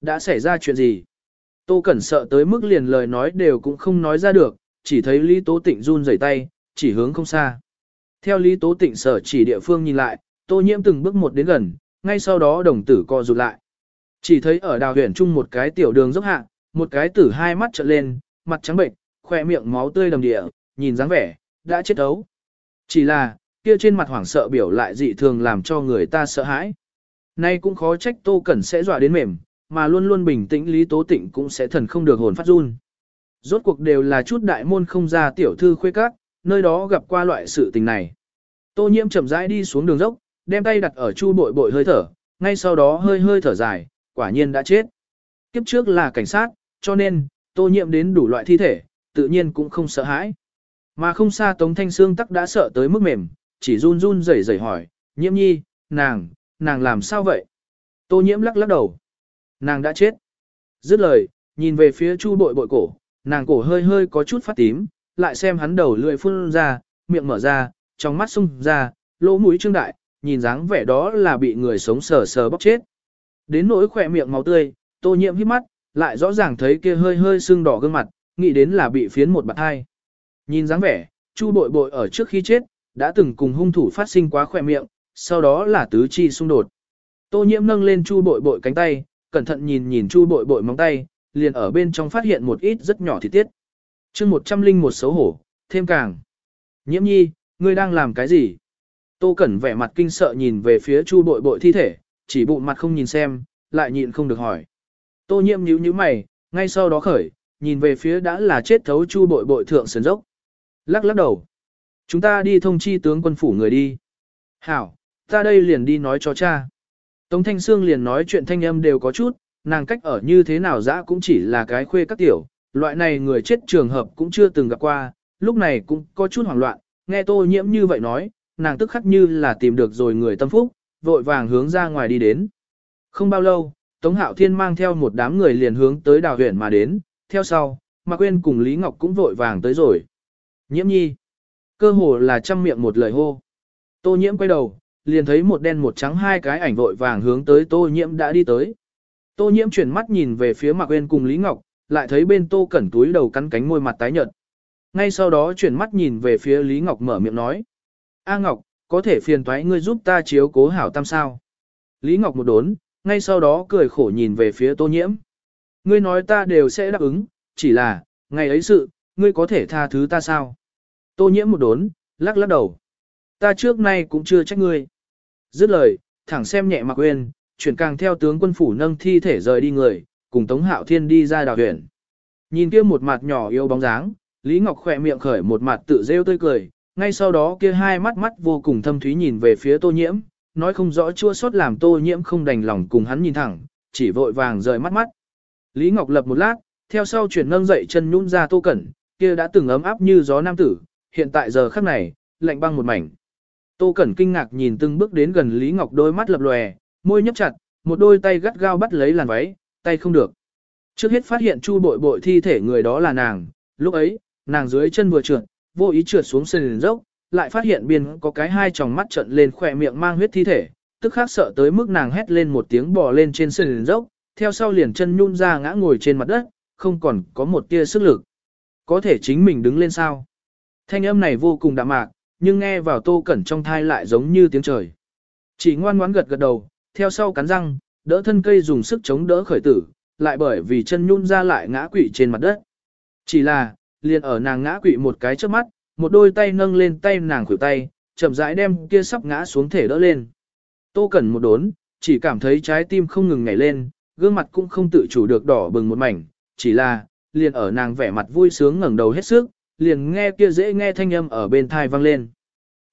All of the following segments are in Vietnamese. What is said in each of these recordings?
Đã xảy ra chuyện gì? Tô Cẩn sợ tới mức liền lời nói đều cũng không nói ra được, chỉ thấy Lý Tố Tịnh run rẩy tay, chỉ hướng không xa. Theo Lý Tố Tịnh sở chỉ địa phương nhìn lại, Tô Nhiễm từng bước một đến gần, ngay sau đó đồng tử co rụt lại. Chỉ thấy ở đào huyền chung một cái tiểu đường dốc hạ, một cái tử hai mắt trợn lên, mặt trắng bệnh, khoe miệng máu tươi đầm địa, nhìn dáng vẻ, đã chết ấu. Chỉ là, kia trên mặt hoảng sợ biểu lại dị thường làm cho người ta sợ hãi. Nay cũng khó trách Tô Cẩn sẽ dọa đến mềm, mà luôn luôn bình tĩnh Lý Tố Tịnh cũng sẽ thần không được hồn phát run. Rốt cuộc đều là chút đại môn không ra tiểu thư khuê các, nơi đó gặp qua loại sự tình này. Tô nhiễm chậm rãi đi xuống đường dốc, đem tay đặt ở chu bội bội hơi thở, ngay sau đó hơi hơi thở dài, quả nhiên đã chết. Kiếp trước là cảnh sát, cho nên, tô nhiễm đến đủ loại thi thể, tự nhiên cũng không sợ hãi. Mà không xa Tống Thanh Sương tắc đã sợ tới mức mềm, chỉ run run rẩy rẩy hỏi, nhiễm nhi, nàng, nàng làm sao vậy? Tô nhiễm lắc lắc đầu. Nàng đã chết. Dứt lời, nhìn về phía chu bội bội cổ, nàng cổ hơi hơi có chút phát tím, lại xem hắn đầu lưỡi phun ra, miệng mở ra, trong mắt sung ra, lỗ mũi trương đại, nhìn dáng vẻ đó là bị người sống sờ sờ bóc chết. Đến nỗi khỏe miệng máu tươi, tô nhiễm hít mắt, lại rõ ràng thấy kia hơi hơi sưng đỏ gương mặt, nghĩ đến là bị phiến một bạt hai. Nhìn dáng vẻ, chu bội bội ở trước khi chết, đã từng cùng hung thủ phát sinh quá khỏe miệng, sau đó là tứ chi xung đột. Tô nhiễm nâng lên chu bội bội cánh tay, cẩn thận nhìn nhìn chu bội bội móng tay, liền ở bên trong phát hiện một ít rất nhỏ thịt tiết. chương một trăm linh một xấu hổ, thêm càng. Nhiễm nhi, ngươi đang làm cái gì? Tô Cẩn vẻ mặt kinh sợ nhìn về phía chu bội bội thi thể, chỉ bụng mặt không nhìn xem, lại nhịn không được hỏi. Tô nhiễm nhíu nhíu mày, ngay sau đó khởi, nhìn về phía đã là chết thấu chu bội bội thượng sườn dốc. Lắc lắc đầu. Chúng ta đi thông chi tướng quân phủ người đi. Hảo, ta đây liền đi nói cho cha. Tống Thanh Sương liền nói chuyện thanh âm đều có chút, nàng cách ở như thế nào dã cũng chỉ là cái khuê các tiểu, loại này người chết trường hợp cũng chưa từng gặp qua, lúc này cũng có chút hoảng loạn, nghe tô nhiễm như vậy nói, nàng tức khắc như là tìm được rồi người tâm phúc, vội vàng hướng ra ngoài đi đến. Không bao lâu, Tống Hạo Thiên mang theo một đám người liền hướng tới đào huyện mà đến, theo sau, Mạc Quyên cùng Lý Ngọc cũng vội vàng tới rồi. Nhiễm nhi. Cơ hồ là trăm miệng một lời hô. Tô nhiễm quay đầu, liền thấy một đen một trắng hai cái ảnh vội vàng hướng tới tô nhiễm đã đi tới. Tô nhiễm chuyển mắt nhìn về phía Mạc Uyên cùng Lý Ngọc, lại thấy bên tô cẩn túi đầu cắn cánh môi mặt tái nhợt. Ngay sau đó chuyển mắt nhìn về phía Lý Ngọc mở miệng nói. A Ngọc, có thể phiền toái ngươi giúp ta chiếu cố hảo tam sao. Lý Ngọc một đốn, ngay sau đó cười khổ nhìn về phía tô nhiễm. Ngươi nói ta đều sẽ đáp ứng, chỉ là, ngày ấy sự, ngươi có thể tha thứ ta sao? Tô nhiễm một đốn, lắc lắc đầu. Ta trước nay cũng chưa trách ngươi. Dứt lời, thẳng xem nhẹ mặc quên, chuyển càng theo tướng quân phủ nâng thi thể rời đi người, cùng Tống Hạo Thiên đi ra đào huyện. Nhìn kia một mặt nhỏ yêu bóng dáng, Lý Ngọc khỏe miệng khởi một mặt tự rêu tươi cười, ngay sau đó kia hai mắt mắt vô cùng thâm thúy nhìn về phía tô nhiễm, nói không rõ chua xót làm tô nhiễm không đành lòng cùng hắn nhìn thẳng, chỉ vội vàng rời mắt mắt. Lý Ngọc lập một lát, theo sau chuyển nâng dậy chân nhún ra tô cẩn, kia đã từng ấm áp như gió nam tử, hiện tại giờ khắc này, lạnh băng một mảnh. Tô Cẩn kinh ngạc nhìn từng bước đến gần Lý Ngọc đôi mắt lập lòe, môi nhấp chặt, một đôi tay gắt gao bắt lấy làn váy, tay không được. Trước hết phát hiện chu bội bội thi thể người đó là nàng, lúc ấy, nàng dưới chân vừa trượt, vô ý trượt xuống sườn dốc, lại phát hiện biên có cái hai tròng mắt trận lên khỏe miệng mang huyết thi thể, tức khắc sợ tới mức nàng hét lên một tiếng bò lên trên sườn dốc, theo sau liền chân nhún ra ngã ngồi trên mặt đất, không còn có một tia sức lực. Có thể chính mình đứng lên sao? Thanh âm này vô cùng đạm mạc, nhưng nghe vào tô cẩn trong thai lại giống như tiếng trời. Chỉ ngoan ngoãn gật gật đầu, theo sau cắn răng, đỡ thân cây dùng sức chống đỡ khởi tử, lại bởi vì chân nhún ra lại ngã quỵ trên mặt đất. Chỉ là, liền ở nàng ngã quỵ một cái trước mắt, một đôi tay nâng lên tay nàng khuỷu tay, chậm rãi đem kia sắp ngã xuống thể đỡ lên. Tô Cẩn một đốn, chỉ cảm thấy trái tim không ngừng nhảy lên, gương mặt cũng không tự chủ được đỏ bừng một mảnh, chỉ là, liền ở nàng vẻ mặt vui sướng ngẩng đầu hết sức, liền nghe kia dễ nghe thanh âm ở bên thai vang lên.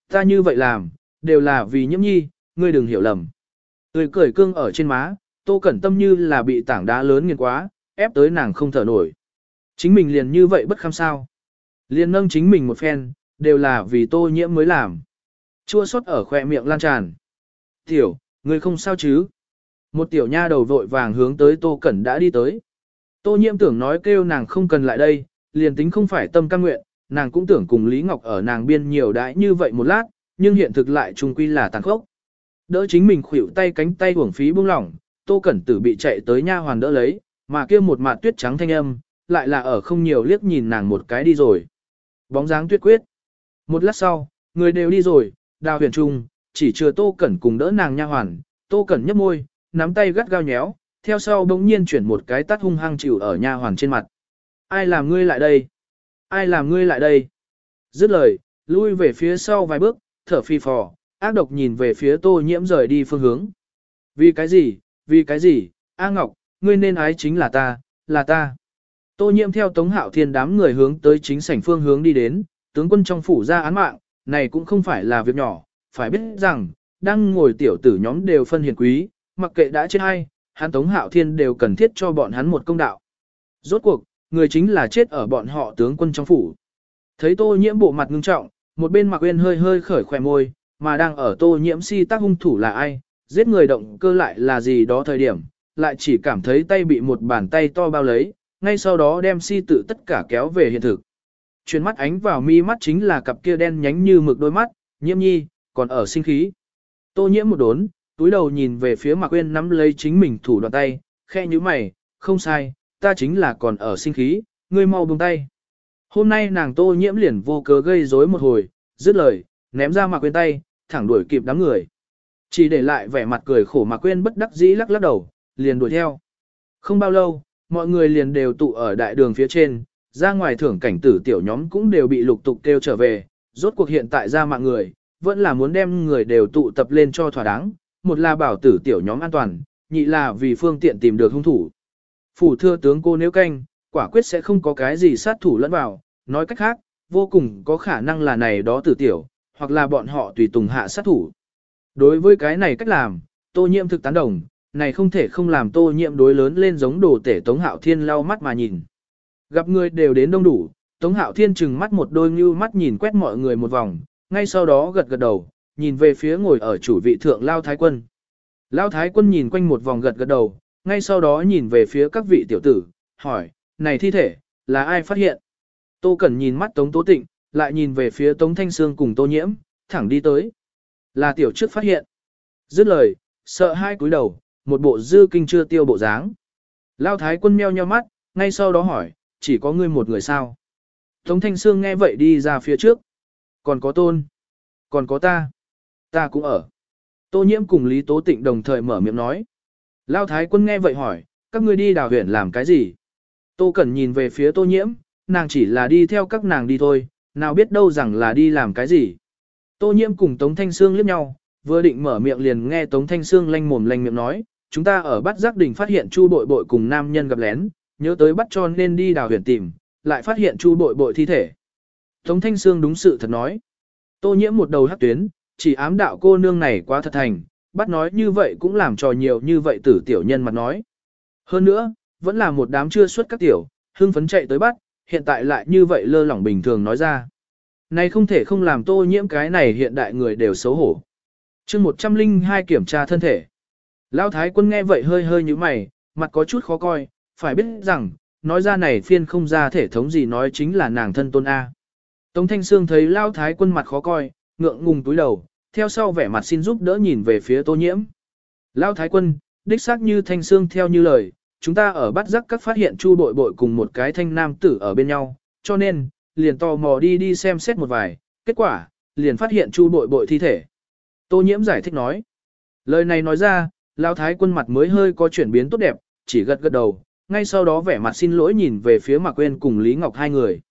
Ta như vậy làm, đều là vì nhiễm nhi, ngươi đừng hiểu lầm. Tươi cười cương ở trên má, tô cẩn tâm như là bị tảng đá lớn nghiền quá, ép tới nàng không thở nổi. Chính mình liền như vậy bất kham sao. Liền nâng chính mình một phen, đều là vì tô nhiễm mới làm. Chua xót ở khỏe miệng lan tràn. Tiểu, ngươi không sao chứ? Một tiểu nha đầu vội vàng hướng tới tô cẩn đã đi tới. Tô nhiễm tưởng nói kêu nàng không cần lại đây, liền tính không phải tâm căn nguyện, nàng cũng tưởng cùng Lý Ngọc ở nàng biên nhiều đãi như vậy một lát, nhưng hiện thực lại trung quy là tàn khốc. Đỡ chính mình khuỷu tay cánh tay uổng phí buông lỏng, Tô Cẩn Tử bị chạy tới nha hoàn đỡ lấy, mà kia một mạt tuyết trắng thanh âm, lại là ở không nhiều liếc nhìn nàng một cái đi rồi. Bóng dáng tuyết quyết. Một lát sau, người đều đi rồi, đào huyền trung, chỉ chưa Tô Cẩn cùng đỡ nàng nha hoàn, Tô Cẩn nhấp môi, nắm tay gắt gao nhéo, theo sau bỗng nhiên chuyển một cái tát hung hăng chịu ở nha hoàn trên mặt. Ai làm ngươi lại đây? Ai làm ngươi lại đây? Dứt lời, lui về phía sau vài bước, thở phi phò, ác độc nhìn về phía tô nhiễm rời đi phương hướng. Vì cái gì, vì cái gì, A Ngọc, ngươi nên ái chính là ta, là ta. Tô nhiễm theo Tống Hạo Thiên đám người hướng tới chính sảnh phương hướng đi đến, tướng quân trong phủ ra án mạng, này cũng không phải là việc nhỏ, phải biết rằng, đang ngồi tiểu tử nhóm đều phân hiền quý, mặc kệ đã chết hay, hắn Tống Hạo Thiên đều cần thiết cho bọn hắn một công đạo. Rốt cuộc, người chính là chết ở bọn họ tướng quân trong phủ. Thấy tô nhiễm bộ mặt ngưng trọng, một bên mặc quên hơi hơi khởi khỏe môi, mà đang ở tô nhiễm si tác hung thủ là ai, giết người động cơ lại là gì đó thời điểm, lại chỉ cảm thấy tay bị một bàn tay to bao lấy, ngay sau đó đem si tự tất cả kéo về hiện thực. Chuyến mắt ánh vào mi mắt chính là cặp kia đen nhánh như mực đôi mắt, nhiễm nhi, còn ở sinh khí. Tô nhiễm một đốn, túi đầu nhìn về phía mặc quên nắm lấy chính mình thủ đoạn tay, khe như mày, không sai, ta chính là còn ở sinh khí, ngươi mau buông tay. Hôm nay nàng tô nhiễm liền vô cớ gây rối một hồi, dứt lời, ném ra Mạc Quyên tay, thẳng đuổi kịp đám người. Chỉ để lại vẻ mặt cười khổ Mạc Quyên bất đắc dĩ lắc lắc đầu, liền đuổi theo. Không bao lâu, mọi người liền đều tụ ở đại đường phía trên, ra ngoài thưởng cảnh tử tiểu nhóm cũng đều bị lục tục kêu trở về, rốt cuộc hiện tại ra mạng người, vẫn là muốn đem người đều tụ tập lên cho thỏa đáng, một là bảo tử tiểu nhóm an toàn, nhị là vì phương tiện tìm được hung thủ. Phủ thưa tướng cô nếu canh, quả quyết sẽ không có cái gì sát thủ lẫn vào, nói cách khác, vô cùng có khả năng là này đó tử tiểu, hoặc là bọn họ tùy tùng hạ sát thủ. Đối với cái này cách làm, tô nhiễm thực tán đồng, này không thể không làm tô nhiễm đối lớn lên giống đồ tể Tống Hạo Thiên lau mắt mà nhìn. Gặp người đều đến đông đủ, Tống Hạo Thiên trừng mắt một đôi như mắt nhìn quét mọi người một vòng, ngay sau đó gật gật đầu, nhìn về phía ngồi ở chủ vị thượng Lao Thái Quân. Lao Thái Quân nhìn quanh một vòng gật gật đầu, ngay sau đó nhìn về phía các vị tiểu tử, hỏi, này thi thể, là ai phát hiện? Tô Cẩn nhìn mắt Tống Tố Tịnh, lại nhìn về phía Tống Thanh Sương cùng Tô Nhiễm, thẳng đi tới. Là tiểu trước phát hiện. Dứt lời, sợ hai cúi đầu, một bộ dư kinh chưa tiêu bộ dáng. Lao Thái Quân meo nheo mắt, ngay sau đó hỏi, chỉ có ngươi một người sao? Tống Thanh Sương nghe vậy đi ra phía trước. Còn có tôn. Còn có ta. Ta cũng ở. Tô nhiễm cùng Lý Tố Tịnh đồng thời mở miệng nói. Lao Thái quân nghe vậy hỏi, các ngươi đi đào huyện làm cái gì? Tô Cẩn nhìn về phía tô nhiễm, nàng chỉ là đi theo các nàng đi thôi, nào biết đâu rằng là đi làm cái gì. Tô nhiễm cùng Tống Thanh Sương liếc nhau, vừa định mở miệng liền nghe Tống Thanh Sương lanh mồm lanh miệng nói, chúng ta ở bắt giác đỉnh phát hiện chu bội bội cùng nam nhân gặp lén, nhớ tới bắt cho nên đi đào huyện tìm, lại phát hiện chu bội bội thi thể. Tống Thanh Sương đúng sự thật nói. Tô nhiễm một đầu hắc tuyến, chỉ ám đạo cô nương này quá thật thành, bắt nói như vậy cũng làm trò nhiều như vậy tử tiểu nhân mặt nói. Hơn nữa, vẫn là một đám chưa xuất các tiểu, hưng phấn chạy tới bắt, hiện tại lại như vậy lơ lỏng bình thường nói ra. Này không thể không làm tô nhiễm cái này hiện đại người đều xấu hổ. chương 102 kiểm tra thân thể. Lão thái quân nghe vậy hơi hơi như mày, mặt có chút khó coi, phải biết rằng, nói ra này phiên không ra thể thống gì nói chính là nàng thân tôn A. Tống Thanh Sương thấy Lão Thái quân mặt khó coi, ngượng ngùng túi đầu, theo sau vẻ mặt xin giúp đỡ nhìn về phía Tô Nhiễm. Lao Thái quân, đích xác như Thanh Sương theo như lời, chúng ta ở bắt giác các phát hiện chu bội bội cùng một cái thanh nam tử ở bên nhau, cho nên, liền tò mò đi đi xem xét một vài, kết quả, liền phát hiện chu bội bội thi thể. Tô Nhiễm giải thích nói. Lời này nói ra, Lao Thái quân mặt mới hơi có chuyển biến tốt đẹp, chỉ gật gật đầu, ngay sau đó vẻ mặt xin lỗi nhìn về phía Mạc Quyên cùng Lý Ngọc hai người.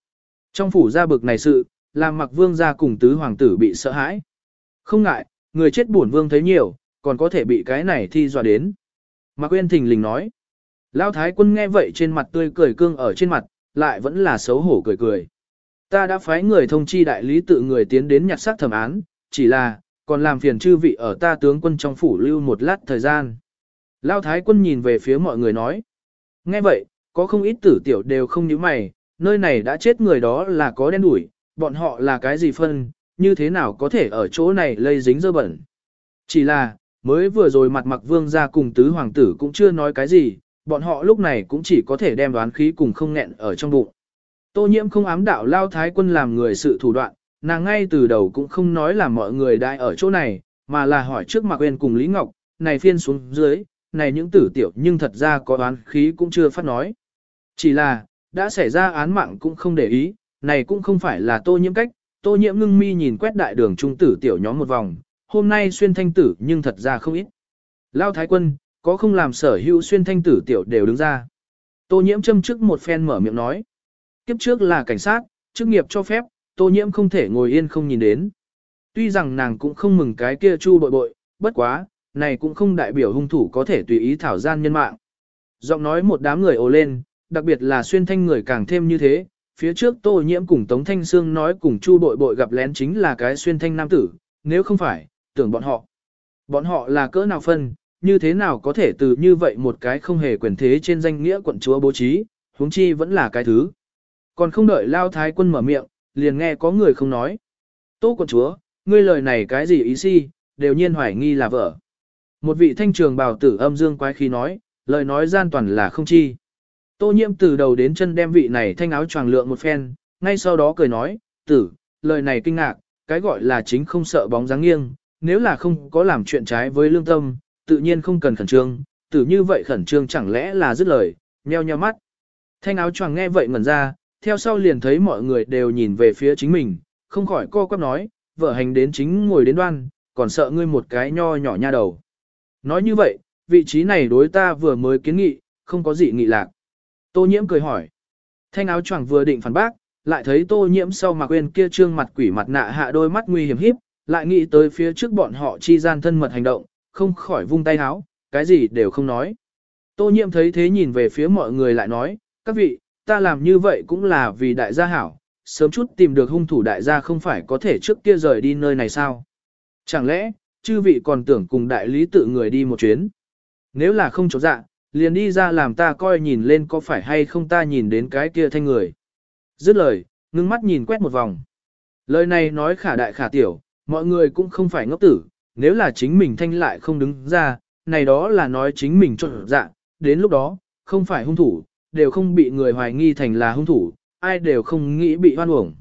Trong phủ gia bực này sự, làm mặc vương gia cùng tứ hoàng tử bị sợ hãi. Không ngại, người chết bổn vương thấy nhiều, còn có thể bị cái này thi dọa đến. Mạc Uyên thình lình nói. Lão thái quân nghe vậy trên mặt tươi cười cương ở trên mặt, lại vẫn là xấu hổ cười cười. Ta đã phái người thông chi đại lý tự người tiến đến nhặt xác thẩm án, chỉ là, còn làm phiền chư vị ở ta tướng quân trong phủ lưu một lát thời gian. Lão thái quân nhìn về phía mọi người nói. Nghe vậy, có không ít tử tiểu đều không như mày, nơi này đã chết người đó là có đen đủi, bọn họ là cái gì phân, như thế nào có thể ở chỗ này lây dính dơ bẩn. Chỉ là, mới vừa rồi mặt mặc vương ra cùng tứ hoàng tử cũng chưa nói cái gì, bọn họ lúc này cũng chỉ có thể đem đoán khí cùng không nghẹn ở trong bụng. Tô nhiễm không ám đạo lao thái quân làm người sự thủ đoạn, nàng ngay từ đầu cũng không nói là mọi người đại ở chỗ này, mà là hỏi trước mặt quên cùng Lý Ngọc, này phiên xuống dưới, này những tử tiểu nhưng thật ra có đoán khí cũng chưa phát nói. Chỉ là, đã xảy ra án mạng cũng không để ý, này cũng không phải là tô nhiễm cách, tô nhiễm ngưng mi nhìn quét đại đường trung tử tiểu nhóm một vòng, hôm nay xuyên thanh tử nhưng thật ra không ít. Lao thái quân, có không làm sở hữu xuyên thanh tử tiểu đều đứng ra. Tô nhiễm châm trước một phen mở miệng nói. Kiếp trước là cảnh sát, chức nghiệp cho phép, tô nhiễm không thể ngồi yên không nhìn đến. Tuy rằng nàng cũng không mừng cái kia chu bội bội, bất quá, này cũng không đại biểu hung thủ có thể tùy ý thảo gian nhân mạng. Giọng nói một đám người ồ lên, đặc biệt là xuyên thanh người càng thêm như thế. Phía trước tô nhiễm cùng Tống Thanh Sương nói cùng chu bội bội gặp lén chính là cái xuyên thanh nam tử, nếu không phải, tưởng bọn họ. Bọn họ là cỡ nào phân, như thế nào có thể từ như vậy một cái không hề quyền thế trên danh nghĩa quận chúa bố trí, huống chi vẫn là cái thứ. Còn không đợi lao thái quân mở miệng, liền nghe có người không nói. Tô quận chúa, ngươi lời này cái gì ý si, đều nhiên hoài nghi là vợ. Một vị thanh trường bào tử âm dương quái khí nói, lời nói gian toàn là không chi. Tô nhiễm từ đầu đến chân đem vị này thanh áo choàng lượng một phen, ngay sau đó cười nói, tử, lời này kinh ngạc, cái gọi là chính không sợ bóng dáng nghiêng, nếu là không có làm chuyện trái với lương tâm, tự nhiên không cần khẩn trương, tử như vậy khẩn trương chẳng lẽ là dứt lời, nheo nheo mắt. Thanh áo choàng nghe vậy ngẩn ra, theo sau liền thấy mọi người đều nhìn về phía chính mình, không khỏi co quắp nói, vợ hành đến chính ngồi đến đoan, còn sợ ngươi một cái nho nhỏ nha đầu. Nói như vậy, vị trí này đối ta vừa mới kiến nghị, không có gì nghị lạc. Tô nhiễm cười hỏi. Thanh áo choàng vừa định phản bác, lại thấy tô nhiễm sau mà quên kia trương mặt quỷ mặt nạ hạ đôi mắt nguy hiểm híp, lại nghĩ tới phía trước bọn họ chi gian thân mật hành động, không khỏi vung tay háo, cái gì đều không nói. Tô nhiễm thấy thế nhìn về phía mọi người lại nói, các vị, ta làm như vậy cũng là vì đại gia hảo, sớm chút tìm được hung thủ đại gia không phải có thể trước kia rời đi nơi này sao. Chẳng lẽ, chư vị còn tưởng cùng đại lý tự người đi một chuyến. Nếu là không chỗ dạ, liền đi ra làm ta coi nhìn lên có phải hay không ta nhìn đến cái kia thanh người. Dứt lời, ngưng mắt nhìn quét một vòng. Lời này nói khả đại khả tiểu, mọi người cũng không phải ngốc tử, nếu là chính mình thanh lại không đứng ra, này đó là nói chính mình trộn dạ, đến lúc đó, không phải hung thủ, đều không bị người hoài nghi thành là hung thủ, ai đều không nghĩ bị hoan uổng.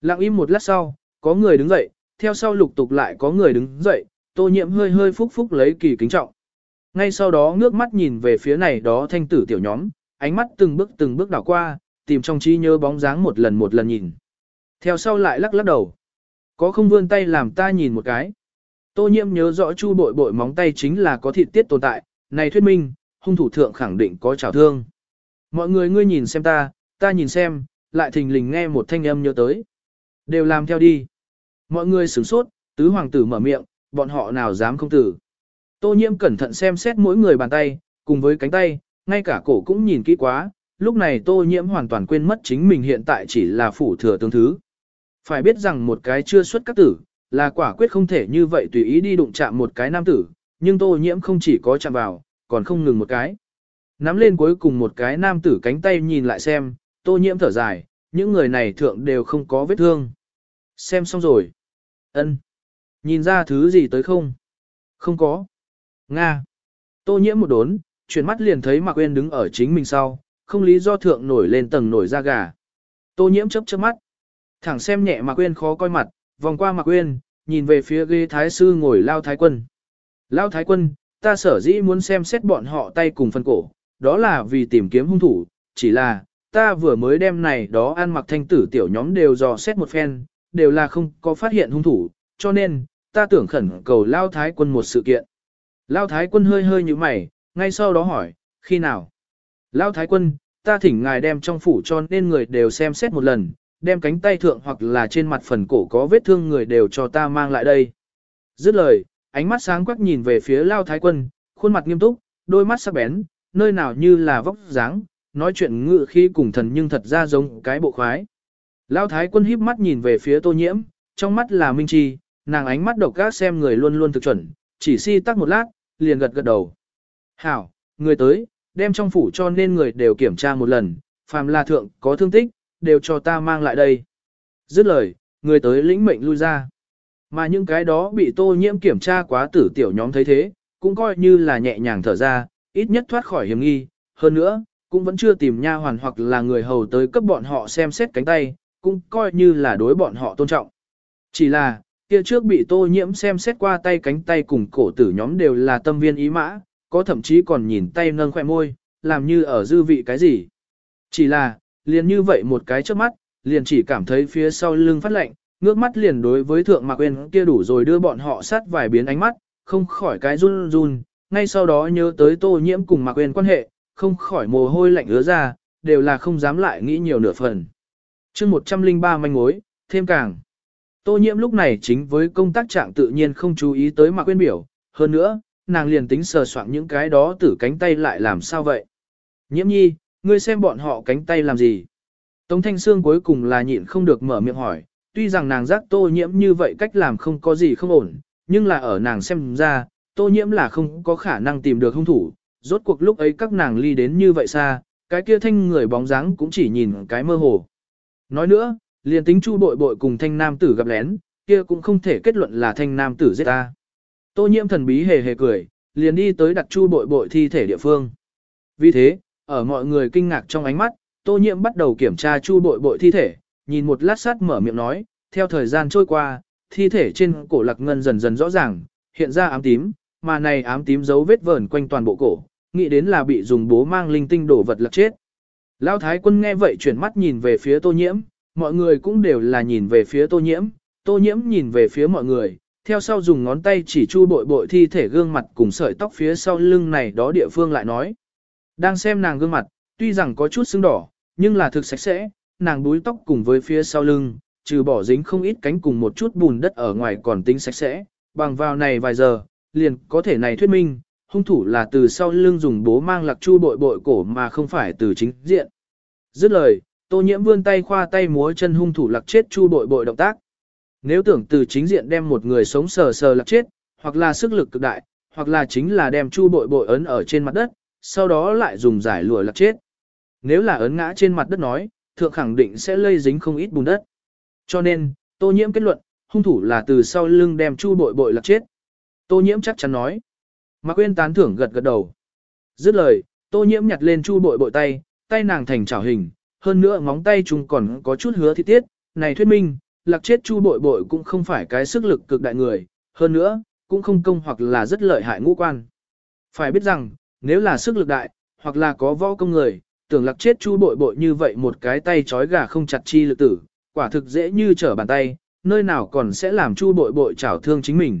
Lặng im một lát sau, có người đứng dậy, theo sau lục tục lại có người đứng dậy, tô nhiễm hơi hơi phúc phúc lấy kỳ kính trọng. Ngay sau đó ngước mắt nhìn về phía này đó thanh tử tiểu nhóm, ánh mắt từng bước từng bước đảo qua, tìm trong trí nhớ bóng dáng một lần một lần nhìn. Theo sau lại lắc lắc đầu. Có không vươn tay làm ta nhìn một cái. Tô nhiễm nhớ rõ chu bội bội móng tay chính là có thịt tiết tồn tại, này thuyết minh, hung thủ thượng khẳng định có trào thương. Mọi người ngươi nhìn xem ta, ta nhìn xem, lại thình lình nghe một thanh âm nhớ tới. Đều làm theo đi. Mọi người sửng sốt, tứ hoàng tử mở miệng, bọn họ nào dám không tử. Tô nhiễm cẩn thận xem xét mỗi người bàn tay, cùng với cánh tay, ngay cả cổ cũng nhìn kỹ quá, lúc này tô nhiễm hoàn toàn quên mất chính mình hiện tại chỉ là phủ thừa tướng thứ. Phải biết rằng một cái chưa xuất các tử, là quả quyết không thể như vậy tùy ý đi đụng chạm một cái nam tử, nhưng tô nhiễm không chỉ có chạm vào, còn không ngừng một cái. Nắm lên cuối cùng một cái nam tử cánh tay nhìn lại xem, tô nhiễm thở dài, những người này thượng đều không có vết thương. Xem xong rồi. ân Nhìn ra thứ gì tới không? Không có. Nga. Tô nhiễm một đốn, chuyển mắt liền thấy Mạc Quyên đứng ở chính mình sau, không lý do thượng nổi lên tầng nổi da gà. Tô nhiễm chớp chớp mắt. Thẳng xem nhẹ Mạc Quyên khó coi mặt, vòng qua Mạc Quyên, nhìn về phía ghế thái sư ngồi lao thái quân. Lao thái quân, ta sở dĩ muốn xem xét bọn họ tay cùng phân cổ, đó là vì tìm kiếm hung thủ, chỉ là, ta vừa mới đem này đó ăn mặc thanh tử tiểu nhóm đều dò xét một phen, đều là không có phát hiện hung thủ, cho nên, ta tưởng khẩn cầu Lao Thái quân một sự kiện. Lao Thái quân hơi hơi như mày, ngay sau đó hỏi, khi nào? Lao Thái quân, ta thỉnh ngài đem trong phủ cho nên người đều xem xét một lần, đem cánh tay thượng hoặc là trên mặt phần cổ có vết thương người đều cho ta mang lại đây. Dứt lời, ánh mắt sáng quắc nhìn về phía Lao Thái quân, khuôn mặt nghiêm túc, đôi mắt sắc bén, nơi nào như là vóc dáng, nói chuyện ngự khi cùng thần nhưng thật ra giống cái bộ khoái. Lao Thái quân híp mắt nhìn về phía tô nhiễm, trong mắt là minh chi, nàng ánh mắt độc gác xem người luôn luôn thực chuẩn, chỉ si tắc một lát, liền gật gật đầu. Hảo, người tới, đem trong phủ cho nên người đều kiểm tra một lần, phàm là thượng có thương tích, đều cho ta mang lại đây. Dứt lời, người tới lĩnh mệnh lui ra. Mà những cái đó bị tô nhiễm kiểm tra quá tử tiểu nhóm thấy thế, cũng coi như là nhẹ nhàng thở ra, ít nhất thoát khỏi hiểm nghi. Hơn nữa, cũng vẫn chưa tìm nha hoàn hoặc là người hầu tới cấp bọn họ xem xét cánh tay, cũng coi như là đối bọn họ tôn trọng. Chỉ là, kia trước bị tô nhiễm xem xét qua tay cánh tay cùng cổ tử nhóm đều là tâm viên ý mã, có thậm chí còn nhìn tay nâng khoe môi, làm như ở dư vị cái gì. Chỉ là, liền như vậy một cái trước mắt, liền chỉ cảm thấy phía sau lưng phát lạnh, ngước mắt liền đối với thượng mạc quên kia đủ rồi đưa bọn họ sát vài biến ánh mắt, không khỏi cái run run, ngay sau đó nhớ tới tô nhiễm cùng mạc quên quan hệ, không khỏi mồ hôi lạnh ứa ra, đều là không dám lại nghĩ nhiều nửa phần. chương 103 manh mối, thêm càng. Tô nhiễm lúc này chính với công tác trạng tự nhiên không chú ý tới mạc quên biểu, hơn nữa, nàng liền tính sờ soạn những cái đó tử cánh tay lại làm sao vậy. Nhiễm nhi, ngươi xem bọn họ cánh tay làm gì? Tống Thanh Sương cuối cùng là nhịn không được mở miệng hỏi, tuy rằng nàng giác tô nhiễm như vậy cách làm không có gì không ổn, nhưng là ở nàng xem ra, tô nhiễm là không có khả năng tìm được hung thủ, rốt cuộc lúc ấy các nàng ly đến như vậy xa, cái kia thanh người bóng dáng cũng chỉ nhìn cái mơ hồ. Nói nữa, liền tính chu bội bội cùng thanh nam tử gặp lén, kia cũng không thể kết luận là thanh nam tử giết ta. Tô nhiễm thần bí hề hề cười, liền đi tới đặt chu bội bội thi thể địa phương. Vì thế, ở mọi người kinh ngạc trong ánh mắt, tô nhiễm bắt đầu kiểm tra chu bội bội thi thể, nhìn một lát sát mở miệng nói, theo thời gian trôi qua, thi thể trên cổ lạc ngân dần dần rõ ràng, hiện ra ám tím, mà này ám tím dấu vết vờn quanh toàn bộ cổ, nghĩ đến là bị dùng bố mang linh tinh đổ vật lạc chết. Lão thái quân nghe vậy chuyển mắt nhìn về phía tô nhiễm, mọi người cũng đều là nhìn về phía tô nhiễm, tô nhiễm nhìn về phía mọi người, theo sau dùng ngón tay chỉ chu bội bội thi thể gương mặt cùng sợi tóc phía sau lưng này đó địa phương lại nói. Đang xem nàng gương mặt, tuy rằng có chút sưng đỏ, nhưng là thực sạch sẽ, nàng búi tóc cùng với phía sau lưng, trừ bỏ dính không ít cánh cùng một chút bùn đất ở ngoài còn tính sạch sẽ, bằng vào này vài giờ, liền có thể này thuyết minh, hung thủ là từ sau lưng dùng bố mang lạc chu bội bội cổ mà không phải từ chính diện. Dứt lời, tô nhiễm vươn tay khoa tay múa chân hung thủ lạc chết chu bội bội động tác. Nếu tưởng từ chính diện đem một người sống sờ sờ lạc chết, hoặc là sức lực cực đại, hoặc là chính là đem chu bội bội ấn ở trên mặt đất, sau đó lại dùng giải lụa lạc chết. Nếu là ấn ngã trên mặt đất nói, thượng khẳng định sẽ lây dính không ít bùn đất. Cho nên, tô nhiễm kết luận, hung thủ là từ sau lưng đem chu bội bội lạc chết. Tô nhiễm chắc chắn nói. Mạc Quyên tán thưởng gật gật đầu. Dứt lời, tô nhiễm nhặt lên chu bội bội tay, tay nàng thành chảo hình, hơn nữa móng tay chúng còn có chút hứa thi tiết, này thuyết minh, lạc chết chu bội bội cũng không phải cái sức lực cực đại người, hơn nữa, cũng không công hoặc là rất lợi hại ngũ quan. Phải biết rằng, nếu là sức lực đại, hoặc là có võ công người, tưởng lạc chết chu bội bội như vậy một cái tay trói gà không chặt chi lực tử, quả thực dễ như trở bàn tay, nơi nào còn sẽ làm chu bội bội trảo thương chính mình.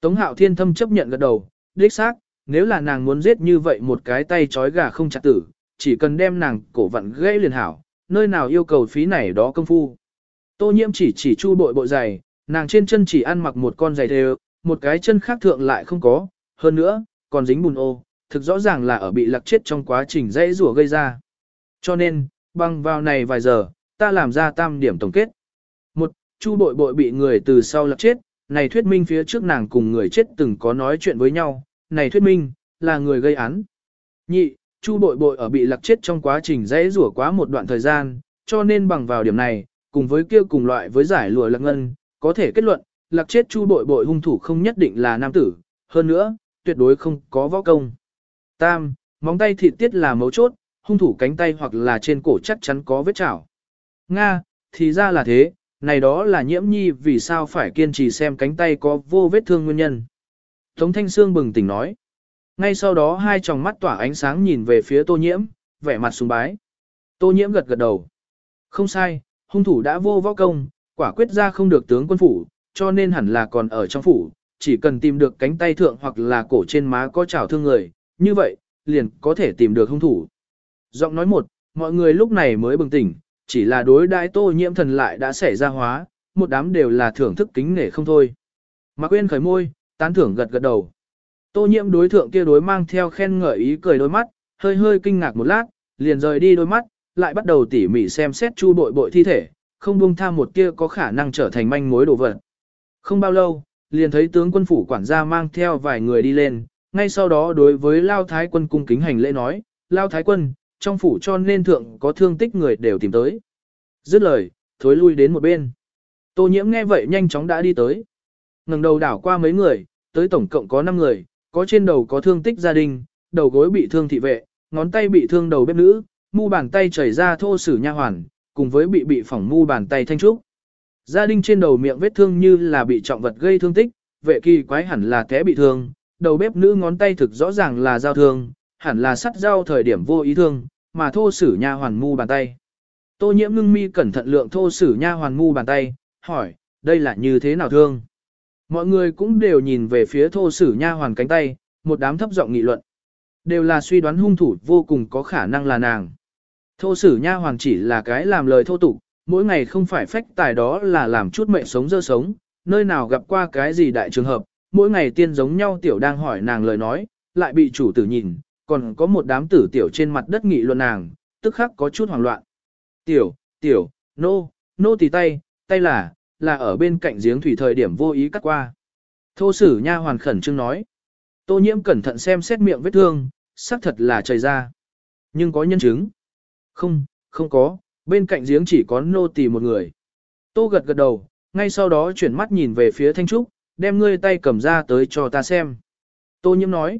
Tống hạo thiên thâm chấp nhận gật đầu, đích xác, nếu là nàng muốn giết như vậy một cái tay trói gà không chặt tử, chỉ cần đem nàng cổ vặn gãy liền hảo, nơi nào yêu cầu phí này đó công phu. Tô nhiễm chỉ chỉ chu bội bội giày, nàng trên chân chỉ ăn mặc một con giày đều, một cái chân khác thượng lại không có, hơn nữa, còn dính bùn ô, thực rõ ràng là ở bị lạc chết trong quá trình dãy rủa gây ra. Cho nên, băng vào này vài giờ, ta làm ra tam điểm tổng kết. Một, Chu bội bội bị người từ sau lạc chết, này thuyết minh phía trước nàng cùng người chết từng có nói chuyện với nhau, này thuyết minh, là người gây án. Nhị, Chu bội bội ở bị lạc chết trong quá trình dễ rủa quá một đoạn thời gian, cho nên bằng vào điểm này, cùng với kia cùng loại với giải lụa lạc ngân, có thể kết luận, lạc chết chu bội bội hung thủ không nhất định là nam tử, hơn nữa, tuyệt đối không có võ công. Tam, móng tay thịt tiết là mấu chốt, hung thủ cánh tay hoặc là trên cổ chắc chắn có vết chảo. Nga, thì ra là thế, này đó là nhiễm nhi vì sao phải kiên trì xem cánh tay có vô vết thương nguyên nhân. Tống Thanh Sương bừng tỉnh nói. Ngay sau đó hai tròng mắt tỏa ánh sáng nhìn về phía tô nhiễm, vẻ mặt sùng bái. Tô nhiễm gật gật đầu. Không sai, hung thủ đã vô võ công, quả quyết ra không được tướng quân phủ, cho nên hẳn là còn ở trong phủ, chỉ cần tìm được cánh tay thượng hoặc là cổ trên má có chảo thương người, như vậy, liền có thể tìm được hung thủ. Giọng nói một, mọi người lúc này mới bừng tỉnh, chỉ là đối đãi tô nhiễm thần lại đã xảy ra hóa, một đám đều là thưởng thức kính nể không thôi. Mạc Uyên khởi môi, tán thưởng gật gật đầu. Tô nhiễm đối thượng kia đối mang theo khen ngợi ý cười đôi mắt, hơi hơi kinh ngạc một lát, liền rời đi đôi mắt, lại bắt đầu tỉ mỉ xem xét chu bội bội thi thể, không buông tha một kia có khả năng trở thành manh mối đồ vật. Không bao lâu, liền thấy tướng quân phủ quản gia mang theo vài người đi lên, ngay sau đó đối với Lao Thái quân cung kính hành lễ nói, Lao Thái quân, trong phủ cho nên thượng có thương tích người đều tìm tới. Dứt lời, thối lui đến một bên. Tô nhiễm nghe vậy nhanh chóng đã đi tới. ngẩng đầu đảo qua mấy người, tới tổng cộng có 5 người, có trên đầu có thương tích gia đình, đầu gối bị thương thị vệ, ngón tay bị thương đầu bếp nữ, mu bàn tay chảy ra thô sử nha hoàn, cùng với bị bị phỏng mu bàn tay thanh trúc. Gia đình trên đầu miệng vết thương như là bị trọng vật gây thương tích, vệ kỳ quái hẳn là té bị thương, đầu bếp nữ ngón tay thực rõ ràng là dao thương, hẳn là sắt dao thời điểm vô ý thương, mà thô sử nha hoàn mu bàn tay. Tô nhiễm ngưng mi cẩn thận lượng thô sử nha hoàn mu bàn tay, hỏi, đây là như thế nào thương? Mọi người cũng đều nhìn về phía thô sử nha hoàn cánh tay, một đám thấp giọng nghị luận. Đều là suy đoán hung thủ vô cùng có khả năng là nàng. Thô sử nha hoàn chỉ là cái làm lời thô tục, mỗi ngày không phải phách tài đó là làm chút mệnh sống dơ sống, nơi nào gặp qua cái gì đại trường hợp, mỗi ngày tiên giống nhau tiểu đang hỏi nàng lời nói, lại bị chủ tử nhìn, còn có một đám tử tiểu trên mặt đất nghị luận nàng, tức khắc có chút hoảng loạn. Tiểu, tiểu, nô, nô tì tay, tay là, là ở bên cạnh giếng thủy thời điểm vô ý cắt qua. Thô sử nha hoàn khẩn trương nói. Tô nhiễm cẩn thận xem xét miệng vết thương, xác thật là chảy ra. Nhưng có nhân chứng. Không, không có, bên cạnh giếng chỉ có nô tỳ một người. Tô gật gật đầu, ngay sau đó chuyển mắt nhìn về phía Thanh Trúc, đem ngươi tay cầm ra tới cho ta xem. Tô nhiễm nói.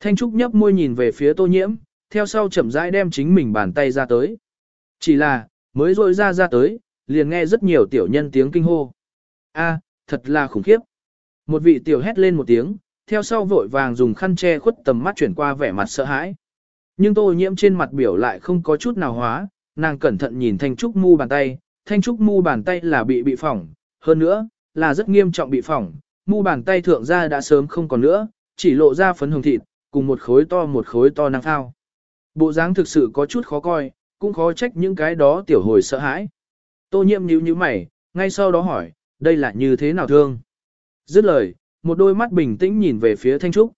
Thanh Trúc nhấp môi nhìn về phía tô nhiễm, theo sau chậm rãi đem chính mình bàn tay ra tới. Chỉ là, mới rội ra ra tới, liền nghe rất nhiều tiểu nhân tiếng kinh hô. A, thật là khủng khiếp. Một vị tiểu hét lên một tiếng, theo sau vội vàng dùng khăn che khuất tầm mắt chuyển qua vẻ mặt sợ hãi. Nhưng tô nhiễm trên mặt biểu lại không có chút nào hóa, nàng cẩn thận nhìn thanh trúc mu bàn tay, thanh trúc mu bàn tay là bị bị phỏng, hơn nữa, là rất nghiêm trọng bị phỏng, mu bàn tay thượng ra đã sớm không còn nữa, chỉ lộ ra phấn hồng thịt, cùng một khối to một khối to năng thao. Bộ dáng thực sự có chút khó coi, cũng khó trách những cái đó tiểu hồi sợ hãi. Tô nhiễm nhíu nhíu mày, ngay sau đó hỏi, đây là như thế nào thương? Dứt lời, một đôi mắt bình tĩnh nhìn về phía Thanh Trúc.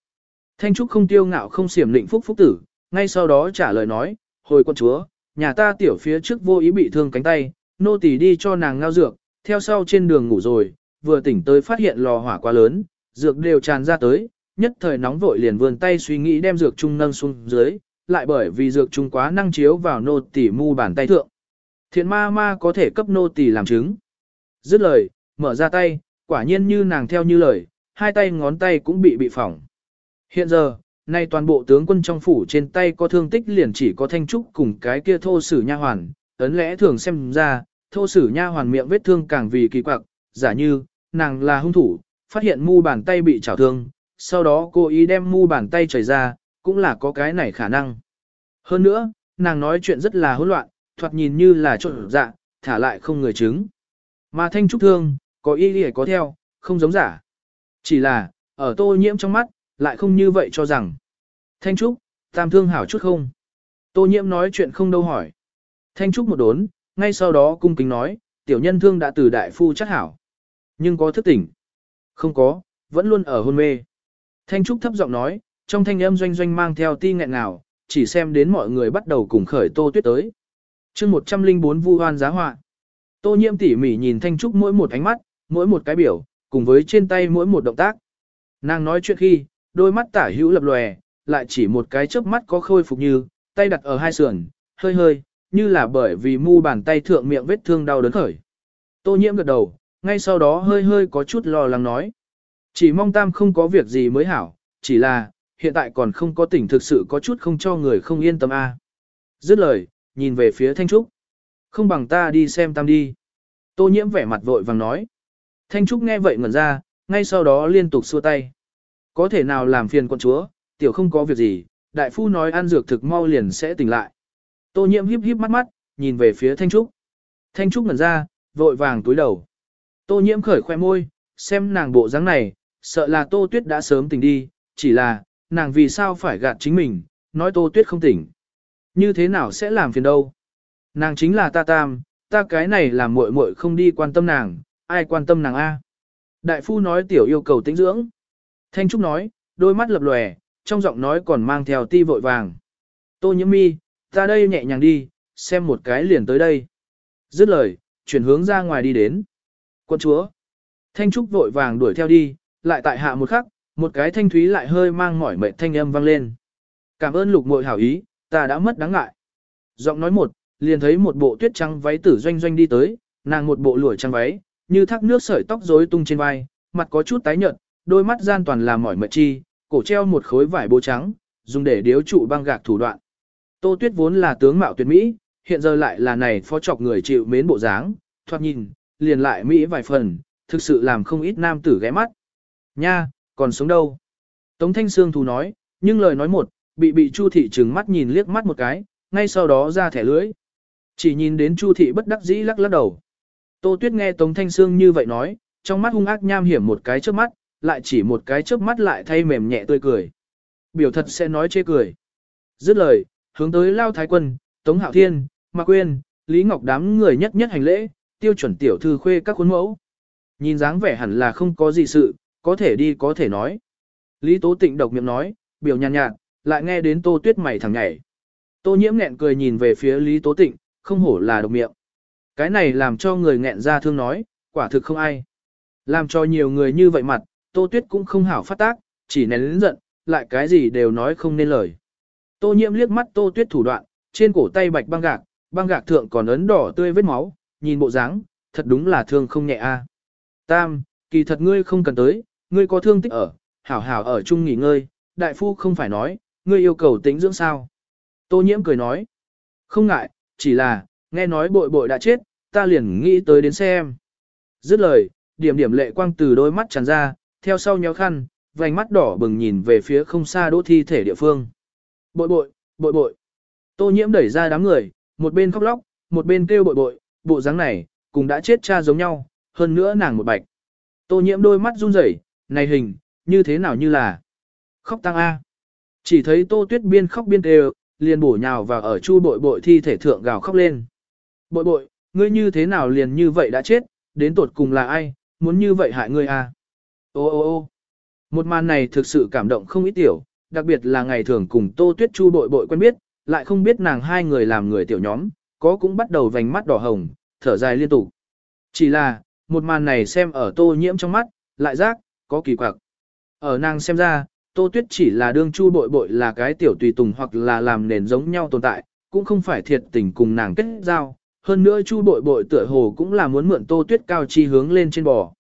Thanh Trúc không tiêu ngạo không xiểm định phúc phúc tử, ngay sau đó trả lời nói, hồi quân chúa, nhà ta tiểu phía trước vô ý bị thương cánh tay, nô tỳ đi cho nàng ngao dược, theo sau trên đường ngủ rồi, vừa tỉnh tới phát hiện lò hỏa quá lớn, dược đều tràn ra tới, nhất thời nóng vội liền vươn tay suy nghĩ đem dược chung nâng xuống dưới, lại bởi vì dược chung quá năng chiếu vào nô tỳ mu bàn tay thượng. Thiện ma ma có thể cấp nô tỳ làm chứng. Dứt lời, mở ra tay, quả nhiên như nàng theo như lời, hai tay ngón tay cũng bị bị phỏng. Hiện giờ, nay toàn bộ tướng quân trong phủ trên tay có thương tích liền chỉ có thanh trúc cùng cái kia thô sử nha hoàn, ấn lẽ thường xem ra, thô sử nha hoàn miệng vết thương càng vì kỳ quặc, giả như, nàng là hung thủ, phát hiện mu bàn tay bị chảo thương, sau đó cô ý đem mu bàn tay chảy ra, cũng là có cái này khả năng. Hơn nữa, nàng nói chuyện rất là hỗn loạn, thoạt nhìn như là trộn dạ, thả lại không người chứng. Mà thanh trúc thương, có ý nghĩa có theo, không giống giả. Chỉ là, ở tô nhiễm trong mắt, lại không như vậy cho rằng. Thanh trúc, tam thương hảo chút không? Tô nhiễm nói chuyện không đâu hỏi. Thanh trúc một đốn, ngay sau đó cung kính nói, tiểu nhân thương đã từ đại phu chắc hảo. Nhưng có thức tỉnh. Không có, vẫn luôn ở hôn mê. Thanh trúc thấp giọng nói, trong thanh âm doanh doanh mang theo ti nghẹn nào, chỉ xem đến mọi người bắt đầu cùng khởi tô tuyết tới chương 104 vu hoan giá họa. Tô nhiễm tỉ mỉ nhìn Thanh Trúc mỗi một ánh mắt, mỗi một cái biểu, cùng với trên tay mỗi một động tác. Nàng nói chuyện khi, đôi mắt tả hữu lập lòe, lại chỉ một cái chớp mắt có khôi phục như, tay đặt ở hai sườn, hơi hơi, như là bởi vì mu bàn tay thượng miệng vết thương đau đớn khởi. Tô nhiễm gật đầu, ngay sau đó hơi hơi có chút lo lắng nói. Chỉ mong tam không có việc gì mới hảo, chỉ là, hiện tại còn không có tỉnh thực sự có chút không cho người không yên tâm a. Dứt lời, nhìn về phía Thanh Trúc. Không bằng ta đi xem tam đi. Tô nhiễm vẻ mặt vội vàng nói. Thanh Trúc nghe vậy ngẩn ra, ngay sau đó liên tục xua tay. Có thể nào làm phiền quận chúa, tiểu không có việc gì, đại phu nói ăn dược thực mau liền sẽ tỉnh lại. Tô nhiễm híp híp mắt mắt, nhìn về phía Thanh Trúc. Thanh Trúc ngẩn ra, vội vàng túi đầu. Tô nhiễm khởi khoe môi, xem nàng bộ dáng này, sợ là Tô Tuyết đã sớm tỉnh đi, chỉ là, nàng vì sao phải gạt chính mình, nói Tô Tuyết không tỉnh. Như thế nào sẽ làm phiền đâu? Nàng chính là ta tam, ta cái này làm muội muội không đi quan tâm nàng, ai quan tâm nàng a? Đại phu nói tiểu yêu cầu tĩnh dưỡng. Thanh Trúc nói, đôi mắt lập lòe, trong giọng nói còn mang theo ti vội vàng. Tô nhiễm mi, ta đây nhẹ nhàng đi, xem một cái liền tới đây. Dứt lời, chuyển hướng ra ngoài đi đến. Quân chúa. Thanh Trúc vội vàng đuổi theo đi, lại tại hạ một khắc, một cái thanh thúy lại hơi mang mỏi mệt thanh âm vang lên. Cảm ơn lục muội hảo ý, ta đã mất đáng ngại. Giọng nói một, liền thấy một bộ tuyết trắng váy tử doanh doanh đi tới, nàng một bộ lụa trắng váy, như thác nước sợi tóc rối tung trên vai, mặt có chút tái nhợt, đôi mắt gian toàn là mỏi mệt chi, cổ treo một khối vải bố trắng, dùng để điếu trụ băng gạc thủ đoạn. Tô Tuyết vốn là tướng mạo tuyệt mỹ, hiện giờ lại là này phó chọc người chịu mến bộ dáng, thoạt nhìn, liền lại mỹ vài phần, thực sự làm không ít nam tử ghé mắt. Nha, còn sống đâu? Tống Thanh Sương thù nói, nhưng lời nói một, bị bị Chu thị trừng mắt nhìn liếc mắt một cái, ngay sau đó ra thẻ lưới. Chỉ nhìn đến Chu thị bất đắc dĩ lắc lắc đầu. Tô Tuyết nghe Tống Thanh Sương như vậy nói, trong mắt hung ác nham hiểm một cái trước mắt, lại chỉ một cái chớp mắt lại thay mềm nhẹ tươi cười. Biểu thật sẽ nói chê cười. Dứt lời, hướng tới Lao Thái Quân, Tống Hạo Thiên, Mạc Quyên, Lý Ngọc đám người nhất nhất hành lễ, tiêu chuẩn tiểu thư khuê các khuôn mẫu. Nhìn dáng vẻ hẳn là không có gì sự, có thể đi có thể nói. Lý Tố Tịnh độc miệng nói, biểu nhàn nhạt, lại nghe đến Tô Tuyết mày thẳng nhảy. Tô Nhiễm nghẹn cười nhìn về phía Lý Tố Tịnh, không hổ là độc miệng. Cái này làm cho người nghẹn ra thương nói, quả thực không ai. Làm cho nhiều người như vậy mặt, Tô Tuyết cũng không hảo phát tác, chỉ nén lĩnh giận, lại cái gì đều nói không nên lời. Tô Nhiễm liếc mắt Tô Tuyết thủ đoạn, trên cổ tay bạch băng gạc, băng gạc thượng còn ấn đỏ tươi vết máu, nhìn bộ dáng, thật đúng là thương không nhẹ a. Tam, kỳ thật ngươi không cần tới, ngươi có thương tích ở, hảo hảo ở chung nghỉ ngơi, đại phu không phải nói, ngươi yêu cầu tính dưỡng sao. Tô nhiễm cười nói, không ngại, chỉ là, nghe nói bội bội đã chết, ta liền nghĩ tới đến xem. Dứt lời, điểm điểm lệ quang từ đôi mắt tràn ra, theo sau nhéo khăn, vành mắt đỏ bừng nhìn về phía không xa đỗ thi thể địa phương. Bội bội, bội bội. Tô nhiễm đẩy ra đám người, một bên khóc lóc, một bên kêu bội bội, bộ dáng này, cùng đã chết cha giống nhau, hơn nữa nàng một bạch. Tô nhiễm đôi mắt run rẩy, này hình, như thế nào như là khóc tăng A. Chỉ thấy tô tuyết biên khóc biên đều, liền bổ nhào vào ở chu bội bội thi thể thượng gào khóc lên. Bội bội, ngươi như thế nào liền như vậy đã chết, đến tột cùng là ai, muốn như vậy hại ngươi à Ô ô ô một màn này thực sự cảm động không ít tiểu, đặc biệt là ngày thường cùng tô tuyết chu bội bội quen biết, lại không biết nàng hai người làm người tiểu nhóm, có cũng bắt đầu vành mắt đỏ hồng, thở dài liên tục. Chỉ là, một màn này xem ở tô nhiễm trong mắt, lại giác, có kỳ quặc. Ở nàng xem ra, tô tuyết chỉ là đương chu bội bội là cái tiểu tùy tùng hoặc là làm nền giống nhau tồn tại, cũng không phải thiệt tình cùng nàng kết giao. Hơn nữa chu bội bội tựa hồ cũng là muốn mượn tô tuyết cao chi hướng lên trên bò.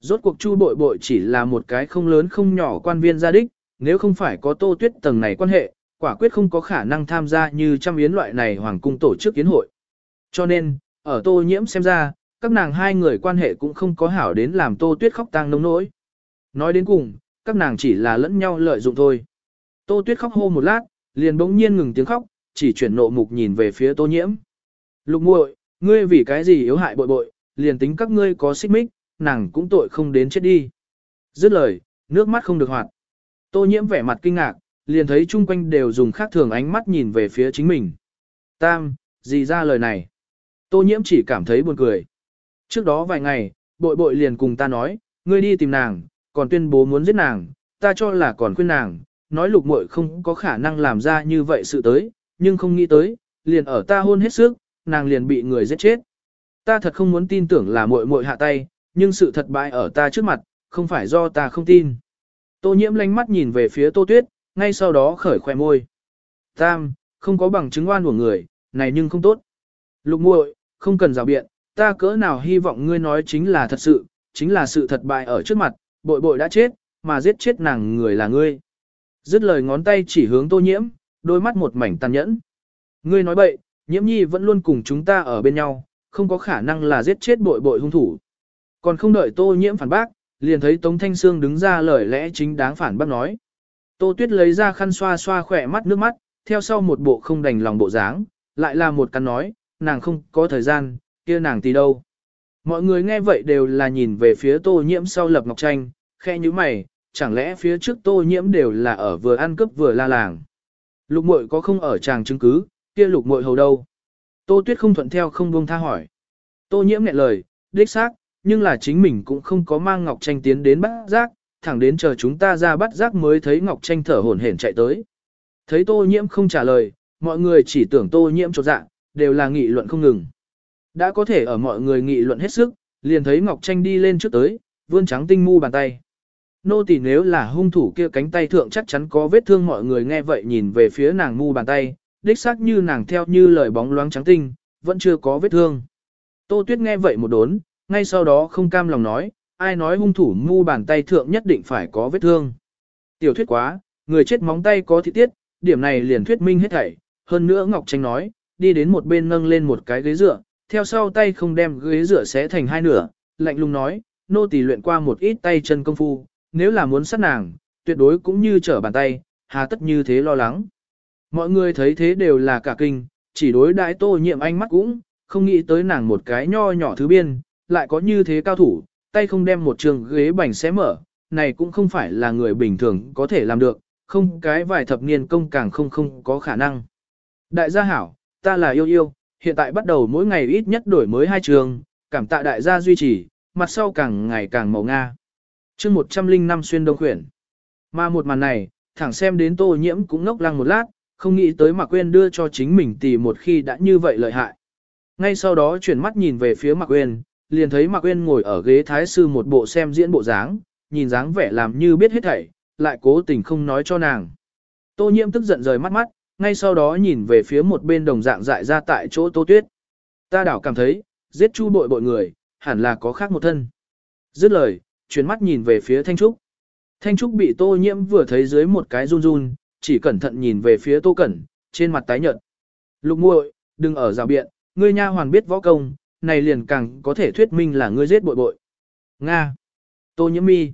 Rốt cuộc chu bội bội chỉ là một cái không lớn không nhỏ quan viên gia đích, nếu không phải có tô tuyết tầng này quan hệ, quả quyết không có khả năng tham gia như trăm yến loại này hoàng cung tổ chức yến hội. Cho nên, ở tô nhiễm xem ra, các nàng hai người quan hệ cũng không có hảo đến làm tô tuyết khóc tang nông nỗi. Nói đến cùng, các nàng chỉ là lẫn nhau lợi dụng thôi. Tô tuyết khóc hô một lát, liền bỗng nhiên ngừng tiếng khóc, chỉ chuyển nộ mục nhìn về phía tô nhiễm. Lục muội, ngươi vì cái gì yếu hại bội bội, liền tính các ngươi có xích mích, nàng cũng tội không đến chết đi. Dứt lời, nước mắt không được hoạt. Tô nhiễm vẻ mặt kinh ngạc, liền thấy chung quanh đều dùng khác thường ánh mắt nhìn về phía chính mình. Tam, gì ra lời này? Tô nhiễm chỉ cảm thấy buồn cười. Trước đó vài ngày, bội bội liền cùng ta nói, ngươi đi tìm nàng, còn tuyên bố muốn giết nàng, ta cho là còn khuyên nàng, nói lục muội không có khả năng làm ra như vậy sự tới, nhưng không nghĩ tới, liền ở ta hôn hết sức, nàng liền bị người giết chết. Ta thật không muốn tin tưởng là muội muội hạ tay, nhưng sự thật bại ở ta trước mặt, không phải do ta không tin. Tô nhiễm lánh mắt nhìn về phía tô tuyết, ngay sau đó khởi khoe môi. Tam, không có bằng chứng oan của người, này nhưng không tốt. Lục muội, không cần rào biện, ta cỡ nào hy vọng ngươi nói chính là thật sự, chính là sự thật bại ở trước mặt, bội bội đã chết, mà giết chết nàng người là ngươi. Dứt lời ngón tay chỉ hướng tô nhiễm, đôi mắt một mảnh tàn nhẫn. Ngươi nói bậy, nhiễm nhi vẫn luôn cùng chúng ta ở bên nhau, không có khả năng là giết chết bội bội hung thủ. Còn không đợi tô nhiễm phản bác, liền thấy Tống Thanh Sương đứng ra lời lẽ chính đáng phản bác nói. Tô Tuyết lấy ra khăn xoa xoa khỏe mắt nước mắt, theo sau một bộ không đành lòng bộ dáng, lại là một căn nói, nàng không có thời gian, kia nàng thì đâu. Mọi người nghe vậy đều là nhìn về phía tô nhiễm sau lập ngọc tranh, khe như mày, chẳng lẽ phía trước tô nhiễm đều là ở vừa ăn cướp vừa la làng. Lục muội có không ở chàng chứng cứ, kia lục muội hầu đâu. Tô tuyết không thuận theo không buông tha hỏi. Tô nhiễm nghẹn lời, đích xác, nhưng là chính mình cũng không có mang ngọc tranh tiến đến bắt giác, thẳng đến chờ chúng ta ra bắt giác mới thấy ngọc tranh thở hổn hển chạy tới. Thấy tô nhiễm không trả lời, mọi người chỉ tưởng tô nhiễm trột dạ, đều là nghị luận không ngừng. Đã có thể ở mọi người nghị luận hết sức, liền thấy Ngọc Tranh đi lên trước tới, vươn trắng tinh mu bàn tay. Nô tỳ nếu là hung thủ kia cánh tay thượng chắc chắn có vết thương mọi người nghe vậy nhìn về phía nàng mu bàn tay, đích xác như nàng theo như lời bóng loáng trắng tinh, vẫn chưa có vết thương. Tô Tuyết nghe vậy một đốn, ngay sau đó không cam lòng nói, ai nói hung thủ mu bàn tay thượng nhất định phải có vết thương. Tiểu thuyết quá, người chết móng tay có thị tiết, điểm này liền thuyết minh hết thảy. Hơn nữa Ngọc Tranh nói, đi đến một bên nâng lên một cái ghế dựa, theo sau tay không đem ghế rửa xé thành hai nửa, lạnh lùng nói, nô tỳ luyện qua một ít tay chân công phu, nếu là muốn sát nàng, tuyệt đối cũng như trở bàn tay, hà tất như thế lo lắng. Mọi người thấy thế đều là cả kinh, chỉ đối đại tô nhiệm ánh mắt cũng, không nghĩ tới nàng một cái nho nhỏ thứ biên, lại có như thế cao thủ, tay không đem một trường ghế bành xé mở, này cũng không phải là người bình thường có thể làm được, không cái vài thập niên công càng không không có khả năng. Đại gia hảo, ta là yêu yêu, hiện tại bắt đầu mỗi ngày ít nhất đổi mới hai trường, cảm tạ đại gia duy trì, mặt sau càng ngày càng màu nga. chương 105 xuyên đông khuyển. Mà một màn này, thẳng xem đến tô nhiễm cũng ngốc lăng một lát, không nghĩ tới Mạc Quyên đưa cho chính mình tỷ một khi đã như vậy lợi hại. Ngay sau đó chuyển mắt nhìn về phía Mạc Quyên, liền thấy Mạc Quyên ngồi ở ghế thái sư một bộ xem diễn bộ dáng, nhìn dáng vẻ làm như biết hết thảy, lại cố tình không nói cho nàng. Tô nhiễm tức giận rời mắt mắt, ngay sau đó nhìn về phía một bên đồng dạng dại ra tại chỗ Tô Tuyết. Ta đảo cảm thấy, giết chu bội bội người, hẳn là có khác một thân. Dứt lời, chuyển mắt nhìn về phía Thanh Trúc. Thanh Trúc bị Tô nhiễm vừa thấy dưới một cái run run, chỉ cẩn thận nhìn về phía Tô Cẩn, trên mặt tái nhợt. Lục muội, đừng ở rào biện, ngươi nha hoàn biết võ công, này liền càng có thể thuyết minh là ngươi giết bội bội. Nga. Tô nhiễm mi.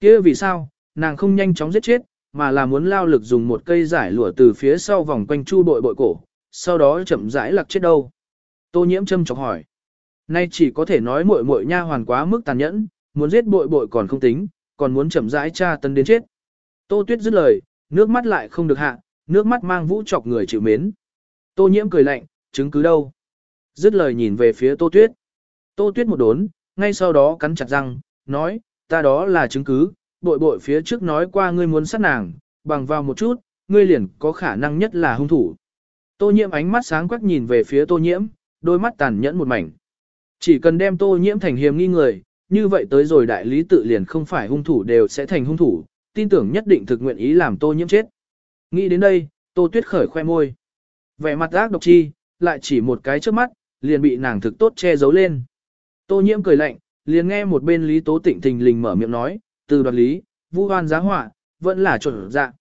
kia vì sao, nàng không nhanh chóng giết chết, mà là muốn lao lực dùng một cây giải lụa từ phía sau vòng quanh chu bội bội cổ, sau đó chậm rãi lạc chết đâu. Tô nhiễm châm chọc hỏi. Nay chỉ có thể nói muội muội nha hoàn quá mức tàn nhẫn, muốn giết bội bội còn không tính, còn muốn chậm rãi tra tấn đến chết. Tô Tuyết dứt lời, nước mắt lại không được hạ, nước mắt mang vũ chọc người chịu mến. Tô nhiễm cười lạnh, chứng cứ đâu? Dứt lời nhìn về phía Tô Tuyết. Tô Tuyết một đốn, ngay sau đó cắn chặt răng, nói, ta đó là chứng cứ, bội bội phía trước nói qua ngươi muốn sát nàng, bằng vào một chút, ngươi liền có khả năng nhất là hung thủ. Tô nhiễm ánh mắt sáng quắc nhìn về phía tô nhiễm, đôi mắt tàn nhẫn một mảnh. Chỉ cần đem tô nhiễm thành hiềm nghi người, như vậy tới rồi đại lý tự liền không phải hung thủ đều sẽ thành hung thủ, tin tưởng nhất định thực nguyện ý làm tô nhiễm chết. Nghĩ đến đây, tô tuyết khởi khoe môi. Vẻ mặt ác độc chi, lại chỉ một cái trước mắt, liền bị nàng thực tốt che giấu lên. Tô nhiễm cười lạnh, liền nghe một bên Lý Tố Tịnh thình lình mở miệng nói, từ đoạt lý, vu hoan giá họa, vẫn là chuẩn dạ.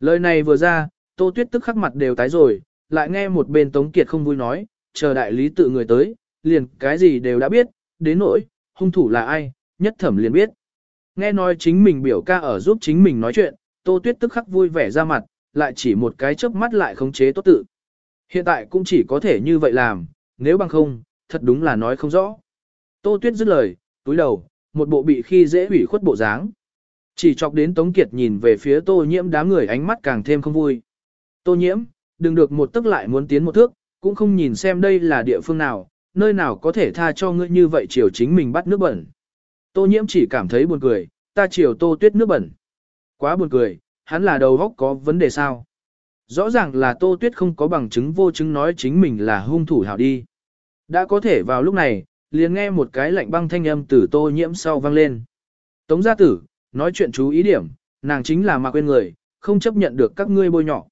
Lời này vừa ra, Tô Tuyết tức khắc mặt đều tái rồi, lại nghe một bên Tống Kiệt không vui nói, chờ đại lý tự người tới, liền cái gì đều đã biết, đến nỗi, hung thủ là ai, nhất thẩm liền biết. Nghe nói chính mình biểu ca ở giúp chính mình nói chuyện, Tô Tuyết tức khắc vui vẻ ra mặt, lại chỉ một cái chớp mắt lại khống chế tốt tự. Hiện tại cũng chỉ có thể như vậy làm, nếu bằng không, thật đúng là nói không rõ. Tô Tuyết dứt lời, túi đầu, một bộ bị khi dễ hủy khuất bộ dáng. Chỉ chọc đến Tống Kiệt nhìn về phía Tô Nhiễm đám người ánh mắt càng thêm không vui. Tô Nhiễm, đừng được một tức lại muốn tiến một thước, cũng không nhìn xem đây là địa phương nào, nơi nào có thể tha cho ngươi như vậy chiều chính mình bắt nước bẩn. Tô Nhiễm chỉ cảm thấy buồn cười, ta chiều Tô Tuyết nước bẩn. Quá buồn cười, hắn là đầu óc có vấn đề sao? Rõ ràng là Tô Tuyết không có bằng chứng vô chứng nói chính mình là hung thủ hảo đi. Đã có thể vào lúc này, liền nghe một cái lạnh băng thanh âm từ tô nhiễm sau vang lên. Tống gia tử, nói chuyện chú ý điểm, nàng chính là Mạc Quyên người, không chấp nhận được các ngươi bôi nhỏ.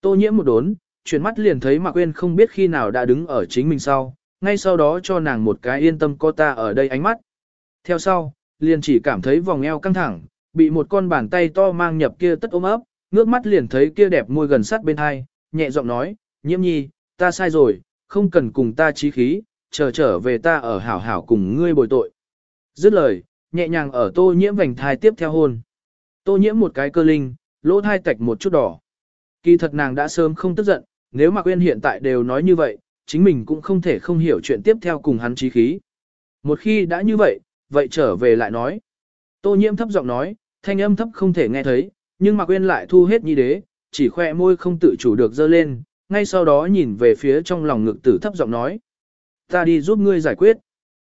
Tô nhiễm một đốn, chuyển mắt liền thấy Mạc Quyên không biết khi nào đã đứng ở chính mình sau, ngay sau đó cho nàng một cái yên tâm có ta ở đây ánh mắt. Theo sau, liền chỉ cảm thấy vòng eo căng thẳng, bị một con bàn tay to mang nhập kia tất ôm ấp, ngước mắt liền thấy kia đẹp môi gần sát bên hai, nhẹ giọng nói, nhiễm nhi, ta sai rồi, không cần cùng ta trí khí, chờ trở về ta ở hảo hảo cùng ngươi bồi tội. Dứt lời, nhẹ nhàng ở tô nhiễm vành thai tiếp theo hôn. Tô nhiễm một cái cơ linh, lỗ thai tạch một chút đỏ. Kỳ thật nàng đã sớm không tức giận, nếu mà quên hiện tại đều nói như vậy, chính mình cũng không thể không hiểu chuyện tiếp theo cùng hắn trí khí. Một khi đã như vậy, vậy trở về lại nói. Tô nhiễm thấp giọng nói, thanh âm thấp không thể nghe thấy, nhưng mà quên lại thu hết nhi đế, chỉ khoe môi không tự chủ được dơ lên, ngay sau đó nhìn về phía trong lòng ngực tử thấp giọng nói. Ta đi giúp ngươi giải quyết.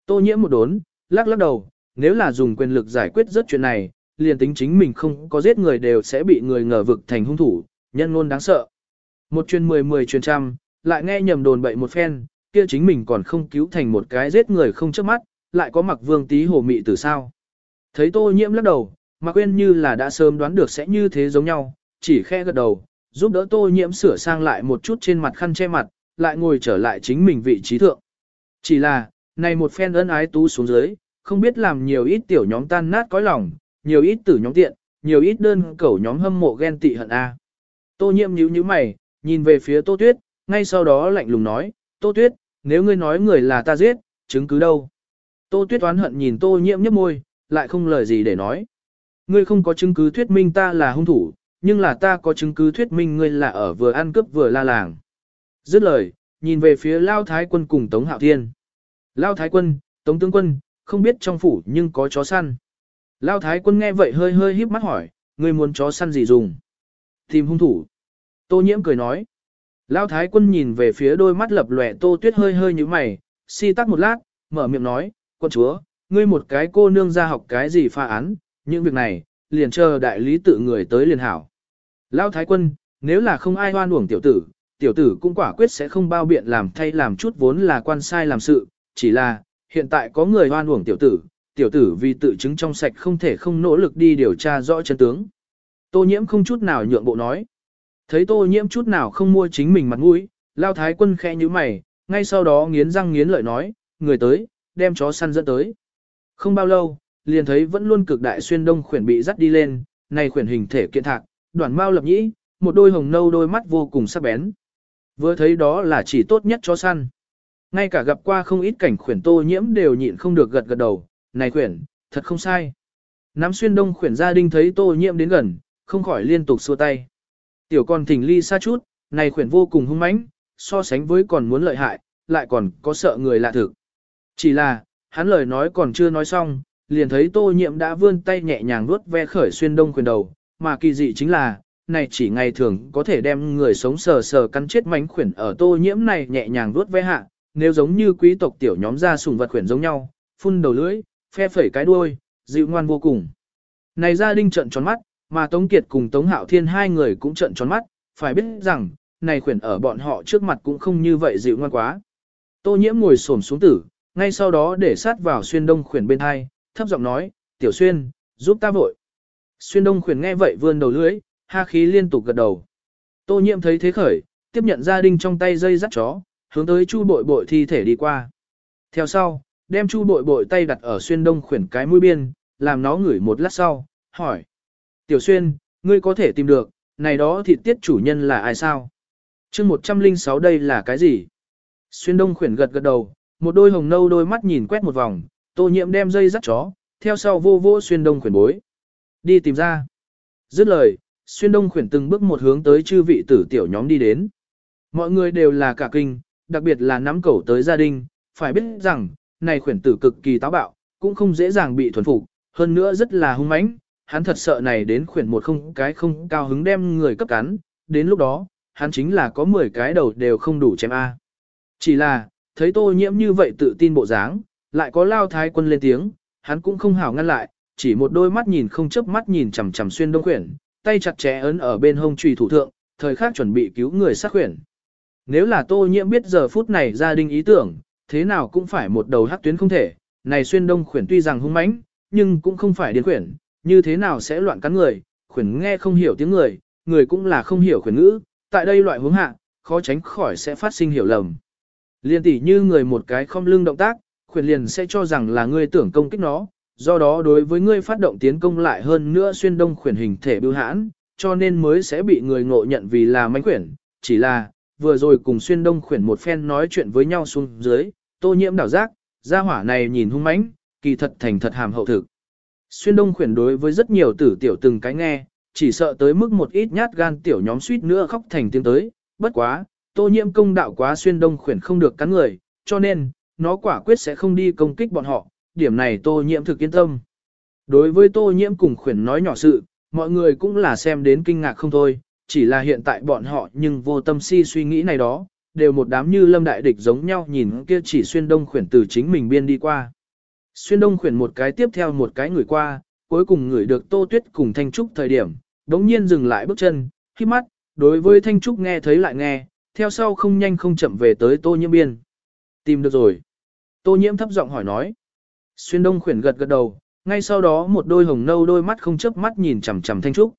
Tô nhiễm một đốn, lắc lắc đầu, nếu là dùng quyền lực giải quyết rất chuyện này, liền tính chính mình không có giết người đều sẽ bị người ngờ vực thành hung thủ, nhân ngôn đáng sợ. Một chuyên mười mười chuyên trăm, lại nghe nhầm đồn bậy một phen, kia chính mình còn không cứu thành một cái giết người không chớp mắt, lại có mặc vương tí hồ mị từ sao. Thấy tô nhiễm lắc đầu, mà quên như là đã sớm đoán được sẽ như thế giống nhau, chỉ khe gật đầu, giúp đỡ tô nhiễm sửa sang lại một chút trên mặt khăn che mặt, lại ngồi trở lại chính mình vị trí thượng. Chỉ là, này một phen ân ái tú xuống dưới, không biết làm nhiều ít tiểu nhóm tan nát cõi lòng, nhiều ít tử nhóm tiện, nhiều ít đơn cẩu nhóm hâm mộ ghen tị hận A. Tô nhiệm nhíu nhíu mày, nhìn về phía Tô Tuyết, ngay sau đó lạnh lùng nói, Tô Tuyết, nếu ngươi nói người là ta giết, chứng cứ đâu? Tô Tuyết oán hận nhìn Tô nhiệm nhếch môi, lại không lời gì để nói. Ngươi không có chứng cứ thuyết minh ta là hung thủ, nhưng là ta có chứng cứ thuyết minh ngươi là ở vừa ăn cướp vừa la làng. Dứt lời, nhìn về phía Lao Thái quân cùng Tống Hạo Thiên. Lao Thái quân, Tống Tướng quân, không biết trong phủ nhưng có chó săn. Lao Thái quân nghe vậy hơi hơi híp mắt hỏi, ngươi muốn chó săn gì dùng? Tìm hung thủ. Tô nhiễm cười nói. Lao Thái quân nhìn về phía đôi mắt lập lòe Tô Tuyết hơi hơi như mày, si tắc một lát, mở miệng nói, quân chúa, ngươi một cái cô nương ra học cái gì pha án, những việc này, liền chờ đại lý tự người tới liền hảo. Lao Thái quân, nếu là không ai hoan uổng tiểu tử, tiểu tử cũng quả quyết sẽ không bao biện làm thay làm chút vốn là quan sai làm sự, chỉ là, hiện tại có người hoan uổng tiểu tử, tiểu tử vì tự chứng trong sạch không thể không nỗ lực đi điều tra rõ chân tướng. Tô nhiễm không chút nào nhượng bộ nói. Thấy tô nhiễm chút nào không mua chính mình mặt mũi, lao thái quân khẽ như mày, ngay sau đó nghiến răng nghiến lợi nói, người tới, đem chó săn dẫn tới. Không bao lâu, liền thấy vẫn luôn cực đại xuyên đông khuyển bị dắt đi lên, này khuyển hình thể kiện thạc, đoạn mao lập nhĩ, một đôi hồng nâu đôi mắt vô cùng sắc bén. Vừa thấy đó là chỉ tốt nhất cho săn. Ngay cả gặp qua không ít cảnh khuyển tô nhiễm đều nhịn không được gật gật đầu, này khuyển, thật không sai. Nắm xuyên đông khuyển gia đình thấy tô nhiễm đến gần, không khỏi liên tục xua tay. Tiểu con thỉnh ly xa chút, này khuyển vô cùng hung mãnh, so sánh với còn muốn lợi hại, lại còn có sợ người lạ thực. Chỉ là, hắn lời nói còn chưa nói xong, liền thấy tô nhiễm đã vươn tay nhẹ nhàng vuốt ve khởi xuyên đông khuyển đầu, mà kỳ dị chính là, này chỉ ngày thường có thể đem người sống sờ sờ cắn chết mánh khuyển ở tô nhiễm này nhẹ nhàng vuốt ve hạ, nếu giống như quý tộc tiểu nhóm ra sùng vật khuyển giống nhau, phun đầu lưỡi, phe phẩy cái đuôi, dịu ngoan vô cùng. Này gia đình trận tròn mắt, mà Tống Kiệt cùng Tống Hạo Thiên hai người cũng trận tròn mắt, phải biết rằng, này khuyển ở bọn họ trước mặt cũng không như vậy dịu ngoan quá. Tô nhiễm ngồi xổm xuống tử, ngay sau đó để sát vào xuyên đông khuyển bên hai, thấp giọng nói, tiểu xuyên, giúp ta vội. Xuyên đông khuyển nghe vậy vươn đầu lưỡi, ha khí liên tục gật đầu. Tô nhiễm thấy thế khởi, tiếp nhận gia đình trong tay dây dắt chó, hướng tới chu bội bội thi thể đi qua. Theo sau, đem chu bội bội tay đặt ở xuyên đông khuyển cái mũi biên, làm nó ngửi một lát sau, hỏi. Tiểu xuyên, ngươi có thể tìm được, này đó thịt tiết chủ nhân là ai sao? chương 106 đây là cái gì? Xuyên đông khuyển gật gật đầu, một đôi hồng nâu đôi mắt nhìn quét một vòng, tô nhiễm đem dây dắt chó, theo sau vô vô xuyên đông khuyển bối. Đi tìm ra. Dứt lời, xuyên đông khuyển từng bước một hướng tới chư vị tử tiểu nhóm đi đến. Mọi người đều là cả kinh, đặc biệt là nắm cẩu tới gia đình, phải biết rằng, này khuyển tử cực kỳ táo bạo, cũng không dễ dàng bị thuần phục, hơn nữa rất là hung mãnh, hắn thật sợ này đến khuyển một không cái không cao hứng đem người cấp cắn, đến lúc đó, hắn chính là có 10 cái đầu đều không đủ chém A. Chỉ là, thấy tô nhiễm như vậy tự tin bộ dáng, lại có lao thái quân lên tiếng, hắn cũng không hảo ngăn lại, chỉ một đôi mắt nhìn không chớp mắt nhìn chằm chằm xuyên đông khuyển, tay chặt chẽ ấn ở bên hông trùy thủ thượng, thời khắc chuẩn bị cứu người sát khuyển. Nếu là tô nhiễm biết giờ phút này gia đình ý tưởng, thế nào cũng phải một đầu hắc tuyến không thể, này xuyên đông khuyển tuy rằng hung mãnh, nhưng cũng không phải điên khuyển, như thế nào sẽ loạn cắn người, khuyển nghe không hiểu tiếng người, người cũng là không hiểu khuyển ngữ, tại đây loại hướng hạ, khó tránh khỏi sẽ phát sinh hiểu lầm. Liên tỷ như người một cái không lưng động tác, khuyển liền sẽ cho rằng là ngươi tưởng công kích nó, do đó đối với ngươi phát động tiến công lại hơn nữa xuyên đông khuyển hình thể bưu hãn, cho nên mới sẽ bị người ngộ nhận vì là mánh khuyển, chỉ là, vừa rồi cùng xuyên đông khuyển một phen nói chuyện với nhau xuống dưới, tô nhiễm đảo giác, gia hỏa này nhìn hung mãnh, kỳ thật thành thật hàm hậu thực. Xuyên đông khuyển đối với rất nhiều tử tiểu từng cái nghe, chỉ sợ tới mức một ít nhát gan tiểu nhóm suýt nữa khóc thành tiếng tới, bất quá, tô nhiễm công đạo quá xuyên đông khuyển không được cắn người, cho nên, nó quả quyết sẽ không đi công kích bọn họ, điểm này tô nhiễm thực yên tâm. Đối với tô nhiễm cùng khuyển nói nhỏ sự, mọi người cũng là xem đến kinh ngạc không thôi, chỉ là hiện tại bọn họ nhưng vô tâm si suy nghĩ này đó, đều một đám như lâm đại địch giống nhau nhìn kia chỉ xuyên đông khuyển từ chính mình biên đi qua. Xuyên đông khuyển một cái tiếp theo một cái người qua, cuối cùng người được tô tuyết cùng Thanh Trúc thời điểm, đống nhiên dừng lại bước chân, khi mắt, đối với Thanh Trúc nghe thấy lại nghe, theo sau không nhanh không chậm về tới tô nhiễm biên. Tìm được rồi. Tô nhiễm thấp giọng hỏi nói. Xuyên đông khuyển gật gật đầu, ngay sau đó một đôi hồng nâu đôi mắt không chớp mắt nhìn chằm chằm Thanh Trúc.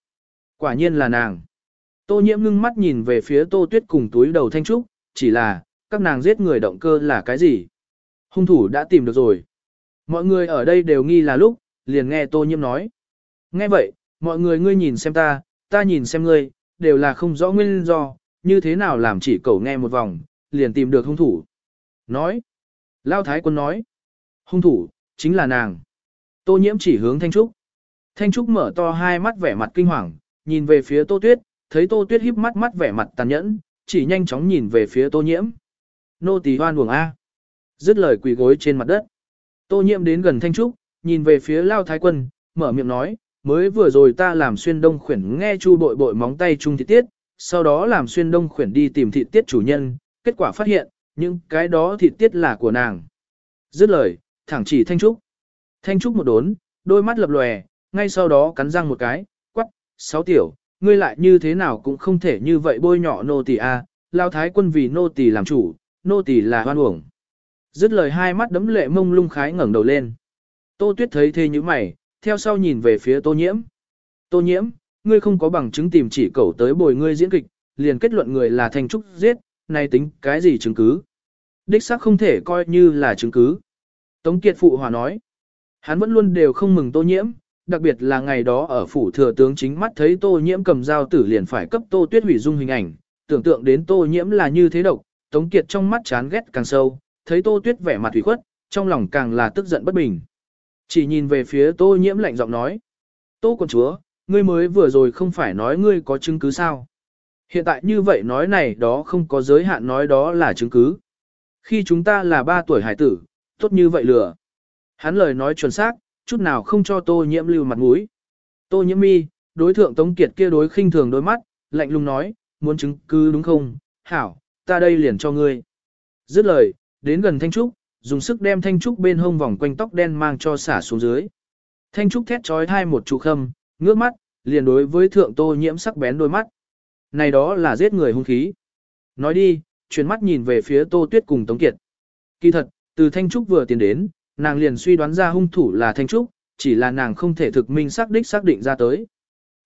Quả nhiên là nàng. Tô nhiễm ngưng mắt nhìn về phía tô tuyết cùng túi đầu Thanh Trúc, chỉ là, các nàng giết người động cơ là cái gì? Hung thủ đã tìm được rồi. Mọi người ở đây đều nghi là lúc, liền nghe tô nhiễm nói. Nghe vậy, mọi người ngươi nhìn xem ta, ta nhìn xem ngươi, đều là không rõ nguyên do, như thế nào làm chỉ cầu nghe một vòng, liền tìm được hung thủ. Nói. Lao Thái quân nói. Hung thủ, chính là nàng. Tô nhiễm chỉ hướng Thanh Trúc. Thanh Trúc mở to hai mắt vẻ mặt kinh hoàng, nhìn về phía Tô Tuyết, thấy Tô Tuyết híp mắt mắt vẻ mặt tàn nhẫn, chỉ nhanh chóng nhìn về phía Tô Nhiễm. Nô tỳ hoan buồng A. Dứt lời quỳ gối trên mặt đất. Tô Nhiễm đến gần Thanh Trúc, nhìn về phía Lao Thái Quân, mở miệng nói, mới vừa rồi ta làm xuyên đông khuyển nghe chu bội bội móng tay chung thị tiết, sau đó làm xuyên đông khuyển đi tìm thị tiết chủ nhân, kết quả phát hiện, những cái đó thị tiết là của nàng. Dứt lời, thẳng chỉ Thanh Trúc. Thanh Trúc một đốn, đôi mắt lập lòe, ngay sau đó cắn răng một cái, quắc, sáu tiểu, ngươi lại như thế nào cũng không thể như vậy bôi nhọ nô tỳ a, lao thái quân vì nô tỳ làm chủ, nô tỳ là hoan uổng. Dứt lời hai mắt đấm lệ mông lung khái ngẩng đầu lên. Tô Tuyết thấy thế như mày, theo sau nhìn về phía Tô Nhiễm. Tô Nhiễm, ngươi không có bằng chứng tìm chỉ cầu tới bồi ngươi diễn kịch, liền kết luận người là Thanh Trúc giết, này tính cái gì chứng cứ? Đích xác không thể coi như là chứng cứ. Tống Kiệt Phụ Hòa nói, hắn vẫn luôn đều không mừng Tô Nhiễm, đặc biệt là ngày đó ở phủ thừa tướng chính mắt thấy Tô Nhiễm cầm dao tử liền phải cấp Tô Tuyết hủy dung hình ảnh, tưởng tượng đến Tô Nhiễm là như thế độc, Tống Kiệt trong mắt chán ghét càng sâu, thấy Tô Tuyết vẻ mặt thủy khuất, trong lòng càng là tức giận bất bình. Chỉ nhìn về phía Tô Nhiễm lạnh giọng nói, Tô con chúa, ngươi mới vừa rồi không phải nói ngươi có chứng cứ sao? Hiện tại như vậy nói này đó không có giới hạn nói đó là chứng cứ. Khi chúng ta là ba tuổi hải tử, tốt như vậy lừa. Hắn lời nói chuẩn xác, chút nào không cho tô nhiễm lưu mặt mũi. Tô nhiễm mi, đối thượng Tống Kiệt kia đối khinh thường đôi mắt, lạnh lùng nói, muốn chứng cứ đúng không? Hảo, ta đây liền cho ngươi. Dứt lời, đến gần Thanh Trúc, dùng sức đem Thanh Trúc bên hông vòng quanh tóc đen mang cho xả xuống dưới. Thanh Trúc thét trói thai một trụ khâm, ngước mắt, liền đối với thượng tô nhiễm sắc bén đôi mắt. Này đó là giết người hung khí. Nói đi, chuyển mắt nhìn về phía tô tuyết cùng Tống Kiệt. Kỳ thật, từ Thanh Trúc vừa tiến đến, nàng liền suy đoán ra hung thủ là Thanh Trúc, chỉ là nàng không thể thực minh xác đích xác định ra tới.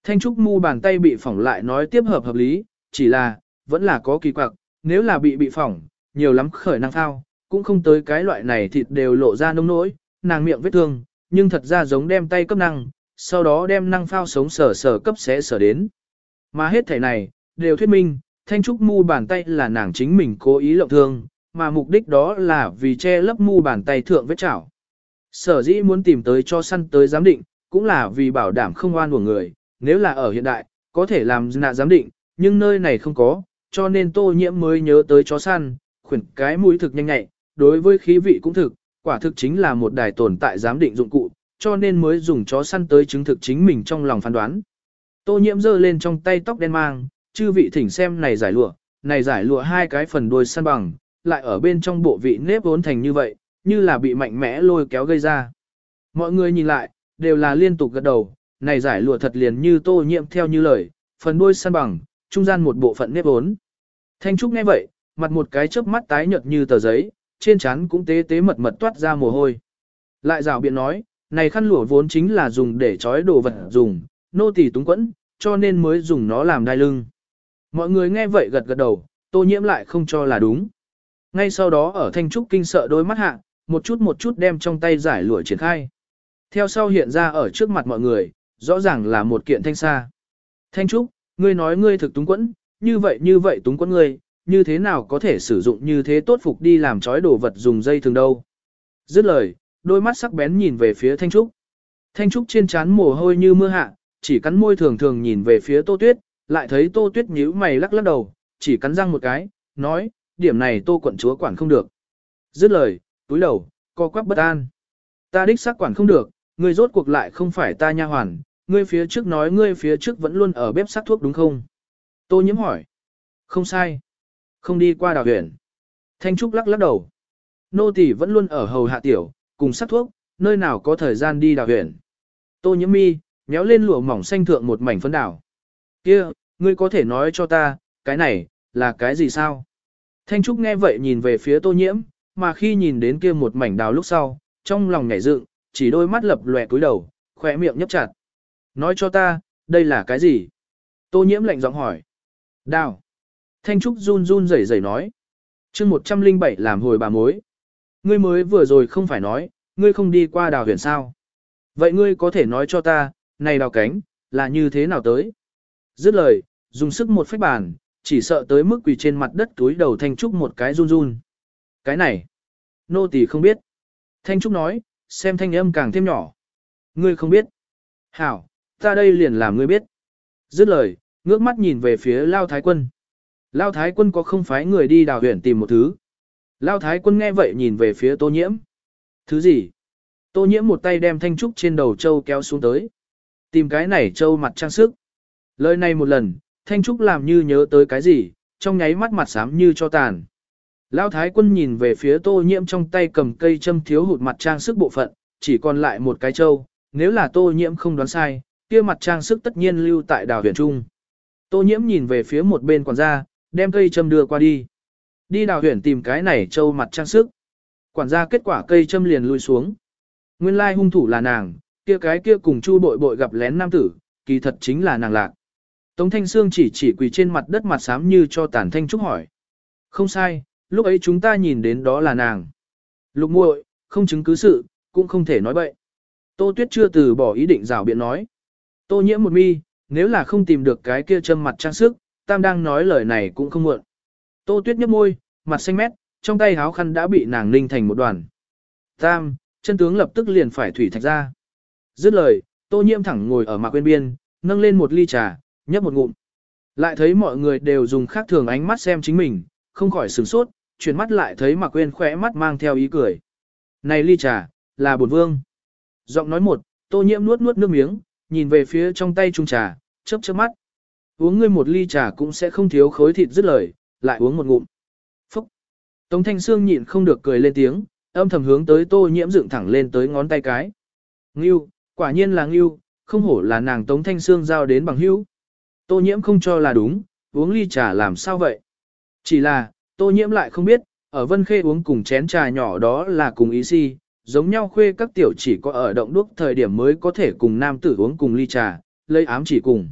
Thanh Trúc mu bàn tay bị phỏng lại nói tiếp hợp hợp lý, chỉ là, vẫn là có kỳ quặc, nếu là bị bị phỏng, nhiều lắm khởi năng thao, cũng không tới cái loại này thịt đều lộ ra nông nỗi, nàng miệng vết thương, nhưng thật ra giống đem tay cấp năng, sau đó đem năng phao sống sở sở cấp sẽ sở đến. Mà hết thể này, đều thuyết minh, Thanh Trúc mu bàn tay là nàng chính mình cố ý lộng thương, mà mục đích đó là vì che lấp mu bàn tay thượng vết chảo. Sở dĩ muốn tìm tới cho săn tới giám định, cũng là vì bảo đảm không oan của người, nếu là ở hiện đại, có thể làm nạ giám định, nhưng nơi này không có, cho nên tô nhiễm mới nhớ tới chó săn, khuyển cái mũi thực nhanh nhạy, đối với khí vị cũng thực, quả thực chính là một đài tồn tại giám định dụng cụ, cho nên mới dùng chó săn tới chứng thực chính mình trong lòng phán đoán. Tô nhiễm giơ lên trong tay tóc đen mang, chư vị thỉnh xem này giải lụa, này giải lụa hai cái phần đuôi săn bằng, lại ở bên trong bộ vị nếp vốn thành như vậy, như là bị mạnh mẽ lôi kéo gây ra. Mọi người nhìn lại, đều là liên tục gật đầu, này giải lụa thật liền như tô nhiễm theo như lời, phần đuôi săn bằng, trung gian một bộ phận nếp vốn. Thanh Trúc nghe vậy, mặt một cái chớp mắt tái nhợt như tờ giấy, trên trán cũng tế tế mật mật toát ra mồ hôi. Lại rào biện nói, này khăn lụa vốn chính là dùng để trói đồ vật dùng, nô tỳ túng quẫn, cho nên mới dùng nó làm đai lưng. Mọi người nghe vậy gật gật đầu, tô nhiễm lại không cho là đúng. Ngay sau đó ở Thanh Trúc kinh sợ đôi mắt hạ, một chút một chút đem trong tay giải lụa triển khai. Theo sau hiện ra ở trước mặt mọi người, rõ ràng là một kiện thanh sa. Thanh Trúc, ngươi nói ngươi thực túng quẫn, như vậy như vậy túng quẫn ngươi, như thế nào có thể sử dụng như thế tốt phục đi làm trói đồ vật dùng dây thường đâu. Dứt lời, đôi mắt sắc bén nhìn về phía Thanh Trúc. Thanh Trúc trên trán mồ hôi như mưa hạ, chỉ cắn môi thường thường nhìn về phía Tô Tuyết, lại thấy Tô Tuyết nhíu mày lắc lắc đầu, chỉ cắn răng một cái, nói, điểm này tô quận chúa quản không được. Dứt lời, túi đầu, co quắp bất an. Ta đích xác quản không được, ngươi rốt cuộc lại không phải ta nha hoàn, ngươi phía trước nói ngươi phía trước vẫn luôn ở bếp sắc thuốc đúng không? Tô nhiễm hỏi. Không sai. Không đi qua đào huyện. Thanh Trúc lắc lắc đầu. Nô tỳ vẫn luôn ở hầu hạ tiểu, cùng sắc thuốc, nơi nào có thời gian đi đào huyện. Tô nhiễm mi, méo lên lụa mỏng xanh thượng một mảnh phấn đảo. Kia, ngươi có thể nói cho ta, cái này, là cái gì sao? Thanh Trúc nghe vậy nhìn về phía tô nhiễm, mà khi nhìn đến kia một mảnh đào lúc sau, trong lòng nhảy dựng, chỉ đôi mắt lập lòe cúi đầu, khỏe miệng nhấp chặt. Nói cho ta, đây là cái gì? Tô nhiễm lạnh giọng hỏi. Đào. Thanh Trúc run run rẩy rẩy nói. chương 107 làm hồi bà mối. Ngươi mới vừa rồi không phải nói, ngươi không đi qua đào huyền sao. Vậy ngươi có thể nói cho ta, này đào cánh, là như thế nào tới? Dứt lời, dùng sức một phách bàn, chỉ sợ tới mức quỳ trên mặt đất túi đầu Thanh Trúc một cái run run. Cái này, nô tỳ không biết. Thanh Trúc nói, xem thanh âm càng thêm nhỏ. Ngươi không biết. Hảo, ta đây liền làm ngươi biết. Dứt lời, ngước mắt nhìn về phía Lao Thái Quân. Lao Thái Quân có không phái người đi đào huyện tìm một thứ. Lao Thái Quân nghe vậy nhìn về phía Tô Nhiễm. Thứ gì? Tô Nhiễm một tay đem thanh trúc trên đầu châu kéo xuống tới. Tìm cái này châu mặt trang sức. Lời này một lần, thanh trúc làm như nhớ tới cái gì, trong nháy mắt mặt xám như cho tàn. Lão Thái Quân nhìn về phía Tô Nhiễm trong tay cầm cây châm thiếu hụt mặt trang sức bộ phận, chỉ còn lại một cái châu, nếu là Tô Nhiễm không đoán sai, kia mặt trang sức tất nhiên lưu tại đảo huyền trung. Tô Nhiễm nhìn về phía một bên quản gia, đem cây châm đưa qua đi. Đi đào huyền tìm cái này châu mặt trang sức. Quản gia kết quả cây châm liền lui xuống. Nguyên lai hung thủ là nàng, kia cái kia cùng chu bội bội gặp lén nam tử, kỳ thật chính là nàng lạc. Tống Thanh Sương chỉ chỉ quỳ trên mặt đất mặt xám như cho tàn thanh trúc hỏi. Không sai, lúc ấy chúng ta nhìn đến đó là nàng. Lục muội, không chứng cứ sự, cũng không thể nói bậy. Tô Tuyết chưa từ bỏ ý định rào biện nói. Tô nhiễm một mi, nếu là không tìm được cái kia châm mặt trang sức, tam đang nói lời này cũng không muộn. Tô Tuyết nhấp môi, mặt xanh mét, trong tay háo khăn đã bị nàng ninh thành một đoàn. Tam, chân tướng lập tức liền phải thủy thạch ra. Dứt lời, Tô Nhiễm thẳng ngồi ở mạc quên biên, nâng lên một ly trà, nhấp một ngụm. Lại thấy mọi người đều dùng khác thường ánh mắt xem chính mình, không khỏi sửng sốt, chuyển mắt lại thấy Mạc Quyên khỏe mắt mang theo ý cười. Này ly trà, là bổn vương. Giọng nói một, Tô Nhiễm nuốt nuốt nước miếng, nhìn về phía trong tay chung trà, chớp chớp mắt. Uống ngươi một ly trà cũng sẽ không thiếu khối thịt dứt lời, lại uống một ngụm. Phúc. Tống Thanh xương nhịn không được cười lên tiếng, âm thầm hướng tới Tô Nhiễm dựng thẳng lên tới ngón tay cái. Ngưu, quả nhiên là Ngưu, không hổ là nàng Tống Thanh xương giao đến bằng hữu. Tô Nhiễm không cho là đúng, uống ly trà làm sao vậy? Chỉ là, Tô Nhiễm lại không biết, ở Vân Khê uống cùng chén trà nhỏ đó là cùng ý si, giống nhau khuê các tiểu chỉ có ở động đuốc thời điểm mới có thể cùng nam tử uống cùng ly trà, lấy ám chỉ cùng.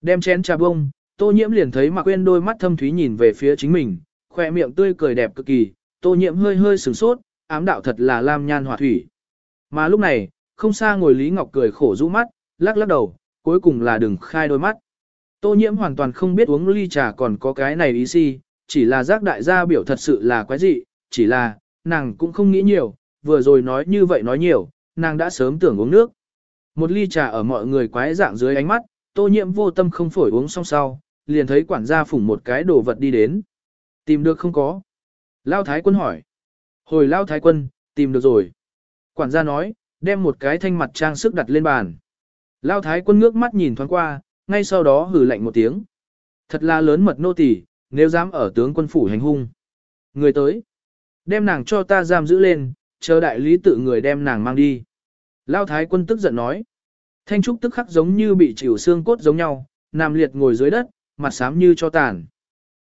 Đem chén trà bông, Tô Nhiễm liền thấy Mạc Quyên đôi mắt thâm thúy nhìn về phía chính mình, khoe miệng tươi cười đẹp cực kỳ, Tô Nhiễm hơi hơi sửng sốt, ám đạo thật là lam nhan hỏa thủy. Mà lúc này, không xa ngồi Lý Ngọc cười khổ rũ mắt, lắc lắc đầu, cuối cùng là đừng khai đôi mắt. Tô Nhiễm hoàn toàn không biết uống ly trà còn có cái này ý si, chỉ là giác đại gia biểu thật sự là quái dị, chỉ là, nàng cũng không nghĩ nhiều, vừa rồi nói như vậy nói nhiều, nàng đã sớm tưởng uống nước. Một ly trà ở mọi người quái dạng dưới ánh mắt, tô nhiễm vô tâm không phổi uống xong sau, liền thấy quản gia phủng một cái đồ vật đi đến. Tìm được không có? Lao Thái quân hỏi. Hồi Lao Thái quân, tìm được rồi. Quản gia nói, đem một cái thanh mặt trang sức đặt lên bàn. Lao Thái quân ngước mắt nhìn thoáng qua, ngay sau đó hừ lạnh một tiếng. Thật là lớn mật nô tỳ, nếu dám ở tướng quân phủ hành hung. Người tới, đem nàng cho ta giam giữ lên, chờ đại lý tự người đem nàng mang đi. Lao thái quân tức giận nói. Thanh trúc tức khắc giống như bị chịu xương cốt giống nhau, nằm liệt ngồi dưới đất, mặt xám như cho tàn.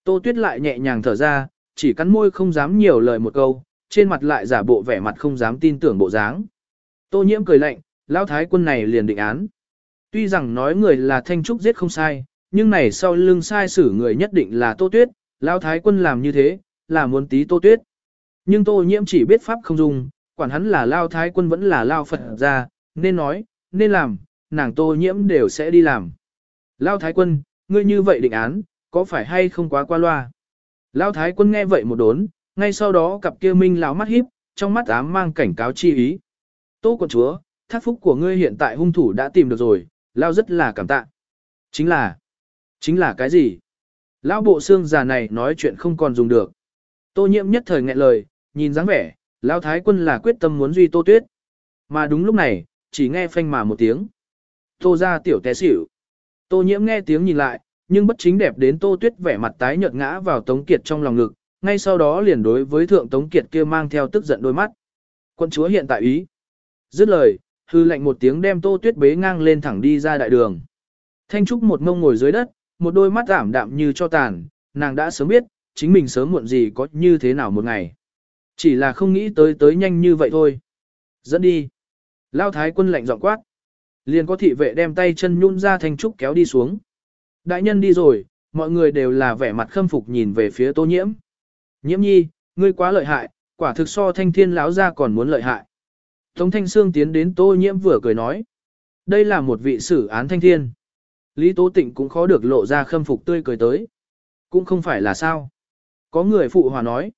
Tô tuyết lại nhẹ nhàng thở ra, chỉ cắn môi không dám nhiều lời một câu, trên mặt lại giả bộ vẻ mặt không dám tin tưởng bộ dáng. Tô nhiễm cười lạnh, Lao thái quân này liền định án. Tuy rằng nói người là thanh trúc giết không sai, nhưng này sau lưng sai xử người nhất định là Tô Tuyết, Lao Thái quân làm như thế, là muốn tí Tô Tuyết. Nhưng Tô Nhiễm chỉ biết pháp không dùng, quản hắn là Lao Thái quân vẫn là Lao Phật ra, nên nói, nên làm, nàng Tô Nhiễm đều sẽ đi làm. Lao Thái quân, ngươi như vậy định án, có phải hay không quá qua loa? Lao Thái quân nghe vậy một đốn, ngay sau đó cặp kia minh lão mắt híp, trong mắt ám mang cảnh cáo chi ý. Tô quận chúa, thác phúc của ngươi hiện tại hung thủ đã tìm được rồi, Lao rất là cảm tạ. Chính là, Chính là cái gì? Lão bộ xương già này nói chuyện không còn dùng được. Tô nhiễm nhất thời nghẹn lời, nhìn dáng vẻ, Lão Thái quân là quyết tâm muốn duy Tô Tuyết. Mà đúng lúc này, chỉ nghe phanh mà một tiếng. Tô ra tiểu té xỉu. Tô nhiễm nghe tiếng nhìn lại, nhưng bất chính đẹp đến Tô Tuyết vẻ mặt tái nhợt ngã vào Tống Kiệt trong lòng ngực, ngay sau đó liền đối với thượng Tống Kiệt kia mang theo tức giận đôi mắt. Quân chúa hiện tại ý. Dứt lời, hư lệnh một tiếng đem Tô Tuyết bế ngang lên thẳng đi ra đại đường. Thanh Trúc một ngông ngồi dưới đất, một đôi mắt ảm đạm như cho tàn, nàng đã sớm biết, chính mình sớm muộn gì có như thế nào một ngày. Chỉ là không nghĩ tới tới nhanh như vậy thôi. Dẫn đi. Lao thái quân lạnh giọng quát. Liền có thị vệ đem tay chân nhún ra thanh trúc kéo đi xuống. Đại nhân đi rồi, mọi người đều là vẻ mặt khâm phục nhìn về phía tô nhiễm. Nhiễm nhi, ngươi quá lợi hại, quả thực so thanh thiên lão ra còn muốn lợi hại. Tống thanh Sương tiến đến tô nhiễm vừa cười nói. Đây là một vị xử án thanh thiên. Lý Tố Tịnh cũng khó được lộ ra khâm phục tươi cười tới. Cũng không phải là sao. Có người phụ hòa nói.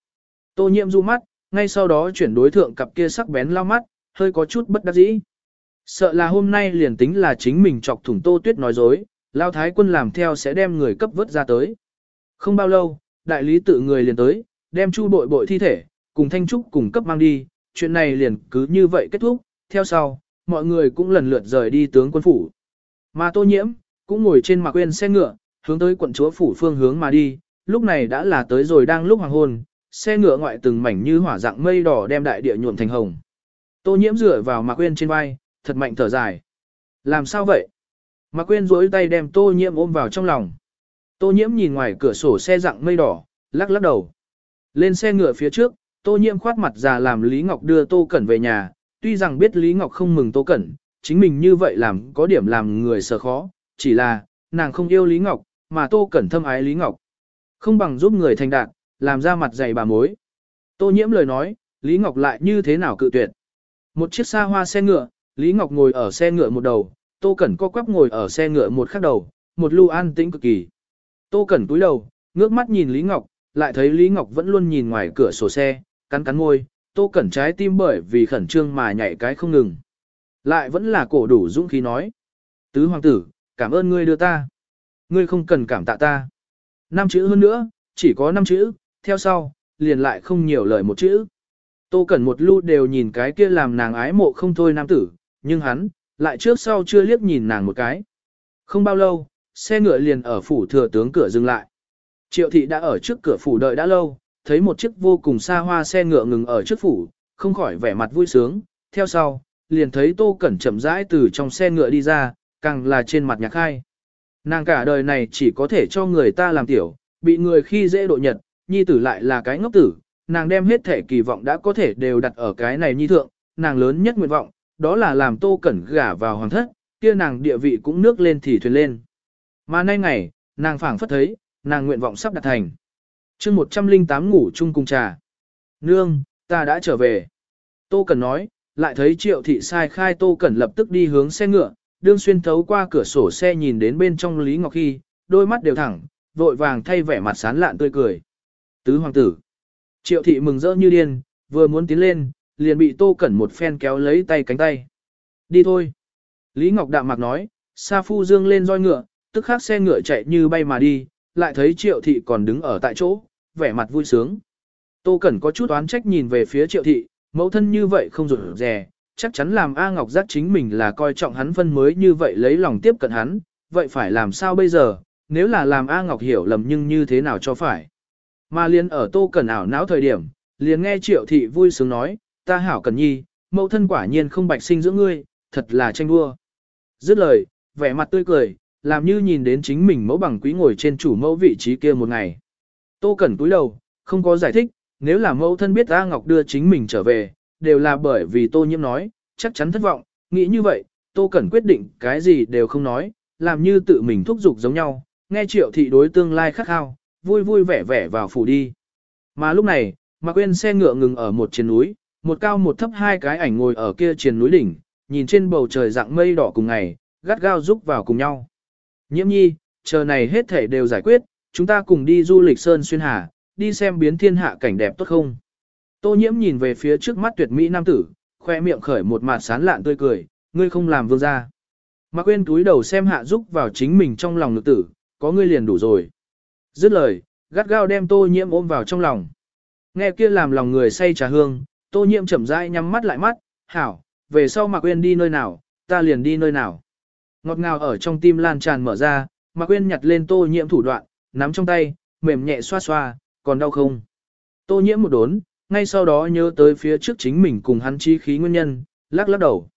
Tô nhiễm du mắt, ngay sau đó chuyển đối thượng cặp kia sắc bén lao mắt, hơi có chút bất đắc dĩ. Sợ là hôm nay liền tính là chính mình chọc thủng tô tuyết nói dối, lao thái quân làm theo sẽ đem người cấp vớt ra tới. Không bao lâu, đại lý tự người liền tới, đem chu bội bội thi thể, cùng thanh trúc cùng cấp mang đi, chuyện này liền cứ như vậy kết thúc, theo sau, mọi người cũng lần lượt rời đi tướng quân phủ. Mà tô nhiễm, cũng ngồi trên mạc quên xe ngựa, hướng tới quận chúa phủ phương hướng mà đi, lúc này đã là tới rồi đang lúc hoàng hôn, xe ngựa ngoại từng mảnh như hỏa dạng mây đỏ đem đại địa nhuộm thành hồng. Tô nhiễm dựa vào mạc quên trên vai, thật mạnh thở dài. Làm sao vậy? Mạc quên duỗi tay đem tô nhiễm ôm vào trong lòng. Tô nhiễm nhìn ngoài cửa sổ xe dạng mây đỏ, lắc lắc đầu. Lên xe ngựa phía trước, tô nhiễm khoát mặt già làm Lý Ngọc đưa tô cẩn về nhà, tuy rằng biết Lý Ngọc không mừng tô cẩn, chính mình như vậy làm có điểm làm người sợ khó, chỉ là, nàng không yêu Lý Ngọc, mà tô cẩn thâm ái Lý Ngọc. Không bằng giúp người thành đạt, làm ra mặt dày bà mối. Tô nhiễm lời nói, Lý Ngọc lại như thế nào cự tuyệt. Một chiếc xa hoa xe ngựa, Lý Ngọc ngồi ở xe ngựa một đầu, Tô Cẩn co quắp ngồi ở xe ngựa một khác đầu, một lưu an tĩnh cực kỳ. Tô Cẩn túi đầu, ngước mắt nhìn Lý Ngọc, lại thấy Lý Ngọc vẫn luôn nhìn ngoài cửa sổ xe, cắn cắn môi, Tô Cẩn trái tim bởi vì khẩn trương mà nhảy cái không ngừng. Lại vẫn là cổ đủ dũng khí nói. Tứ hoàng tử, cảm ơn ngươi đưa ta. Ngươi không cần cảm tạ ta. Năm chữ hơn nữa, chỉ có năm chữ, theo sau, liền lại không nhiều lời một chữ. Tô Cẩn một lưu đều nhìn cái kia làm nàng ái mộ không thôi nam tử, nhưng hắn, lại trước sau chưa liếc nhìn nàng một cái. Không bao lâu, xe ngựa liền ở phủ thừa tướng cửa dừng lại. Triệu thị đã ở trước cửa phủ đợi đã lâu, thấy một chiếc vô cùng xa hoa xe ngựa ngừng ở trước phủ, không khỏi vẻ mặt vui sướng, theo sau, liền thấy Tô Cẩn chậm rãi từ trong xe ngựa đi ra, càng là trên mặt nhạc khai. Nàng cả đời này chỉ có thể cho người ta làm tiểu, bị người khi dễ độ nhật, nhi tử lại là cái ngốc tử, nàng đem hết thể kỳ vọng đã có thể đều đặt ở cái này nhi thượng, nàng lớn nhất nguyện vọng, đó là làm Tô Cẩn gả vào hoàng thất, kia nàng địa vị cũng nước lên thì thuyền lên. Mà nay ngày, nàng phảng phất thấy, nàng nguyện vọng sắp đạt thành chương 108 ngủ chung cùng trà. Nương, ta đã trở về. Tô Cẩn nói, lại thấy triệu thị sai khai Tô Cẩn lập tức đi hướng xe ngựa, đương xuyên thấu qua cửa sổ xe nhìn đến bên trong Lý Ngọc Hy, đôi mắt đều thẳng, vội vàng thay vẻ mặt sán lạn tươi cười. Tứ hoàng tử. Triệu thị mừng rỡ như điên, vừa muốn tiến lên, liền bị Tô Cẩn một phen kéo lấy tay cánh tay. Đi thôi. Lý Ngọc Đạm Mạc nói, Sa Phu dương lên roi ngựa, tức khắc xe ngựa chạy như bay mà đi, lại thấy Triệu thị còn đứng ở tại chỗ, vẻ mặt vui sướng. Tô Cẩn có chút oán trách nhìn về phía Triệu thị, mẫu thân như vậy không rụt rè, chắc chắn làm A Ngọc giác chính mình là coi trọng hắn phân mới như vậy lấy lòng tiếp cận hắn, vậy phải làm sao bây giờ, nếu là làm A Ngọc hiểu lầm nhưng như thế nào cho phải. Mà liền ở Tô Cẩn ảo não thời điểm, liền nghe Triệu thị vui sướng nói, ta hảo Cẩn Nhi, mẫu thân quả nhiên không bạch sinh giữa ngươi, thật là tranh đua. Dứt lời, vẻ mặt tươi cười, làm như nhìn đến chính mình mẫu bằng quý ngồi trên chủ mẫu vị trí kia một ngày. Tô Cẩn túi đầu, không có giải thích, nếu là mẫu thân biết A Ngọc đưa chính mình trở về, đều là bởi vì Tô Nhiễm nói, chắc chắn thất vọng, nghĩ như vậy, Tô Cẩn quyết định cái gì đều không nói, làm như tự mình thúc giục giống nhau, nghe triệu thị đối tương lai khắc khao, vui vui vẻ vẻ vào phủ đi. Mà lúc này, Mạc Quyên xe ngựa ngừng ở một trên núi, một cao một thấp hai cái ảnh ngồi ở kia trên núi đỉnh, nhìn trên bầu trời dạng mây đỏ cùng ngày, gắt gao rúc vào cùng nhau. Nhiễm nhi, chờ này hết thể đều giải quyết, chúng ta cùng đi du lịch Sơn Xuyên Hà, đi xem biến thiên hạ cảnh đẹp tốt không. Tô nhiễm nhìn về phía trước mắt tuyệt mỹ nam tử, khoe miệng khởi một mặt sán lạn tươi cười, ngươi không làm vương gia. Mạc Quyên túi đầu xem hạ giúp vào chính mình trong lòng nữ tử, có ngươi liền đủ rồi. Dứt lời, gắt gao đem tô nhiễm ôm vào trong lòng. Nghe kia làm lòng người say trà hương, tô nhiễm chậm rãi nhắm mắt lại mắt, hảo, về sau Mạc Quyên đi nơi nào, ta liền đi nơi nào. Ngọt ngào ở trong tim lan tràn mở ra, mà quên nhặt lên tô nhiễm thủ đoạn, nắm trong tay, mềm nhẹ xoa xoa, còn đau không? Tô nhiễm một đốn, ngay sau đó nhớ tới phía trước chính mình cùng hắn chi khí nguyên nhân, lắc lắc đầu.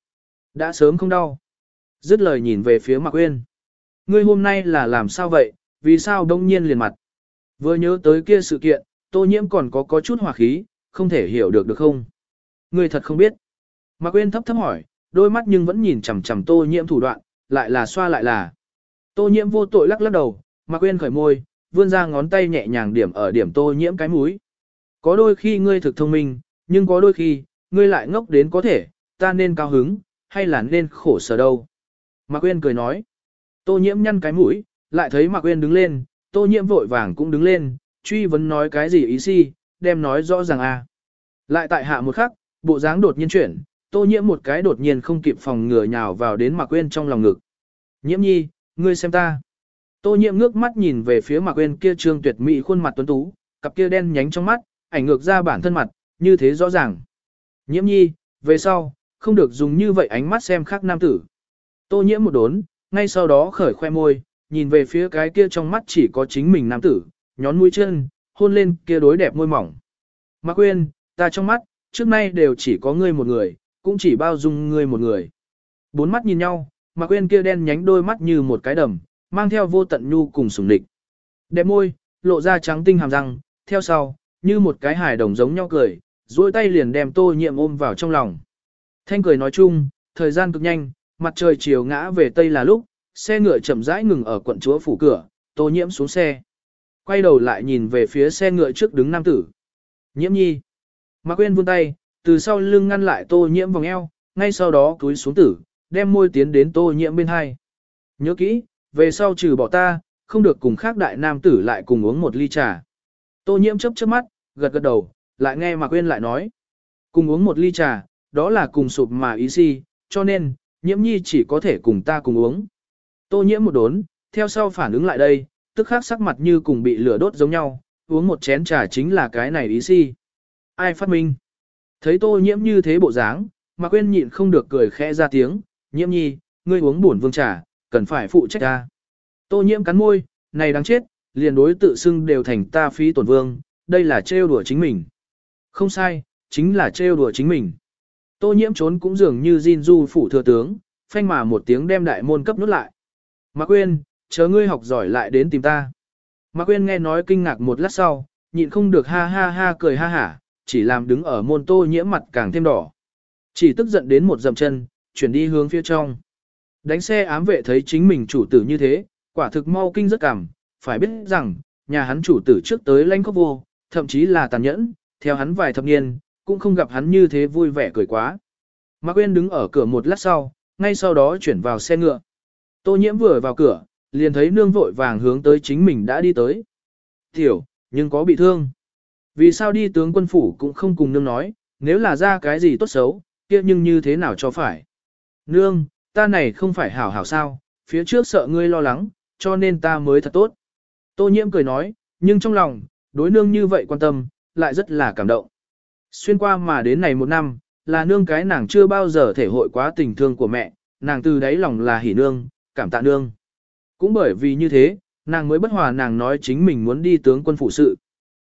Đã sớm không đau. Dứt lời nhìn về phía Mạc Uyên. Ngươi hôm nay là làm sao vậy, vì sao đông nhiên liền mặt? Vừa nhớ tới kia sự kiện, tô nhiễm còn có có chút hỏa khí, không thể hiểu được được không? Ngươi thật không biết. Mạc Uyên thấp thấp hỏi, đôi mắt nhưng vẫn nhìn chằm chằm tô nhiễm thủ đoạn, lại là xoa lại là. Tô nhiễm vô tội lắc lắc đầu, mà quên khởi môi, vươn ra ngón tay nhẹ nhàng điểm ở điểm tô nhiễm cái mũi. Có đôi khi ngươi thực thông minh, nhưng có đôi khi, ngươi lại ngốc đến có thể, ta nên cao hứng, hay là nên khổ sở đâu. Mạc Quyên cười nói. Tô nhiễm nhăn cái mũi, lại thấy Mạc Quyên đứng lên, tô nhiễm vội vàng cũng đứng lên, truy vấn nói cái gì ý si, đem nói rõ ràng à. Lại tại hạ một khắc, bộ dáng đột nhiên chuyển, tô nhiễm một cái đột nhiên không kịp phòng ngừa nhào vào đến Mạc Quyên trong lòng ngực. Nhiễm nhi, ngươi xem ta. Tô nhiễm ngước mắt nhìn về phía Mạc Quyên kia trương tuyệt mỹ khuôn mặt tuấn tú, cặp kia đen nhánh trong mắt, ảnh ngược ra bản thân mặt, như thế rõ ràng. Nhiễm nhi, về sau, không được dùng như vậy ánh mắt xem khác nam tử. Tô nhiễm một đốn, ngay sau đó khởi khoe môi, nhìn về phía cái kia trong mắt chỉ có chính mình nam tử, nhón mũi chân, hôn lên kia đối đẹp môi mỏng. Mạc Quyên, ta trong mắt, trước nay đều chỉ có ngươi một người, cũng chỉ bao dung ngươi một người. Bốn mắt nhìn nhau, mà quên kia đen nhánh đôi mắt như một cái đầm, mang theo vô tận nhu cùng sủng địch. Đẹp môi, lộ ra trắng tinh hàm răng, theo sau, như một cái hài đồng giống nhau cười, duỗi tay liền đem tô nhiệm ôm vào trong lòng. Thanh cười nói chung, thời gian cực nhanh, mặt trời chiều ngã về tây là lúc, xe ngựa chậm rãi ngừng ở quận chúa phủ cửa, tô nhiễm xuống xe. Quay đầu lại nhìn về phía xe ngựa trước đứng nam tử. Nhiễm nhi. Mạc Quyên vươn tay, từ sau lưng ngăn lại tô nhiễm vòng eo, ngay sau đó cúi xuống tử, đem môi tiến đến tô nhiễm bên hai. Nhớ kỹ, về sau trừ bỏ ta, không được cùng khác đại nam tử lại cùng uống một ly trà. Tô nhiễm chớp chớp mắt, gật gật đầu, lại nghe mà quên lại nói. Cùng uống một ly trà, đó là cùng sụp mà ý si, cho nên, nhiễm nhi chỉ có thể cùng ta cùng uống. Tô nhiễm một đốn, theo sau phản ứng lại đây, tức khắc sắc mặt như cùng bị lửa đốt giống nhau, uống một chén trà chính là cái này ý si. Ai phát minh? Thấy tô nhiễm như thế bộ dáng, mà quên nhịn không được cười khẽ ra tiếng, nhiễm nhi, ngươi uống buồn vương trà, cần phải phụ trách ta. Tô nhiễm cắn môi, này đáng chết, liền đối tự xưng đều thành ta phí tổn vương, đây là trêu đùa chính mình. Không sai, chính là trêu đùa chính mình. Tô nhiễm trốn cũng dường như Jin Du phủ thừa tướng, phanh mà một tiếng đem đại môn cấp nút lại. Mạc Quyên, chờ ngươi học giỏi lại đến tìm ta. Mạc Quyên nghe nói kinh ngạc một lát sau, nhịn không được ha ha ha cười ha hả, chỉ làm đứng ở môn tô nhiễm mặt càng thêm đỏ. Chỉ tức giận đến một dậm chân, chuyển đi hướng phía trong. Đánh xe ám vệ thấy chính mình chủ tử như thế, quả thực mau kinh rất cảm, phải biết rằng, nhà hắn chủ tử trước tới lãnh khóc vô, thậm chí là tàn nhẫn, theo hắn vài thập niên, cũng không gặp hắn như thế vui vẻ cười quá. Mạc Quyên đứng ở cửa một lát sau, ngay sau đó chuyển vào xe ngựa. Tô nhiễm vừa vào cửa, liền thấy nương vội vàng hướng tới chính mình đã đi tới. Tiểu, nhưng có bị thương. Vì sao đi tướng quân phủ cũng không cùng nương nói, nếu là ra cái gì tốt xấu, kia nhưng như thế nào cho phải. Nương, ta này không phải hảo hảo sao, phía trước sợ ngươi lo lắng, cho nên ta mới thật tốt. Tô nhiễm cười nói, nhưng trong lòng, đối nương như vậy quan tâm, lại rất là cảm động. Xuyên qua mà đến này một năm, là nương cái nàng chưa bao giờ thể hội quá tình thương của mẹ, nàng từ đáy lòng là hỉ nương, cảm tạ nương. Cũng bởi vì như thế, nàng mới bất hòa nàng nói chính mình muốn đi tướng quân phụ sự.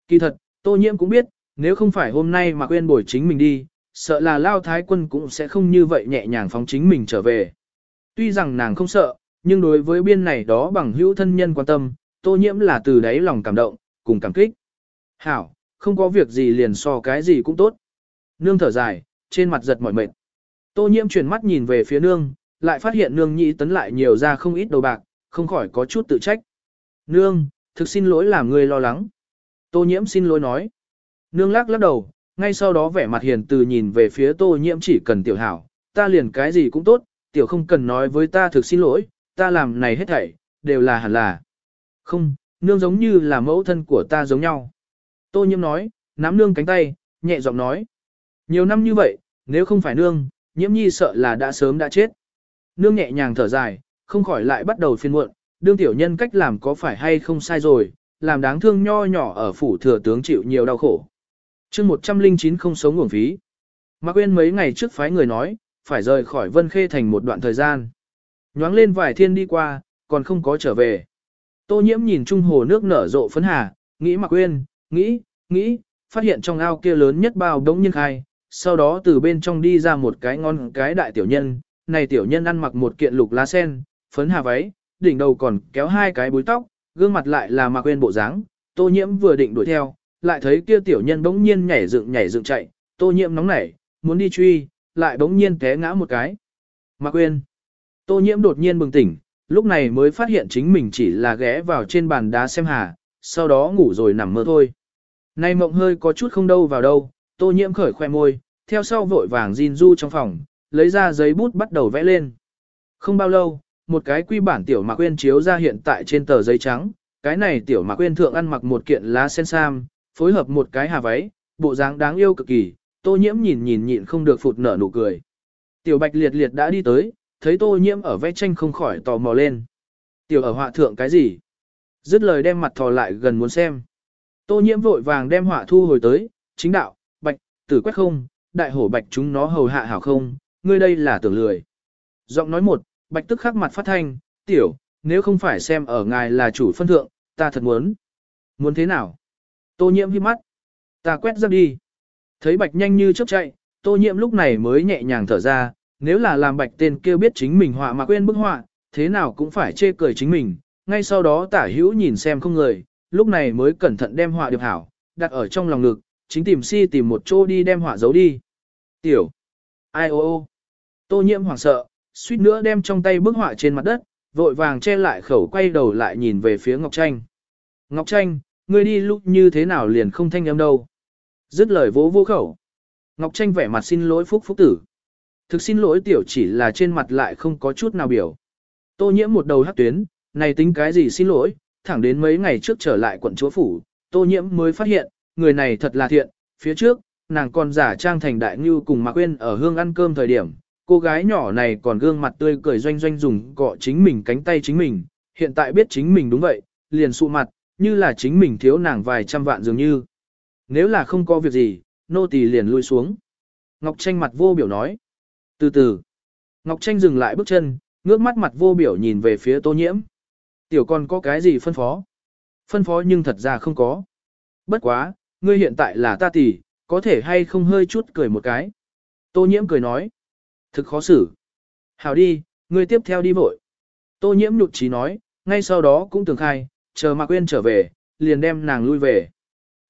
Kỳ thật, tô nhiễm cũng biết, nếu không phải hôm nay mà quên bồi chính mình đi, sợ là lao thái quân cũng sẽ không như vậy nhẹ nhàng phóng chính mình trở về. Tuy rằng nàng không sợ, nhưng đối với biên này đó bằng hữu thân nhân quan tâm, tô nhiễm là từ đáy lòng cảm động, cùng cảm kích. Hảo, không có việc gì liền so cái gì cũng tốt. Nương thở dài, trên mặt giật mỏi mệt. Tô nhiễm chuyển mắt nhìn về phía nương, lại phát hiện nương nhị tấn lại nhiều ra không ít đồ bạc, không khỏi có chút tự trách. Nương, thực xin lỗi làm người lo lắng. Tô nhiễm xin lỗi nói. Nương lắc lắc đầu, ngay sau đó vẻ mặt hiền từ nhìn về phía tô nhiễm chỉ cần tiểu hảo, ta liền cái gì cũng tốt, tiểu không cần nói với ta thực xin lỗi, ta làm này hết thảy, đều là hẳn là. Không, nương giống như là mẫu thân của ta giống nhau. Tô nhiễm nói, nắm nương cánh tay, nhẹ giọng nói. Nhiều năm như vậy, nếu không phải nương, nhiễm nhi sợ là đã sớm đã chết. Nương nhẹ nhàng thở dài, không khỏi lại bắt đầu phiền muộn, đương tiểu nhân cách làm có phải hay không sai rồi, làm đáng thương nho nhỏ ở phủ thừa tướng chịu nhiều đau khổ. chương 109 không sống nguồn phí. Mạc Quyên mấy ngày trước phái người nói, phải rời khỏi Vân Khê thành một đoạn thời gian. Nhoáng lên vài thiên đi qua, còn không có trở về. Tô nhiễm nhìn trung hồ nước nở rộ phấn hà, nghĩ Mạc Quyên, nghĩ, nghĩ, phát hiện trong ao kia lớn nhất bao đống nhân khai, sau đó từ bên trong đi ra một cái ngon cái đại tiểu nhân, này tiểu nhân ăn mặc một kiện lục lá sen, phấn hà váy, đỉnh đầu còn kéo hai cái búi tóc, gương mặt lại là Mạc Quyên bộ dáng. Tô Nhiễm vừa định đuổi theo, lại thấy kia tiểu nhân bỗng nhiên nhảy dựng nhảy dựng chạy, Tô Nhiễm nóng nảy, muốn đi truy, lại bỗng nhiên té ngã một cái. Mạc Quyên. Tô Nhiễm đột nhiên bừng tỉnh, lúc này mới phát hiện chính mình chỉ là ghé vào trên bàn đá xem hà, sau đó ngủ rồi nằm mơ thôi. Nay mộng hơi có chút không đâu vào đâu, Tô Nhiễm khởi khoe môi, theo sau vội vàng Jin Du trong phòng, lấy ra giấy bút bắt đầu vẽ lên. Không bao lâu, một cái quy bản tiểu mạc quên chiếu ra hiện tại trên tờ giấy trắng, cái này tiểu mạc quên thượng ăn mặc một kiện lá sen sam, phối hợp một cái hà váy, bộ dáng đáng yêu cực kỳ, tô nhiễm nhìn nhìn nhịn không được phụt nở nụ cười. Tiểu bạch liệt liệt đã đi tới, thấy tô nhiễm ở vẽ tranh không khỏi tò mò lên. Tiểu ở họa thượng cái gì? Dứt lời đem mặt thò lại gần muốn xem. Tô nhiễm vội vàng đem họa thu hồi tới, chính đạo, bạch, tử quét không, đại hổ bạch chúng nó hầu hạ hảo không, ngươi đây là tưởng lười. Giọng nói một, bạch tức khắc mặt phát thanh, tiểu, nếu không phải xem ở ngài là chủ phân thượng, ta thật muốn. Muốn thế nào? Tô nhiễm hiếp mắt. Ta quét ra đi. Thấy bạch nhanh như chớp chạy, tô nhiễm lúc này mới nhẹ nhàng thở ra, nếu là làm bạch tên kia biết chính mình họa mà quên bức họa, thế nào cũng phải chê cười chính mình. Ngay sau đó tả hữu nhìn xem không người, lúc này mới cẩn thận đem họa điệp hảo, đặt ở trong lòng ngực, chính tìm si tìm một chỗ đi đem họa giấu đi. Tiểu. Ai ô ô. Tô nhiễm hoảng sợ, suýt nữa đem trong tay bức họa trên mặt đất, vội vàng che lại khẩu quay đầu lại nhìn về phía Ngọc Tranh. Ngọc Tranh, ngươi đi lúc như thế nào liền không thanh âm đâu. Dứt lời vỗ vô khẩu. Ngọc Tranh vẻ mặt xin lỗi phúc phúc tử. Thực xin lỗi tiểu chỉ là trên mặt lại không có chút nào biểu. Tô nhiễm một đầu hắc tuyến, này tính cái gì xin lỗi, thẳng đến mấy ngày trước trở lại quận chúa phủ, tô nhiễm mới phát hiện, người này thật là thiện, phía trước, nàng còn giả trang thành đại ngưu cùng Mạc Quyên ở hương ăn cơm thời điểm, cô gái nhỏ này còn gương mặt tươi cười doanh doanh dùng cọ chính mình cánh tay chính mình, hiện tại biết chính mình đúng vậy, liền sụ mặt, như là chính mình thiếu nàng vài trăm vạn dường như. Nếu là không có việc gì, nô tỳ liền lui xuống. Ngọc Tranh mặt vô biểu nói. Từ từ. Ngọc Tranh dừng lại bước chân, ngước mắt mặt vô biểu nhìn về phía tô nhiễm. Tiểu con có cái gì phân phó? Phân phó nhưng thật ra không có. Bất quá, ngươi hiện tại là ta tỷ, có thể hay không hơi chút cười một cái. Tô nhiễm cười nói. Thực khó xử. Hảo đi, ngươi tiếp theo đi vội. Tô nhiễm nhụt chí nói, ngay sau đó cũng tường khai, chờ Mạc Quyên trở về, liền đem nàng lui về.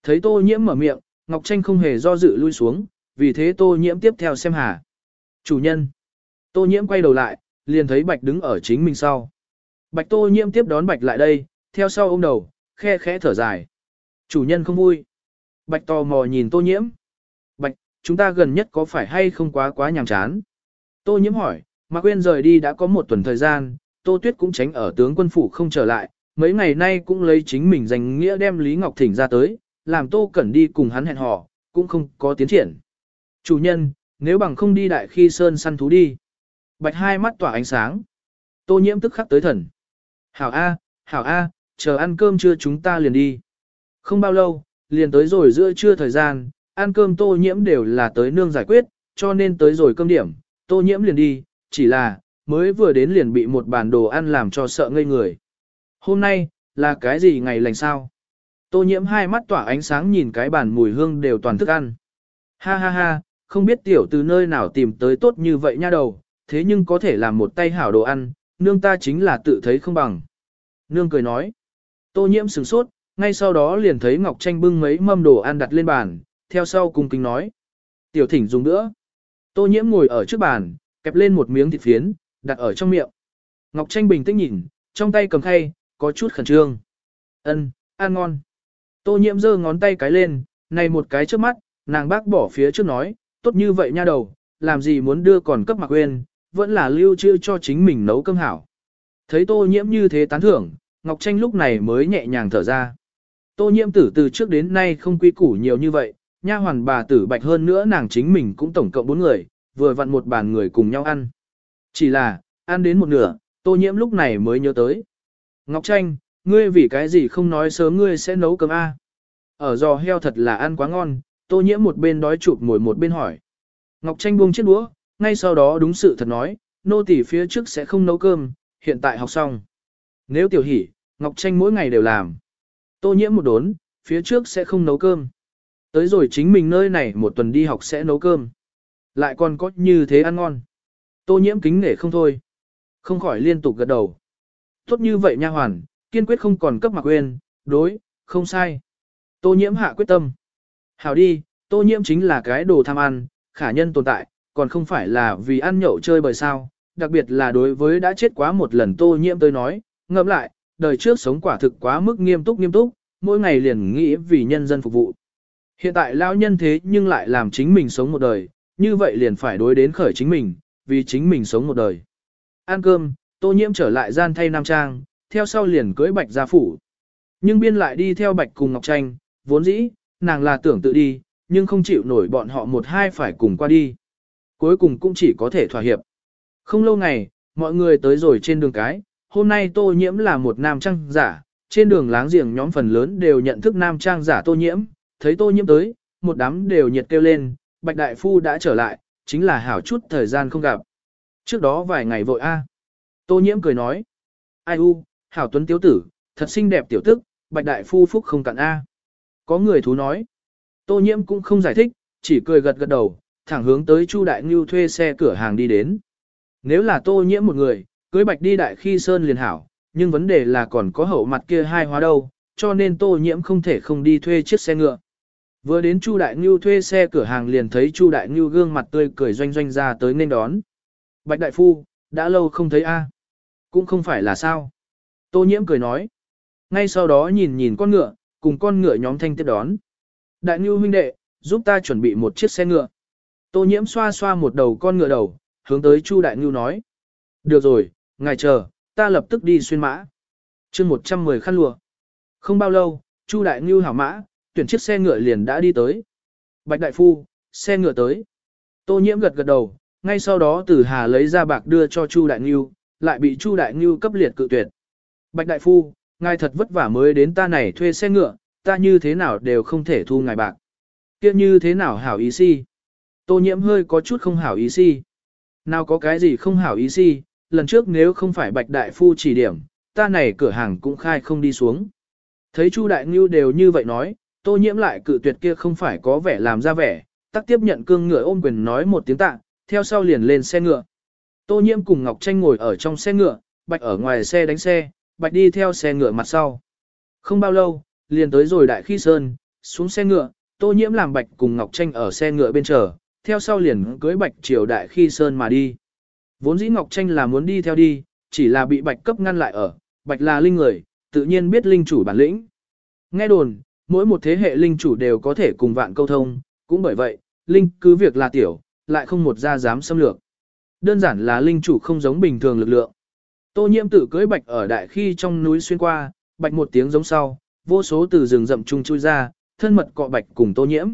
Thấy Tô nhiễm mở miệng, Ngọc Tranh không hề do dự lui xuống, vì thế Tô nhiễm tiếp theo xem hà. Chủ nhân. Tô nhiễm quay đầu lại, liền thấy Bạch đứng ở chính mình sau. Bạch Tô nhiễm tiếp đón Bạch lại đây, theo sau ôm đầu, khe khẽ thở dài. Chủ nhân không vui. Bạch tò mò nhìn Tô nhiễm. Bạch, chúng ta gần nhất có phải hay không quá quá nhàm chán? Tô nhiễm hỏi, Mạc Quyên rời đi đã có một tuần thời gian, Tô Tuyết cũng tránh ở tướng quân phủ không trở lại, mấy ngày nay cũng lấy chính mình danh nghĩa đem Lý Ngọc Thỉnh ra tới, làm Tô Cẩn đi cùng hắn hẹn hò, cũng không có tiến triển. Chủ nhân, nếu bằng không đi đại khi sơn săn thú đi. Bạch hai mắt tỏa ánh sáng. Tô nhiễm tức khắc tới thần. Hảo A, Hảo A, chờ ăn cơm trưa chúng ta liền đi. Không bao lâu, liền tới rồi giữa trưa thời gian, ăn cơm tô nhiễm đều là tới nương giải quyết, cho nên tới rồi cơm điểm, tô nhiễm liền đi, chỉ là, mới vừa đến liền bị một bàn đồ ăn làm cho sợ ngây người. Hôm nay, là cái gì ngày lành sao? Tô nhiễm hai mắt tỏa ánh sáng nhìn cái bàn mùi hương đều toàn thức ăn. Ha ha ha, không biết tiểu từ nơi nào tìm tới tốt như vậy nha đầu, thế nhưng có thể làm một tay hảo đồ ăn, nương ta chính là tự thấy không bằng. Nương cười nói. Tô nhiễm sửng sốt, ngay sau đó liền thấy Ngọc Tranh bưng mấy mâm đồ ăn đặt lên bàn, theo sau cung kính nói. Tiểu thỉnh dùng nữa. Tô nhiễm ngồi ở trước bàn, kẹp lên một miếng thịt phiến, đặt ở trong miệng. Ngọc Tranh bình tĩnh nhìn, trong tay cầm khay, có chút khẩn trương. Ân, ăn ngon. Tô nhiễm giơ ngón tay cái lên, này một cái trước mắt, nàng bác bỏ phía trước nói, tốt như vậy nha đầu, làm gì muốn đưa còn cấp mặc quên, vẫn là lưu trữ cho chính mình nấu cơm hảo. Thấy tô nhiễm như thế tán thưởng, Ngọc Tranh lúc này mới nhẹ nhàng thở ra. Tô nhiễm tử từ trước đến nay không quy củ nhiều như vậy, nha hoàn bà tử bạch hơn nữa nàng chính mình cũng tổng cộng bốn người, vừa vặn một bàn người cùng nhau ăn. Chỉ là, ăn đến một nửa, tô nhiễm lúc này mới nhớ tới. Ngọc Tranh, ngươi vì cái gì không nói sớm ngươi sẽ nấu cơm A. Ở giò heo thật là ăn quá ngon, tô nhiễm một bên đói chụp ngồi một bên hỏi. Ngọc Tranh buông chiếc đũa, ngay sau đó đúng sự thật nói, nô tỳ phía trước sẽ không nấu cơm, hiện tại học xong. Nếu tiểu hỉ, Ngọc Tranh mỗi ngày đều làm. Tô nhiễm một đốn, phía trước sẽ không nấu cơm. Tới rồi chính mình nơi này một tuần đi học sẽ nấu cơm. Lại còn có như thế ăn ngon. Tô nhiễm kính nể không thôi. Không khỏi liên tục gật đầu. Tốt như vậy nha hoàn, kiên quyết không còn cấp mặc quên, đối, không sai. Tô nhiễm hạ quyết tâm. Hảo đi, tô nhiễm chính là cái đồ tham ăn, khả nhân tồn tại, còn không phải là vì ăn nhậu chơi bời sao. Đặc biệt là đối với đã chết quá một lần tô nhiễm tới nói, ngẫm lại, đời trước sống quả thực quá mức nghiêm túc nghiêm túc, mỗi ngày liền nghĩ vì nhân dân phục vụ. Hiện tại lão nhân thế nhưng lại làm chính mình sống một đời, như vậy liền phải đối đến khởi chính mình, vì chính mình sống một đời. Ăn cơm, tô nhiễm trở lại gian thay nam trang, theo sau liền cưới bạch gia phủ. Nhưng biên lại đi theo bạch cùng Ngọc Tranh, vốn dĩ, nàng là tưởng tự đi, nhưng không chịu nổi bọn họ một hai phải cùng qua đi. Cuối cùng cũng chỉ có thể thỏa hiệp. Không lâu ngày, mọi người tới rồi trên đường cái, hôm nay tô nhiễm là một nam trang giả, trên đường láng giềng nhóm phần lớn đều nhận thức nam trang giả tô nhiễm, thấy tô nhiễm tới, một đám đều nhiệt kêu lên, bạch đại phu đã trở lại, chính là hảo chút thời gian không gặp. Trước đó vài ngày vội a. Tô nhiễm cười nói, ai u, hảo tuấn tiếu tử, thật xinh đẹp tiểu tức, bạch đại phu phúc không cạn a. Có người thú nói, tô nhiễm cũng không giải thích, chỉ cười gật gật đầu, thẳng hướng tới Chu Đại Ngưu thuê xe cửa hàng đi đến. Nếu là tô nhiễm một người, cưới bạch đi đại khi sơn liền hảo, nhưng vấn đề là còn có hậu mặt kia hai hóa đâu, cho nên tô nhiễm không thể không đi thuê chiếc xe ngựa. Vừa đến Chu Đại Ngưu thuê xe cửa hàng liền thấy Chu Đại Ngưu gương mặt tươi cười doanh doanh ra tới nên đón. Bạch Đại Phu, đã lâu không thấy a Cũng không phải là sao. Tô nhiễm cười nói. Ngay sau đó nhìn nhìn con ngựa, cùng con ngựa nhóm thanh tiếp đón. Đại Ngưu huynh đệ, giúp ta chuẩn bị một chiếc xe ngựa. Tô nhiễm xoa xoa một đầu con ngựa đầu, hướng tới Chu Đại Ngưu nói. Được rồi, ngài chờ, ta lập tức đi xuyên mã. chương 110 khăn lụa. Không bao lâu, Chu Đại Ngưu hảo mã, tuyển chiếc xe ngựa liền đã đi tới. Bạch Đại Phu, xe ngựa tới. Tô nhiễm gật gật đầu, ngay sau đó Tử Hà lấy ra bạc đưa cho Chu Đại Ngưu, lại bị Chu Đại Ngưu cấp liệt cự tuyệt. Bạch Đại Phu, ngài thật vất vả mới đến ta này thuê xe ngựa, ta như thế nào đều không thể thu ngài bạc. Kia như thế nào hảo ý si? Tô nhiễm hơi có chút không hảo ý si. Nào có cái gì không hảo ý si, lần trước nếu không phải Bạch Đại Phu chỉ điểm, ta này cửa hàng cũng khai không đi xuống. Thấy Chu Đại Ngưu đều như vậy nói, tô nhiễm lại cự tuyệt kia không phải có vẻ làm ra vẻ, tắc tiếp nhận cương ngựa ôm quyền nói một tiếng tạ, theo sau liền lên xe ngựa. Tô nhiễm cùng Ngọc Tranh ngồi ở trong xe ngựa, Bạch ở ngoài xe đánh xe, Bạch đi theo xe ngựa mặt sau. Không bao lâu, liền tới rồi Đại Khi Sơn, xuống xe ngựa, Tô nhiễm làm Bạch cùng Ngọc Tranh ở xe ngựa bên chờ, theo sau liền cưới Bạch triều Đại Khi Sơn mà đi. Vốn dĩ Ngọc Tranh là muốn đi theo đi, chỉ là bị Bạch cấp ngăn lại ở, Bạch là linh người, tự nhiên biết linh chủ bản lĩnh. Nghe đồn, mỗi một thế hệ linh chủ đều có thể cùng vạn câu thông, cũng bởi vậy, linh cứ việc là tiểu, lại không một gia dám xâm lược. Đơn giản là linh chủ không giống bình thường lực lượng. Tô nhiễm tự cưới bạch ở đại khi trong núi xuyên qua, bạch một tiếng giống sau, vô số từ rừng rậm trung chui ra, thân mật cọ bạch cùng tô nhiễm.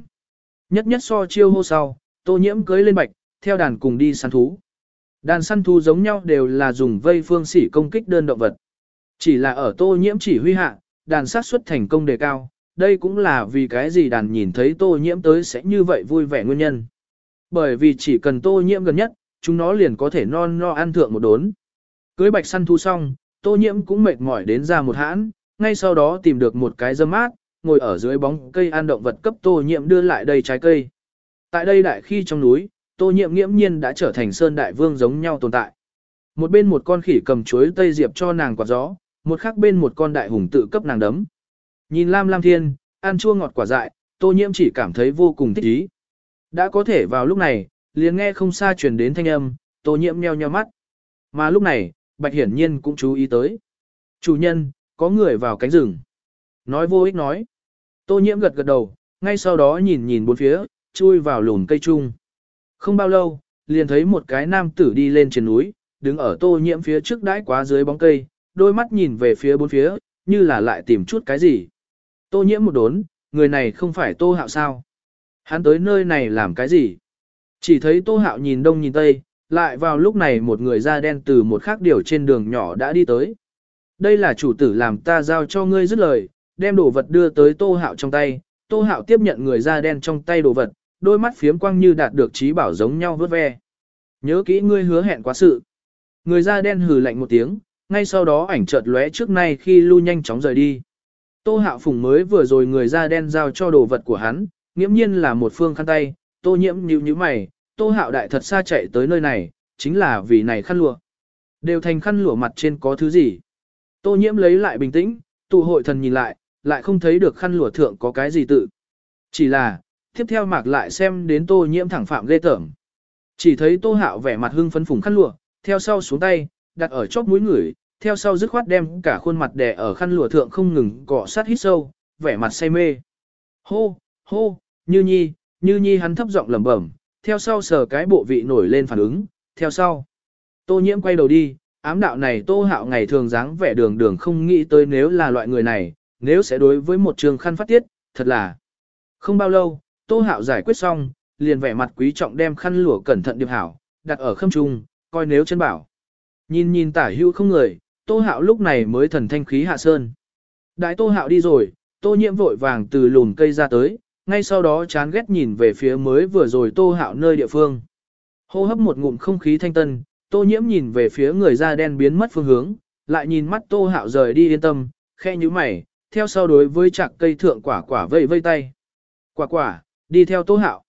Nhất nhất so chiêu hô sau, tô nhiễm cưới lên bạch, theo đàn cùng đi săn thú. Đàn săn thú giống nhau đều là dùng vây phương sỉ công kích đơn động vật. Chỉ là ở tô nhiễm chỉ huy hạ, đàn sát xuất thành công đề cao, đây cũng là vì cái gì đàn nhìn thấy tô nhiễm tới sẽ như vậy vui vẻ nguyên nhân. Bởi vì chỉ cần tô nhiễm gần nhất, chúng nó liền có thể non no ăn thượng một đốn. Cưới bạch săn thu xong, tô nhiễm cũng mệt mỏi đến ra một hãn, ngay sau đó tìm được một cái dâm mát, ngồi ở dưới bóng cây ăn động vật cấp tô nhiễm đưa lại đây trái cây. Tại đây đại khi trong núi, tô nhiễm nghiễm nhiên đã trở thành sơn đại vương giống nhau tồn tại. Một bên một con khỉ cầm chuối tây diệp cho nàng quạt gió, một khác bên một con đại hùng tự cấp nàng đấm. Nhìn Lam Lam Thiên, ăn chua ngọt quả dại, tô nhiễm chỉ cảm thấy vô cùng thích ý. Đã có thể vào lúc này, liền nghe không xa truyền đến thanh âm, tô nhiễm nheo nheo mắt. Mà lúc này, Bạch Hiển Nhiên cũng chú ý tới. Chủ nhân, có người vào cánh rừng. Nói vô ích nói. Tô nhiễm gật gật đầu, ngay sau đó nhìn nhìn bốn phía, chui vào lùn cây chung Không bao lâu, liền thấy một cái nam tử đi lên trên núi, đứng ở tô nhiễm phía trước đãi quá dưới bóng cây, đôi mắt nhìn về phía bốn phía, như là lại tìm chút cái gì. Tô nhiễm một đốn, người này không phải tô hạo sao? Hắn tới nơi này làm cái gì? Chỉ thấy tô hạo nhìn đông nhìn tây, lại vào lúc này một người da đen từ một khác điều trên đường nhỏ đã đi tới. Đây là chủ tử làm ta giao cho ngươi dứt lời, đem đồ vật đưa tới tô hạo trong tay, tô hạo tiếp nhận người da đen trong tay đồ vật, đôi mắt phiếm quang như đạt được trí bảo giống nhau vớt ve. Nhớ kỹ ngươi hứa hẹn quá sự. Người da đen hừ lạnh một tiếng, ngay sau đó ảnh chợt lóe trước nay khi lưu nhanh chóng rời đi. Tô Hạo Phùng mới vừa rồi người da đen giao cho đồ vật của hắn, nghiễm nhiên là một phương khăn tay, Tô Nhiễm nhíu nhíu mày, Tô Hạo đại thật xa chạy tới nơi này, chính là vì này khăn lụa. Đều thành khăn lụa mặt trên có thứ gì? Tô Nhiễm lấy lại bình tĩnh, tụ hội thần nhìn lại, lại không thấy được khăn lụa thượng có cái gì tự. Chỉ là, tiếp theo mạc lại xem đến Tô Nhiễm thẳng phạm lê tởm. Chỉ thấy Tô Hạo vẻ mặt hưng phấn phùng khăn lụa, theo sau xuống tay, đặt ở chóp mũi người, theo sau dứt khoát đem cả khuôn mặt đè ở khăn lụa thượng không ngừng cọ sát hít sâu, vẻ mặt say mê. Hô, hô, như nhi, như nhi hắn thấp giọng lẩm bẩm, theo sau sờ cái bộ vị nổi lên phản ứng, theo sau. Tô nhiễm quay đầu đi, ám đạo này tô hạo ngày thường dáng vẻ đường đường không nghĩ tới nếu là loại người này, nếu sẽ đối với một trường khăn phát tiết, thật là. Không bao lâu, tô hạo giải quyết xong, liền vẻ mặt quý trọng đem khăn lụa cẩn thận điệp hảo, đặt ở khâm trung, coi nếu chân bảo. Nhìn nhìn tả hữu không người, tô hạo lúc này mới thần thanh khí hạ sơn. Đại tô hạo đi rồi, tô nhiễm vội vàng từ lùn cây ra tới, ngay sau đó chán ghét nhìn về phía mới vừa rồi tô hạo nơi địa phương. Hô hấp một ngụm không khí thanh tân, tô nhiễm nhìn về phía người da đen biến mất phương hướng, lại nhìn mắt tô hạo rời đi yên tâm, khe như mày, theo sau đối với chạc cây thượng quả quả vây vây tay. Quả quả, đi theo tô hạo.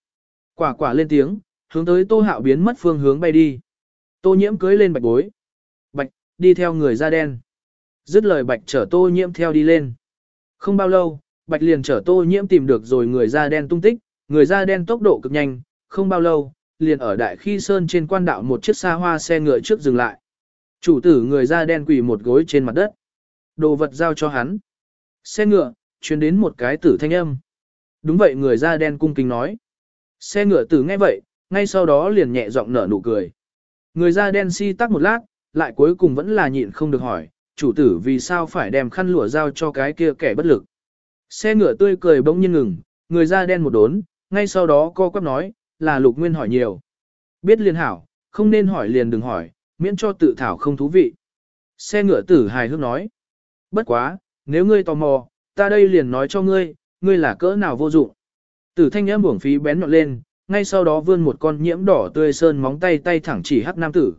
Quả quả lên tiếng, hướng tới tô hạo biến mất phương hướng bay đi. Tô nhiễm cưới lên bạch bối. Đi theo người da đen. Dứt lời bạch chở tô nhiễm theo đi lên. Không bao lâu, bạch liền chở tô nhiễm tìm được rồi người da đen tung tích, người da đen tốc độ cực nhanh, không bao lâu, liền ở đại khi sơn trên quan đạo một chiếc xa hoa xe ngựa trước dừng lại. Chủ tử người da đen quỳ một gối trên mặt đất. Đồ vật giao cho hắn. Xe ngựa, chuyển đến một cái tử thanh âm. Đúng vậy người da đen cung kính nói. Xe ngựa tử nghe vậy, ngay sau đó liền nhẹ giọng nở nụ cười. Người da đen si tắc một lát, lại cuối cùng vẫn là nhịn không được hỏi, chủ tử vì sao phải đem khăn lụa giao cho cái kia kẻ bất lực. Xe ngựa tươi cười bỗng nhiên ngừng, người da đen một đốn, ngay sau đó co quắp nói, là lục nguyên hỏi nhiều. Biết liền hảo, không nên hỏi liền đừng hỏi, miễn cho tự thảo không thú vị. Xe ngựa tử hài hước nói. Bất quá, nếu ngươi tò mò, ta đây liền nói cho ngươi, ngươi là cỡ nào vô dụng. Tử thanh âm buồng phí bén nhọn lên, ngay sau đó vươn một con nhiễm đỏ tươi sơn móng tay tay thẳng chỉ hắc nam tử.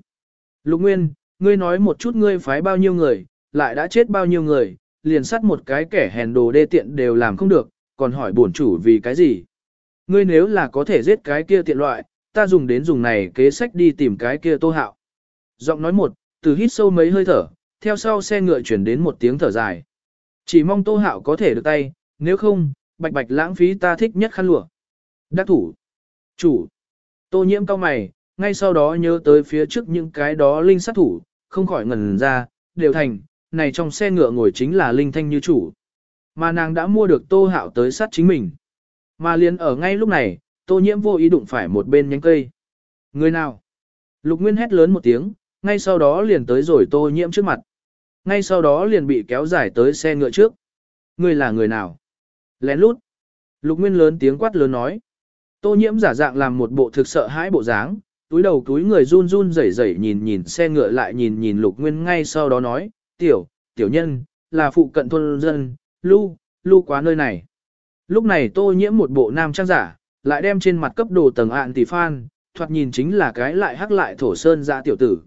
Lục Nguyên, ngươi nói một chút ngươi phái bao nhiêu người, lại đã chết bao nhiêu người, liền sắt một cái kẻ hèn đồ đê tiện đều làm không được, còn hỏi bổn chủ vì cái gì. Ngươi nếu là có thể giết cái kia tiện loại, ta dùng đến dùng này kế sách đi tìm cái kia tô hạo. Giọng nói một, từ hít sâu mấy hơi thở, theo sau xe ngựa chuyển đến một tiếng thở dài. Chỉ mong tô hạo có thể được tay, nếu không, bạch bạch lãng phí ta thích nhất khăn lụa. Đắc thủ. Chủ. Tô nhiễm cao mày, ngay sau đó nhớ tới phía trước những cái đó linh sát thủ, không khỏi ngẩn ra, đều thành, này trong xe ngựa ngồi chính là linh thanh như chủ. Mà nàng đã mua được tô hạo tới sát chính mình. Mà liền ở ngay lúc này, tô nhiễm vô ý đụng phải một bên nhánh cây. Người nào? Lục Nguyên hét lớn một tiếng, ngay sau đó liền tới rồi tô nhiễm trước mặt. Ngay sau đó liền bị kéo dài tới xe ngựa trước. Người là người nào? Lén lút. Lục Nguyên lớn tiếng quát lớn nói. Tô nhiễm giả dạng làm một bộ thực sợ hãi bộ dáng, túi đầu túi người run run rẩy rẩy nhìn nhìn xe ngựa lại nhìn nhìn Lục Nguyên ngay sau đó nói, tiểu, tiểu nhân, là phụ cận thôn dân, lưu, lưu quá nơi này. Lúc này tô nhiễm một bộ nam trang giả, lại đem trên mặt cấp đồ tầng ạn tỷ phan, thoạt nhìn chính là cái lại hắc lại thổ sơn ra tiểu tử.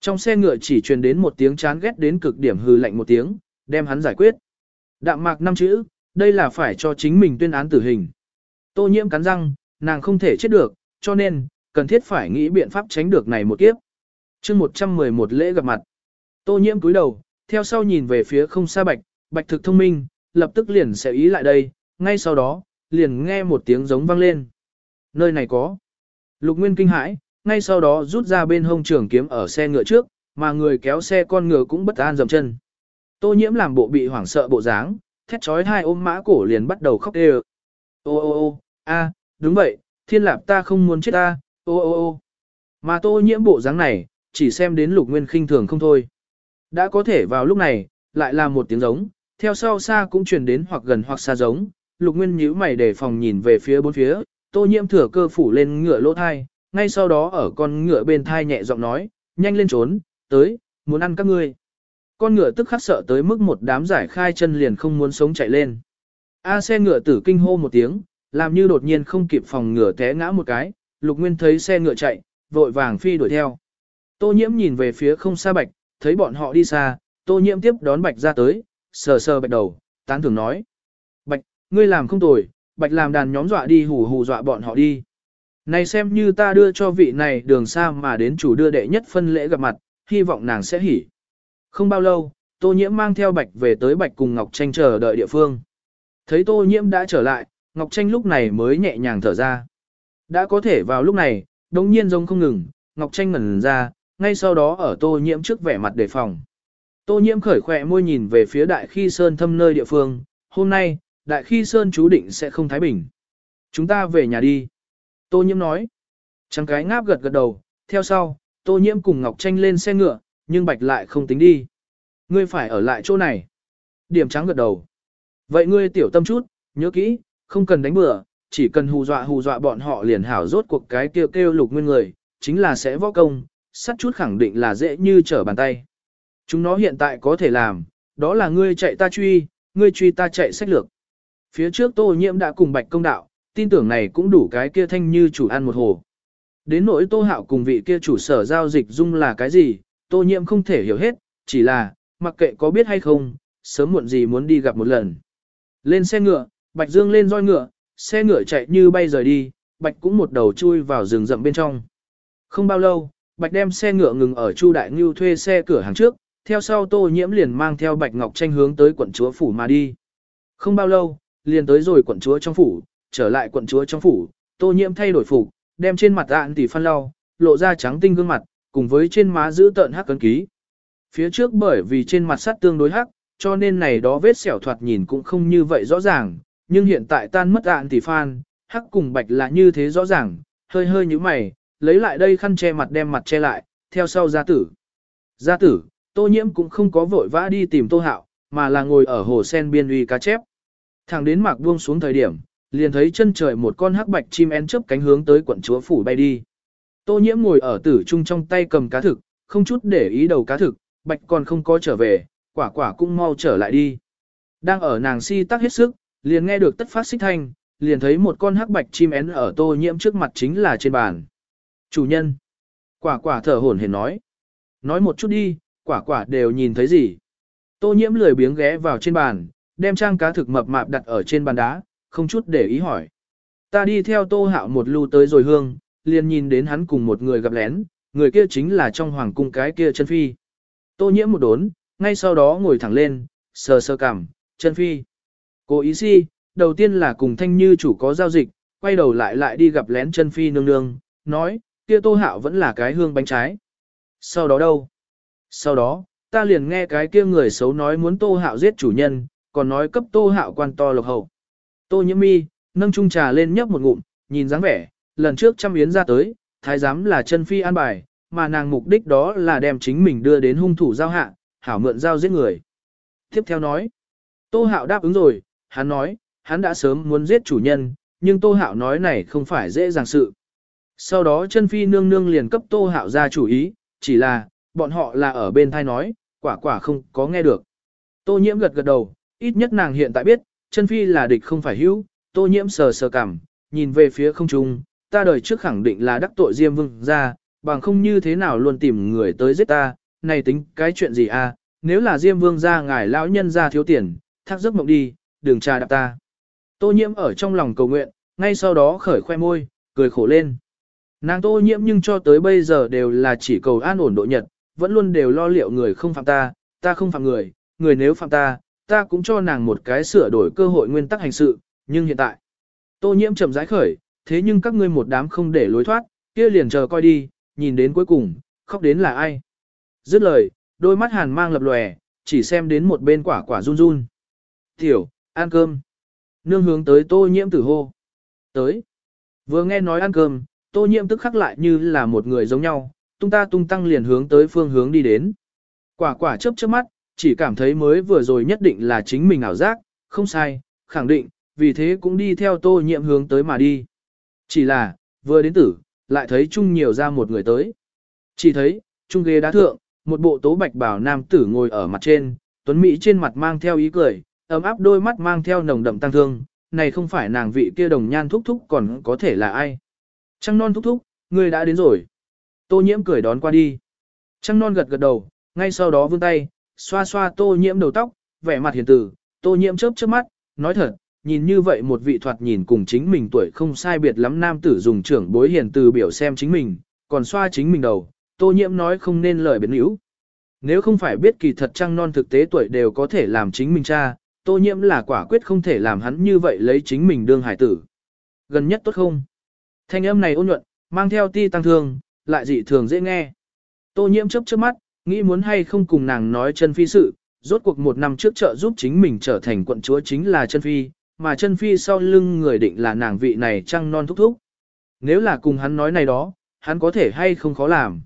Trong xe ngựa chỉ truyền đến một tiếng chán ghét đến cực điểm hư lạnh một tiếng, đem hắn giải quyết. Đạm mạc năm chữ, đây là phải cho chính mình tuyên án tử hình. Tô nhiễm cắn răng, nàng không thể chết được, cho nên, cần thiết phải nghĩ biện pháp tránh được này một kiếp. chương 111 lễ gặp mặt. Tô nhiễm cúi đầu, theo sau nhìn về phía không xa bạch, bạch thực thông minh, lập tức liền sẽ ý lại đây, ngay sau đó, liền nghe một tiếng giống vang lên. Nơi này có. Lục Nguyên kinh hãi, ngay sau đó rút ra bên hông trường kiếm ở xe ngựa trước, mà người kéo xe con ngựa cũng bất an dầm chân. Tô nhiễm làm bộ bị hoảng sợ bộ dáng, thét chói hai ôm mã cổ liền bắt đầu khóc đê Ô ô ô, a, đúng vậy, thiên lạp ta không muốn chết ta, ô ô ô. Mà tô nhiễm bộ dáng này, chỉ xem đến lục nguyên khinh thường không thôi. Đã có thể vào lúc này, lại là một tiếng giống, theo sau xa cũng truyền đến hoặc gần hoặc xa giống, lục nguyên nhíu mày để phòng nhìn về phía bốn phía, tô nhiễm thừa cơ phủ lên ngựa lỗ thai, ngay sau đó ở con ngựa bên thai nhẹ giọng nói, nhanh lên trốn, tới, muốn ăn các ngươi. Con ngựa tức khắc sợ tới mức một đám giải khai chân liền không muốn sống chạy lên. A xe ngựa tử kinh hô một tiếng, làm như đột nhiên không kịp phòng ngựa té ngã một cái, lục nguyên thấy xe ngựa chạy, vội vàng phi đuổi theo. Tô nhiễm nhìn về phía không xa bạch, thấy bọn họ đi xa, tô nhiễm tiếp đón bạch ra tới, sờ sờ bạch đầu, tán thưởng nói. Bạch, ngươi làm không tồi, bạch làm đàn nhóm dọa đi hù hù dọa bọn họ đi. Này xem như ta đưa cho vị này đường xa mà đến chủ đưa đệ nhất phân lễ gặp mặt, hy vọng nàng sẽ hỉ. Không bao lâu, Tô Nhiễm mang theo Bạch về tới Bạch cùng Ngọc Tranh chờ đợi địa phương. Thấy Tô Nhiễm đã trở lại, Ngọc Tranh lúc này mới nhẹ nhàng thở ra. Đã có thể vào lúc này, đống nhiên rông không ngừng, Ngọc Tranh ngẩn ra, ngay sau đó ở Tô Nhiễm trước vẻ mặt đề phòng. Tô Nhiễm khởi khỏe môi nhìn về phía Đại Khi Sơn thâm nơi địa phương, hôm nay, Đại Khi Sơn chú định sẽ không thái bình. Chúng ta về nhà đi. Tô Nhiễm nói. Trắng cái ngáp gật gật đầu, theo sau, Tô Nhiễm cùng Ngọc Tranh lên xe ngựa, nhưng Bạch lại không tính đi. Ngươi phải ở lại chỗ này. Điểm trắng gật đầu. Vậy ngươi tiểu tâm chút, nhớ kỹ, không cần đánh bừa, chỉ cần hù dọa hù dọa bọn họ liền hảo rốt cuộc cái kêu kêu lục nguyên người, chính là sẽ võ công, sắt chút khẳng định là dễ như trở bàn tay. Chúng nó hiện tại có thể làm, đó là ngươi chạy ta truy, ngươi truy ta chạy sách lược. Phía trước tô nhiễm đã cùng bạch công đạo, tin tưởng này cũng đủ cái kia thanh như chủ ăn một hồ. Đến nỗi tô hạo cùng vị kia chủ sở giao dịch dung là cái gì, tô nhiễm không thể hiểu hết, chỉ là, mặc kệ có biết hay không, sớm muộn gì muốn đi gặp một lần. Lên xe ngựa, bạch dương lên roi ngựa, xe ngựa chạy như bay rời đi, bạch cũng một đầu chui vào rừng rậm bên trong. Không bao lâu, bạch đem xe ngựa ngừng ở Chu Đại Ngưu thuê xe cửa hàng trước, theo sau tô nhiễm liền mang theo bạch ngọc tranh hướng tới quận chúa phủ mà đi. Không bao lâu, liền tới rồi quận chúa trong phủ, trở lại quận chúa trong phủ, tô nhiễm thay đổi phục, đem trên mặt ạn tỉ phân lau, lộ ra trắng tinh gương mặt, cùng với trên má giữ tợn hắc cấn ký. Phía trước bởi vì trên mặt sắt tương đối hắc, cho nên này đó vết sẹo thoạt nhìn cũng không như vậy rõ ràng, nhưng hiện tại tan mất ạn thì phan, hắc cùng bạch là như thế rõ ràng, hơi hơi như mày, lấy lại đây khăn che mặt đem mặt che lại, theo sau gia tử. Gia tử, tô nhiễm cũng không có vội vã đi tìm tô hạo, mà là ngồi ở hồ sen biên uy cá chép. Thẳng đến mạc buông xuống thời điểm, liền thấy chân trời một con hắc bạch chim én chớp cánh hướng tới quận chúa phủ bay đi. Tô nhiễm ngồi ở tử trung trong tay cầm cá thực, không chút để ý đầu cá thực, bạch còn không có trở về, quả quả cũng mau trở lại đi. Đang ở nàng si tắc hết sức, liền nghe được tất phát xích thanh, liền thấy một con hắc bạch chim én ở tô nhiễm trước mặt chính là trên bàn. Chủ nhân. Quả quả thở hổn hển nói. Nói một chút đi, quả quả đều nhìn thấy gì. Tô nhiễm lười biếng ghé vào trên bàn, đem trang cá thực mập mạp đặt ở trên bàn đá, không chút để ý hỏi. Ta đi theo tô hạo một lưu tới rồi hương, liền nhìn đến hắn cùng một người gặp lén, người kia chính là trong hoàng cung cái kia chân phi. Tô nhiễm một đốn, ngay sau đó ngồi thẳng lên, sờ sờ cằm, chân phi. Cô ý si, đầu tiên là cùng thanh như chủ có giao dịch, quay đầu lại lại đi gặp lén chân phi nương nương, nói, kia tô hạo vẫn là cái hương bánh trái. Sau đó đâu? Sau đó, ta liền nghe cái kia người xấu nói muốn tô hạo giết chủ nhân, còn nói cấp tô hạo quan to lộc hậu. Tô nhiễm mi, nâng chung trà lên nhấp một ngụm, nhìn dáng vẻ, lần trước trăm yến ra tới, thái giám là chân phi an bài, mà nàng mục đích đó là đem chính mình đưa đến hung thủ giao hạ, hảo mượn giao giết người. Tiếp theo nói, tô hạo đáp ứng rồi, hắn nói, hắn đã sớm muốn giết chủ nhân, nhưng tô hạo nói này không phải dễ dàng sự. Sau đó chân phi nương nương liền cấp tô hạo ra chủ ý, chỉ là, bọn họ là ở bên thai nói, quả quả không có nghe được. Tô nhiễm gật gật đầu, ít nhất nàng hiện tại biết, chân phi là địch không phải hữu, tô nhiễm sờ sờ cằm, nhìn về phía không trung, ta đời trước khẳng định là đắc tội Diêm Vương ra, bằng không như thế nào luôn tìm người tới giết ta, này tính cái chuyện gì à, nếu là Diêm Vương ra ngài lão nhân ra thiếu tiền, thác giấc mộng đi, đừng trà đạp ta. Tô nhiễm ở trong lòng cầu nguyện, ngay sau đó khởi khoe môi, cười khổ lên. Nàng tô nhiễm nhưng cho tới bây giờ đều là chỉ cầu an ổn độ nhật, vẫn luôn đều lo liệu người không phạm ta, ta không phạm người, người nếu phạm ta, ta cũng cho nàng một cái sửa đổi cơ hội nguyên tắc hành sự, nhưng hiện tại, tô nhiễm chậm rãi khởi, thế nhưng các ngươi một đám không để lối thoát, kia liền chờ coi đi, nhìn đến cuối cùng, khóc đến là ai. Dứt lời, đôi mắt hàn mang lập lòe, chỉ xem đến một bên quả quả run run. Tiểu, ăn cơm. Nương hướng tới tô nhiễm tử hô. Tới. Vừa nghe nói ăn cơm, tô nhiễm tức khắc lại như là một người giống nhau, tung ta tung tăng liền hướng tới phương hướng đi đến. Quả quả chớp chớp mắt, chỉ cảm thấy mới vừa rồi nhất định là chính mình ảo giác, không sai, khẳng định, vì thế cũng đi theo tô nhiệm hướng tới mà đi. Chỉ là, vừa đến tử, lại thấy chung nhiều ra một người tới. Chỉ thấy, chung ghế đá thượng, một bộ tố bạch bảo nam tử ngồi ở mặt trên, tuấn Mỹ trên mặt mang theo ý cười, ấm áp đôi mắt mang theo nồng đậm tăng thương, này không phải nàng vị kia đồng nhan thúc thúc còn có thể là ai. Trăng non thúc thúc, người đã đến rồi. Tô nhiễm cười đón qua đi. Trăng non gật gật đầu, ngay sau đó vươn tay, xoa xoa tô nhiễm đầu tóc, vẻ mặt hiền từ, tô nhiễm chớp chớp mắt, nói thật, nhìn như vậy một vị thoạt nhìn cùng chính mình tuổi không sai biệt lắm nam tử dùng trưởng bối hiền từ biểu xem chính mình, còn xoa chính mình đầu, tô nhiễm nói không nên lời biến hữu. Nếu không phải biết kỳ thật trăng non thực tế tuổi đều có thể làm chính mình cha, tô nhiễm là quả quyết không thể làm hắn như vậy lấy chính mình đương hải tử. Gần nhất tốt không? Thanh âm này ôn nhuận, mang theo ti tăng thương, lại dị thường dễ nghe. Tô nhiễm chớp chớp mắt, nghĩ muốn hay không cùng nàng nói chân phi sự, rốt cuộc một năm trước trợ giúp chính mình trở thành quận chúa chính là chân phi, mà chân phi sau lưng người định là nàng vị này trăng non thúc thúc. Nếu là cùng hắn nói này đó, hắn có thể hay không khó làm.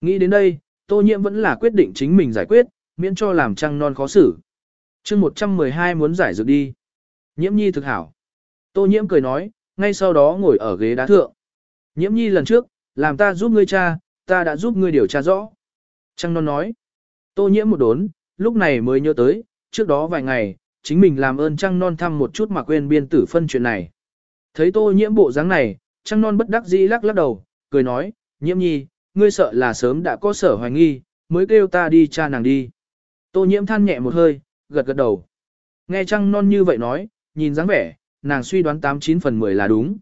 Nghĩ đến đây, tô nhiễm vẫn là quyết định chính mình giải quyết, miễn cho làm trăng non khó xử chương 112 muốn giải dược đi. Nhiễm nhi thực hảo. Tô nhiễm cười nói, ngay sau đó ngồi ở ghế đá thượng. Nhiễm nhi lần trước, làm ta giúp ngươi cha, ta đã giúp ngươi điều tra rõ. Trăng non nói. Tô nhiễm một đốn, lúc này mới nhớ tới, trước đó vài ngày, chính mình làm ơn trăng non thăm một chút mà quên biên tử phân chuyện này. Thấy tô nhiễm bộ dáng này, trăng non bất đắc dĩ lắc lắc đầu, cười nói, nhiễm nhi, ngươi sợ là sớm đã có sở hoài nghi, mới kêu ta đi cha nàng đi. Tô nhiễm than nhẹ một hơi, gật gật đầu. Nghe trăng non như vậy nói, nhìn dáng vẻ, nàng suy đoán 89 phần 10 là đúng.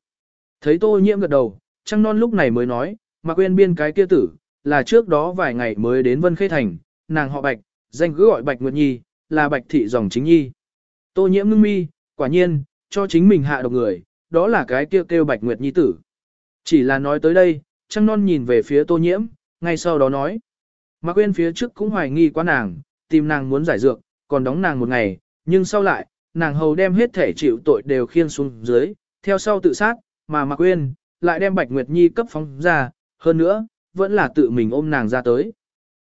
Thấy tô nhiễm gật đầu, trăng non lúc này mới nói, mà quên biên cái kia tử, là trước đó vài ngày mới đến Vân Khê Thành, nàng họ Bạch, danh cứ gọi Bạch Nguyệt Nhi, là Bạch Thị dòng chính nhi. Tô nhiễm ngưng mi, quả nhiên, cho chính mình hạ độc người, đó là cái kêu kêu Bạch Nguyệt Nhi tử. Chỉ là nói tới đây, trăng non nhìn về phía tô nhiễm, ngay sau đó nói. Mạc quên phía trước cũng hoài nghi quá nàng, tìm nàng muốn giải dược, còn đóng nàng một ngày, nhưng sau lại, nàng hầu đem hết thể chịu tội đều khiên xuống dưới, theo sau tự sát, mà Mạc quên, lại đem Bạch Nguyệt Nhi cấp phóng ra, hơn nữa, vẫn là tự mình ôm nàng ra tới.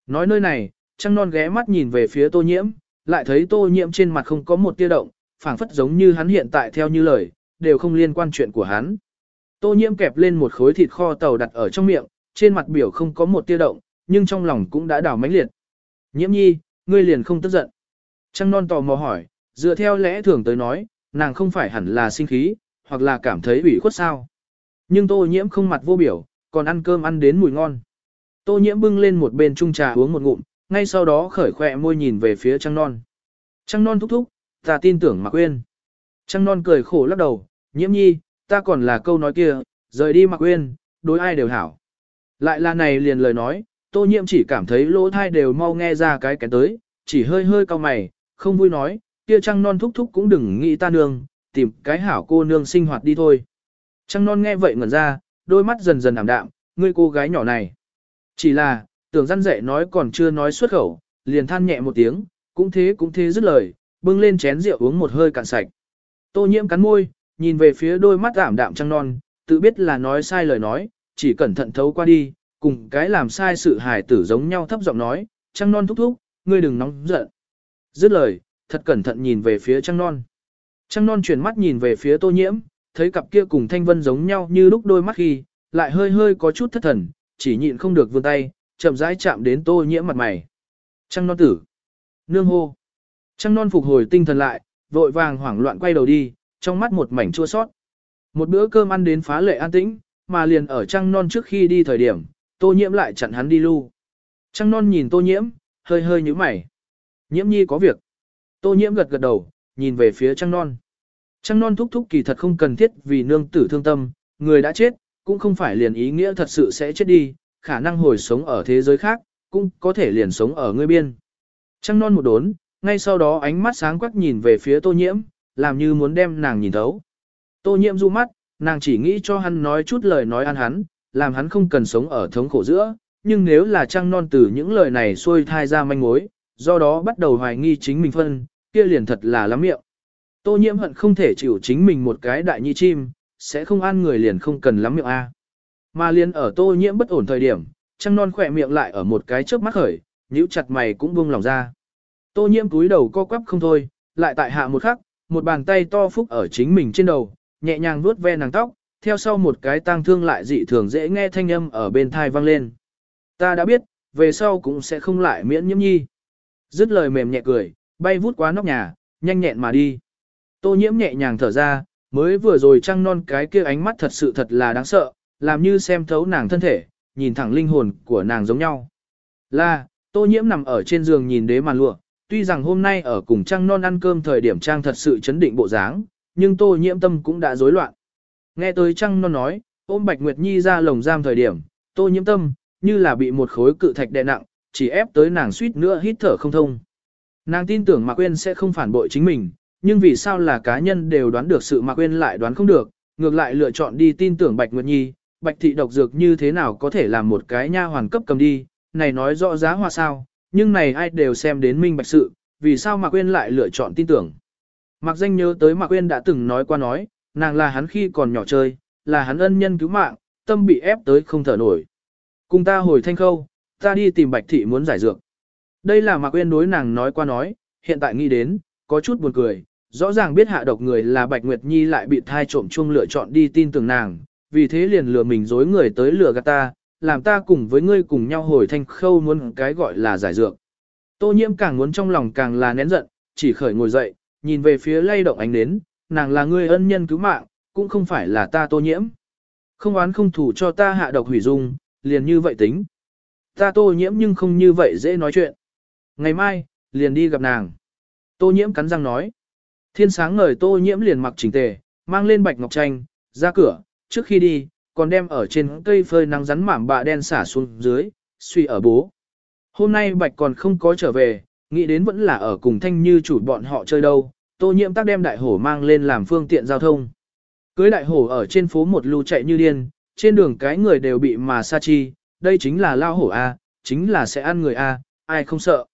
Nói nơi này, trăng non ghé mắt nhìn về phía tô nhiễm, lại thấy tô nhiễm trên mặt không có một tia động, phảng phất giống như hắn hiện tại theo như lời, đều không liên quan chuyện của hắn. Tô nhiễm kẹp lên một khối thịt kho tàu đặt ở trong miệng, trên mặt biểu không có một tia động, nhưng trong lòng cũng đã đảo mãnh liệt. Nhiễm nhi, ngươi liền không tức giận. Trăng non tò mò hỏi, dựa theo lẽ thường tới nói, nàng không phải hẳn là sinh khí, hoặc là cảm thấy ủy khuất sao. Nhưng tô nhiễm không mặt vô biểu, còn ăn cơm ăn đến mùi ngon. Tô nhiễm bưng lên một bên chung trà uống một ngụm, ngay sau đó khởi khỏe môi nhìn về phía trăng non. Trăng non thúc thúc, ta tin tưởng mà quên. Trăng non cười khổ lắc đầu, nhiễm nhi, ta còn là câu nói kia, rời đi mà quên, đối ai đều hảo. Lại là này liền lời nói, tô nhiễm chỉ cảm thấy lỗ thai đều mau nghe ra cái cái tới, chỉ hơi hơi cau mày, không vui nói, kia trăng non thúc thúc cũng đừng nghĩ ta nương, tìm cái hảo cô nương sinh hoạt đi thôi. Trăng non nghe vậy ngẩn ra, đôi mắt dần dần ảm đạm, ngươi cô gái nhỏ này. Chỉ là, tưởng răn dạy nói còn chưa nói xuất khẩu, liền than nhẹ một tiếng, cũng thế cũng thế dứt lời, bưng lên chén rượu uống một hơi cạn sạch. Tô nhiễm cắn môi, nhìn về phía đôi mắt ảm đạm trăng non, tự biết là nói sai lời nói, chỉ cẩn thận thấu qua đi, cùng cái làm sai sự hài tử giống nhau thấp giọng nói, trăng non thúc thúc, ngươi đừng nóng giận. Dứt lời, thật cẩn thận nhìn về phía trăng non. Trăng non chuyển mắt nhìn về phía tô nhiễm, thấy cặp kia cùng thanh vân giống nhau như lúc đôi mắt khi, lại hơi hơi có chút thất thần, chỉ nhịn không được vươn tay, chậm rãi chạm đến tô nhiễm mặt mày. Trăng non tử. Nương hô. Trăng non phục hồi tinh thần lại, vội vàng hoảng loạn quay đầu đi, trong mắt một mảnh chua sót. Một bữa cơm ăn đến phá lệ an tĩnh, mà liền ở trăng non trước khi đi thời điểm, tô nhiễm lại chặn hắn đi lưu. Trăng non nhìn tô nhiễm, hơi hơi nhíu mày. Nhiễm nhi có việc. Tô nhiễm gật gật đầu, nhìn về phía trăng non. Trăng non thúc thúc kỳ thật không cần thiết vì nương tử thương tâm, người đã chết, cũng không phải liền ý nghĩa thật sự sẽ chết đi, khả năng hồi sống ở thế giới khác, cũng có thể liền sống ở ngươi biên. Trăng non một đốn, ngay sau đó ánh mắt sáng quắc nhìn về phía tô nhiễm, làm như muốn đem nàng nhìn thấu. Tô nhiễm du mắt, nàng chỉ nghĩ cho hắn nói chút lời nói ăn hắn, làm hắn không cần sống ở thống khổ giữa, nhưng nếu là trăng non từ những lời này xuôi thai ra manh mối, do đó bắt đầu hoài nghi chính mình phân, kia liền thật là lắm miệng. Tô nhiễm hận không thể chịu chính mình một cái đại nhi chim, sẽ không ăn người liền không cần lắm miệng a. Mà liền ở tô nhiễm bất ổn thời điểm, trăng non khỏe miệng lại ở một cái chớp mắt khởi, nhíu chặt mày cũng buông lòng ra. Tô nhiễm cúi đầu co quắp không thôi, lại tại hạ một khắc, một bàn tay to phúc ở chính mình trên đầu, nhẹ nhàng vuốt ve nàng tóc, theo sau một cái tang thương lại dị thường dễ nghe thanh âm ở bên thai vang lên. Ta đã biết, về sau cũng sẽ không lại miễn nhiễm nhi. Dứt lời mềm nhẹ cười, bay vút qua nóc nhà, nhanh nhẹn mà đi. Tô nhiễm nhẹ nhàng thở ra, mới vừa rồi trăng non cái kia ánh mắt thật sự thật là đáng sợ, làm như xem thấu nàng thân thể, nhìn thẳng linh hồn của nàng giống nhau. Là, tô nhiễm nằm ở trên giường nhìn đế màn lụa, tuy rằng hôm nay ở cùng trăng non ăn cơm thời điểm trang thật sự chấn định bộ dáng, nhưng tô nhiễm tâm cũng đã rối loạn. Nghe tới trăng non nói, ôm Bạch Nguyệt Nhi ra lồng giam thời điểm, tô nhiễm tâm, như là bị một khối cự thạch đè nặng, chỉ ép tới nàng suýt nữa hít thở không thông. Nàng tin tưởng Mạc Quyên sẽ không phản bội chính mình, nhưng vì sao là cá nhân đều đoán được sự Mạc Quyên lại đoán không được, ngược lại lựa chọn đi tin tưởng Bạch Nguyệt Nhi, Bạch thị độc dược như thế nào có thể làm một cái nha hoàn cấp cầm đi, này nói rõ giá hoa sao, nhưng này ai đều xem đến minh bạch sự, vì sao Mạc Quyên lại lựa chọn tin tưởng. Mạc danh nhớ tới Mạc Quyên đã từng nói qua nói, nàng là hắn khi còn nhỏ chơi, là hắn ân nhân cứu mạng, tâm bị ép tới không thở nổi. Cùng ta hồi thanh khâu, ta đi tìm Bạch thị muốn giải dược. Đây là Mạc Quyên đối nàng nói qua nói, hiện tại nghĩ đến, có chút buồn cười, rõ ràng biết hạ độc người là Bạch Nguyệt Nhi lại bị thai trộm chung lựa chọn đi tin tưởng nàng, vì thế liền lừa mình dối người tới lừa gạt ta, làm ta cùng với ngươi cùng nhau hồi thanh khâu muốn cái gọi là giải dược. Tô nhiễm càng muốn trong lòng càng là nén giận, chỉ khởi ngồi dậy, nhìn về phía lay động ánh nến, nàng là ngươi ân nhân cứu mạng, cũng không phải là ta tô nhiễm. Không oán không thủ cho ta hạ độc hủy dung, liền như vậy tính. Ta tô nhiễm nhưng không như vậy dễ nói chuyện. Ngày mai, liền đi gặp nàng. Tô nhiễm cắn răng nói. Thiên sáng ngời tô nhiễm liền mặc chỉnh tề, mang lên bạch ngọc tranh, ra cửa, trước khi đi, còn đem ở trên cây phơi nắng rắn mảm bạ đen xả xuống dưới, suy ở bố. Hôm nay bạch còn không có trở về, nghĩ đến vẫn là ở cùng thanh như chủ bọn họ chơi đâu, tô nhiễm tác đem đại hổ mang lên làm phương tiện giao thông. Cưới đại hổ ở trên phố một lưu chạy như điên, trên đường cái người đều bị mà sa chi, đây chính là lao hổ A, chính là sẽ ăn người A, ai không sợ.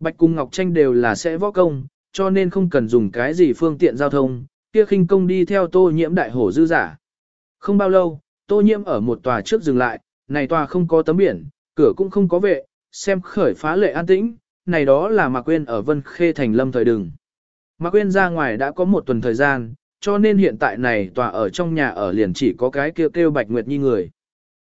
Bạch cùng Ngọc Tranh đều là sẽ võ công, cho nên không cần dùng cái gì phương tiện giao thông, kia khinh công đi theo tô nhiễm đại hổ dư giả. Không bao lâu, tô nhiễm ở một tòa trước dừng lại, này tòa không có tấm biển, cửa cũng không có vệ, xem khởi phá lệ an tĩnh, này đó là Mạc Quyên ở Vân Khê Thành Lâm thời đường. Mạc Quyên ra ngoài đã có một tuần thời gian, cho nên hiện tại này tòa ở trong nhà ở liền chỉ có cái kêu kêu Bạch Nguyệt Nhi người.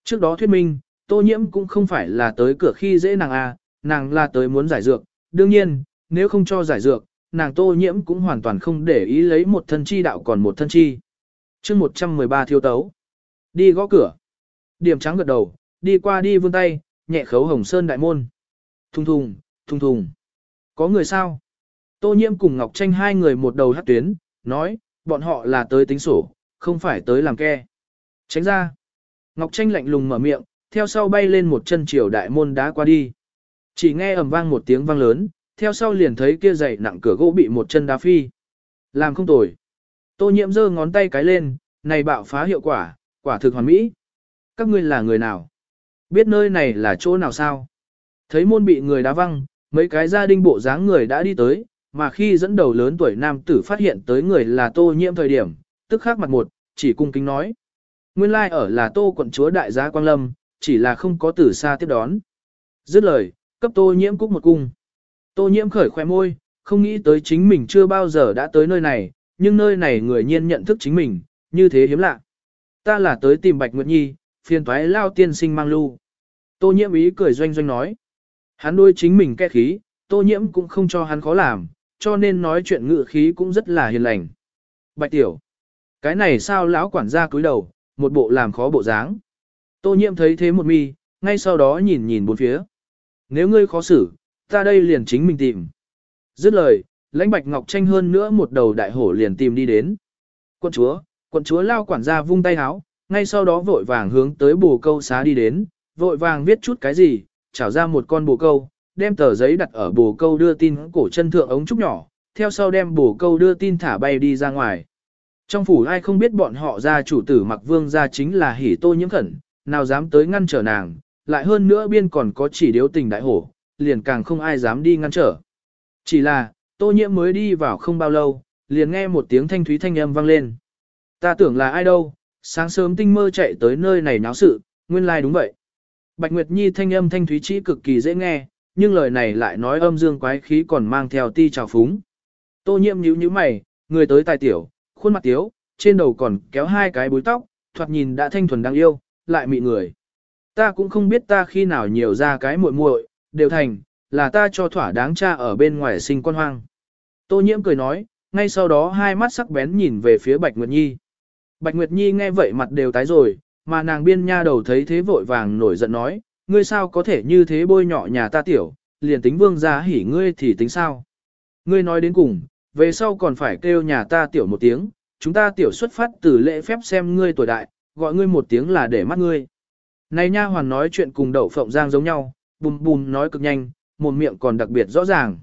Trước đó thuyết minh, Tô Nhiễm cũng không phải là tới cửa khi dễ nàng a, nàng là tới muốn giải dược, đương nhiên, nếu không cho giải dược, nàng Tô Nhiễm cũng hoàn toàn không để ý lấy một thân chi đạo còn một thân chi. Chương 113 thiếu tấu. Đi gõ cửa. Điểm trắng gật đầu, đi qua đi vươn tay, nhẹ khấu hồng sơn đại môn. Thùng thùng, thùng thùng. Có người sao? Tô nhiễm cùng Ngọc Tranh hai người một đầu hát tuyến, nói, bọn họ là tới tính sổ, không phải tới làm ke. Tránh ra. Ngọc Tranh lạnh lùng mở miệng, theo sau bay lên một chân chiều đại môn đá qua đi. Chỉ nghe ầm vang một tiếng vang lớn, theo sau liền thấy kia dày nặng cửa gỗ bị một chân đá phi. Làm không tồi. Tô nhiễm giơ ngón tay cái lên, này bạo phá hiệu quả, quả thực hoàn mỹ. Các ngươi là người nào? Biết nơi này là chỗ nào sao? Thấy môn bị người đá văng, mấy cái gia đình bộ dáng người đã đi tới, mà khi dẫn đầu lớn tuổi nam tử phát hiện tới người là tô nhiễm thời điểm, tức khắc mặt một, chỉ cung kính nói. Nguyên lai like ở là tô quận chúa đại gia Quang Lâm, chỉ là không có tử xa tiếp đón. Dứt lời, cấp tô nhiễm cúc một cung. Tô nhiễm khởi khoe môi, không nghĩ tới chính mình chưa bao giờ đã tới nơi này, nhưng nơi này người nhiên nhận thức chính mình, như thế hiếm lạ. Ta là tới tìm Bạch Nguyệt Nhi, phiền toái lao tiên sinh mang lưu. Tô nhiễm ý cười doanh doanh nói. Hắn đôi chính mình kẽ khí, tô nhiễm cũng không cho hắn khó làm, cho nên nói chuyện ngự khí cũng rất là hiền lành. Bạch tiểu, cái này sao lão quản gia cúi đầu, một bộ làm khó bộ dáng. Tô nhiễm thấy thế một mi, ngay sau đó nhìn nhìn bốn phía. Nếu ngươi khó xử, ta đây liền chính mình tìm. Dứt lời, lãnh bạch ngọc tranh hơn nữa một đầu đại hổ liền tìm đi đến. Quân chúa, quân chúa lao quản gia vung tay háo, ngay sau đó vội vàng hướng tới bồ câu xá đi đến, vội vàng viết chút cái gì, trảo ra một con bồ câu, đem tờ giấy đặt ở bồ câu đưa tin cổ chân thượng ống trúc nhỏ, theo sau đem bồ câu đưa tin thả bay đi ra ngoài. Trong phủ ai không biết bọn họ ra chủ tử mặc vương ra chính là hỉ tô nhiễm khẩn, nào dám tới ngăn trở nàng, lại hơn nữa biên còn có chỉ điếu tình đại hổ, liền càng không ai dám đi ngăn trở. Chỉ là, tô nhiễm mới đi vào không bao lâu, liền nghe một tiếng thanh thúy thanh âm vang lên. Ta tưởng là ai đâu, sáng sớm tinh mơ chạy tới nơi này náo sự, nguyên lai like đúng vậy. Bạch Nguyệt Nhi thanh âm thanh thúy chỉ cực kỳ dễ nghe, nhưng lời này lại nói âm dương quái khí còn mang theo ti trào phúng. Tô nhiễm nhíu nhíu mày, người tới tài tiểu, khuôn mặt tiếu, trên đầu còn kéo hai cái búi tóc, thoạt nhìn đã thanh thuần đáng yêu, lại mị người. Ta cũng không biết ta khi nào nhiều ra cái muội muội, đều thành, là ta cho thỏa đáng cha ở bên ngoài sinh con hoang. Tô nhiễm cười nói, ngay sau đó hai mắt sắc bén nhìn về phía Bạch Nguyệt Nhi. Bạch Nguyệt Nhi nghe vậy mặt đều tái rồi, mà nàng biên nha đầu thấy thế vội vàng nổi giận nói, ngươi sao có thể như thế bôi nhọ nhà ta tiểu, liền tính vương gia hỉ ngươi thì tính sao. Ngươi nói đến cùng, về sau còn phải kêu nhà ta tiểu một tiếng, chúng ta tiểu xuất phát từ lễ phép xem ngươi tuổi đại, gọi ngươi một tiếng là để mắt ngươi. Này nha hoàn nói chuyện cùng đậu phộng giang giống nhau, bùm bùm nói cực nhanh, một miệng còn đặc biệt rõ ràng.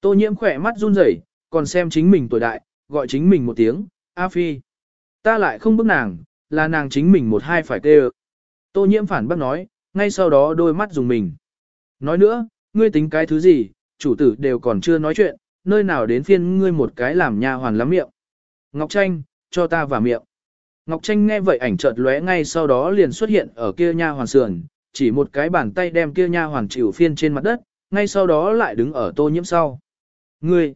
Tô nhiễm khỏe mắt run rẩy, còn xem chính mình tuổi đại, gọi chính mình một tiếng, A Phi. Ta lại không bức nàng, là nàng chính mình một hai phải kêu. Tô nhiễm phản bác nói, ngay sau đó đôi mắt dùng mình. Nói nữa, ngươi tính cái thứ gì, chủ tử đều còn chưa nói chuyện, nơi nào đến phiên ngươi một cái làm nha hoàn lắm miệng. Ngọc Tranh, cho ta vào miệng. Ngọc Tranh nghe vậy ảnh chợt lóe ngay sau đó liền xuất hiện ở kia nha hoàn sườn, chỉ một cái bàn tay đem kia nha hoàn chịu phiên trên mặt đất, ngay sau đó lại đứng ở tô nhiễm sau. Ngươi,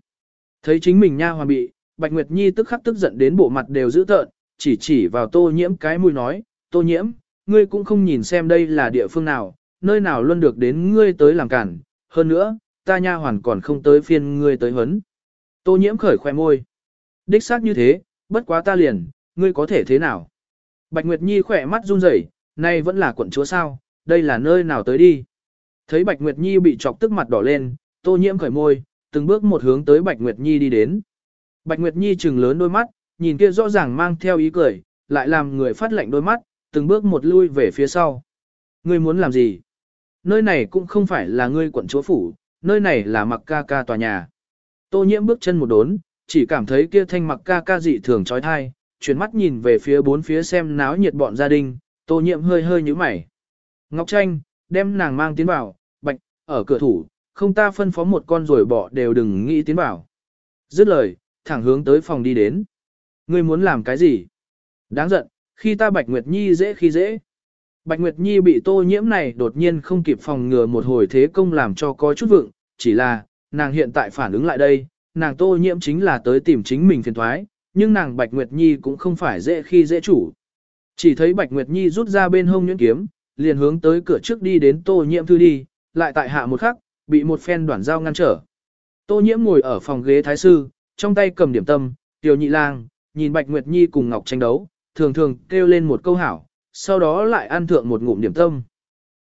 thấy chính mình nha hoàn bị, Bạch Nguyệt Nhi tức khắc tức giận đến bộ mặt đều dữ tợn, chỉ chỉ vào tô nhiễm cái mũi nói, tô nhiễm, ngươi cũng không nhìn xem đây là địa phương nào, nơi nào luôn được đến ngươi tới làm cản, hơn nữa, ta nha hoàn còn không tới phiên ngươi tới huấn. Tô nhiễm khởi khoe môi. Đích xác như thế, bất quá ta liền, ngươi có thể thế nào? Bạch Nguyệt Nhi khỏe mắt run rẩy, nay vẫn là quận chúa sao, đây là nơi nào tới đi? Thấy Bạch Nguyệt Nhi bị chọc tức mặt đỏ lên, tô nhiễm khởi môi, từng bước một hướng tới Bạch Nguyệt Nhi đi đến. Bạch Nguyệt Nhi trừng lớn đôi mắt, nhìn kia rõ ràng mang theo ý cười, lại làm người phát lạnh đôi mắt, từng bước một lui về phía sau. Ngươi muốn làm gì? Nơi này cũng không phải là ngươi quận chúa phủ, nơi này là mặc ca ca tòa nhà. Tô nhiễm bước chân một đốn, chỉ cảm thấy kia thanh mặc ca ca dị thường trói thai, chuyển mắt nhìn về phía bốn phía xem náo nhiệt bọn gia đình, tô nhiễm hơi hơi như mày. Ngọc Tranh, đem nàng mang tiến vào, bạch, ở cửa thủ, không ta phân phó một con rồi bỏ đều đừng nghĩ tiến vào. Dứt lời, thẳng hướng tới phòng đi đến. Ngươi muốn làm cái gì? Đáng giận, khi ta Bạch Nguyệt Nhi dễ khi dễ. Bạch Nguyệt Nhi bị tô nhiễm này đột nhiên không kịp phòng ngừa một hồi thế công làm cho có chút vượng, chỉ là, nàng hiện tại phản ứng lại đây, nàng tô nhiễm chính là tới tìm chính mình phiền thoái, nhưng nàng Bạch Nguyệt Nhi cũng không phải dễ khi dễ chủ. Chỉ thấy Bạch Nguyệt Nhi rút ra bên hông nhuyễn kiếm, liền hướng tới cửa trước đi đến tô nhiễm thư đi, lại tại hạ một khắc, bị một phen đoạn dao ngăn trở. Tô nhiễm ngồi ở phòng ghế thái sư, trong tay cầm điểm tâm, tiểu nhị lang, nhìn Bạch Nguyệt Nhi cùng Ngọc tranh đấu, thường thường kêu lên một câu hảo, sau đó lại ăn thượng một ngụm điểm tâm.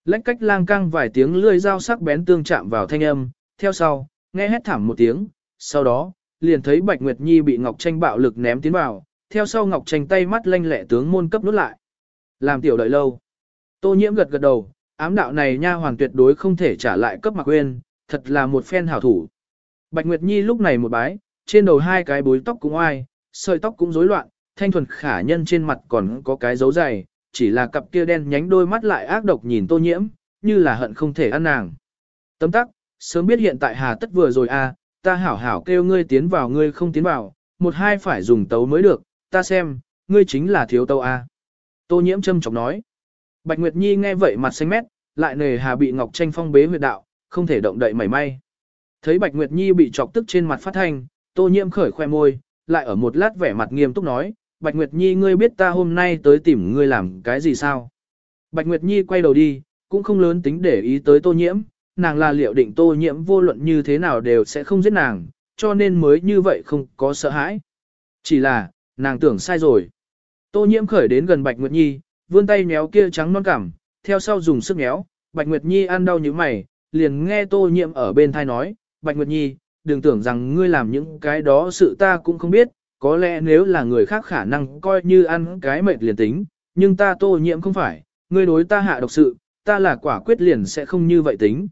Lách cách lang căng vài tiếng lưỡi dao sắc bén tương chạm vào thanh âm, theo sau, nghe hét thảm một tiếng, sau đó, liền thấy Bạch Nguyệt Nhi bị Ngọc Tranh bạo lực ném tiến vào, theo sau Ngọc Tranh tay mắt lanh lẹ tướng môn cấp nút lại. Làm tiểu đợi lâu. Tô nhiễm gật gật đầu, ám đạo này nha hoàn tuyệt đối không thể trả lại cấp Mạc Quyên, thật là một phen hảo thủ. Bạch Nguyệt Nhi lúc này một bái, trên đầu hai cái búi tóc cũng oai, sợi tóc cũng rối loạn, thanh thuần khả nhân trên mặt còn có cái dấu dày, chỉ là cặp kia đen nhánh đôi mắt lại ác độc nhìn tô nhiễm, như là hận không thể ăn nàng. Tấm tắc, sớm biết hiện tại hà tất vừa rồi à, ta hảo hảo kêu ngươi tiến vào ngươi không tiến vào, một hai phải dùng tấu mới được, ta xem, ngươi chính là thiếu tấu a. Tô nhiễm châm chọc nói. Bạch Nguyệt Nhi nghe vậy mặt xanh mét, lại nề hà bị Ngọc Tranh phong bế huyệt đạo, không thể động đậy mảy may. Thấy Bạch Nguyệt Nhi bị chọc tức trên mặt phát thanh, Tô Nhiễm khởi khoe môi, lại ở một lát vẻ mặt nghiêm túc nói, Bạch Nguyệt Nhi ngươi biết ta hôm nay tới tìm ngươi làm cái gì sao? Bạch Nguyệt Nhi quay đầu đi, cũng không lớn tính để ý tới Tô Nhiễm, nàng là liệu định Tô Nhiễm vô luận như thế nào đều sẽ không giết nàng, cho nên mới như vậy không có sợ hãi. Chỉ là, nàng tưởng sai rồi. Tô Nhiễm khởi đến gần Bạch Nguyệt Nhi, vươn tay méo kia trắng non cảm, theo sau dùng sức méo, Bạch Nguyệt Nhi ăn đau như mày, liền nghe Tô Nhiễm ở bên thai nói, Bạch Nguyệt Nhi, đừng tưởng rằng ngươi làm những cái đó sự ta cũng không biết, có lẽ nếu là người khác khả năng coi như ăn cái mệt liền tính, nhưng ta tô nhiễm không phải, ngươi đối ta hạ độc sự, ta là quả quyết liền sẽ không như vậy tính.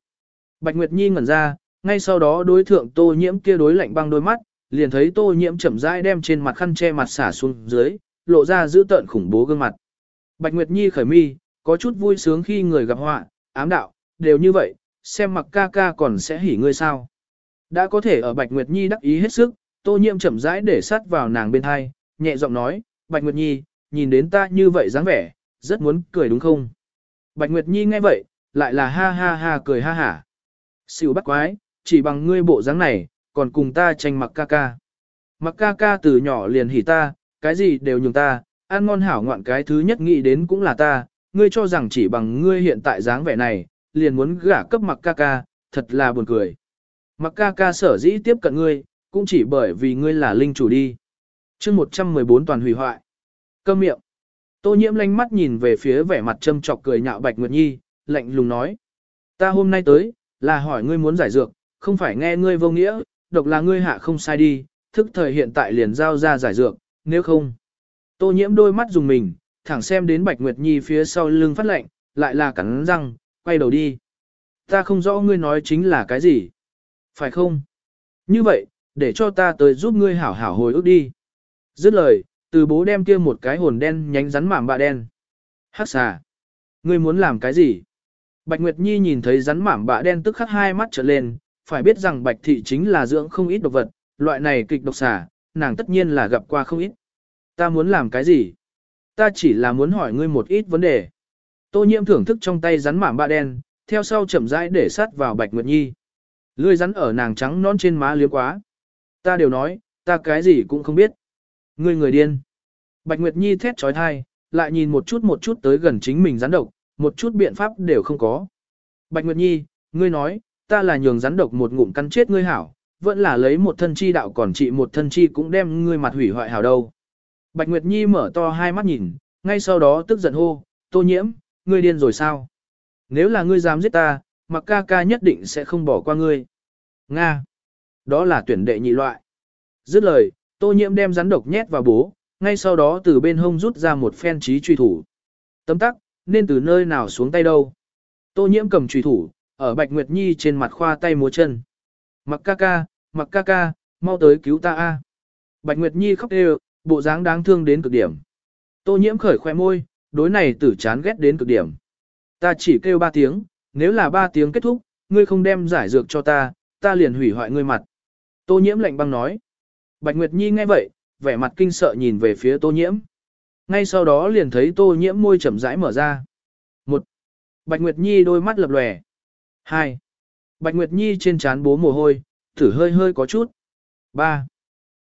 Bạch Nguyệt Nhi ngẩn ra, ngay sau đó đối thượng tô nhiễm kia đối lạnh băng đôi mắt, liền thấy tô nhiễm chậm rãi đem trên mặt khăn che mặt xả xuống dưới, lộ ra dữ tợn khủng bố gương mặt. Bạch Nguyệt Nhi khởi mi, có chút vui sướng khi người gặp họa, ám đạo, đều như vậy, xem mặc ca ca còn sẽ hỉ ngươi sao. Đã có thể ở Bạch Nguyệt Nhi đắc ý hết sức, Tô nhiễm chậm rãi để sát vào nàng bên hai, nhẹ giọng nói, Bạch Nguyệt Nhi, nhìn đến ta như vậy dáng vẻ, rất muốn cười đúng không? Bạch Nguyệt Nhi nghe vậy, lại là ha ha ha cười ha hả. Xỉu bắt quái, chỉ bằng ngươi bộ dáng này, còn cùng ta tranh mặc ca ca. Mặc ca ca từ nhỏ liền hỉ ta, cái gì đều nhường ta, ăn ngon hảo ngoạn cái thứ nhất nghĩ đến cũng là ta, ngươi cho rằng chỉ bằng ngươi hiện tại dáng vẻ này, liền muốn gả cấp mặc ca ca, thật là buồn cười. Mặc ca ca sở dĩ tiếp cận ngươi, cũng chỉ bởi vì ngươi là linh chủ đi. chương 114 toàn hủy hoại. Câm miệng. Tô nhiễm lanh mắt nhìn về phía vẻ mặt châm chọc cười nhạo Bạch Nguyệt Nhi, lạnh lùng nói. Ta hôm nay tới, là hỏi ngươi muốn giải dược, không phải nghe ngươi vô nghĩa, độc là ngươi hạ không sai đi, thức thời hiện tại liền giao ra giải dược, nếu không. Tô nhiễm đôi mắt dùng mình, thẳng xem đến Bạch Nguyệt Nhi phía sau lưng phát lạnh, lại là cắn răng, quay đầu đi. Ta không rõ ngươi nói chính là cái gì. Phải không? Như vậy, để cho ta tới giúp ngươi hảo hảo hồi ức đi. Dứt lời, từ bố đem kia một cái hồn đen nhánh rắn mảm bạ đen. Hắc xà. Ngươi muốn làm cái gì? Bạch Nguyệt Nhi nhìn thấy rắn mảm bạ đen tức khắc hai mắt trở lên, phải biết rằng Bạch Thị chính là dưỡng không ít độc vật, loại này kịch độc xà, nàng tất nhiên là gặp qua không ít. Ta muốn làm cái gì? Ta chỉ là muốn hỏi ngươi một ít vấn đề. Tô nhiễm thưởng thức trong tay rắn mảm bạ đen, theo sau chậm rãi để sát vào Bạch Nguyệt Nhi. Lươi rắn ở nàng trắng non trên má liếm quá. Ta đều nói, ta cái gì cũng không biết. Ngươi người điên. Bạch Nguyệt Nhi thét trói thai, lại nhìn một chút một chút tới gần chính mình rắn độc, một chút biện pháp đều không có. Bạch Nguyệt Nhi, ngươi nói, ta là nhường rắn độc một ngụm cắn chết ngươi hảo, vẫn là lấy một thân chi đạo còn trị một thân chi cũng đem ngươi mặt hủy hoại hảo đâu. Bạch Nguyệt Nhi mở to hai mắt nhìn, ngay sau đó tức giận hô, tô nhiễm, ngươi điên rồi sao? Nếu là ngươi dám giết ta, mặc ca ca nhất định sẽ không bỏ qua ngươi. Nga. Đó là tuyển đệ nhị loại. Dứt lời, tô nhiễm đem rắn độc nhét vào bố, ngay sau đó từ bên hông rút ra một phen trí truy thủ. Tấm tắc, nên từ nơi nào xuống tay đâu. Tô nhiễm cầm trùy thủ, ở Bạch Nguyệt Nhi trên mặt khoa tay múa chân. Mặc ca ca, mặc ca ca, mau tới cứu ta a. Bạch Nguyệt Nhi khóc đều, bộ dáng đáng thương đến cực điểm. Tô nhiễm khởi khoe môi, đối này tử chán ghét đến cực điểm. Ta chỉ kêu ba tiếng, nếu là ba tiếng kết thúc, ngươi không đem giải dược cho ta, ta liền hủy hoại ngươi mặt. Tô nhiễm lạnh băng nói. Bạch Nguyệt Nhi nghe vậy, vẻ mặt kinh sợ nhìn về phía tô nhiễm. Ngay sau đó liền thấy tô nhiễm môi chậm rãi mở ra. Một. Bạch Nguyệt Nhi đôi mắt lập lòe. Hai. Bạch Nguyệt Nhi trên trán bố mồ hôi, thử hơi hơi có chút. Ba.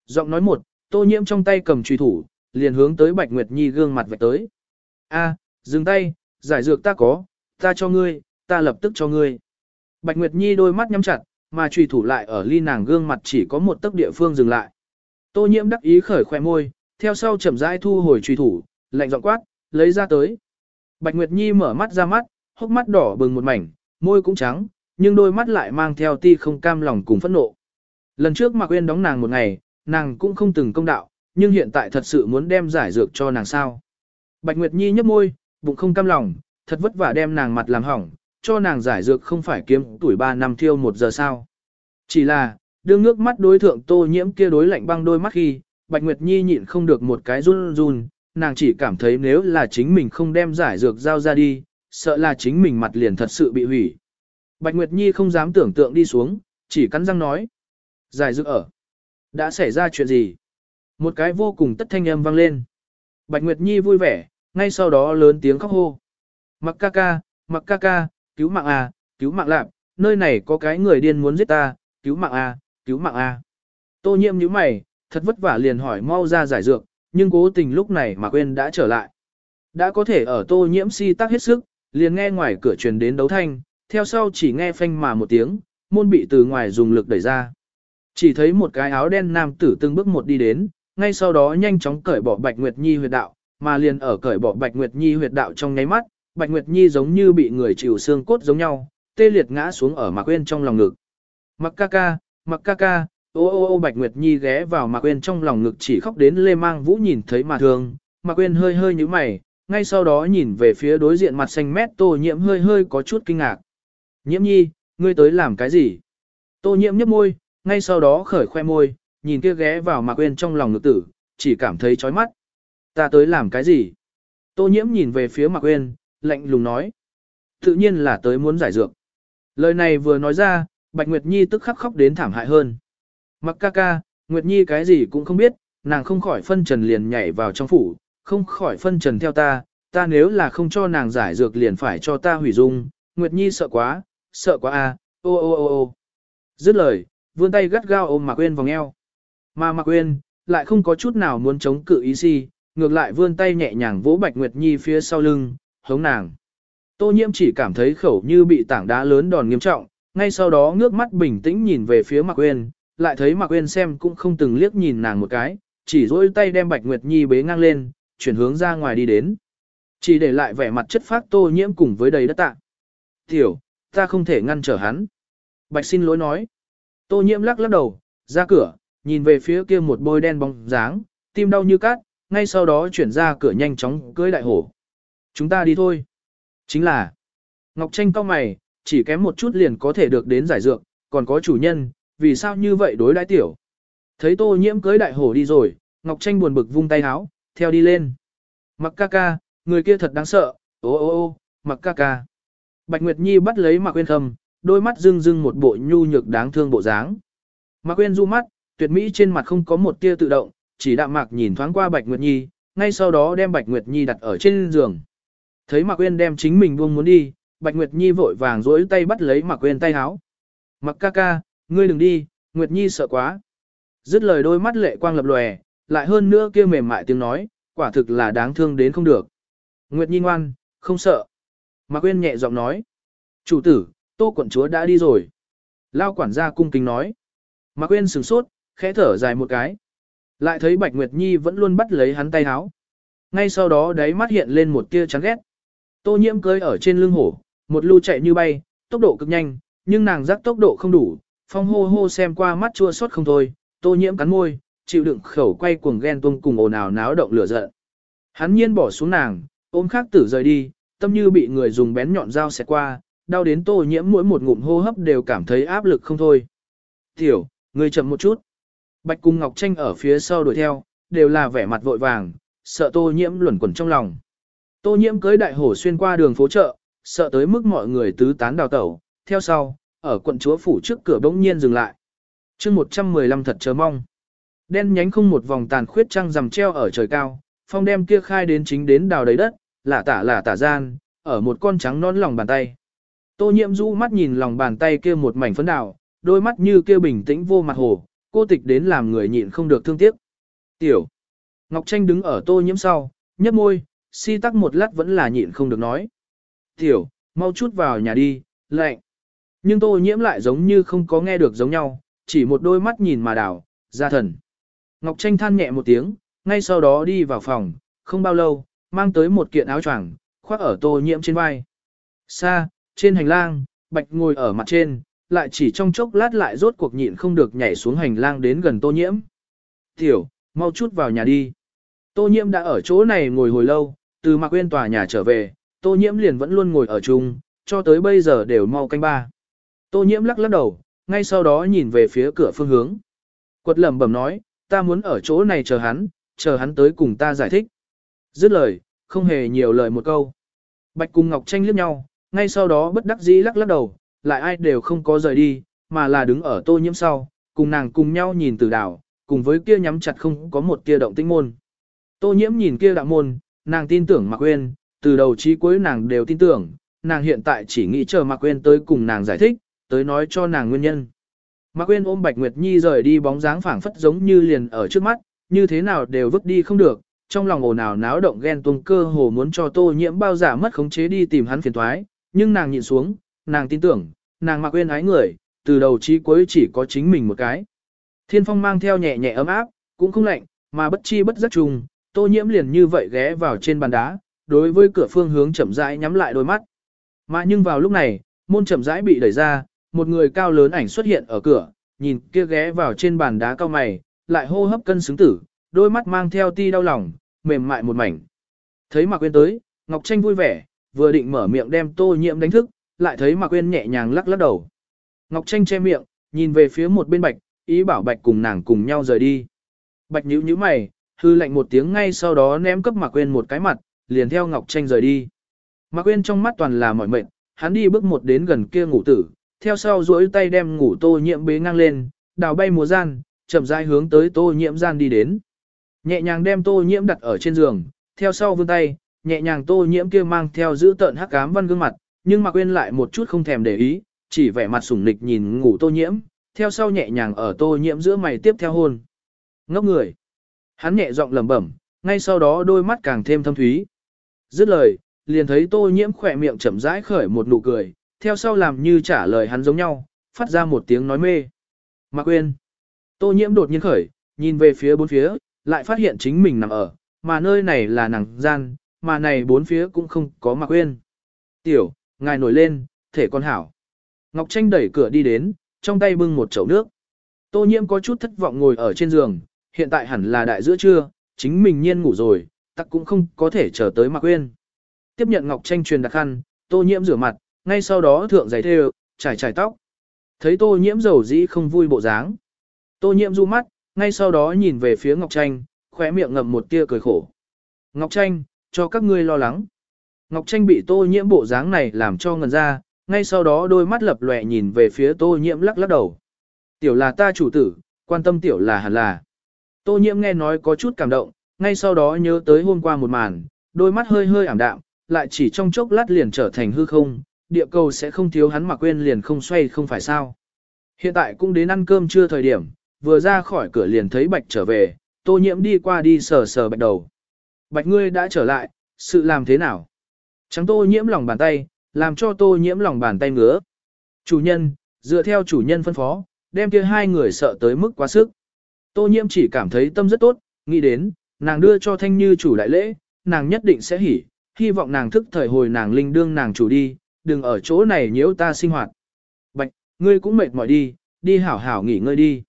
Giọng nói một, tô nhiễm trong tay cầm truy thủ, liền hướng tới Bạch Nguyệt Nhi gương mặt vạch tới. A, dừng tay, giải dược ta có, ta cho ngươi, ta lập tức cho ngươi. Bạch Nguyệt Nhi đôi mắt nhắm chặt, mà truy thủ lại ở ly nàng gương mặt chỉ có một tấc địa phương dừng lại. Tô nhiễm đắc ý khởi khoe môi, theo sau chậm rãi thu hồi truy thủ, lạnh giọng quát, lấy ra tới. Bạch Nguyệt Nhi mở mắt ra mắt, hốc mắt đỏ bừng một mảnh, môi cũng trắng, nhưng đôi mắt lại mang theo ti không cam lòng cùng phẫn nộ. Lần trước Mạc Uyên đóng nàng một ngày, nàng cũng không từng công đạo, nhưng hiện tại thật sự muốn đem giải dược cho nàng sao. Bạch Nguyệt Nhi nhấp môi, bụng không cam lòng, thật vất vả đem nàng mặt làm hỏng, cho nàng giải dược không phải kiếm tuổi 3 năm thiêu một giờ sao. Chỉ là, đương nước mắt đối thượng tô nhiễm kia đối lạnh băng đôi mắt khi, Bạch Nguyệt Nhi nhịn không được một cái run run, nàng chỉ cảm thấy nếu là chính mình không đem giải dược giao ra đi, sợ là chính mình mặt liền thật sự bị hủy. Bạch Nguyệt Nhi không dám tưởng tượng đi xuống, chỉ cắn răng nói. Giải dược ở. Đã xảy ra chuyện gì? Một cái vô cùng tất thanh âm vang lên. Bạch Nguyệt Nhi vui vẻ, ngay sau đó lớn tiếng khóc hô. Mặc ca ca, mặc ca ca, cứu mạng à, cứu mạng lạc, nơi này có cái người điên muốn giết ta, cứu mạng à, cứu mạng à. Tô nhiễm nhíu mày, thật vất vả liền hỏi mau ra giải dược, nhưng cố tình lúc này mà quên đã trở lại. Đã có thể ở tô nhiễm si tác hết sức, liền nghe ngoài cửa truyền đến đấu thanh, theo sau chỉ nghe phanh mà một tiếng, môn bị từ ngoài dùng lực đẩy ra. Chỉ thấy một cái áo đen nam tử từng bước một đi đến, ngay sau đó nhanh chóng cởi bỏ Bạch Nguyệt Nhi huyệt đạo, mà liền ở cởi bỏ Bạch Nguyệt Nhi huyệt đạo trong nháy mắt, Bạch Nguyệt Nhi giống như bị người chịu xương cốt giống nhau, tê liệt ngã xuống ở Mạc Uyên trong lòng ngực. Mặc ca ca, mặc ca ca, ô ô ô Bạch Nguyệt Nhi ghé vào Mạc quên trong lòng ngực chỉ khóc đến Lê Mang Vũ nhìn thấy mà thương, Mạc quên hơi hơi nhíu mày, ngay sau đó nhìn về phía đối diện mặt xanh mét Tô Nhiễm hơi hơi có chút kinh ngạc. Nhiễm Nhi, ngươi tới làm cái gì? Tô Nhiễm nhếch môi, ngay sau đó khởi khoe môi, nhìn kia ghé vào Mạc quên trong lòng ngực tử, chỉ cảm thấy chói mắt. Ta tới làm cái gì? Tô Nhiễm nhìn về phía Mạc quên lạnh lùng nói. Tự nhiên là tới muốn giải dược. Lời này vừa nói ra, Bạch Nguyệt Nhi tức khắc khóc đến thảm hại hơn. Mặc ca ca, Nguyệt Nhi cái gì cũng không biết, nàng không khỏi phân trần liền nhảy vào trong phủ, không khỏi phân trần theo ta, ta nếu là không cho nàng giải dược liền phải cho ta hủy dung, Nguyệt Nhi sợ quá, sợ quá a, à. ô ô ô ô. Dứt lời, vươn tay gắt gao ôm Mạc Uyên vòng eo. Mà Mạc Uyên lại không có chút nào muốn chống cự ý si, ngược lại vươn tay nhẹ nhàng vỗ Bạch Nguyệt Nhi phía sau lưng, hống nàng. Tô nhiễm chỉ cảm thấy khẩu như bị tảng đá lớn đòn nghiêm trọng, ngay sau đó ngước mắt bình tĩnh nhìn về phía Mạc Uyên, lại thấy Mạc Uyên xem cũng không từng liếc nhìn nàng một cái, chỉ duỗi tay đem Bạch Nguyệt Nhi bế ngang lên, chuyển hướng ra ngoài đi đến. Chỉ để lại vẻ mặt chất phát tô nhiễm cùng với đầy đất tạ. Tiểu, ta không thể ngăn trở hắn. Bạch xin lỗi nói. Tô nhiễm lắc lắc đầu, ra cửa, nhìn về phía kia một bôi đen bóng dáng, tim đau như cát, ngay sau đó chuyển ra cửa nhanh chóng cưới đại hổ. Chúng ta đi thôi. Chính là, Ngọc Tranh cao mày, chỉ kém một chút liền có thể được đến giải dược, còn có chủ nhân, vì sao như vậy đối đãi tiểu. Thấy tô nhiễm cưới đại hổ đi rồi, Ngọc Tranh buồn bực vung tay háo, theo đi lên. Mặc ca ca, người kia thật đáng sợ, ô ô ô, mặc ca ca. Bạch Nguyệt Nhi bắt lấy Mạc Quyên Khâm, đôi mắt rưng rưng một bộ nhu nhược đáng thương bộ dáng. Mạc Quyên du mắt, tuyệt mỹ trên mặt không có một tia tự động, chỉ đạm mạc nhìn thoáng qua Bạch Nguyệt Nhi, ngay sau đó đem Bạch Nguyệt Nhi đặt ở trên giường. Thấy Mạc Quyên đem chính mình buông muốn đi, Bạch Nguyệt Nhi vội vàng duỗi tay bắt lấy Mạc Quyên tay háo. Mặc ca ca, ngươi đừng đi, Nguyệt Nhi sợ quá. Dứt lời đôi mắt lệ quang lập lòe, lại hơn nữa kia mềm mại tiếng nói, quả thực là đáng thương đến không được. Nguyệt Nhi ngoan, không sợ. Mạc Quyên nhẹ giọng nói. Chủ tử, tô quận chúa đã đi rồi. Lao quản gia cung kính nói. Mạc Quyên sửng sốt, khẽ thở dài một cái. Lại thấy Bạch Nguyệt Nhi vẫn luôn bắt lấy hắn tay háo. Ngay sau đó đáy mắt hiện lên một tia chán ghét. Tô nhiễm cưới ở trên lưng hổ, một lưu chạy như bay, tốc độ cực nhanh, nhưng nàng giác tốc độ không đủ, phong hô hô xem qua mắt chua xót không thôi, tô nhiễm cắn môi, chịu đựng khẩu quay cuồng ghen tuông cùng ồn ào náo động lửa giận. Hắn nhiên bỏ xuống nàng, ôm khắc tử rời đi, tâm như bị người dùng bén nhọn dao xẹt qua, đau đến tô nhiễm mỗi một ngụm hô hấp đều cảm thấy áp lực không thôi. Tiểu, người chậm một chút. Bạch cung Ngọc Tranh ở phía sau đuổi theo, đều là vẻ mặt vội vàng, sợ tô nhiễm luẩn quẩn trong lòng. Tô nhiễm cưới đại hổ xuyên qua đường phố chợ, sợ tới mức mọi người tứ tán đào tẩu, theo sau, ở quận chúa phủ trước cửa bỗng nhiên dừng lại. chương 115 thật chờ mong. Đen nhánh không một vòng tàn khuyết trăng rằm treo ở trời cao, phong đem kia khai đến chính đến đào đầy đất, lả tả lả tả gian, ở một con trắng non lòng bàn tay. Tô nhiễm rũ mắt nhìn lòng bàn tay kia một mảnh phấn đào, đôi mắt như kia bình tĩnh vô mặt hồ, cô tịch đến làm người nhịn không được thương tiếc. Tiểu. Ngọc Tranh đứng ở tô nhiễm sau, nhấp môi, si tắc một lát vẫn là nhịn không được nói. Tiểu, mau chút vào nhà đi, lạnh. Nhưng tô nhiễm lại giống như không có nghe được giống nhau, chỉ một đôi mắt nhìn mà đảo, ra thần. Ngọc Tranh than nhẹ một tiếng, ngay sau đó đi vào phòng, không bao lâu, mang tới một kiện áo choàng, khoác ở tô nhiễm trên vai. Xa, trên hành lang, bạch ngồi ở mặt trên, lại chỉ trong chốc lát lại rốt cuộc nhịn không được nhảy xuống hành lang đến gần tô nhiễm. Tiểu, mau chút vào nhà đi. Tô nhiễm đã ở chỗ này ngồi hồi lâu, từ mạc quên tòa nhà trở về, tô nhiễm liền vẫn luôn ngồi ở chung, cho tới bây giờ đều mau canh ba. Tô nhiễm lắc lắc đầu, ngay sau đó nhìn về phía cửa phương hướng. Quật lẩm bẩm nói, ta muốn ở chỗ này chờ hắn, chờ hắn tới cùng ta giải thích. Dứt lời, không hề nhiều lời một câu. Bạch cùng Ngọc tranh liếc nhau, ngay sau đó bất đắc dĩ lắc lắc đầu, lại ai đều không có rời đi, mà là đứng ở tô nhiễm sau, cùng nàng cùng nhau nhìn từ đảo, cùng với kia nhắm chặt không có một kia động tĩnh môn. Tô nhiễm nhìn kia đạo môn, nàng tin tưởng Mạc Quyên, từ đầu chí cuối nàng đều tin tưởng, nàng hiện tại chỉ nghĩ chờ Mạc Quyên tới cùng nàng giải thích, tới nói cho nàng nguyên nhân. Mạc Quyên ôm Bạch Nguyệt Nhi rời đi bóng dáng phảng phất giống như liền ở trước mắt, như thế nào đều vứt đi không được, trong lòng ồn ào náo động ghen tuông cơ hồ muốn cho Tô Nhiễm bao giả mất khống chế đi tìm hắn phiền toái, nhưng nàng nhìn xuống, nàng tin tưởng, nàng Mạc Quyên ái người, từ đầu chí cuối chỉ có chính mình một cái. Thiên phong mang theo nhẹ nhẹ ấm áp, cũng không lạnh, mà bất chi bất giác trùng, Tô Nhiễm liền như vậy ghé vào trên bàn đá, đối với cửa phương hướng chậm rãi nhắm lại đôi mắt. Mà nhưng vào lúc này, môn chậm rãi bị đẩy ra, một người cao lớn ảnh xuất hiện ở cửa, nhìn kia ghé vào trên bàn đá cao mày, lại hô hấp cân xứng tử, đôi mắt mang theo ti đau lòng, mềm mại một mảnh. Thấy Mạc Quyên tới, Ngọc Tranh vui vẻ, vừa định mở miệng đem Tô Nhiễm đánh thức, lại thấy Mạc Quyên nhẹ nhàng lắc lắc đầu. Ngọc Tranh che miệng, nhìn về phía một bên Bạch, ý bảo Bạch cùng nàng cùng nhau rời đi. Bạch nhíu nhíu mày, hư lạnh một tiếng ngay sau đó ném cấp Mạc Quyên một cái mặt, liền theo Ngọc Tranh rời đi. Mạc Quyên trong mắt toàn là mỏi mệt, hắn đi bước một đến gần kia ngủ tử, theo sau duỗi tay đem ngủ tô nhiễm bế ngang lên, đào bay mùa gian, chậm rãi hướng tới tô nhiễm gian đi đến. Nhẹ nhàng đem tô nhiễm đặt ở trên giường, theo sau vươn tay, nhẹ nhàng tô nhiễm kia mang theo giữ tợn hắc ám văn gương mặt, nhưng mà quên lại một chút không thèm để ý, chỉ vẻ mặt sủng nịch nhìn ngủ tô nhiễm, theo sau nhẹ nhàng ở tô nhiễm giữa mày tiếp theo hôn. Ngốc người. Hắn nhẹ giọng lẩm bẩm, ngay sau đó đôi mắt càng thêm thâm thúy. Dứt lời, liền thấy tô nhiễm khỏe miệng chậm rãi khởi một nụ cười, theo sau làm như trả lời hắn giống nhau, phát ra một tiếng nói mê. Mạc quên. Tô nhiễm đột nhiên khởi, nhìn về phía bốn phía, lại phát hiện chính mình nằm ở, mà nơi này là nàng gian, mà này bốn phía cũng không có Mạc quên. Tiểu, ngài nổi lên, thể con hảo. Ngọc Tranh đẩy cửa đi đến, trong tay bưng một chậu nước. Tô nhiễm có chút thất vọng ngồi ở trên giường, hiện tại hẳn là đại giữa trưa, chính mình nhiên ngủ rồi, tắc cũng không có thể chờ tới Mạc Uyên. Tiếp nhận Ngọc Tranh truyền đặc khăn, Tô nhiễm rửa mặt, ngay sau đó thượng giày thêu, trải trải tóc. Thấy tô nhiễm dầu dĩ không vui bộ dáng. Tô nhiễm du mắt, ngay sau đó nhìn về phía Ngọc Tranh, khóe miệng ngậm một tia cười khổ. Ngọc Tranh, cho các ngươi lo lắng. Ngọc Tranh bị tô nhiễm bộ dáng này làm cho ngần ra, ngay sau đó đôi mắt lập lòe nhìn về phía tô nhiễm lắc lắc đầu. Tiểu là ta chủ tử, quan tâm tiểu là hẳn là. Tô nhiễm nghe nói có chút cảm động, ngay sau đó nhớ tới hôm qua một màn, đôi mắt hơi hơi ảm đạm, lại chỉ trong chốc lát liền trở thành hư không, địa cầu sẽ không thiếu hắn mà quên liền không xoay không phải sao. Hiện tại cũng đến ăn cơm chưa thời điểm, vừa ra khỏi cửa liền thấy bạch trở về, tô nhiễm đi qua đi sờ sờ bạch đầu. Bạch ngươi đã trở lại, sự làm thế nào? Trắng tô nhiễm lòng bàn tay, làm cho tô nhiễm lòng bàn tay ngứa. Chủ nhân, dựa theo chủ nhân phân phó, đem kia hai người sợ tới mức quá sức. Tô nhiễm chỉ cảm thấy tâm rất tốt, nghĩ đến, nàng đưa cho thanh như chủ đại lễ, nàng nhất định sẽ hỉ, hy vọng nàng thức thời hồi nàng linh đương nàng chủ đi, đừng ở chỗ này nhiễu ta sinh hoạt. Bạch, ngươi cũng mệt mỏi đi, đi hảo hảo nghỉ ngơi đi.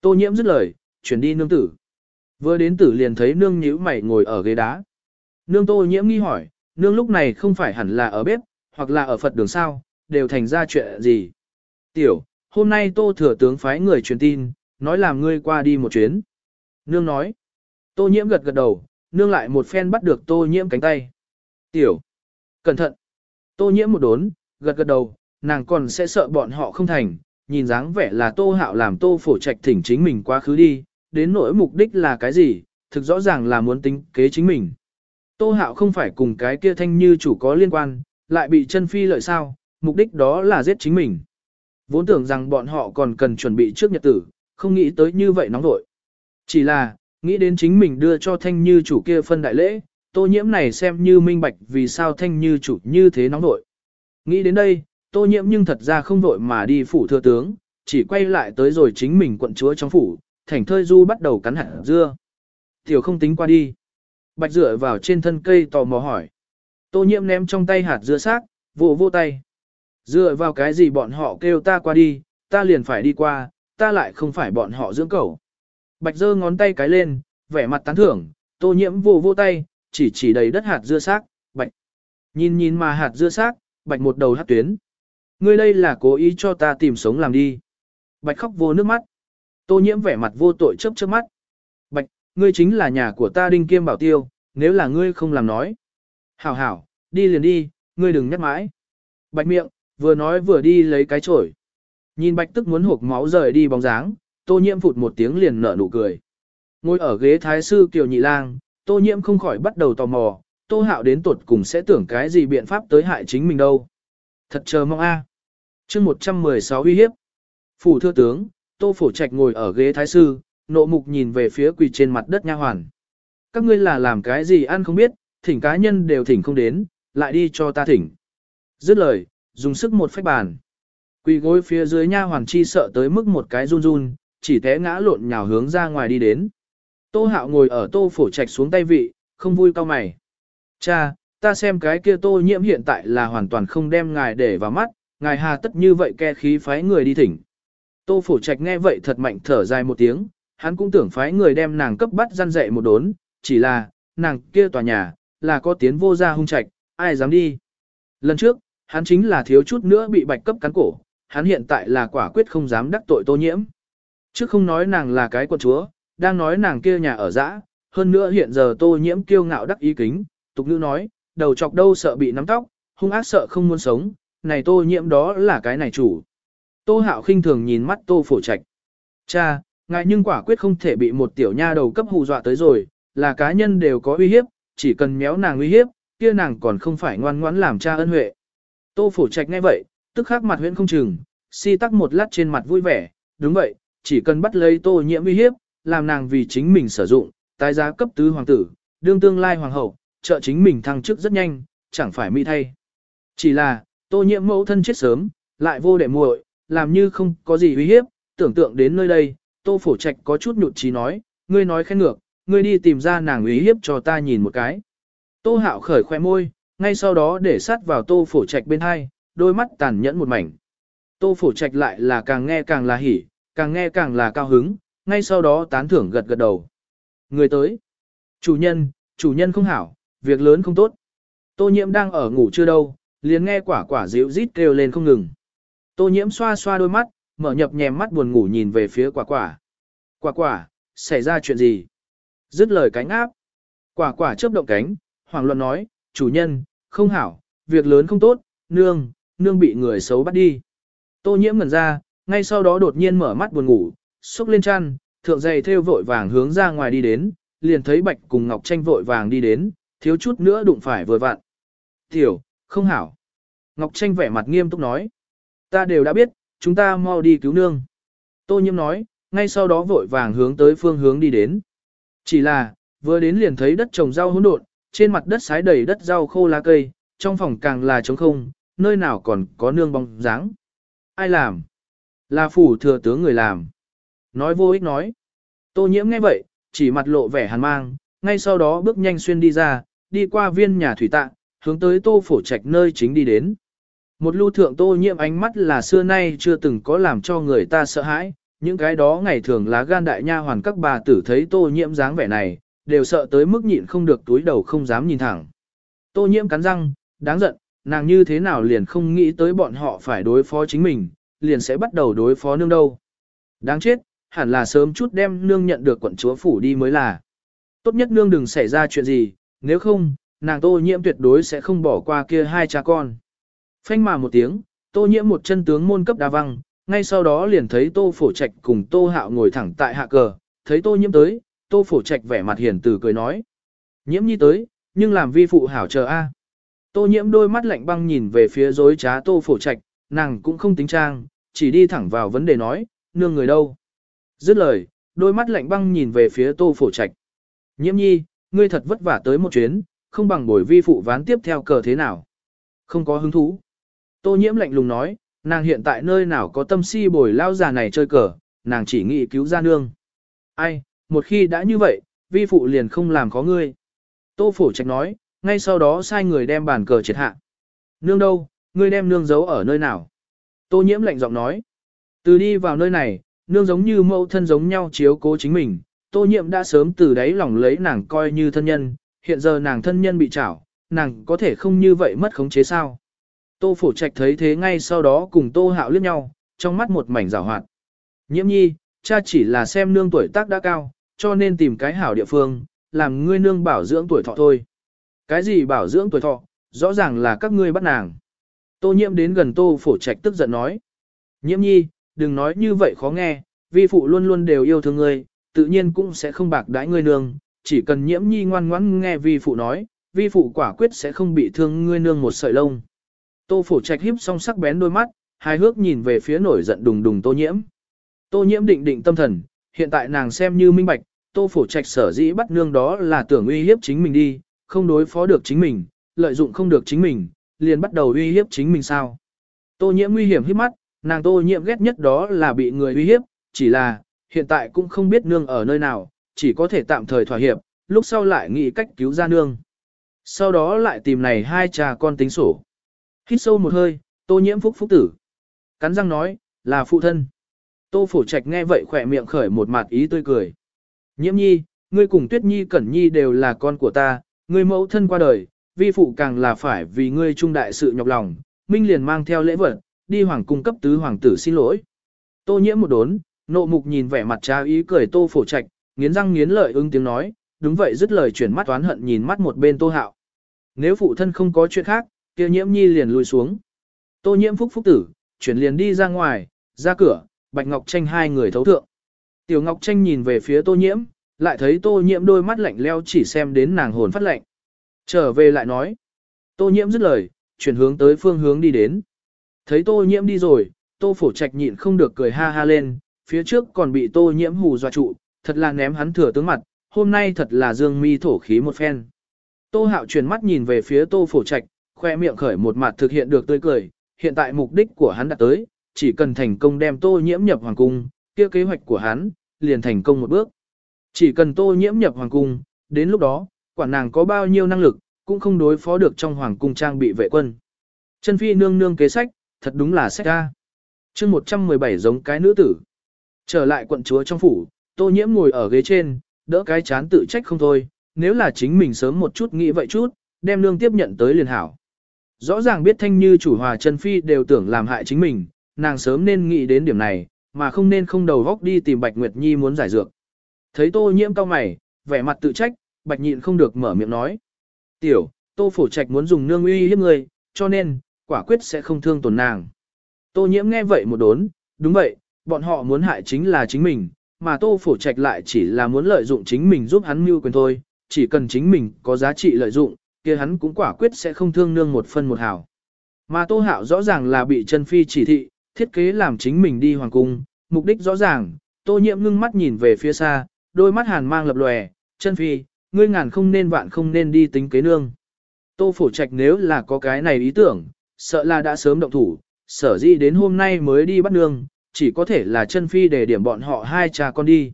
Tô nhiễm dứt lời, chuyển đi nương tử. Vừa đến tử liền thấy nương nhíu mày ngồi ở ghế đá. Nương tô nhiễm nghi hỏi, nương lúc này không phải hẳn là ở bếp, hoặc là ở Phật đường sao, đều thành ra chuyện gì. Tiểu, hôm nay tô thừa tướng phái người truyền tin, nói làm ngươi qua đi một chuyến. Nương nói. Tô nhiễm gật gật đầu, nương lại một phen bắt được tô nhiễm cánh tay. Tiểu. Cẩn thận. Tô nhiễm một đốn, gật gật đầu, nàng còn sẽ sợ bọn họ không thành, nhìn dáng vẻ là tô hạo làm tô phổ trạch thỉnh chính mình quá khứ đi, đến nỗi mục đích là cái gì, thực rõ ràng là muốn tính kế chính mình. Tô hạo không phải cùng cái kia thanh như chủ có liên quan, lại bị chân phi lợi sao, mục đích đó là giết chính mình. Vốn tưởng rằng bọn họ còn cần chuẩn bị trước nhật tử, không nghĩ tới như vậy nóng vội. Chỉ là, nghĩ đến chính mình đưa cho thanh như chủ kia phân đại lễ, tô nhiễm này xem như minh bạch vì sao thanh như chủ như thế nóng vội. Nghĩ đến đây, tô nhiễm nhưng thật ra không vội mà đi phủ thừa tướng, chỉ quay lại tới rồi chính mình quận chúa trong phủ, thành thơi du bắt đầu cắn hạt dưa. Tiểu không tính qua đi. Bạch dựa vào trên thân cây tò mò hỏi. Tô nhiễm ném trong tay hạt dưa xác, vỗ vô tay. Dựa vào cái gì bọn họ kêu ta qua đi, ta liền phải đi qua, ta lại không phải bọn họ dưỡng cẩu. Bạch giơ ngón tay cái lên, vẻ mặt tán thưởng, tô nhiễm vô vô tay, chỉ chỉ đầy đất hạt dưa xác, bạch. Nhìn nhìn mà hạt dưa xác, bạch một đầu hát tuyến. Ngươi đây là cố ý cho ta tìm sống làm đi. Bạch khóc vô nước mắt. Tô nhiễm vẻ mặt vô tội chớp chớp mắt. Bạch, ngươi chính là nhà của ta đinh kiêm bảo tiêu, nếu là ngươi không làm nói. Hảo hảo, đi liền đi, ngươi đừng nhắc mãi. Bạch miệng, vừa nói vừa đi lấy cái chổi. Nhìn bạch tức muốn hộp máu rời đi bóng dáng, tô nhiễm phụt một tiếng liền nở nụ cười. Ngồi ở ghế thái sư kiều nhị lang, tô nhiễm không khỏi bắt đầu tò mò, tô hạo đến tuột cùng sẽ tưởng cái gì biện pháp tới hại chính mình đâu. Thật chờ mong a. À. Chương 116 uy hiếp. Phủ thưa tướng, Tô Phổ Trạch ngồi ở ghế thái sư, nộ mục nhìn về phía quỳ trên mặt đất nha hoàn. Các ngươi là làm cái gì ăn không biết, thỉnh cá nhân đều thỉnh không đến, lại đi cho ta thỉnh. Dứt lời, dùng sức một phách bàn. Quỳ gối phía dưới nha hoàn chi sợ tới mức một cái run run, chỉ té ngã lộn nhào hướng ra ngoài đi đến. Tô hạo ngồi ở tô phổ trạch xuống tay vị, không vui cao mày. Cha, ta xem cái kia tô nhiễm hiện tại là hoàn toàn không đem ngài để vào mắt, ngài hà tất như vậy ke khí phái người đi thỉnh. Tô phổ trạch nghe vậy thật mạnh thở dài một tiếng, hắn cũng tưởng phái người đem nàng cấp bắt gian dạy một đốn, chỉ là, nàng kia tòa nhà, là có tiến vô gia hung trạch, ai dám đi. Lần trước, hắn chính là thiếu chút nữa bị bạch cấp cắn cổ, hắn hiện tại là quả quyết không dám đắc tội tô nhiễm. Chứ không nói nàng là cái quận chúa, đang nói nàng kia nhà ở dã, hơn nữa hiện giờ tô nhiễm kiêu ngạo đắc ý kính, tục nữ nói, đầu chọc đâu sợ bị nắm tóc, hung ác sợ không muốn sống, này tô nhiễm đó là cái này chủ. Tô hạo khinh thường nhìn mắt tô phổ trạch. Cha, ngài nhưng quả quyết không thể bị một tiểu nha đầu cấp hù dọa tới rồi, là cá nhân đều có uy hiếp, chỉ cần méo nàng uy hiếp, kia nàng còn không phải ngoan ngoãn làm cha ân huệ. Tô phổ trạch nghe vậy, tức khắc mặt huyện không chừng, si tắc một lát trên mặt vui vẻ, đúng vậy, chỉ cần bắt lấy tô nhiễm uy hiếp, làm nàng vì chính mình sử dụng, tái giá cấp tứ hoàng tử, đương tương lai hoàng hậu, trợ chính mình thăng chức rất nhanh, chẳng phải mỹ thay. Chỉ là, tô nhiễm mẫu thân chết sớm, lại vô đệ muội, làm như không có gì uy hiếp, tưởng tượng đến nơi đây, tô phổ trạch có chút nhụt chí nói, ngươi nói khen ngược, ngươi đi tìm ra nàng uy hiếp cho ta nhìn một cái. Tô hạo khởi khoe môi, ngay sau đó để sát vào tô phổ trạch bên hai, đôi mắt tàn nhẫn một mảnh. Tô phổ trạch lại là càng nghe càng là hỉ, càng nghe càng là cao hứng, ngay sau đó tán thưởng gật gật đầu. Người tới. Chủ nhân, chủ nhân không hảo, việc lớn không tốt. Tô nhiễm đang ở ngủ chưa đâu, liền nghe quả quả dịu rít kêu lên không ngừng. Tô nhiễm xoa xoa đôi mắt, mở nhập nhèm mắt buồn ngủ nhìn về phía quả quả. Quả quả, xảy ra chuyện gì? Dứt lời cánh áp. Quả quả chớp động cánh, hoàng luận nói, chủ nhân, không hảo, việc lớn không tốt, nương, nương bị người xấu bắt đi. Tô nhiễm ngẩn ra, ngay sau đó đột nhiên mở mắt buồn ngủ, xúc lên chăn, thượng dày theo vội vàng hướng ra ngoài đi đến, liền thấy bạch cùng ngọc tranh vội vàng đi đến, thiếu chút nữa đụng phải vừa vặn. Tiểu, không hảo. Ngọc tranh vẻ mặt nghiêm túc nói. Ta đều đã biết, chúng ta mau đi cứu nương. Tô nhiễm nói, ngay sau đó vội vàng hướng tới phương hướng đi đến. Chỉ là, vừa đến liền thấy đất trồng rau hỗn độn, trên mặt đất sái đầy đất rau khô lá cây, trong phòng càng là trống không, nơi nào còn có nương bóng dáng. Ai làm? Là phủ thừa tướng người làm. Nói vô ích nói. Tô nhiễm nghe vậy, chỉ mặt lộ vẻ hàn mang, ngay sau đó bước nhanh xuyên đi ra, đi qua viên nhà thủy tạ, hướng tới tô phổ trạch nơi chính đi đến. Một lưu thượng tô nhiễm ánh mắt là xưa nay chưa từng có làm cho người ta sợ hãi, những cái đó ngày thường lá gan đại nha hoàn các bà tử thấy tô nhiễm dáng vẻ này, đều sợ tới mức nhịn không được túi đầu không dám nhìn thẳng. Tô nhiễm cắn răng, đáng giận, nàng như thế nào liền không nghĩ tới bọn họ phải đối phó chính mình, liền sẽ bắt đầu đối phó nương đâu. Đáng chết, hẳn là sớm chút đem nương nhận được quận chúa phủ đi mới là. Tốt nhất nương đừng xảy ra chuyện gì, nếu không, nàng tô nhiễm tuyệt đối sẽ không bỏ qua kia hai cha con. Phanh mà một tiếng, tô nhiễm một chân tướng môn cấp đa văng, ngay sau đó liền thấy tô phổ trạch cùng tô hạo ngồi thẳng tại hạ cờ, thấy tô nhiễm tới, tô phổ trạch vẻ mặt hiền từ cười nói. Nhiễm nhi tới, nhưng làm vi phụ hảo chờ a. À. Tô nhiễm đôi mắt lạnh băng nhìn về phía dối trá tô phổ trạch, nàng cũng không tính trang, chỉ đi thẳng vào vấn đề nói, nương người đâu. Dứt lời, đôi mắt lạnh băng nhìn về phía tô phổ trạch. Nhiễm nhi, ngươi thật vất vả tới một chuyến, không bằng bồi vi phụ ván tiếp theo cờ thế nào. Không có hứng thú. Tô nhiễm lạnh lùng nói, nàng hiện tại nơi nào có tâm si bồi lao già này chơi cờ, nàng chỉ nghĩ cứu ra nương. Ai, một khi đã như vậy, vi phụ liền không làm khó ngươi. Tô phổ trạch nói, ngay sau đó sai người đem bàn cờ triệt hạ. Nương đâu, ngươi đem nương giấu ở nơi nào? Tô nhiễm lạnh giọng nói. Từ đi vào nơi này, nương giống như mẫu thân giống nhau chiếu cố chính mình. Tô Nhiệm đã sớm từ đấy lòng lấy nàng coi như thân nhân, hiện giờ nàng thân nhân bị trảo, nàng có thể không như vậy mất khống chế sao? Tô phổ trạch thấy thế ngay sau đó cùng tô hạo liếc nhau, trong mắt một mảnh rào hoạt. Nhiễm nhi, cha chỉ là xem nương tuổi tác đã cao, cho nên tìm cái hảo địa phương, làm ngươi nương bảo dưỡng tuổi thọ thôi. Cái gì bảo dưỡng tuổi thọ, rõ ràng là các ngươi bắt nàng. Tô nhiễm đến gần tô phổ trạch tức giận nói. Nhiễm nhi, đừng nói như vậy khó nghe, vi phụ luôn luôn đều yêu thương ngươi, tự nhiên cũng sẽ không bạc đãi ngươi nương, chỉ cần nhiễm nhi ngoan ngoãn nghe vi phụ nói, vi phụ quả quyết sẽ không bị thương ngươi nương một sợi lông. Tô phổ trạch híp song sắc bén đôi mắt, hài hước nhìn về phía nổi giận đùng đùng tô nhiễm. Tô nhiễm định định tâm thần, hiện tại nàng xem như minh bạch, tô phổ trạch sở dĩ bắt nương đó là tưởng uy hiếp chính mình đi, không đối phó được chính mình, lợi dụng không được chính mình, liền bắt đầu uy hiếp chính mình sao. Tô nhiễm nguy hiểm hít mắt, nàng tô nhiễm ghét nhất đó là bị người uy hiếp, chỉ là, hiện tại cũng không biết nương ở nơi nào, chỉ có thể tạm thời thỏa hiệp, lúc sau lại nghĩ cách cứu ra nương. Sau đó lại tìm này hai cha con tính sổ. Hít sâu một hơi, tô nhiễm phúc phúc tử. Cắn răng nói, là phụ thân. Tô phổ trạch nghe vậy khỏe miệng khởi một mặt ý tươi cười. Nhiễm nhi, ngươi cùng tuyết nhi cẩn nhi đều là con của ta, ngươi mẫu thân qua đời, vi phụ càng là phải vì ngươi trung đại sự nhọc lòng, minh liền mang theo lễ vật, đi hoàng cung cấp tứ hoàng tử xin lỗi. Tô nhiễm một đốn, nộ mục nhìn vẻ mặt cha ý cười tô phổ trạch, nghiến răng nghiến lợi ứng tiếng nói, đúng vậy dứt lời chuyển mắt toán hận nhìn mắt một bên tô hạo. Nếu phụ thân không có chuyện khác, kia nhiễm nhi liền lùi xuống. Tô nhiễm phúc phúc tử, chuyển liền đi ra ngoài, ra cửa, Bạch Ngọc Tranh hai người thấu thượng. Tiểu Ngọc Tranh nhìn về phía tô nhiễm, lại thấy tô nhiễm đôi mắt lạnh leo chỉ xem đến nàng hồn phát lạnh. Trở về lại nói. Tô nhiễm dứt lời, chuyển hướng tới phương hướng đi đến. Thấy tô nhiễm đi rồi, tô phổ trạch nhịn không được cười ha ha lên, phía trước còn bị tô nhiễm hù dọa trụ, thật là ném hắn thừa tướng mặt, hôm nay thật là dương mi thổ khí một phen. Tô hạo chuyển mắt nhìn về phía tô phổ trạch, khoe miệng khởi một mặt thực hiện được tươi cười, hiện tại mục đích của hắn đã tới, chỉ cần thành công đem tô nhiễm nhập hoàng cung, kia kế hoạch của hắn, liền thành công một bước. Chỉ cần tô nhiễm nhập hoàng cung, đến lúc đó, quản nàng có bao nhiêu năng lực, cũng không đối phó được trong hoàng cung trang bị vệ quân. Chân phi nương nương kế sách, thật đúng là sách ca. chương 117 giống cái nữ tử. Trở lại quận chúa trong phủ, tô nhiễm ngồi ở ghế trên, đỡ cái chán tự trách không thôi, nếu là chính mình sớm một chút nghĩ vậy chút, đem nương tiếp nhận tới liền hảo. Rõ ràng biết thanh như chủ hòa chân phi đều tưởng làm hại chính mình, nàng sớm nên nghĩ đến điểm này, mà không nên không đầu góc đi tìm Bạch Nguyệt Nhi muốn giải dược. Thấy tô nhiễm cao mày, vẻ mặt tự trách, Bạch nhịn không được mở miệng nói. Tiểu, tô phổ trạch muốn dùng nương uy hiếp người, cho nên, quả quyết sẽ không thương tổn nàng. Tô nhiễm nghe vậy một đốn, đúng vậy, bọn họ muốn hại chính là chính mình, mà tô phổ trạch lại chỉ là muốn lợi dụng chính mình giúp hắn mưu quyền thôi, chỉ cần chính mình có giá trị lợi dụng, kia hắn cũng quả quyết sẽ không thương nương một phân một hào. Mà tô hạo rõ ràng là bị chân phi chỉ thị, thiết kế làm chính mình đi hoàng cung, mục đích rõ ràng, Tô nhiễm ngưng mắt nhìn về phía xa, đôi mắt hàn mang lập lòe, chân phi, ngươi ngàn không nên vạn không nên đi tính kế nương. Tô phổ trạch nếu là có cái này ý tưởng, sợ là đã sớm động thủ, sở dĩ đến hôm nay mới đi bắt nương, chỉ có thể là chân phi để điểm bọn họ hai cha con đi.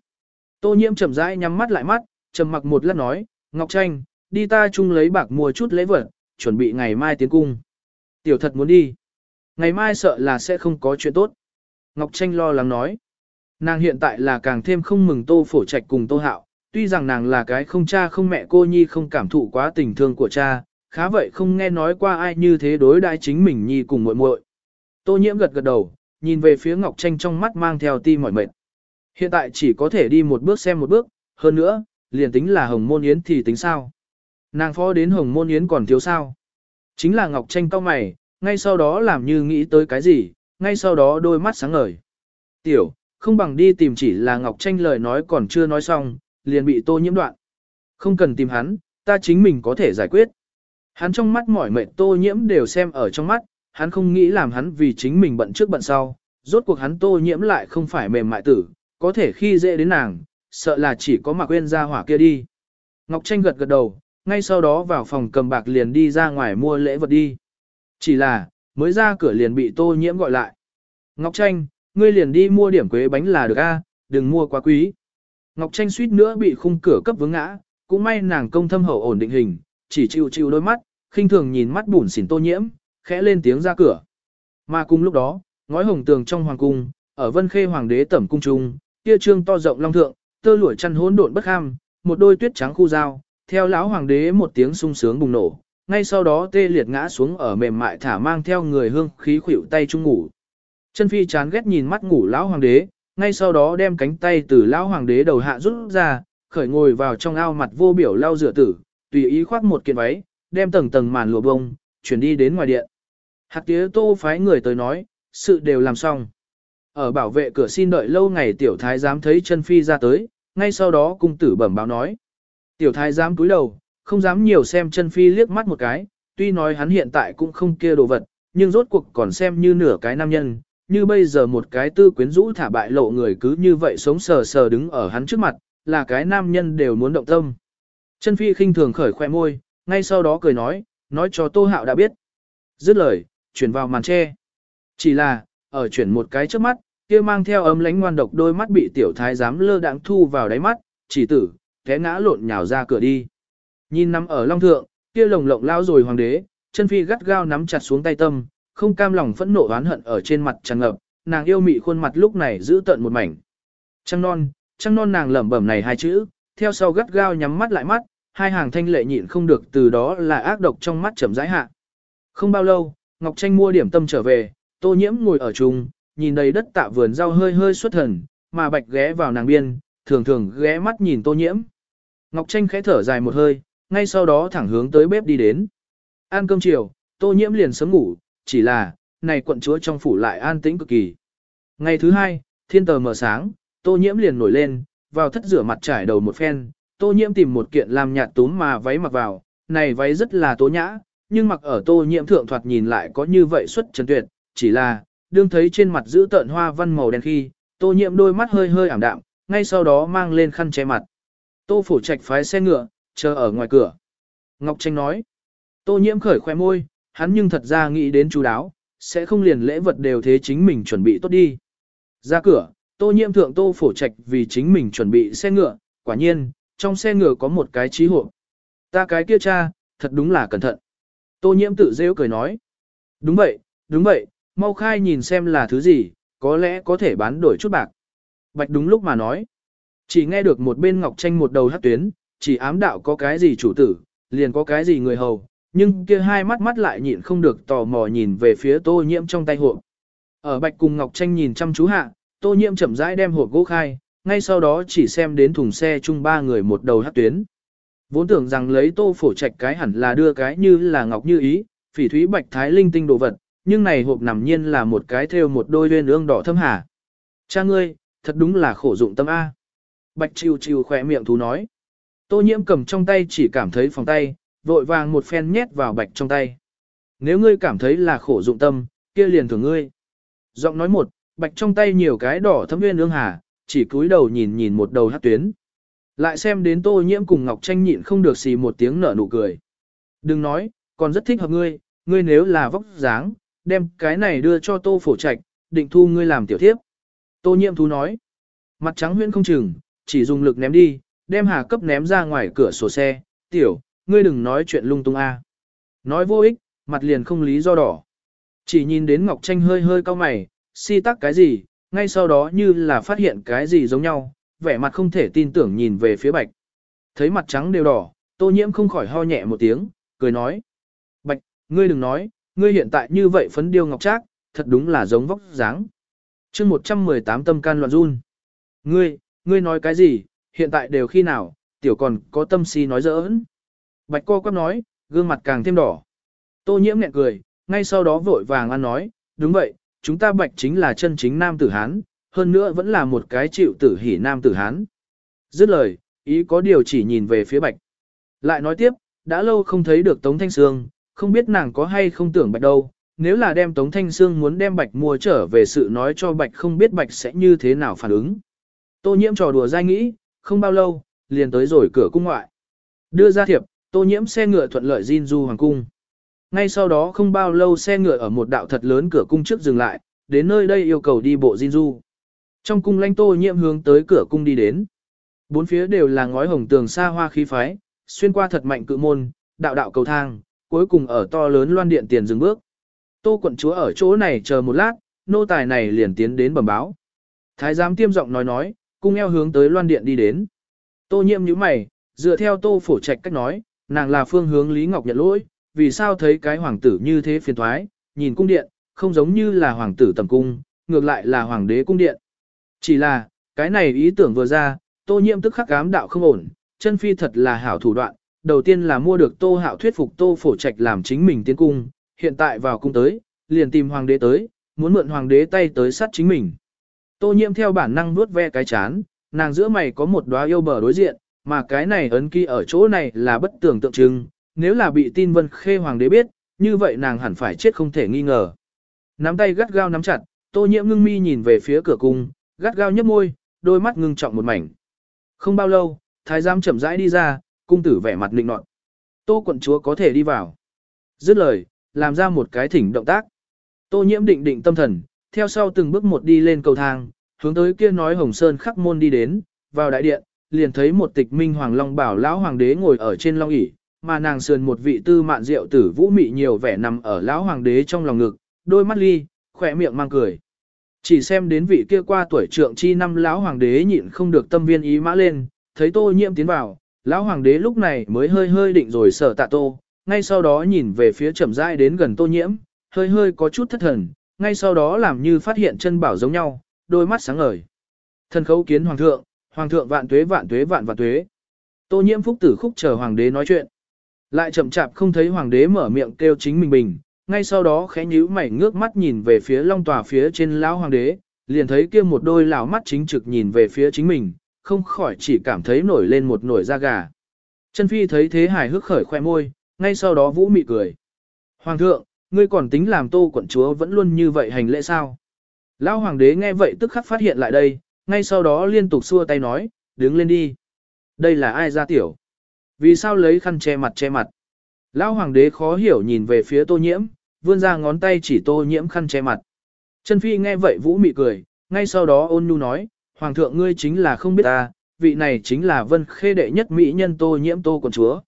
Tô nhiễm chậm rãi nhắm mắt lại mắt, trầm mặc một lát nói, Ngọc Tranh, đi ta chung lấy bạc mua chút lễ vật, chuẩn bị ngày mai tiến cung. Tiểu thật muốn đi. Ngày mai sợ là sẽ không có chuyện tốt. Ngọc Tranh lo lắng nói. Nàng hiện tại là càng thêm không mừng tô phổ trạch cùng tô hạo, tuy rằng nàng là cái không cha không mẹ cô nhi không cảm thụ quá tình thương của cha, khá vậy không nghe nói qua ai như thế đối đãi chính mình nhi cùng muội muội. Tô nhiễm gật gật đầu, nhìn về phía Ngọc Tranh trong mắt mang theo ti mỏi mệt. Hiện tại chỉ có thể đi một bước xem một bước, hơn nữa, liền tính là hồng môn yến thì tính sao. Nàng phó đến hồng môn yến còn thiếu sao. Chính là Ngọc Tranh cao mày, ngay sau đó làm như nghĩ tới cái gì, ngay sau đó đôi mắt sáng ngời. Tiểu, không bằng đi tìm chỉ là Ngọc Tranh lời nói còn chưa nói xong, liền bị tô nhiễm đoạn. Không cần tìm hắn, ta chính mình có thể giải quyết. Hắn trong mắt mỏi mệt tô nhiễm đều xem ở trong mắt, hắn không nghĩ làm hắn vì chính mình bận trước bận sau, rốt cuộc hắn tô nhiễm lại không phải mềm mại tử, có thể khi dễ đến nàng, sợ là chỉ có mặc quên ra hỏa kia đi. Ngọc Tranh gật gật đầu, ngay sau đó vào phòng cầm bạc liền đi ra ngoài mua lễ vật đi. Chỉ là, mới ra cửa liền bị tô nhiễm gọi lại. Ngọc Tranh, ngươi liền đi mua điểm quế bánh là được a, đừng mua quá quý. Ngọc Tranh suýt nữa bị khung cửa cấp vướng ngã, cũng may nàng công thâm hậu ổn định hình, chỉ chịu chịu đôi mắt, khinh thường nhìn mắt bùn xỉn tô nhiễm, khẽ lên tiếng ra cửa. Mà cùng lúc đó, ngói hồng tường trong hoàng cung, ở vân khê hoàng đế tẩm cung trung, kia trương to rộng long thượng, tơ lụa chăn hỗn độn bất ham, một đôi tuyết trắng khu dao, theo lão hoàng đế một tiếng sung sướng bùng nổ, ngay sau đó tê liệt ngã xuống ở mềm mại thả mang theo người hương khí khuỷu tay trung ngủ. Chân phi chán ghét nhìn mắt ngủ lão hoàng đế, ngay sau đó đem cánh tay từ lão hoàng đế đầu hạ rút ra, khởi ngồi vào trong ao mặt vô biểu lau rửa tử, tùy ý khoác một kiện váy, đem tầng tầng màn lụa bông, chuyển đi đến ngoài điện. Hạt tía tô phái người tới nói, sự đều làm xong. Ở bảo vệ cửa xin đợi lâu ngày tiểu thái giám thấy chân phi ra tới, ngay sau đó cung tử bẩm báo nói. Tiểu thái giám cúi đầu, không dám nhiều xem chân phi liếc mắt một cái, tuy nói hắn hiện tại cũng không kia đồ vật, nhưng rốt cuộc còn xem như nửa cái nam nhân, như bây giờ một cái tư quyến rũ thả bại lộ người cứ như vậy sống sờ sờ đứng ở hắn trước mặt, là cái nam nhân đều muốn động tâm. Chân phi khinh thường khởi khoe môi, ngay sau đó cười nói, nói cho tô hạo đã biết. Dứt lời, chuyển vào màn tre. Chỉ là, ở chuyển một cái trước mắt, kia mang theo ấm lánh ngoan độc đôi mắt bị tiểu thái giám lơ đãng thu vào đáy mắt, chỉ tử, té ngã lộn nhào ra cửa đi. Nhìn nằm ở long thượng, kia lồng lộng lao rồi hoàng đế, chân phi gắt gao nắm chặt xuống tay tâm, không cam lòng phẫn nộ oán hận ở trên mặt tràn ngập, nàng yêu mị khuôn mặt lúc này giữ tận một mảnh. Trăng non, trăng non nàng lẩm bẩm này hai chữ, theo sau gắt gao nhắm mắt lại mắt, hai hàng thanh lệ nhịn không được từ đó là ác độc trong mắt chậm rãi hạ. Không bao lâu, Ngọc Tranh mua điểm tâm trở về, tô nhiễm ngồi ở chung, nhìn đầy đất tạ vườn rau hơi hơi xuất thần, mà bạch ghé vào nàng biên, thường thường ghé mắt nhìn tô nhiễm. Ngọc Tranh khẽ thở dài một hơi, ngay sau đó thẳng hướng tới bếp đi đến. Ăn cơm chiều, tô nhiễm liền sớm ngủ, chỉ là, này quận chúa trong phủ lại an tĩnh cực kỳ. Ngày thứ hai, thiên tờ mở sáng, tô nhiễm liền nổi lên, vào thất rửa mặt trải đầu một phen, tô nhiễm tìm một kiện làm nhạt túm mà váy mặc vào, này váy rất là tố nhã, nhưng mặc ở tô nhiễm thượng thoạt nhìn lại có như vậy xuất trần tuyệt, chỉ là, đương thấy trên mặt giữ tợn hoa văn màu đen khi, tô nhiễm đôi mắt hơi hơi ảm đạm, ngay sau đó mang lên khăn che mặt. Tô phủ trạch phái xe ngựa, chờ ở ngoài cửa. Ngọc Tranh nói, tô nhiễm khởi khoe môi, hắn nhưng thật ra nghĩ đến chú đáo, sẽ không liền lễ vật đều thế chính mình chuẩn bị tốt đi. Ra cửa, tô nhiễm thượng tô phủ trạch vì chính mình chuẩn bị xe ngựa, quả nhiên, trong xe ngựa có một cái trí hộp. Ta cái kia cha, thật đúng là cẩn thận. Tô nhiễm tự rêu cười nói. Đúng vậy, đúng vậy, mau khai nhìn xem là thứ gì, có lẽ có thể bán đổi chút bạc. Bạch đúng lúc mà nói. Chỉ nghe được một bên ngọc tranh một đầu hát tuyến, chỉ ám đạo có cái gì chủ tử, liền có cái gì người hầu, nhưng kia hai mắt mắt lại nhịn không được tò mò nhìn về phía tô nhiễm trong tay hộp. Ở bạch cùng ngọc tranh nhìn chăm chú hạ, tô nhiễm chậm rãi đem hộp gỗ khai, ngay sau đó chỉ xem đến thùng xe chung ba người một đầu hát tuyến. Vốn tưởng rằng lấy tô phổ trạch cái hẳn là đưa cái như là ngọc như ý, phỉ thúy bạch thái linh tinh đồ vật, nhưng này hộp nằm nhiên là một cái thêu một đôi viên ương đỏ thâm hà. Cha ngươi, thật đúng là khổ dụng tâm A. Bạch chiều chiều khỏe miệng thú nói. Tô nhiễm cầm trong tay chỉ cảm thấy phòng tay, vội vàng một phen nhét vào bạch trong tay. Nếu ngươi cảm thấy là khổ dụng tâm, kia liền thưởng ngươi. Giọng nói một, bạch trong tay nhiều cái đỏ thâm viên ương hà, chỉ cúi đầu nhìn nhìn một đầu hát tuyến. Lại xem đến tô nhiễm cùng Ngọc Tranh nhịn không được xì một tiếng nở nụ cười. Đừng nói, còn rất thích hợp ngươi, ngươi nếu là vóc dáng, đem cái này đưa cho tô phổ trạch, định thu ngươi làm tiểu thiếp. Tô nhiễm thú nói, mặt trắng huyễn không chừng, chỉ dùng lực ném đi, đem hà cấp ném ra ngoài cửa sổ xe, tiểu, ngươi đừng nói chuyện lung tung a. Nói vô ích, mặt liền không lý do đỏ. Chỉ nhìn đến Ngọc Tranh hơi hơi cau mày, si tắc cái gì, ngay sau đó như là phát hiện cái gì giống nhau, vẻ mặt không thể tin tưởng nhìn về phía bạch. Thấy mặt trắng đều đỏ, tô nhiễm không khỏi ho nhẹ một tiếng, cười nói. Bạch, ngươi đừng nói, ngươi hiện tại như vậy phấn điêu ngọc trác, thật đúng là giống vóc dáng. chương 118 tâm can loạn run. Ngươi, ngươi nói cái gì, hiện tại đều khi nào, tiểu còn có tâm si nói giỡn. Bạch co quắp nói, gương mặt càng thêm đỏ. Tô nhiễm nhẹ cười, ngay sau đó vội vàng ăn nói, đúng vậy, chúng ta bạch chính là chân chính nam tử Hán, hơn nữa vẫn là một cái chịu tử hỉ nam tử Hán. Dứt lời, ý có điều chỉ nhìn về phía bạch. Lại nói tiếp, đã lâu không thấy được Tống Thanh Sương, không biết nàng có hay không tưởng bạch đâu, nếu là đem Tống Thanh Sương muốn đem bạch mua trở về sự nói cho bạch không biết bạch sẽ như thế nào phản ứng. Tô nhiễm trò đùa dai nghĩ, không bao lâu, liền tới rồi cửa cung ngoại. Đưa ra thiệp, tô nhiễm xe ngựa thuận lợi Jin Du Hoàng Cung. Ngay sau đó không bao lâu xe ngựa ở một đạo thật lớn cửa cung trước dừng lại, đến nơi đây yêu cầu đi bộ Jin Du. Trong cung lãnh tô nhiệm hướng tới cửa cung đi đến. Bốn phía đều là ngói hồng tường xa hoa khí phái, xuyên qua thật mạnh cự môn, đạo đạo cầu thang, cuối cùng ở to lớn loan điện tiền dừng bước. Tô quận chúa ở chỗ này chờ một lát, nô tài này liền tiến đến bẩm báo. Thái giám tiêm giọng nói nói, cung eo hướng tới loan điện đi đến. Tô nhiệm nhíu mày, dựa theo tô phổ trạch cách nói, nàng là phương hướng Lý Ngọc nhận lỗi, vì sao thấy cái hoàng tử như thế phiền thoái, nhìn cung điện, không giống như là hoàng tử tầm cung, ngược lại là hoàng đế cung điện. Chỉ là, cái này ý tưởng vừa ra, tô nhiễm tức khắc cám đạo không ổn, chân phi thật là hảo thủ đoạn, đầu tiên là mua được tô hạo thuyết phục tô phổ trạch làm chính mình tiến cung, hiện tại vào cung tới, liền tìm hoàng đế tới, muốn mượn hoàng đế tay tới sát chính mình. Tô nhiễm theo bản năng vuốt ve cái chán, nàng giữa mày có một đóa yêu bờ đối diện, mà cái này ấn ký ở chỗ này là bất tưởng tượng trưng, nếu là bị tin vân khê hoàng đế biết, như vậy nàng hẳn phải chết không thể nghi ngờ. Nắm tay gắt gao nắm chặt, tô nhiễm ngưng mi nhìn về phía cửa cung, gắt gao nhấp môi, đôi mắt ngưng trọng một mảnh. Không bao lâu, thái giám chậm rãi đi ra, cung tử vẻ mặt lịnh nọt. Tô quận chúa có thể đi vào. Dứt lời, làm ra một cái thỉnh động tác. Tô nhiễm định định tâm thần, theo sau từng bước một đi lên cầu thang, hướng tới kia nói hồng sơn khắc môn đi đến, vào đại điện, liền thấy một tịch minh hoàng long bảo lão hoàng đế ngồi ở trên long ỷ mà nàng sườn một vị tư mạn rượu tử vũ mị nhiều vẻ nằm ở lão hoàng đế trong lòng ngực, đôi mắt ly, khỏe miệng mang cười. Chỉ xem đến vị kia qua tuổi trượng chi năm lão hoàng đế nhịn không được tâm viên ý mã lên, thấy tô nhiễm tiến vào, lão hoàng đế lúc này mới hơi hơi định rồi sở tạ tô, ngay sau đó nhìn về phía chậm rãi đến gần tô nhiễm, hơi hơi có chút thất thần, ngay sau đó làm như phát hiện chân bảo giống nhau, đôi mắt sáng ngời. Thần khấu kiến hoàng thượng, hoàng thượng vạn tuế vạn tuế vạn vạn tuế. Tô nhiễm phúc tử khúc chờ hoàng đế nói chuyện. Lại chậm chạp không thấy hoàng đế mở miệng kêu chính mình bình, ngay sau đó khẽ nhíu mày ngước mắt nhìn về phía long tòa phía trên lão hoàng đế, liền thấy kia một đôi lão mắt chính trực nhìn về phía chính mình, không khỏi chỉ cảm thấy nổi lên một nổi da gà. Chân phi thấy thế hài hước khởi khoe môi, ngay sau đó vũ mị cười. Hoàng thượng, ngươi còn tính làm tô quận chúa vẫn luôn như vậy hành lễ sao? Lão hoàng đế nghe vậy tức khắc phát hiện lại đây, ngay sau đó liên tục xua tay nói, đứng lên đi. Đây là ai ra tiểu? Vì sao lấy khăn che mặt che mặt? Lão hoàng đế khó hiểu nhìn về phía tô nhiễm, vươn ra ngón tay chỉ tô nhiễm khăn che mặt. Chân phi nghe vậy vũ mị cười, ngay sau đó ôn nhu nói, hoàng thượng ngươi chính là không biết ta, vị này chính là vân khê đệ nhất mỹ nhân tô nhiễm tô quần chúa.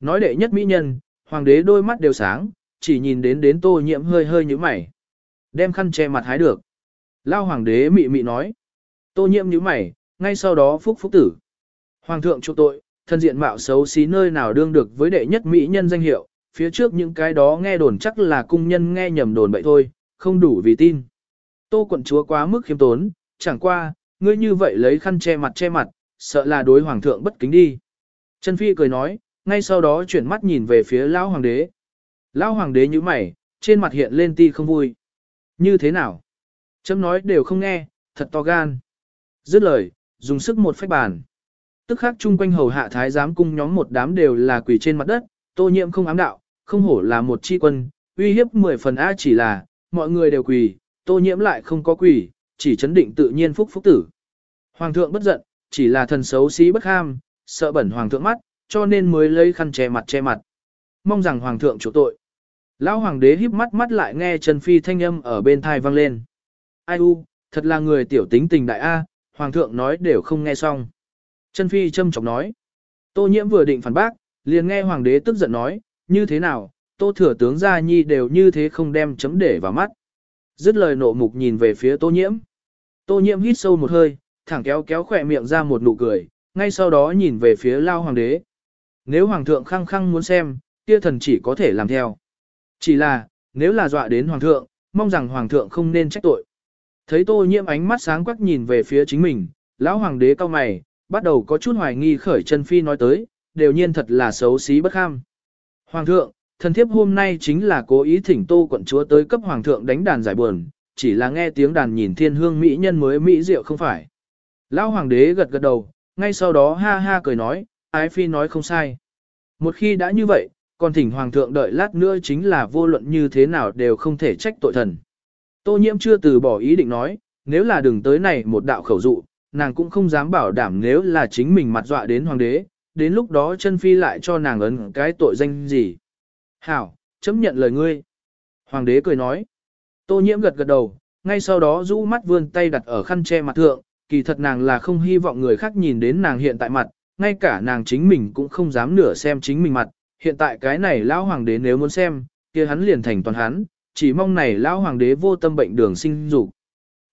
Nói đệ nhất mỹ nhân, hoàng đế đôi mắt đều sáng, chỉ nhìn đến đến tô nhiễm hơi hơi như mày. Đem khăn che mặt hái được. Lao hoàng đế mị mị nói. Tô nhiễm như mày, ngay sau đó phúc phúc tử. Hoàng thượng chu tội, thân diện mạo xấu xí nơi nào đương được với đệ nhất mỹ nhân danh hiệu, phía trước những cái đó nghe đồn chắc là cung nhân nghe nhầm đồn bậy thôi, không đủ vì tin. Tô quận chúa quá mức khiêm tốn, chẳng qua, ngươi như vậy lấy khăn che mặt che mặt, sợ là đối hoàng thượng bất kính đi. Trần Phi cười nói, ngay sau đó chuyển mắt nhìn về phía lão hoàng đế. Lão hoàng đế như mày, trên mặt hiện lên ti không vui. Như thế nào? Chấm nói đều không nghe, thật to gan. Dứt lời, dùng sức một phách bàn. Tức khắc chung quanh hầu hạ thái giám cung nhóm một đám đều là quỷ trên mặt đất, tô nhiệm không ám đạo, không hổ là một chi quân, uy hiếp mười phần A chỉ là, mọi người đều quỳ, tô nhiễm lại không có quỳ, chỉ chấn định tự nhiên phúc phúc tử. Hoàng thượng bất giận, chỉ là thần xấu xí bất ham, sợ bẩn hoàng thượng mắt, cho nên mới lấy khăn che mặt che mặt. Mong rằng hoàng thượng chủ tội. Lão hoàng đế híp mắt mắt lại nghe Trần Phi thanh âm ở bên thai vang lên. Ai u, thật là người tiểu tính tình đại A, hoàng thượng nói đều không nghe xong. Trần Phi châm chọc nói. Tô nhiễm vừa định phản bác, liền nghe hoàng đế tức giận nói, như thế nào, tô thừa tướng gia nhi đều như thế không đem chấm để vào mắt. Dứt lời nộ mục nhìn về phía tô nhiễm. Tô nhiễm hít sâu một hơi, thẳng kéo kéo khỏe miệng ra một nụ cười, ngay sau đó nhìn về phía lao hoàng đế. Nếu hoàng thượng khăng khăng muốn xem, kia thần chỉ có thể làm theo. Chỉ là, nếu là dọa đến hoàng thượng, mong rằng hoàng thượng không nên trách tội. Thấy tô nhiễm ánh mắt sáng quắc nhìn về phía chính mình, lão hoàng đế cao mày, bắt đầu có chút hoài nghi khởi chân phi nói tới, đều nhiên thật là xấu xí bất kham. Hoàng thượng, thần thiếp hôm nay chính là cố ý thỉnh tô quận chúa tới cấp hoàng thượng đánh đàn giải buồn, chỉ là nghe tiếng đàn nhìn thiên hương mỹ nhân mới mỹ diệu không phải. Lão hoàng đế gật gật đầu, ngay sau đó ha ha cười nói, ái phi nói không sai. Một khi đã như vậy, còn thỉnh hoàng thượng đợi lát nữa chính là vô luận như thế nào đều không thể trách tội thần. Tô nhiễm chưa từ bỏ ý định nói, nếu là đừng tới này một đạo khẩu dụ, nàng cũng không dám bảo đảm nếu là chính mình mặt dọa đến hoàng đế, đến lúc đó chân phi lại cho nàng ấn cái tội danh gì. Hảo, chấm nhận lời ngươi. Hoàng đế cười nói. Tô nhiễm gật gật đầu, ngay sau đó rũ mắt vươn tay đặt ở khăn che mặt thượng, kỳ thật nàng là không hy vọng người khác nhìn đến nàng hiện tại mặt, ngay cả nàng chính mình cũng không dám nửa xem chính mình mặt, hiện tại cái này lão hoàng đế nếu muốn xem, kia hắn liền thành toàn hắn, chỉ mong này lão hoàng đế vô tâm bệnh đường sinh dục.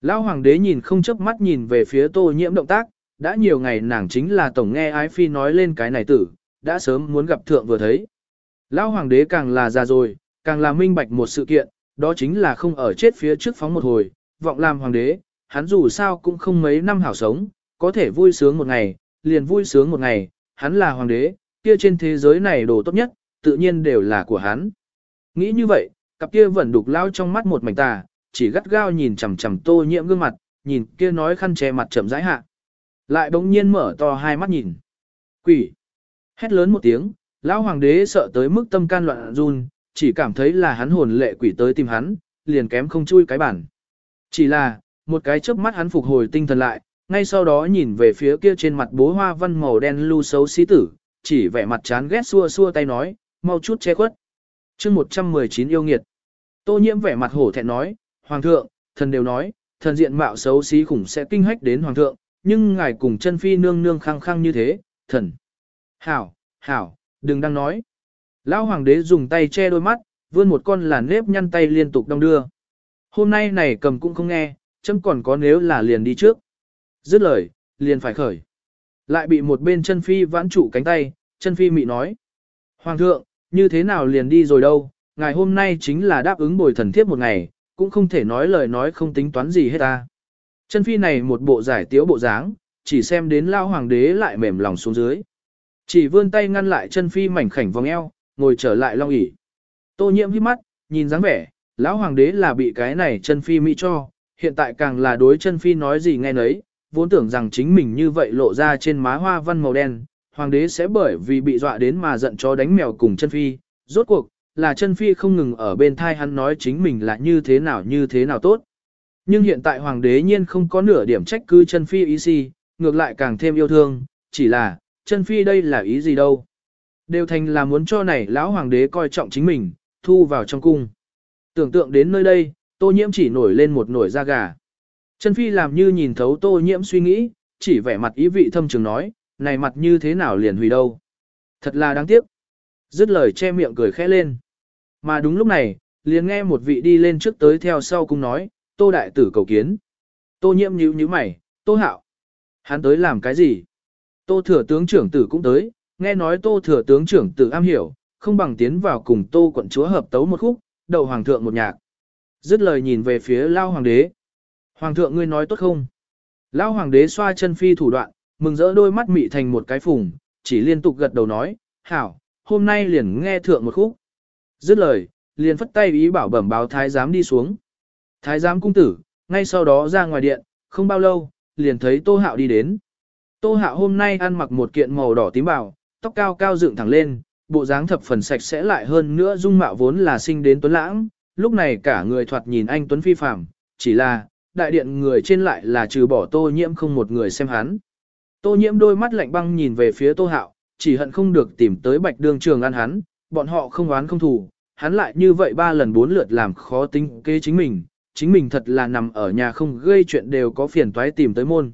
Lão hoàng đế nhìn không chớp mắt nhìn về phía tô nhiễm động tác, đã nhiều ngày nàng chính là tổng nghe ái phi nói lên cái này tử, đã sớm muốn gặp thượng vừa thấy. Lão hoàng đế càng là già rồi, càng là minh bạch một sự kiện, đó chính là không ở chết phía trước phóng một hồi, vọng làm hoàng đế, hắn dù sao cũng không mấy năm hảo sống, có thể vui sướng một ngày, liền vui sướng một ngày, hắn là hoàng đế, kia trên thế giới này đồ tốt nhất, tự nhiên đều là của hắn. Nghĩ như vậy, cặp kia vẫn đục lao trong mắt một mảnh tà, chỉ gắt gao nhìn chằm chằm tô nhiễm gương mặt, nhìn kia nói khăn che mặt chậm rãi hạ. Lại bỗng nhiên mở to hai mắt nhìn. Quỷ! Hét lớn một tiếng, lão hoàng đế sợ tới mức tâm can loạn run, chỉ cảm thấy là hắn hồn lệ quỷ tới tìm hắn, liền kém không chui cái bản. Chỉ là, một cái chớp mắt hắn phục hồi tinh thần lại, ngay sau đó nhìn về phía kia trên mặt bố hoa văn màu đen lưu xấu xí tử, chỉ vẻ mặt chán ghét xua xua tay nói, mau chút che khuất. chương 119 yêu nghiệt. Tô nhiễm vẻ mặt hổ thẹn nói, Hoàng thượng, thần đều nói, thần diện mạo xấu xí khủng sẽ kinh hách đến Hoàng thượng, nhưng ngài cùng chân phi nương nương khăng khăng như thế, thần. Hảo, hảo, đừng đang nói. Lão Hoàng đế dùng tay che đôi mắt, vươn một con làn nếp nhăn tay liên tục đong đưa. Hôm nay này cầm cũng không nghe, chấm còn có nếu là liền đi trước. Dứt lời, liền phải khởi. Lại bị một bên chân phi vãn trụ cánh tay, chân phi mị nói. Hoàng thượng, như thế nào liền đi rồi đâu, ngài hôm nay chính là đáp ứng bồi thần thiếp một ngày, cũng không thể nói lời nói không tính toán gì hết ta. Chân phi này một bộ giải tiếu bộ dáng, chỉ xem đến lao hoàng đế lại mềm lòng xuống dưới. Chỉ vươn tay ngăn lại chân phi mảnh khảnh vòng eo, ngồi trở lại long ỉ. Tô nhiễm hít mắt, nhìn dáng vẻ, lão hoàng đế là bị cái này chân phi mỹ cho, hiện tại càng là đối chân phi nói gì nghe nấy, vốn tưởng rằng chính mình như vậy lộ ra trên má hoa văn màu đen, hoàng đế sẽ bởi vì bị dọa đến mà giận cho đánh mèo cùng chân phi, rốt cuộc, là chân phi không ngừng ở bên thai hắn nói chính mình là như thế nào như thế nào tốt. Nhưng hiện tại hoàng đế nhiên không có nửa điểm trách cứ chân phi ý gì, ngược lại càng thêm yêu thương, chỉ là, chân phi đây là ý gì đâu. Đều thành là muốn cho này lão hoàng đế coi trọng chính mình, thu vào trong cung. Tưởng tượng đến nơi đây, tô nhiễm chỉ nổi lên một nổi da gà. Chân phi làm như nhìn thấu tô nhiễm suy nghĩ, chỉ vẻ mặt ý vị thâm trường nói, này mặt như thế nào liền hủy đâu. Thật là đáng tiếc. Dứt lời che miệng cười khẽ lên. Mà đúng lúc này, liền nghe một vị đi lên trước tới theo sau cung nói, tô đại tử cầu kiến. Tô nhiễm nhíu nhíu mày, tô hạo. Hắn tới làm cái gì? Tô thừa tướng trưởng tử cũng tới, nghe nói tô thừa tướng trưởng tử am hiểu, không bằng tiến vào cùng tô quận chúa hợp tấu một khúc, đầu hoàng thượng một nhạc. Dứt lời nhìn về phía lao hoàng đế. Hoàng thượng ngươi nói tốt không? Lao hoàng đế xoa chân phi thủ đoạn, mừng rỡ đôi mắt mị thành một cái phùng, chỉ liên tục gật đầu nói, hảo, hôm nay liền nghe thượng một khúc. Dứt lời, liền phất tay ý bảo bẩm báo thái giám đi xuống. Thái giám cung tử, ngay sau đó ra ngoài điện, không bao lâu, liền thấy tô hạo đi đến. Tô hạo hôm nay ăn mặc một kiện màu đỏ tím bào, tóc cao cao dựng thẳng lên, bộ dáng thập phần sạch sẽ lại hơn nữa dung mạo vốn là sinh đến tuấn lãng, lúc này cả người thoạt nhìn anh tuấn phi phàm, chỉ là, đại điện người trên lại là trừ bỏ tô nhiễm không một người xem hắn. Tô nhiễm đôi mắt lạnh băng nhìn về phía tô hạo, chỉ hận không được tìm tới bạch đường trường ăn hắn, bọn họ không oán không thù, hắn lại như vậy ba lần bốn lượt làm khó tính kế chính mình, chính mình thật là nằm ở nhà không gây chuyện đều có phiền toái tìm tới môn.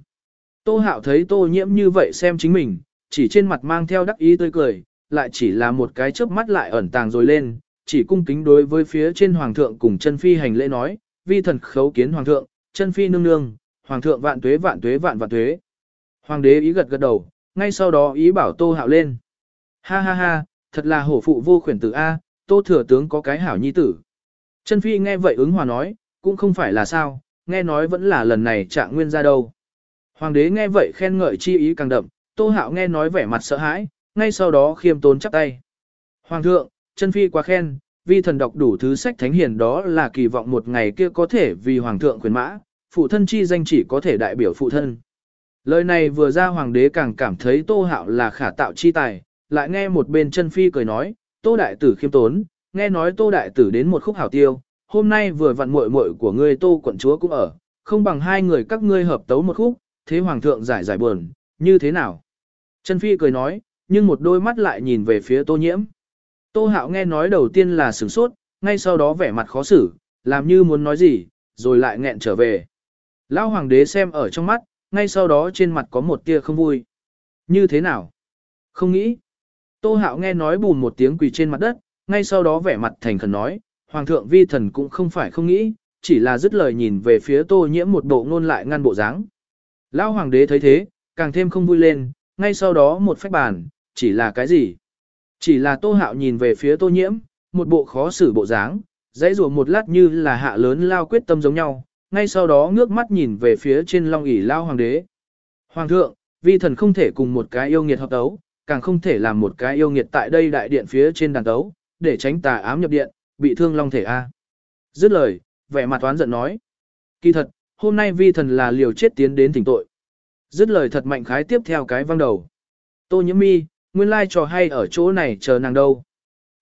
Tô hạo thấy tô nhiễm như vậy xem chính mình, chỉ trên mặt mang theo đắc ý tươi cười, lại chỉ là một cái chớp mắt lại ẩn tàng rồi lên, chỉ cung kính đối với phía trên hoàng thượng cùng chân phi hành lễ nói, vi thần khấu kiến hoàng thượng, chân phi nương nương, hoàng thượng vạn tuế vạn tuế vạn vạn tuế. Hoàng đế ý gật gật đầu, ngay sau đó ý bảo tô hạo lên. Ha ha ha, thật là hổ phụ vô khuyển tử A, tô thừa tướng có cái hảo nhi tử. Chân phi nghe vậy ứng hòa nói, cũng không phải là sao, nghe nói vẫn là lần này trạng nguyên ra đâu. Hoàng đế nghe vậy khen ngợi chi ý càng đậm, tô hạo nghe nói vẻ mặt sợ hãi, ngay sau đó khiêm tốn chắp tay. Hoàng thượng, chân phi quá khen, vi thần đọc đủ thứ sách thánh hiền đó là kỳ vọng một ngày kia có thể vì hoàng thượng quyền mã, phụ thân chi danh chỉ có thể đại biểu phụ thân. Lời này vừa ra hoàng đế càng cảm thấy tô hạo là khả tạo chi tài, lại nghe một bên chân phi cười nói, tô đại tử khiêm tốn, nghe nói tô đại tử đến một khúc hảo tiêu, hôm nay vừa vặn muội muội của ngươi tô quận chúa cũng ở, không bằng hai người các ngươi hợp tấu một khúc, thế hoàng thượng giải giải buồn, như thế nào? Trần phi cười nói, nhưng một đôi mắt lại nhìn về phía tô nhiễm. Tô hạo nghe nói đầu tiên là sửng sốt, ngay sau đó vẻ mặt khó xử, làm như muốn nói gì, rồi lại nghẹn trở về. Lão hoàng đế xem ở trong mắt, ngay sau đó trên mặt có một tia không vui. Như thế nào? Không nghĩ. Tô hạo nghe nói bùn một tiếng quỳ trên mặt đất, ngay sau đó vẻ mặt thành khẩn nói, Hoàng thượng vi thần cũng không phải không nghĩ, chỉ là dứt lời nhìn về phía tô nhiễm một bộ ngôn lại ngăn bộ dáng. Lão hoàng đế thấy thế, càng thêm không vui lên, ngay sau đó một phách bàn, chỉ là cái gì? Chỉ là tô hạo nhìn về phía tô nhiễm, một bộ khó xử bộ dáng, dãy rùa một lát như là hạ lớn lao quyết tâm giống nhau, ngay sau đó ngước mắt nhìn về phía trên long ỷ lao hoàng đế. Hoàng thượng, vi thần không thể cùng một cái yêu nghiệt hợp tấu, càng không thể làm một cái yêu nghiệt tại đây đại điện phía trên đàn tấu, để tránh tà ám nhập điện, bị thương long thể A. Dứt lời, vẻ mặt toán giận nói. Kỳ thật, hôm nay vi thần là liều chết tiến đến thỉnh tội. Dứt lời thật mạnh khái tiếp theo cái văng đầu. Tô nhiễm mi, nguyên lai trò hay ở chỗ này chờ nàng đâu.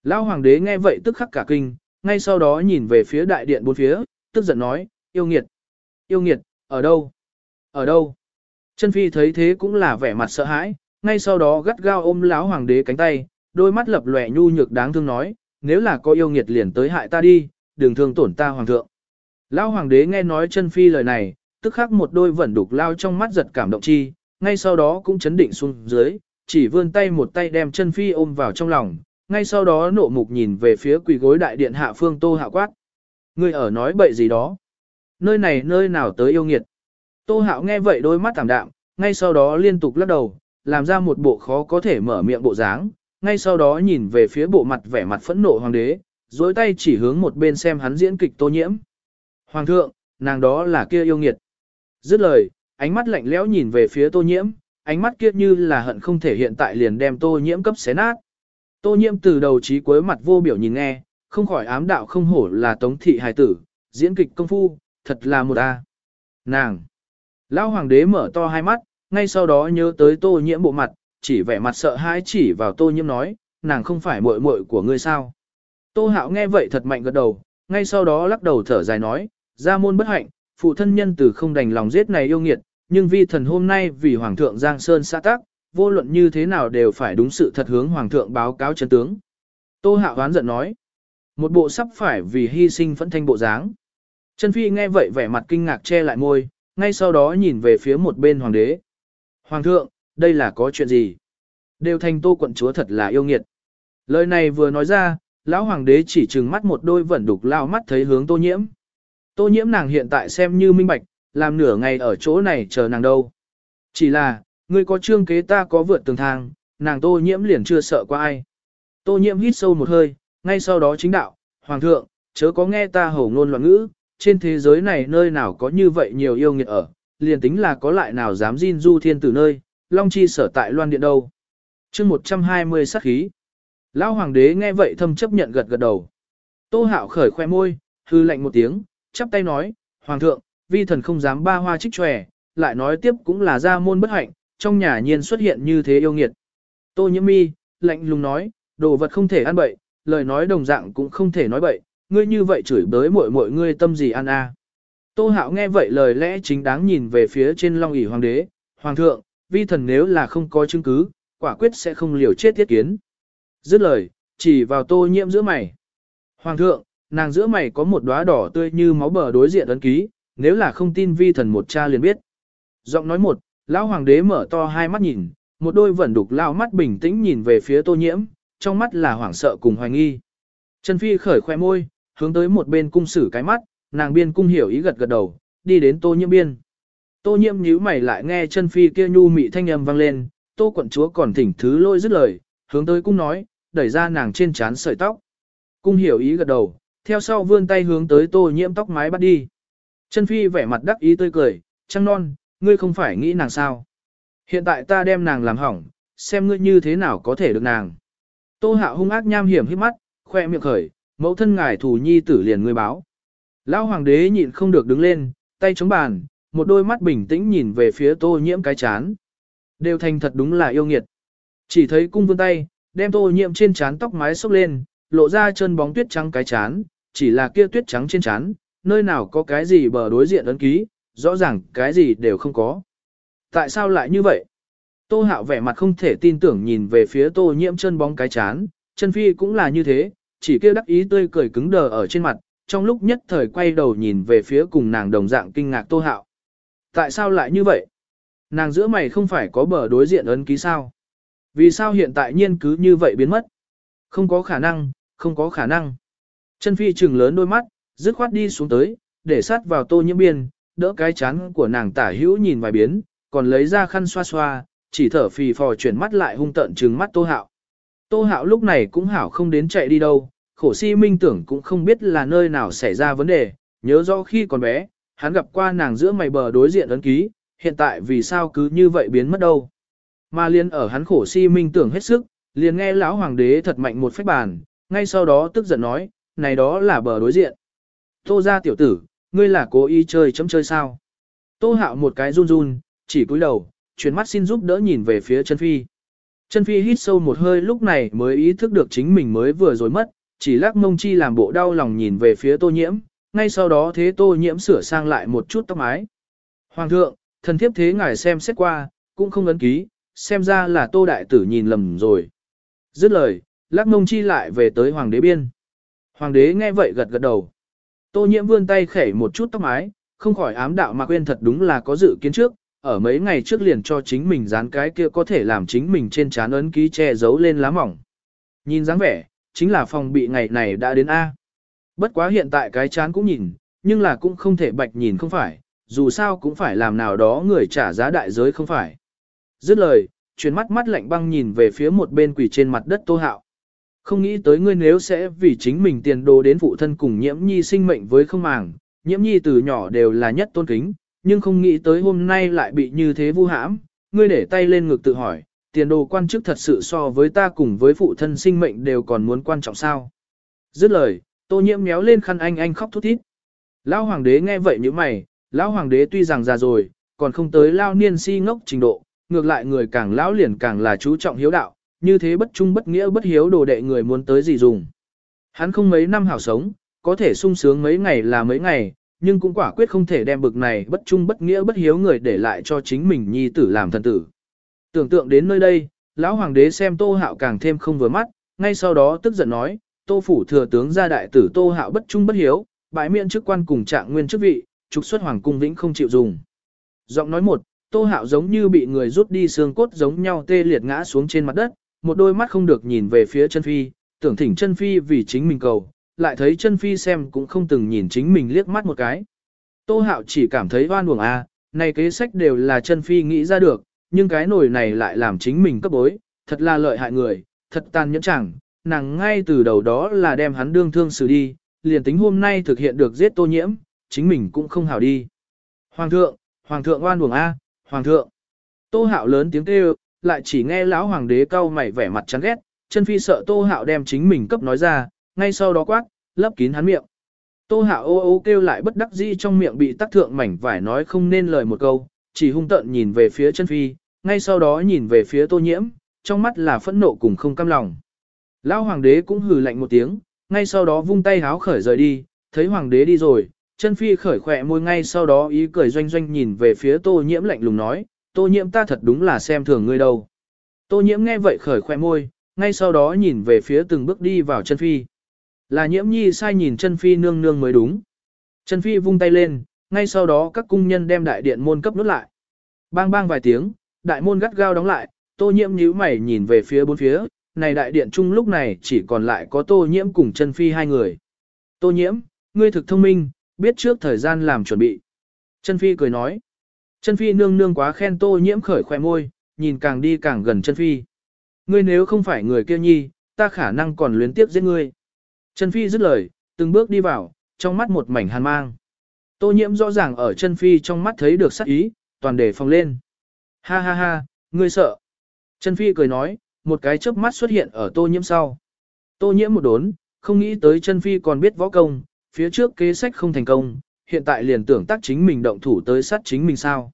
Lão hoàng đế nghe vậy tức khắc cả kinh, ngay sau đó nhìn về phía đại điện bốn phía, tức giận nói, yêu nghiệt, yêu nghiệt, ở đâu, ở đâu. Chân phi thấy thế cũng là vẻ mặt sợ hãi, ngay sau đó gắt gao ôm lão hoàng đế cánh tay, đôi mắt lập lòe nhu nhược đáng thương nói, nếu là có yêu nghiệt liền tới hại ta đi, đừng thương tổn ta hoàng thượng. Lão hoàng đế nghe nói chân phi lời này, tức khắc một đôi vẫn đục lao trong mắt giật cảm động chi, ngay sau đó cũng chấn định xuống dưới, chỉ vươn tay một tay đem chân phi ôm vào trong lòng, ngay sau đó nộ mục nhìn về phía quỳ gối đại điện hạ phương tô hạ quát. Ngươi ở nói bậy gì đó? Nơi này nơi nào tới yêu nghiệt? Tô hạo nghe vậy đôi mắt thảm đạm, ngay sau đó liên tục lắc đầu, làm ra một bộ khó có thể mở miệng bộ dáng, ngay sau đó nhìn về phía bộ mặt vẻ mặt phẫn nộ hoàng đế, dối tay chỉ hướng một bên xem hắn diễn kịch tô nhiễm. Hoàng thượng, nàng đó là kia yêu nghiệt. Dứt lời, ánh mắt lạnh lẽo nhìn về phía tô nhiễm, ánh mắt kia như là hận không thể hiện tại liền đem tô nhiễm cấp xé nát. Tô nhiễm từ đầu chí cuối mặt vô biểu nhìn nghe, không khỏi ám đạo không hổ là tống thị hài tử, diễn kịch công phu, thật là một a. Nàng. Lão hoàng đế mở to hai mắt, ngay sau đó nhớ tới tô nhiễm bộ mặt, chỉ vẻ mặt sợ hãi chỉ vào tô nhiễm nói, nàng không phải muội muội của ngươi sao. Tô hạo nghe vậy thật mạnh gật đầu, ngay sau đó lắc đầu thở dài nói, gia môn bất hạnh, phụ thân nhân từ không đành lòng giết này yêu nghiệt, nhưng vi thần hôm nay vì Hoàng thượng Giang Sơn xã tác, vô luận như thế nào đều phải đúng sự thật hướng Hoàng thượng báo cáo chân tướng. Tô Hạo hoán giận nói, một bộ sắp phải vì hy sinh phẫn thanh bộ dáng. Chân Phi nghe vậy vẻ mặt kinh ngạc che lại môi, ngay sau đó nhìn về phía một bên Hoàng đế. Hoàng thượng, đây là có chuyện gì? Đều thành tô quận chúa thật là yêu nghiệt. Lời này vừa nói ra, lão hoàng đế chỉ trừng mắt một đôi vẫn đục lao mắt thấy hướng tô nhiễm. Tô nhiễm nàng hiện tại xem như minh bạch, làm nửa ngày ở chỗ này chờ nàng đâu. Chỉ là, ngươi có trương kế ta có vượt tường thang, nàng tô nhiễm liền chưa sợ qua ai. Tô nhiễm hít sâu một hơi, ngay sau đó chính đạo, Hoàng thượng, chớ có nghe ta hổ ngôn loạn ngữ, trên thế giới này nơi nào có như vậy nhiều yêu nghiệt ở, liền tính là có lại nào dám Jin du thiên tử nơi, Long Chi sở tại loan điện đâu. chương 120 sát khí. Lão Hoàng đế nghe vậy thâm chấp nhận gật gật đầu. Tô hạo khởi khoe môi, hư lạnh một tiếng, chắp tay nói, Hoàng thượng, vi thần không dám ba hoa trích tròe, lại nói tiếp cũng là gia môn bất hạnh, trong nhà nhiên xuất hiện như thế yêu nghiệt. Tô nhiễm mi, lạnh lùng nói, đồ vật không thể ăn bậy, lời nói đồng dạng cũng không thể nói bậy, ngươi như vậy chửi bới muội muội ngươi tâm gì ăn a? Tô hạo nghe vậy lời lẽ chính đáng nhìn về phía trên long ỷ hoàng đế, hoàng thượng, vi thần nếu là không có chứng cứ, quả quyết sẽ không liều chết thiết kiến. Dứt lời, chỉ vào tô nhiễm giữa mày. Hoàng thượng, nàng giữa mày có một đóa đỏ tươi như máu bờ đối diện ấn ký, nếu là không tin vi thần một cha liền biết. Giọng nói một, lão hoàng đế mở to hai mắt nhìn, một đôi vẫn đục lao mắt bình tĩnh nhìn về phía tô nhiễm, trong mắt là hoảng sợ cùng hoài nghi. Trần Phi khởi khoe môi, hướng tới một bên cung sử cái mắt, nàng biên cung hiểu ý gật gật đầu, đi đến tô nhiễm biên. Tô nhiễm nhíu mày lại nghe chân Phi kia nhu mị thanh âm vang lên, tô quận chúa còn thỉnh thứ lôi dứt lời, hướng tới cung nói, đẩy ra nàng trên trán sợi tóc. Cung hiểu ý gật đầu, theo sau vươn tay hướng tới tô nhiễm tóc mái bắt đi. Chân Phi vẻ mặt đắc ý tươi cười, trăng non, ngươi không phải nghĩ nàng sao. Hiện tại ta đem nàng làm hỏng, xem ngươi như thế nào có thể được nàng. Tô hạ hung ác nham hiểm hít mắt, khoe miệng khởi, mẫu thân ngài thủ nhi tử liền ngươi báo. Lão hoàng đế nhịn không được đứng lên, tay chống bàn, một đôi mắt bình tĩnh nhìn về phía tô nhiễm cái chán. Đều thành thật đúng là yêu nghiệt. Chỉ thấy cung vươn tay, đem tô nhiễm trên chán tóc mái xốc lên, lộ ra chân bóng tuyết trắng cái chán, chỉ là kia tuyết trắng trên chán, nơi nào có cái gì bờ đối diện ấn ký, rõ ràng cái gì đều không có. Tại sao lại như vậy? Tô hạo vẻ mặt không thể tin tưởng nhìn về phía tô nhiễm chân bóng cái chán, chân phi cũng là như thế, chỉ kia đắc ý tươi cười cứng đờ ở trên mặt, trong lúc nhất thời quay đầu nhìn về phía cùng nàng đồng dạng kinh ngạc tô hạo. Tại sao lại như vậy? Nàng giữa mày không phải có bờ đối diện ấn ký sao? Vì sao hiện tại nhiên cứ như vậy biến mất? Không có khả năng, không có khả năng. Chân phi trừng lớn đôi mắt, dứt khoát đi xuống tới, để sát vào tô nhiễm biên, đỡ cái chán của nàng tả hữu nhìn vài biến, còn lấy ra khăn xoa xoa, chỉ thở phì phò chuyển mắt lại hung tợn trừng mắt tô hạo. Tô hạo lúc này cũng hảo không đến chạy đi đâu, khổ si minh tưởng cũng không biết là nơi nào xảy ra vấn đề, nhớ rõ khi còn bé, hắn gặp qua nàng giữa mày bờ đối diện ấn ký, hiện tại vì sao cứ như vậy biến mất đâu. Mà liền ở hắn khổ si minh tưởng hết sức, liền nghe lão hoàng đế thật mạnh một phách bàn, ngay sau đó tức giận nói, này đó là bờ đối diện. Tô ra tiểu tử, ngươi là cố ý chơi chấm chơi sao? Tô hạo một cái run run, chỉ cúi đầu, chuyển mắt xin giúp đỡ nhìn về phía chân phi. Chân phi hít sâu một hơi lúc này mới ý thức được chính mình mới vừa rồi mất, chỉ lắc mông chi làm bộ đau lòng nhìn về phía tô nhiễm, ngay sau đó thế tô nhiễm sửa sang lại một chút tóc mái. Hoàng thượng, thần thiếp thế ngài xem xét qua, cũng không ấn ký, xem ra là tô đại tử nhìn lầm rồi. Dứt lời, lắc mông chi lại về tới hoàng đế biên. Hoàng đế nghe vậy gật gật đầu. Tô nhiễm vươn tay khẩy một chút tóc mái, không khỏi ám đạo mà quên thật đúng là có dự kiến trước, ở mấy ngày trước liền cho chính mình dán cái kia có thể làm chính mình trên trán ấn ký che giấu lên lá mỏng. Nhìn dáng vẻ, chính là phòng bị ngày này đã đến A. Bất quá hiện tại cái chán cũng nhìn, nhưng là cũng không thể bạch nhìn không phải, dù sao cũng phải làm nào đó người trả giá đại giới không phải. Dứt lời, chuyển mắt mắt lạnh băng nhìn về phía một bên quỷ trên mặt đất tô hạo. Không nghĩ tới ngươi nếu sẽ vì chính mình tiền đồ đến phụ thân cùng nhiễm nhi sinh mệnh với không màng, nhiễm nhi từ nhỏ đều là nhất tôn kính, nhưng không nghĩ tới hôm nay lại bị như thế vu hãm, ngươi để tay lên ngực tự hỏi, tiền đồ quan chức thật sự so với ta cùng với phụ thân sinh mệnh đều còn muốn quan trọng sao. Dứt lời, tô nhiễm méo lên khăn anh anh khóc thút thít. Lão hoàng đế nghe vậy như mày, lão hoàng đế tuy rằng già rồi, còn không tới lao niên si ngốc trình độ, ngược lại người càng lão liền càng là chú trọng hiếu đạo, như thế bất trung bất nghĩa bất hiếu đồ đệ người muốn tới gì dùng. Hắn không mấy năm hảo sống, có thể sung sướng mấy ngày là mấy ngày, nhưng cũng quả quyết không thể đem bực này bất trung bất nghĩa bất hiếu người để lại cho chính mình nhi tử làm thần tử. Tưởng tượng đến nơi đây, lão hoàng đế xem Tô Hạo càng thêm không vừa mắt, ngay sau đó tức giận nói, Tô phủ thừa tướng gia đại tử Tô Hạo bất trung bất hiếu, bãi miễn chức quan cùng trạng nguyên chức vị, trục xuất hoàng cung vĩnh không chịu dùng. Giọng nói một, Tô Hạo giống như bị người rút đi xương cốt giống nhau tê liệt ngã xuống trên mặt đất, một đôi mắt không được nhìn về phía chân phi, tưởng thỉnh chân phi vì chính mình cầu, lại thấy chân phi xem cũng không từng nhìn chính mình liếc mắt một cái. Tô hạo chỉ cảm thấy oan uổng a, à, này kế sách đều là chân phi nghĩ ra được, nhưng cái nồi này lại làm chính mình cấp bối, thật là lợi hại người, thật tàn nhẫn chẳng, nàng ngay từ đầu đó là đem hắn đương thương xử đi, liền tính hôm nay thực hiện được giết tô nhiễm, chính mình cũng không hảo đi. Hoàng thượng, hoàng thượng oan uổng a, hoàng thượng. Tô hạo lớn tiếng kêu, lại chỉ nghe lão hoàng đế cau mày vẻ mặt chán ghét, chân phi sợ tô hạo đem chính mình cấp nói ra, ngay sau đó quát, lấp kín hắn miệng. Tô hạo ô ô kêu lại bất đắc dĩ trong miệng bị tắc thượng mảnh vải nói không nên lời một câu, chỉ hung tợn nhìn về phía chân phi, ngay sau đó nhìn về phía tô nhiễm, trong mắt là phẫn nộ cùng không cam lòng. Lão hoàng đế cũng hừ lạnh một tiếng, ngay sau đó vung tay háo khởi rời đi, thấy hoàng đế đi rồi, chân phi khởi khỏe môi ngay sau đó ý cười doanh doanh nhìn về phía tô nhiễm lạnh lùng nói, tô nhiễm ta thật đúng là xem thường ngươi đâu. Tô nhiễm nghe vậy khởi khỏe môi, ngay sau đó nhìn về phía từng bước đi vào chân phi. Là nhiễm nhi sai nhìn chân phi nương nương mới đúng. Chân phi vung tay lên, ngay sau đó các cung nhân đem đại điện môn cấp nút lại. Bang bang vài tiếng, đại môn gắt gao đóng lại, tô nhiễm nhíu mày nhìn về phía bốn phía, này đại điện chung lúc này chỉ còn lại có tô nhiễm cùng chân phi hai người. Tô nhiễm, ngươi thực thông minh, biết trước thời gian làm chuẩn bị. Chân phi cười nói. Chân phi nương nương quá khen tô nhiễm khởi khoe môi, nhìn càng đi càng gần chân phi. Ngươi nếu không phải người kia nhi, ta khả năng còn luyến tiếp giết ngươi. Chân phi dứt lời, từng bước đi vào, trong mắt một mảnh hàn mang. Tô nhiễm rõ ràng ở chân phi trong mắt thấy được sắc ý, toàn để phòng lên. Ha ha ha, ngươi sợ. Chân phi cười nói, một cái chớp mắt xuất hiện ở tô nhiễm sau. Tô nhiễm một đốn, không nghĩ tới chân phi còn biết võ công, phía trước kế sách không thành công, hiện tại liền tưởng tác chính mình động thủ tới sát chính mình sao.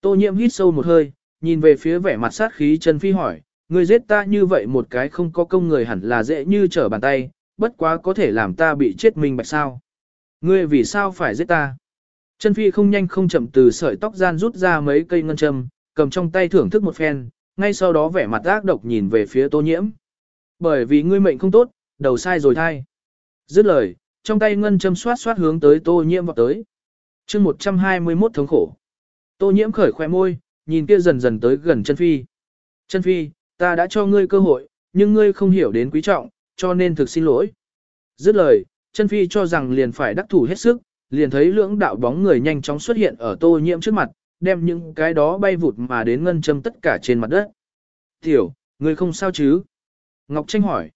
Tô nhiễm hít sâu một hơi, nhìn về phía vẻ mặt sát khí chân phi hỏi, ngươi giết ta như vậy một cái không có công người hẳn là dễ như trở bàn tay, bất quá có thể làm ta bị chết mình bạch sao. Ngươi vì sao phải giết ta? Chân phi không nhanh không chậm từ sợi tóc gian rút ra mấy cây ngân châm, cầm trong tay thưởng thức một phen, ngay sau đó vẻ mặt ác độc nhìn về phía tô nhiễm. Bởi vì ngươi mệnh không tốt, đầu sai rồi thai. Dứt lời, trong tay ngân châm xoát xoát hướng tới tô nhiễm vào tới. chương 121 thống khổ. Tô nhiễm khởi khoe môi, nhìn kia dần dần tới gần chân phi. Chân phi, ta đã cho ngươi cơ hội, nhưng ngươi không hiểu đến quý trọng, cho nên thực xin lỗi. Dứt lời, chân phi cho rằng liền phải đắc thủ hết sức, liền thấy lưỡng đạo bóng người nhanh chóng xuất hiện ở tô nhiễm trước mặt, đem những cái đó bay vụt mà đến ngân châm tất cả trên mặt đất. Tiểu, người không sao chứ? Ngọc Tranh hỏi.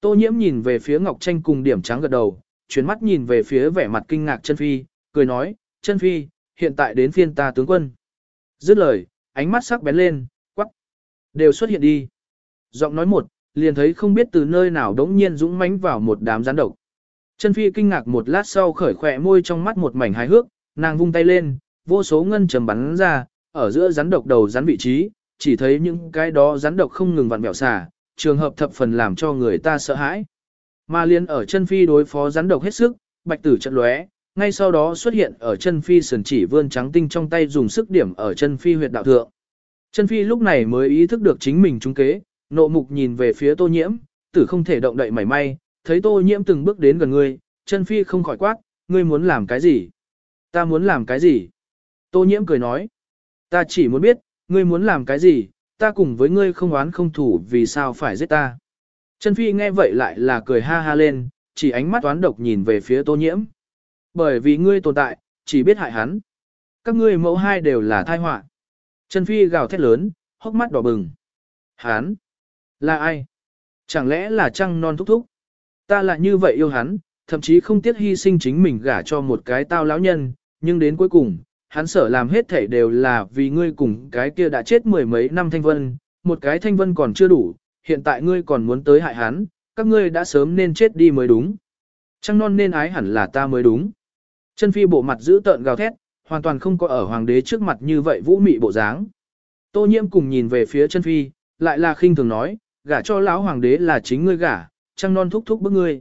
Tô nhiễm nhìn về phía Ngọc Tranh cùng điểm trắng gật đầu, chuyển mắt nhìn về phía vẻ mặt kinh ngạc chân phi, cười nói, chân phi, hiện tại đến phiên ta tướng quân. Dứt lời, ánh mắt sắc bén lên, quắc, đều xuất hiện đi. Giọng nói một, liền thấy không biết từ nơi nào đống nhiên dũng mãnh vào một đám rắn độc. Chân phi kinh ngạc một lát sau khởi khỏe môi trong mắt một mảnh hài hước, nàng vung tay lên, vô số ngân trầm bắn ra, ở giữa rắn độc đầu rắn vị trí, chỉ thấy những cái đó rắn độc không ngừng vặn vẹo xả, trường hợp thập phần làm cho người ta sợ hãi. Mà liên ở chân phi đối phó rắn độc hết sức, bạch tử trận lóe, ngay sau đó xuất hiện ở chân phi sườn chỉ vươn trắng tinh trong tay dùng sức điểm ở chân phi huyệt đạo thượng. Chân phi lúc này mới ý thức được chính mình trúng kế, nộ mục nhìn về phía tô nhiễm, tử không thể động đậy mảy may, thấy tô nhiễm từng bước đến gần ngươi, chân phi không khỏi quát, ngươi muốn làm cái gì? Ta muốn làm cái gì? Tô nhiễm cười nói, ta chỉ muốn biết, ngươi muốn làm cái gì, ta cùng với ngươi không oán không thủ vì sao phải giết ta. Chân phi nghe vậy lại là cười ha ha lên, chỉ ánh mắt oán độc nhìn về phía tô nhiễm. Bởi vì ngươi tồn tại, chỉ biết hại hắn. Các ngươi mẫu hai đều là tai họa. Chân phi gào thét lớn, hốc mắt đỏ bừng. Hắn? Là ai? Chẳng lẽ là trăng non thúc thúc? Ta lại như vậy yêu hắn, thậm chí không tiếc hy sinh chính mình gả cho một cái tao lão nhân, nhưng đến cuối cùng, hắn sở làm hết thảy đều là vì ngươi cùng cái kia đã chết mười mấy năm thanh vân, một cái thanh vân còn chưa đủ, hiện tại ngươi còn muốn tới hại hắn, các ngươi đã sớm nên chết đi mới đúng. Trăng non nên ái hẳn là ta mới đúng. Chân phi bộ mặt giữ tợn gào thét, hoàn toàn không có ở hoàng đế trước mặt như vậy vũ mị bộ dáng. Tô nhiễm cùng nhìn về phía chân phi, lại là khinh thường nói, gả cho lão hoàng đế là chính ngươi gả, trăng non thúc thúc bức ngươi.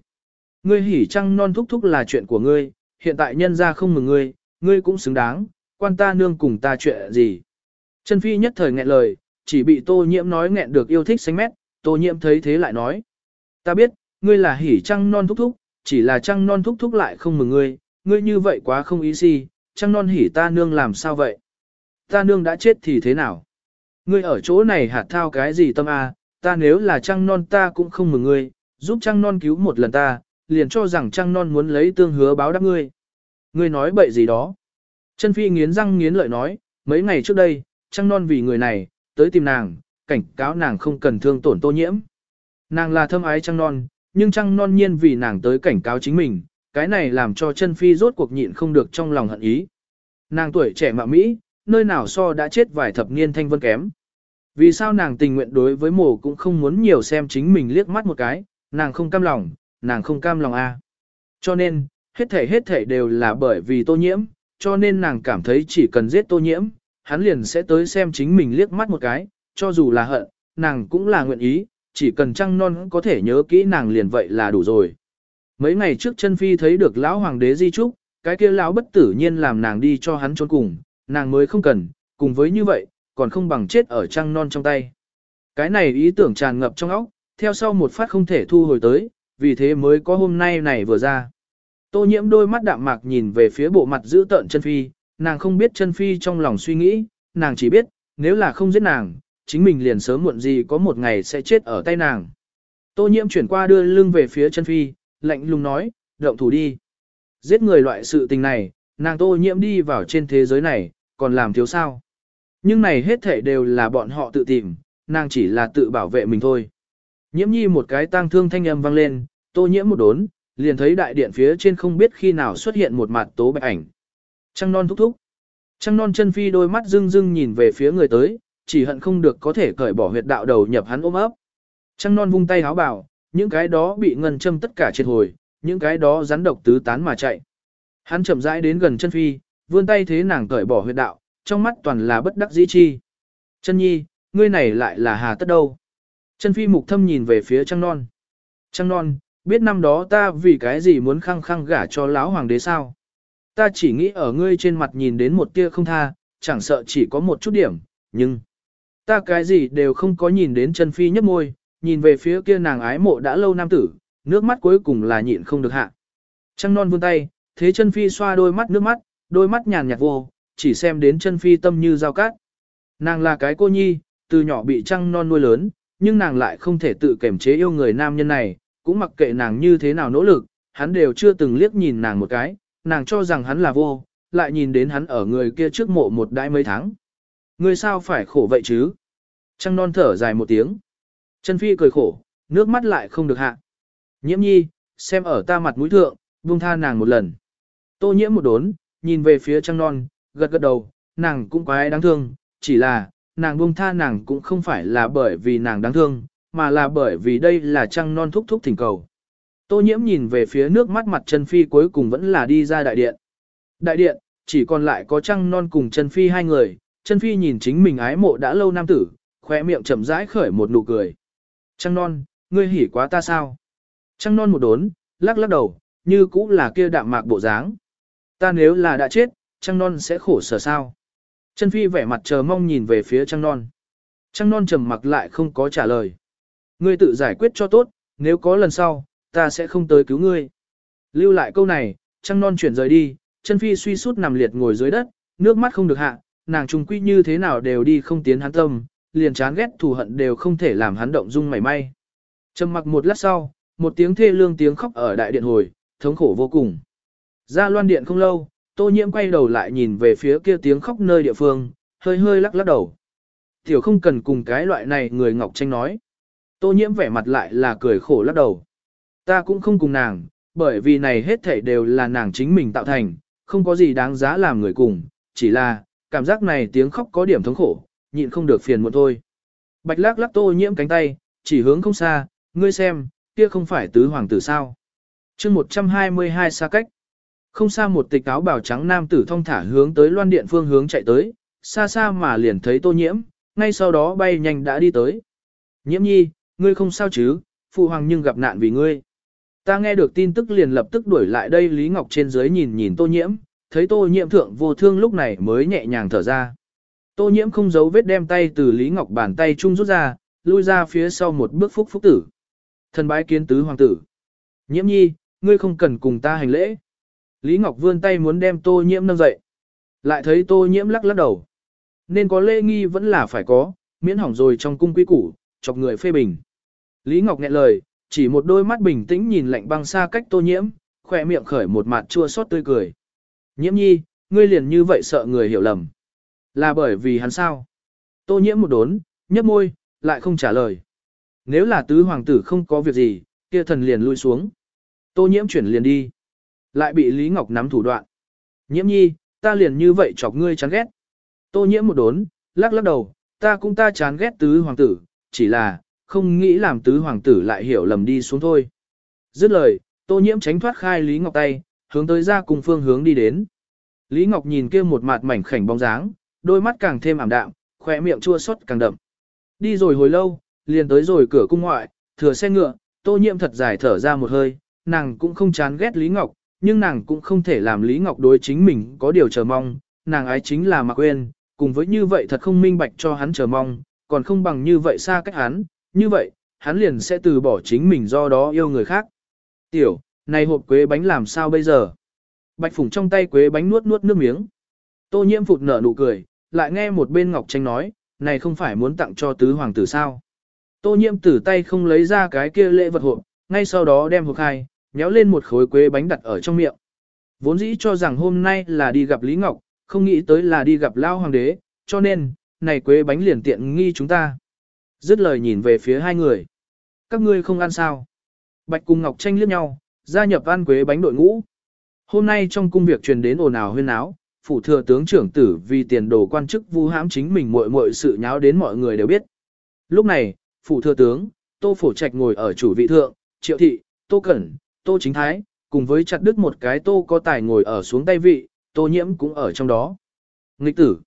Ngươi hỉ trăng non thúc thúc là chuyện của ngươi, hiện tại nhân ra không mừng ngươi, ngươi cũng xứng đáng, quan ta nương cùng ta chuyện gì. Trần phi nhất thời nghẹn lời, chỉ bị tô nhiễm nói nghẹn được yêu thích xanh mét, tô nhiễm thấy thế lại nói. Ta biết, ngươi là hỉ trăng non thúc thúc, chỉ là trăng non thúc thúc lại không mừng ngươi, ngươi như vậy quá không ý gì, trăng non hỉ ta nương làm sao vậy? Ta nương đã chết thì thế nào? Ngươi ở chỗ này hạt thao cái gì tâm a? ta nếu là trăng non ta cũng không mừng ngươi, giúp trăng non cứu một lần ta, liền cho rằng trăng non muốn lấy tương hứa báo đáp ngươi. Ngươi nói bậy gì đó? Chân phi nghiến răng nghiến lợi nói, mấy ngày trước đây, trăng non vì người này, tới tìm nàng, cảnh cáo nàng không cần thương tổn tô nhiễm. Nàng là thâm ái trăng non, nhưng trăng non nhiên vì nàng tới cảnh cáo chính mình, cái này làm cho chân phi rốt cuộc nhịn không được trong lòng hận ý. Nàng tuổi trẻ mạ Mỹ, nơi nào so đã chết vài thập niên thanh vân kém. Vì sao nàng tình nguyện đối với mồ cũng không muốn nhiều xem chính mình liếc mắt một cái, nàng không cam lòng, nàng không cam lòng a. Cho nên, hết thể hết thể đều là bởi vì tô nhiễm, cho nên nàng cảm thấy chỉ cần giết tô nhiễm, hắn liền sẽ tới xem chính mình liếc mắt một cái, cho dù là hận, nàng cũng là nguyện ý, chỉ cần trăng non có thể nhớ kỹ nàng liền vậy là đủ rồi. Mấy ngày trước chân phi thấy được lão hoàng đế di trúc, cái kia lão bất tử nhiên làm nàng đi cho hắn trốn cùng, nàng mới không cần, cùng với như vậy, còn không bằng chết ở trăng non trong tay. Cái này ý tưởng tràn ngập trong óc, theo sau một phát không thể thu hồi tới, vì thế mới có hôm nay này vừa ra. Tô nhiễm đôi mắt đạm mạc nhìn về phía bộ mặt giữ tợn chân phi, nàng không biết chân phi trong lòng suy nghĩ, nàng chỉ biết, nếu là không giết nàng, chính mình liền sớm muộn gì có một ngày sẽ chết ở tay nàng. Tô nhiễm chuyển qua đưa lưng về phía chân phi, lạnh lùng nói, động thủ đi. Giết người loại sự tình này, nàng tô nhiễm đi vào trên thế giới này, còn làm thiếu sao. Nhưng này hết thể đều là bọn họ tự tìm, nàng chỉ là tự bảo vệ mình thôi. Nhiễm nhi một cái tang thương thanh âm vang lên, tô nhiễm một đốn, liền thấy đại điện phía trên không biết khi nào xuất hiện một mặt tố bạch ảnh. Trăng non thúc thúc. Trăng non chân phi đôi mắt rưng rưng nhìn về phía người tới, chỉ hận không được có thể cởi bỏ huyệt đạo đầu nhập hắn ôm ấp. Trăng non vung tay háo bảo, những cái đó bị ngân châm tất cả triệt hồi, những cái đó rắn độc tứ tán mà chạy. Hắn chậm rãi đến gần chân phi, vươn tay thế nàng cởi bỏ huyệt đạo, trong mắt toàn là bất đắc dĩ chi. Chân nhi, ngươi này lại là hà tất đâu. Chân phi mục thâm nhìn về phía trăng non. Trăng non, biết năm đó ta vì cái gì muốn khăng khăng gả cho lão hoàng đế sao. Ta chỉ nghĩ ở ngươi trên mặt nhìn đến một tia không tha, chẳng sợ chỉ có một chút điểm, nhưng... Ta cái gì đều không có nhìn đến chân phi nhấp môi, nhìn về phía kia nàng ái mộ đã lâu nam tử, nước mắt cuối cùng là nhịn không được hạ. Trăng non vươn tay, thế chân phi xoa đôi mắt nước mắt, đôi mắt nhàn nhạt vô, chỉ xem đến chân phi tâm như dao cát. Nàng là cái cô nhi, từ nhỏ bị trăng non nuôi lớn, nhưng nàng lại không thể tự kiểm chế yêu người nam nhân này, cũng mặc kệ nàng như thế nào nỗ lực, hắn đều chưa từng liếc nhìn nàng một cái, nàng cho rằng hắn là vô, lại nhìn đến hắn ở người kia trước mộ một đãi mấy tháng. Người sao phải khổ vậy chứ? Trăng non thở dài một tiếng. Chân phi cười khổ, nước mắt lại không được hạ. Nhiễm nhi, xem ở ta mặt mũi thượng, buông tha nàng một lần. Tô nhiễm một đốn, nhìn về phía trăng non, gật gật đầu, nàng cũng quái đáng thương, chỉ là, nàng buông tha nàng cũng không phải là bởi vì nàng đáng thương, mà là bởi vì đây là trăng non thúc thúc thỉnh cầu. Tô nhiễm nhìn về phía nước mắt mặt chân phi cuối cùng vẫn là đi ra đại điện. Đại điện, chỉ còn lại có trăng non cùng chân phi hai người, chân phi nhìn chính mình ái mộ đã lâu nam tử, khóe miệng chậm rãi khởi một nụ cười. Trăng non, ngươi hỉ quá ta sao? Trăng non một đốn, lắc lắc đầu, như cũ là kia đạm mạc bộ dáng. Ta nếu là đã chết, trăng non sẽ khổ sở sao? Chân phi vẻ mặt chờ mong nhìn về phía trăng non. Trăng non trầm mặc lại không có trả lời. Ngươi tự giải quyết cho tốt, nếu có lần sau, ta sẽ không tới cứu ngươi. Lưu lại câu này, trăng non chuyển rời đi, chân phi suy sút nằm liệt ngồi dưới đất, nước mắt không được hạ, nàng trùng quy như thế nào đều đi không tiến hắn tâm, liền chán ghét thù hận đều không thể làm hắn động dung mảy may. Trầm mặc một lát sau, một tiếng thê lương tiếng khóc ở đại điện hồi, thống khổ vô cùng. Ra loan điện không lâu, tô nhiễm quay đầu lại nhìn về phía kia tiếng khóc nơi địa phương, hơi hơi lắc lắc đầu. Tiểu không cần cùng cái loại này người Ngọc Tranh nói. Tô nhiễm vẻ mặt lại là cười khổ lắc đầu. Ta cũng không cùng nàng, bởi vì này hết thảy đều là nàng chính mình tạo thành, không có gì đáng giá làm người cùng, chỉ là, cảm giác này tiếng khóc có điểm thống khổ, nhịn không được phiền một thôi. Bạch lắc lắc tô nhiễm cánh tay, chỉ hướng không xa, ngươi xem, kia không phải tứ hoàng tử sao. chương 122 xa cách. Không xa một tịch áo bào trắng nam tử thông thả hướng tới loan điện phương hướng chạy tới, xa xa mà liền thấy tô nhiễm, ngay sau đó bay nhanh đã đi tới. Nhiễm nhi, ngươi không sao chứ, phụ hoàng nhưng gặp nạn vì ngươi. Ta nghe được tin tức liền lập tức đuổi lại đây Lý Ngọc trên dưới nhìn nhìn tô nhiễm, thấy tô nhiễm thượng vô thương lúc này mới nhẹ nhàng thở ra. Tô nhiễm không giấu vết đem tay từ Lý Ngọc bàn tay chung rút ra, lui ra phía sau một bước phúc phúc tử. Thần bái kiến tứ hoàng tử. Nhiễm nhi, ngươi không cần cùng ta hành lễ. Lý Ngọc vươn tay muốn đem tô nhiễm nâng dậy. Lại thấy tô nhiễm lắc lắc đầu. Nên có lễ nghi vẫn là phải có, miễn hỏng rồi trong cung quý củ, chọc người phê bình. Lý Ngọc nghẹn lời, chỉ một đôi mắt bình tĩnh nhìn lạnh băng xa cách tô nhiễm, khỏe miệng khởi một mặt chua xót tươi cười. Nhiễm nhi, ngươi liền như vậy sợ người hiểu lầm. Là bởi vì hắn sao? Tô nhiễm một đốn, nhấp môi, lại không trả lời. Nếu là tứ hoàng tử không có việc gì, kia thần liền lui xuống. Tô nhiễm chuyển liền đi. Lại bị Lý Ngọc nắm thủ đoạn. Nhiễm nhi, ta liền như vậy chọc ngươi chán ghét. Tô nhiễm một đốn, lắc lắc đầu, ta cũng ta chán ghét tứ hoàng tử, chỉ là, không nghĩ làm tứ hoàng tử lại hiểu lầm đi xuống thôi. Dứt lời, tô nhiễm tránh thoát khai Lý Ngọc tay, hướng tới ra cùng phương hướng đi đến. Lý Ngọc nhìn kia một mặt mảnh khảnh bóng dáng, đôi mắt càng thêm ảm đạm, khỏe miệng chua xót càng đậm. Đi rồi hồi lâu, liền tới rồi cửa cung ngoại, thừa xe ngựa, tô nhiễm thật dài thở ra một hơi, nàng cũng không chán ghét Lý Ngọc, nhưng nàng cũng không thể làm Lý Ngọc đối chính mình có điều chờ mong, nàng ái chính là Mạc Quyên, cùng với như vậy thật không minh bạch cho hắn chờ mong, còn không bằng như vậy xa cách hắn, như vậy, hắn liền sẽ từ bỏ chính mình do đó yêu người khác. Tiểu, này hộp quế bánh làm sao bây giờ? Bạch Phùng trong tay quế bánh nuốt nuốt nước miếng. Tô nhiễm phụt nở nụ cười, lại nghe một bên Ngọc Tranh nói, này không phải muốn tặng cho tứ hoàng tử sao? Tô nhiễm tử tay không lấy ra cái kia lễ vật hộp, ngay sau đó đem hộp khai, nhéo lên một khối quế bánh đặt ở trong miệng. Vốn dĩ cho rằng hôm nay là đi gặp Lý Ngọc, không nghĩ tới là đi gặp Lao Hoàng đế, cho nên, này quế bánh liền tiện nghi chúng ta. Dứt lời nhìn về phía hai người. Các ngươi không ăn sao? Bạch cùng Ngọc tranh liếc nhau, gia nhập ăn quế bánh đội ngũ. Hôm nay trong cung việc truyền đến ồn ào huyên áo, phủ thừa tướng trưởng tử vì tiền đồ quan chức vu hãm chính mình muội muội sự nháo đến mọi người đều biết. Lúc này, phủ thừa tướng, Tô Phổ Trạch ngồi ở chủ vị thượng, Triệu Thị, Tô Cẩn, Tô Chính Thái, cùng với chặt đứt một cái Tô có tài ngồi ở xuống tay vị, Tô Nhiễm cũng ở trong đó. Nghịch tử.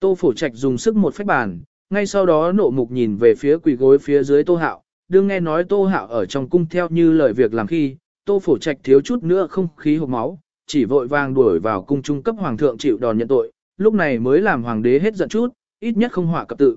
Tô Phổ Trạch dùng sức một phách bàn, ngay sau đó nộ mục nhìn về phía quỳ gối phía dưới Tô Hạo, đương nghe nói Tô Hạo ở trong cung theo như lời việc làm khi, Tô Phổ Trạch thiếu chút nữa không khí hộp máu, chỉ vội vàng đuổi vào cung trung cấp hoàng thượng chịu đòn nhận tội, lúc này mới làm hoàng đế hết giận chút, ít nhất không hỏa cập tự.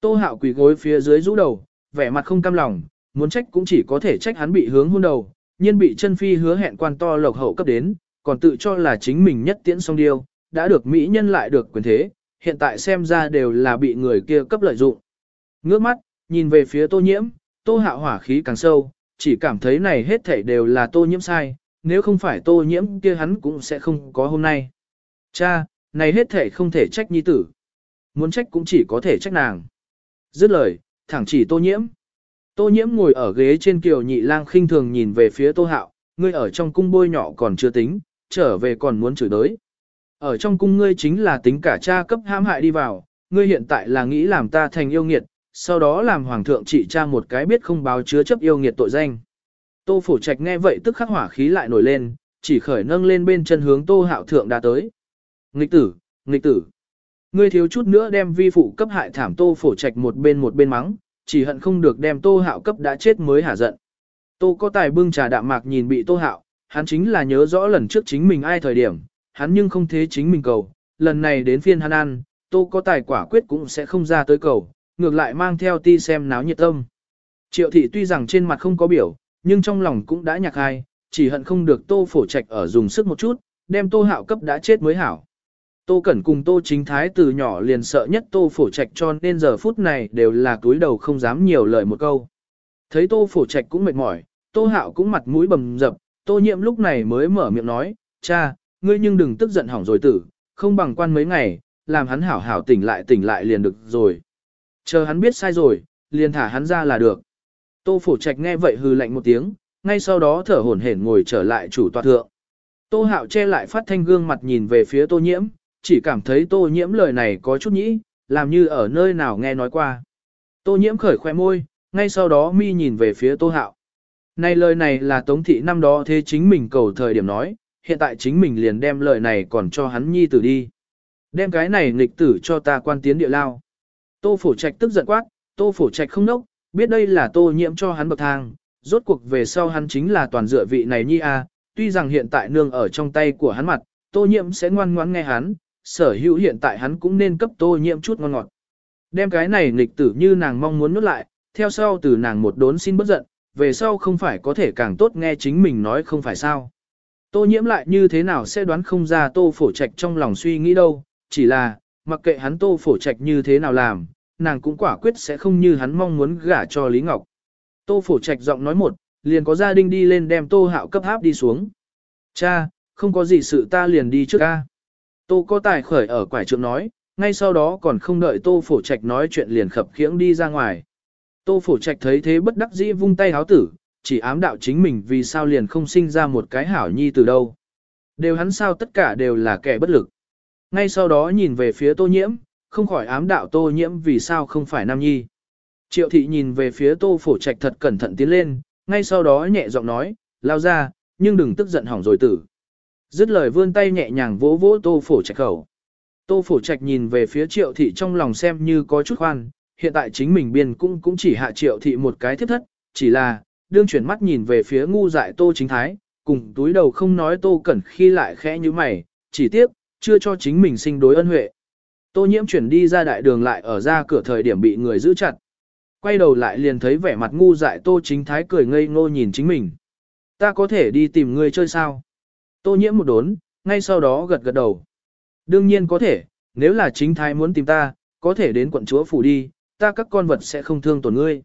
Tô Hạo quỳ gối phía dưới rũ đầu, vẻ mặt không cam lòng, muốn trách cũng chỉ có thể trách hắn bị hướng hôn đầu, nhiên bị chân phi hứa hẹn quan to lộc hậu cấp đến, còn tự cho là chính mình nhất tiễn song điêu, đã được mỹ nhân lại được quyền thế, hiện tại xem ra đều là bị người kia cấp lợi dụng. Ngước mắt, nhìn về phía tô nhiễm, tô hạ hỏa khí càng sâu, chỉ cảm thấy này hết thảy đều là tô nhiễm sai, nếu không phải tô nhiễm kia hắn cũng sẽ không có hôm nay. Cha, này hết thảy không thể trách nhi tử. Muốn trách cũng chỉ có thể trách nàng. Dứt lời, thẳng chỉ tô nhiễm. Tô nhiễm ngồi ở ghế trên kiều nhị lang khinh thường nhìn về phía tô hạo, ngươi ở trong cung bôi nhỏ còn chưa tính, trở về còn muốn chửi đới. Ở trong cung ngươi chính là tính cả cha cấp ham hại đi vào, ngươi hiện tại là nghĩ làm ta thành yêu nghiệt, sau đó làm hoàng thượng trị cha một cái biết không báo chứa chấp yêu nghiệt tội danh. Tô phổ trạch nghe vậy tức khắc hỏa khí lại nổi lên, chỉ khởi nâng lên bên chân hướng tô hạo thượng đã tới. Nghịch tử, nghịch tử. Ngươi thiếu chút nữa đem vi phụ cấp hại thảm tô phổ trạch một bên một bên mắng, chỉ hận không được đem tô hạo cấp đã chết mới hả giận. Tô có tài bưng trà đạm mạc nhìn bị tô hạo, hắn chính là nhớ rõ lần trước chính mình ai thời điểm, hắn nhưng không thế chính mình cầu, lần này đến phiên hắn ăn, tô có tài quả quyết cũng sẽ không ra tới cầu, ngược lại mang theo ti xem náo nhiệt tâm. Triệu thị tuy rằng trên mặt không có biểu, nhưng trong lòng cũng đã nhạc hai, chỉ hận không được tô phổ trạch ở dùng sức một chút, đem tô hạo cấp đã chết mới hảo. Tô Cẩn cùng Tô Chính Thái từ nhỏ liền sợ nhất Tô Phổ Trạch cho nên giờ phút này đều là túi đầu không dám nhiều lời một câu. Thấy Tô Phổ Trạch cũng mệt mỏi, Tô Hạo cũng mặt mũi bầm dập, Tô Nhiệm lúc này mới mở miệng nói, cha, ngươi nhưng đừng tức giận hỏng rồi tử, không bằng quan mấy ngày, làm hắn hảo hảo tỉnh lại tỉnh lại liền được rồi. Chờ hắn biết sai rồi, liền thả hắn ra là được. Tô Phổ Trạch nghe vậy hừ lạnh một tiếng, ngay sau đó thở hổn hển ngồi trở lại chủ tọa thượng. Tô Hạo che lại phát thanh gương mặt nhìn về phía Tô Nhiễm, chỉ cảm thấy tô nhiễm lời này có chút nhĩ, làm như ở nơi nào nghe nói qua. Tô nhiễm khởi khoe môi, ngay sau đó mi nhìn về phía tô hạo. Này lời này là tống thị năm đó thế chính mình cầu thời điểm nói, hiện tại chính mình liền đem lời này còn cho hắn nhi tử đi. Đem cái này nghịch tử cho ta quan tiến địa lao. Tô phổ trạch tức giận quát, tô phổ trạch không nốc, biết đây là tô nhiễm cho hắn bậc thang, rốt cuộc về sau hắn chính là toàn dựa vị này nhi a. tuy rằng hiện tại nương ở trong tay của hắn mặt, tô nhiễm sẽ ngoan ngoãn nghe hắn, sở hữu hiện tại hắn cũng nên cấp tô nhiễm chút ngon ngọt. Đem cái này nghịch tử như nàng mong muốn nuốt lại, theo sau từ nàng một đốn xin bất giận, về sau không phải có thể càng tốt nghe chính mình nói không phải sao. Tô nhiễm lại như thế nào sẽ đoán không ra tô phổ trạch trong lòng suy nghĩ đâu, chỉ là, mặc kệ hắn tô phổ trạch như thế nào làm, nàng cũng quả quyết sẽ không như hắn mong muốn gả cho Lý Ngọc. Tô phổ trạch giọng nói một, liền có gia đình đi lên đem tô hạo cấp háp đi xuống. Cha, không có gì sự ta liền đi trước ca. Tô có tài khởi ở quải trượng nói, ngay sau đó còn không đợi tô phổ trạch nói chuyện liền khập khiễng đi ra ngoài. Tô phổ trạch thấy thế bất đắc dĩ vung tay háo tử, chỉ ám đạo chính mình vì sao liền không sinh ra một cái hảo nhi từ đâu. Đều hắn sao tất cả đều là kẻ bất lực. Ngay sau đó nhìn về phía tô nhiễm, không khỏi ám đạo tô nhiễm vì sao không phải nam nhi. Triệu thị nhìn về phía tô phổ trạch thật cẩn thận tiến lên, ngay sau đó nhẹ giọng nói, lao ra, nhưng đừng tức giận hỏng rồi tử. Dứt lời vươn tay nhẹ nhàng vỗ vỗ tô phổ trạch khẩu. Tô phổ trạch nhìn về phía triệu thị trong lòng xem như có chút khoan, hiện tại chính mình biên cũng cũng chỉ hạ triệu thị một cái thiết thất, chỉ là, đương chuyển mắt nhìn về phía ngu dại tô chính thái, cùng túi đầu không nói Tô Cẩn khi lại khẽ như mày, chỉ tiếc, chưa cho chính mình sinh đối ân huệ. Tô nhiễm chuyển đi ra đại đường lại ở ra cửa thời điểm bị người giữ chặt. Quay đầu lại liền thấy vẻ mặt ngu dại Tô chính thái cười ngây ngô nhìn chính mình. Ta có thể đi tìm người chơi sao? Tô nhiễm một đốn, ngay sau đó gật gật đầu. Đương nhiên có thể, nếu là chính thái muốn tìm ta, có thể đến quận chúa phủ đi, ta các con vật sẽ không thương tổn ngươi.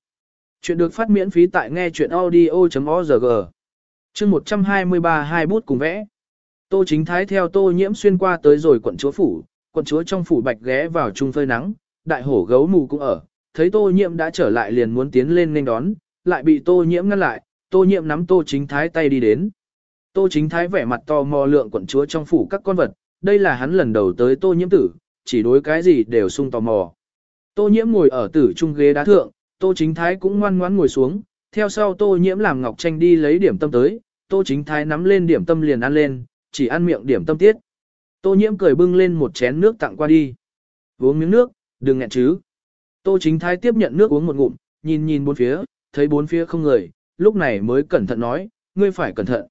Chuyện được phát miễn phí tại nghe chuyện audio.org. Chương 123 hai bút cùng vẽ. Tô chính thái theo tô nhiễm xuyên qua tới rồi quận chúa phủ, quận chúa trong phủ bạch ghé vào trung phơi nắng, đại hổ gấu mù cũng ở, thấy tô nhiễm đã trở lại liền muốn tiến lên nên đón, lại bị tô nhiễm ngăn lại, tô nhiễm nắm tô chính thái tay đi đến. Tô chính thái vẻ mặt to mò lượng quận chúa trong phủ các con vật, đây là hắn lần đầu tới tô nhiễm tử, chỉ đối cái gì đều sung tò mò. Tô nhiễm ngồi ở tử trung ghế đá thượng, tô chính thái cũng ngoan ngoãn ngồi xuống, theo sau tô nhiễm làm ngọc tranh đi lấy điểm tâm tới, tô chính thái nắm lên điểm tâm liền ăn lên, chỉ ăn miệng điểm tâm tiết. Tô nhiễm cười bưng lên một chén nước tặng qua đi. Uống miếng nước, đừng nghẹn chứ. Tô chính thái tiếp nhận nước uống một ngụm, nhìn nhìn bốn phía, thấy bốn phía không người, lúc này mới cẩn thận nói, ngươi phải cẩn thận.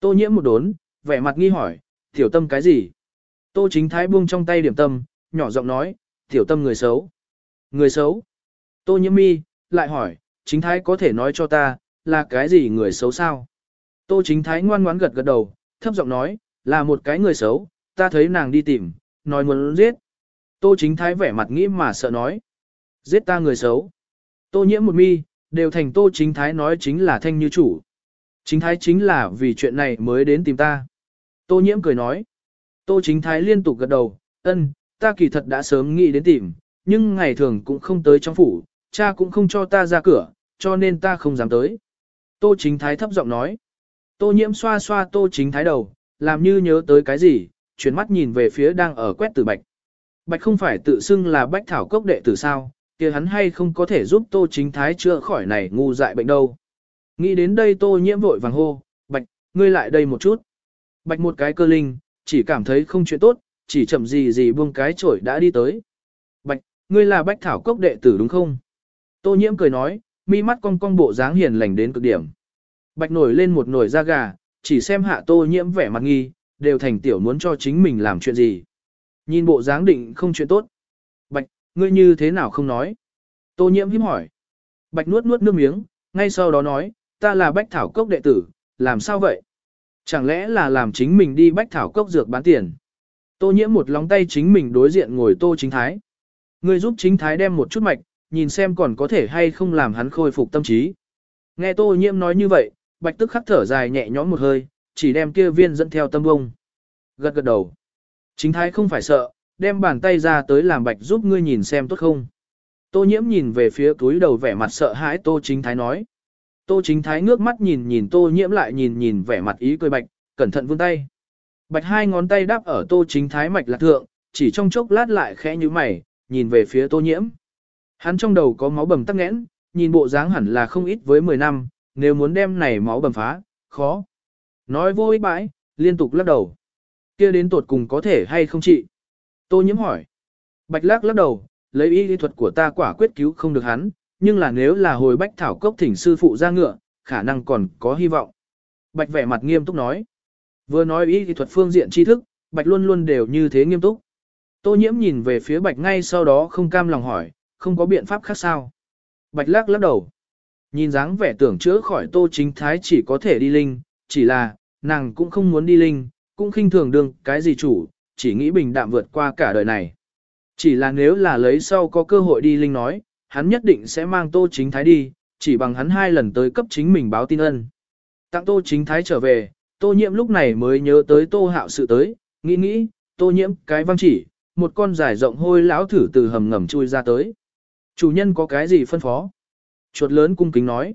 Tô nhiễm một đốn, vẻ mặt nghi hỏi, tiểu tâm cái gì? Tô chính thái buông trong tay điểm tâm, nhỏ giọng nói, tiểu tâm người xấu. Người xấu? Tô nhiễm mi, lại hỏi, chính thái có thể nói cho ta, là cái gì người xấu sao? Tô chính thái ngoan ngoãn gật gật đầu, thấp giọng nói, là một cái người xấu, ta thấy nàng đi tìm, nói muốn giết. Tô chính thái vẻ mặt nghĩ mà sợ nói. Giết ta người xấu. Tô nhiễm một mi, đều thành tô chính thái nói chính là thanh như chủ. Chính thái chính là vì chuyện này mới đến tìm ta. Tô nhiễm cười nói. Tô chính thái liên tục gật đầu, ân, ta kỳ thật đã sớm nghĩ đến tìm, nhưng ngày thường cũng không tới trong phủ, cha cũng không cho ta ra cửa, cho nên ta không dám tới. Tô chính thái thấp giọng nói. Tô nhiễm xoa xoa tô chính thái đầu, làm như nhớ tới cái gì, chuyển mắt nhìn về phía đang ở quét tử bạch. Bạch không phải tự xưng là bách thảo cốc đệ tử sao, kia hắn hay không có thể giúp tô chính thái chữa khỏi này ngu dại bệnh đâu. Nghĩ đến đây tô nhiễm vội vàng hô, bạch, ngươi lại đây một chút. Bạch một cái cơ linh, chỉ cảm thấy không chuyện tốt, chỉ chậm gì gì buông cái chổi đã đi tới. Bạch, ngươi là bách thảo cốc đệ tử đúng không? Tô nhiễm cười nói, mi mắt cong cong bộ dáng hiền lành đến cực điểm. Bạch nổi lên một nồi da gà, chỉ xem hạ tô nhiễm vẻ mặt nghi, đều thành tiểu muốn cho chính mình làm chuyện gì. Nhìn bộ dáng định không chuyện tốt. Bạch, ngươi như thế nào không nói? Tô nhiễm hiếm hỏi. Bạch nuốt nuốt nước miếng, ngay sau đó nói, ta là bách thảo cốc đệ tử, làm sao vậy? Chẳng lẽ là làm chính mình đi bách thảo cốc dược bán tiền? Tô nhiễm một lóng tay chính mình đối diện ngồi tô chính thái. Ngươi giúp chính thái đem một chút mạch, nhìn xem còn có thể hay không làm hắn khôi phục tâm trí. Nghe tô nhiễm nói như vậy, bạch tức khắc thở dài nhẹ nhõm một hơi, chỉ đem kia viên dẫn theo tâm bông. Gật gật đầu. Chính thái không phải sợ, đem bàn tay ra tới làm bạch giúp ngươi nhìn xem tốt không. Tô nhiễm nhìn về phía túi đầu vẻ mặt sợ hãi tô chính thái nói. Tô chính thái ngước mắt nhìn nhìn tô nhiễm lại nhìn nhìn vẻ mặt ý cười bạch, cẩn thận vươn tay. Bạch hai ngón tay đáp ở tô chính thái mạch lạc thượng, chỉ trong chốc lát lại khẽ như mày, nhìn về phía tô nhiễm. Hắn trong đầu có máu bầm tắc nghẽn, nhìn bộ dáng hẳn là không ít với 10 năm, nếu muốn đem này máu bầm phá, khó. Nói vô ích bãi, liên tục lắc đầu. kia đến tột cùng có thể hay không chị? Tô nhiễm hỏi. Bạch lắc lắc đầu, lấy y lý thuật của ta quả quyết cứu không được hắn, nhưng là nếu là hồi bách thảo cốc thỉnh sư phụ ra ngựa, khả năng còn có hy vọng. Bạch vẻ mặt nghiêm túc nói. Vừa nói y thì thuật phương diện tri thức, Bạch luôn luôn đều như thế nghiêm túc. Tô nhiễm nhìn về phía Bạch ngay sau đó không cam lòng hỏi, không có biện pháp khác sao. Bạch lắc lắc đầu. Nhìn dáng vẻ tưởng chữa khỏi tô chính thái chỉ có thể đi linh, chỉ là, nàng cũng không muốn đi linh, cũng khinh thường đương cái gì chủ, chỉ nghĩ bình đạm vượt qua cả đời này. Chỉ là nếu là lấy sau có cơ hội đi linh nói, hắn nhất định sẽ mang tô chính thái đi, chỉ bằng hắn hai lần tới cấp chính mình báo tin ân. Tặng tô chính thái trở về, tô nhiễm lúc này mới nhớ tới tô hạo sự tới, nghĩ nghĩ, tô nhiễm cái văng chỉ, một con dài rộng hôi lão thử từ hầm ngầm chui ra tới. Chủ nhân có cái gì phân phó? Chuột lớn cung kính nói.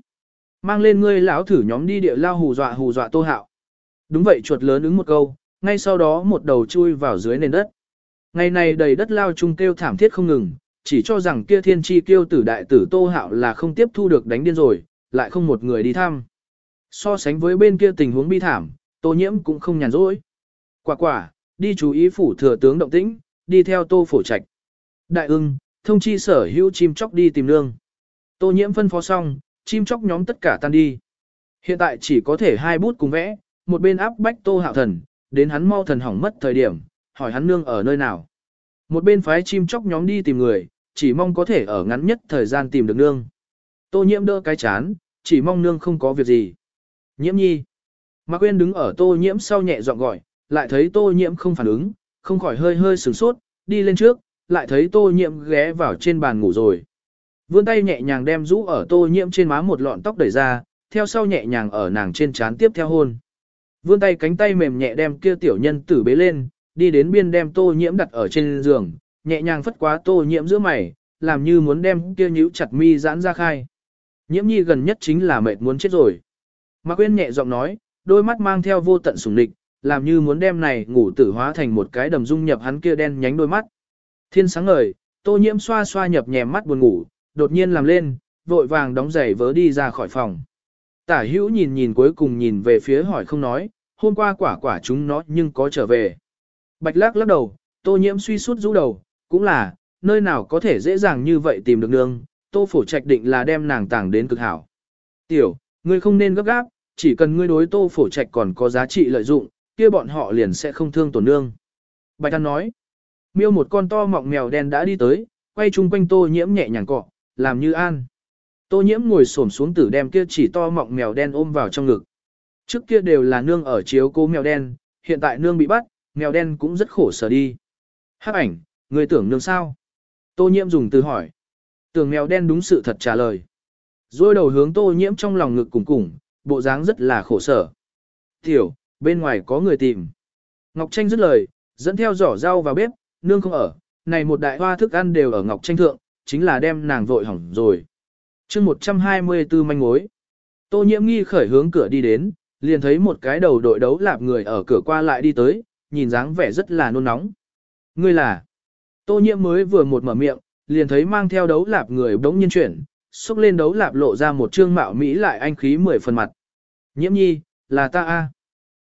Mang lên ngươi lão thử nhóm đi địa lao hù dọa hù dọa tô hạo. Đúng vậy chuột lớn ứng một câu, ngay sau đó một đầu chui vào dưới nền đất. Ngày này đầy đất lao chung kêu thảm thiết không ngừng, chỉ cho rằng kia thiên chi tiêu tử đại tử tô hạo là không tiếp thu được đánh điên rồi, lại không một người đi thăm. So sánh với bên kia tình huống bi thảm, tô nhiễm cũng không nhàn rỗi. Quả quả, đi chú ý phủ thừa tướng động tĩnh, đi theo tô phổ trạch. Đại ưng, thông chi sở hữu chim chóc đi tìm lương. Tô nhiễm phân phó xong, chim chóc nhóm tất cả tan đi. Hiện tại chỉ có thể hai bút cùng vẽ, một bên áp bách tô hạo thần, đến hắn mau thần hỏng mất thời điểm, hỏi hắn nương ở nơi nào. Một bên phái chim chóc nhóm đi tìm người, chỉ mong có thể ở ngắn nhất thời gian tìm được nương. Tô nhiễm đỡ cái chán, chỉ mong nương không có việc gì. Nhiễm nhi. Mạc Quyên đứng ở tô nhiễm sau nhẹ giọng gọi, lại thấy tô nhiễm không phản ứng, không khỏi hơi hơi sửng sốt, đi lên trước, lại thấy tô nhiễm ghé vào trên bàn ngủ rồi. Vươn tay nhẹ nhàng đem rũ ở tô nhiễm trên má một lọn tóc đẩy ra, theo sau nhẹ nhàng ở nàng trên chán tiếp theo hôn. Vươn tay cánh tay mềm nhẹ đem kia tiểu nhân tử bế lên, đi đến biên đem tô nhiễm đặt ở trên giường, nhẹ nhàng phất quá tô nhiễm giữa mày, làm như muốn đem kia nhíu chặt mi giãn ra khai. Nhiễm nhi gần nhất chính là mệt muốn chết rồi. Mạc Quyên nhẹ giọng nói, đôi mắt mang theo vô tận sủng địch, làm như muốn đem này ngủ tử hóa thành một cái đầm dung nhập hắn kia đen nhánh đôi mắt. Thiên sáng ngời, tô nhiễm xoa xoa nhập nhèm mắt buồn ngủ, đột nhiên làm lên, vội vàng đóng giày vớ đi ra khỏi phòng. Tả hữu nhìn nhìn cuối cùng nhìn về phía hỏi không nói, hôm qua quả quả chúng nó nhưng có trở về. Bạch lắc lắc đầu, tô nhiễm suy suốt rũ đầu, cũng là, nơi nào có thể dễ dàng như vậy tìm được nương, tô phổ trạch định là đem nàng tàng đến cực hảo. Tiểu, ngươi không nên gấp gáp, chỉ cần ngươi đối tô phổ trạch còn có giá trị lợi dụng, kia bọn họ liền sẽ không thương tổn nương. Bạch An nói, miêu một con to mọng mèo đen đã đi tới, quay chung quanh tô nhiễm nhẹ nhàng cọ, làm như an. Tô nhiễm ngồi xổm xuống tử đem kia chỉ to mọng mèo đen ôm vào trong ngực. Trước kia đều là nương ở chiếu cố mèo đen, hiện tại nương bị bắt, mèo đen cũng rất khổ sở đi. Hắc ảnh, người tưởng nương sao? Tô nhiễm dùng từ hỏi. Tưởng mèo đen đúng sự thật trả lời. Rồi đầu hướng tô nhiễm trong lòng ngực cùng cùng, bộ dáng rất là khổ sở. Tiểu, bên ngoài có người tìm. Ngọc Tranh dứt lời, dẫn theo giỏ rau vào bếp, nương không ở, này một đại hoa thức ăn đều ở Ngọc Tranh thượng, chính là đem nàng vội hỏng rồi. chương 124 manh mối. Tô nhiễm nghi khởi hướng cửa đi đến, liền thấy một cái đầu đội đấu lạp người ở cửa qua lại đi tới, nhìn dáng vẻ rất là nôn nóng. Ngươi là? Tô nhiễm mới vừa một mở miệng, liền thấy mang theo đấu lạp người đống nhiên chuyển, xúc lên đấu lạp lộ ra một trương mạo mỹ lại anh khí mười phần mặt. Nhiễm nhi, là ta a.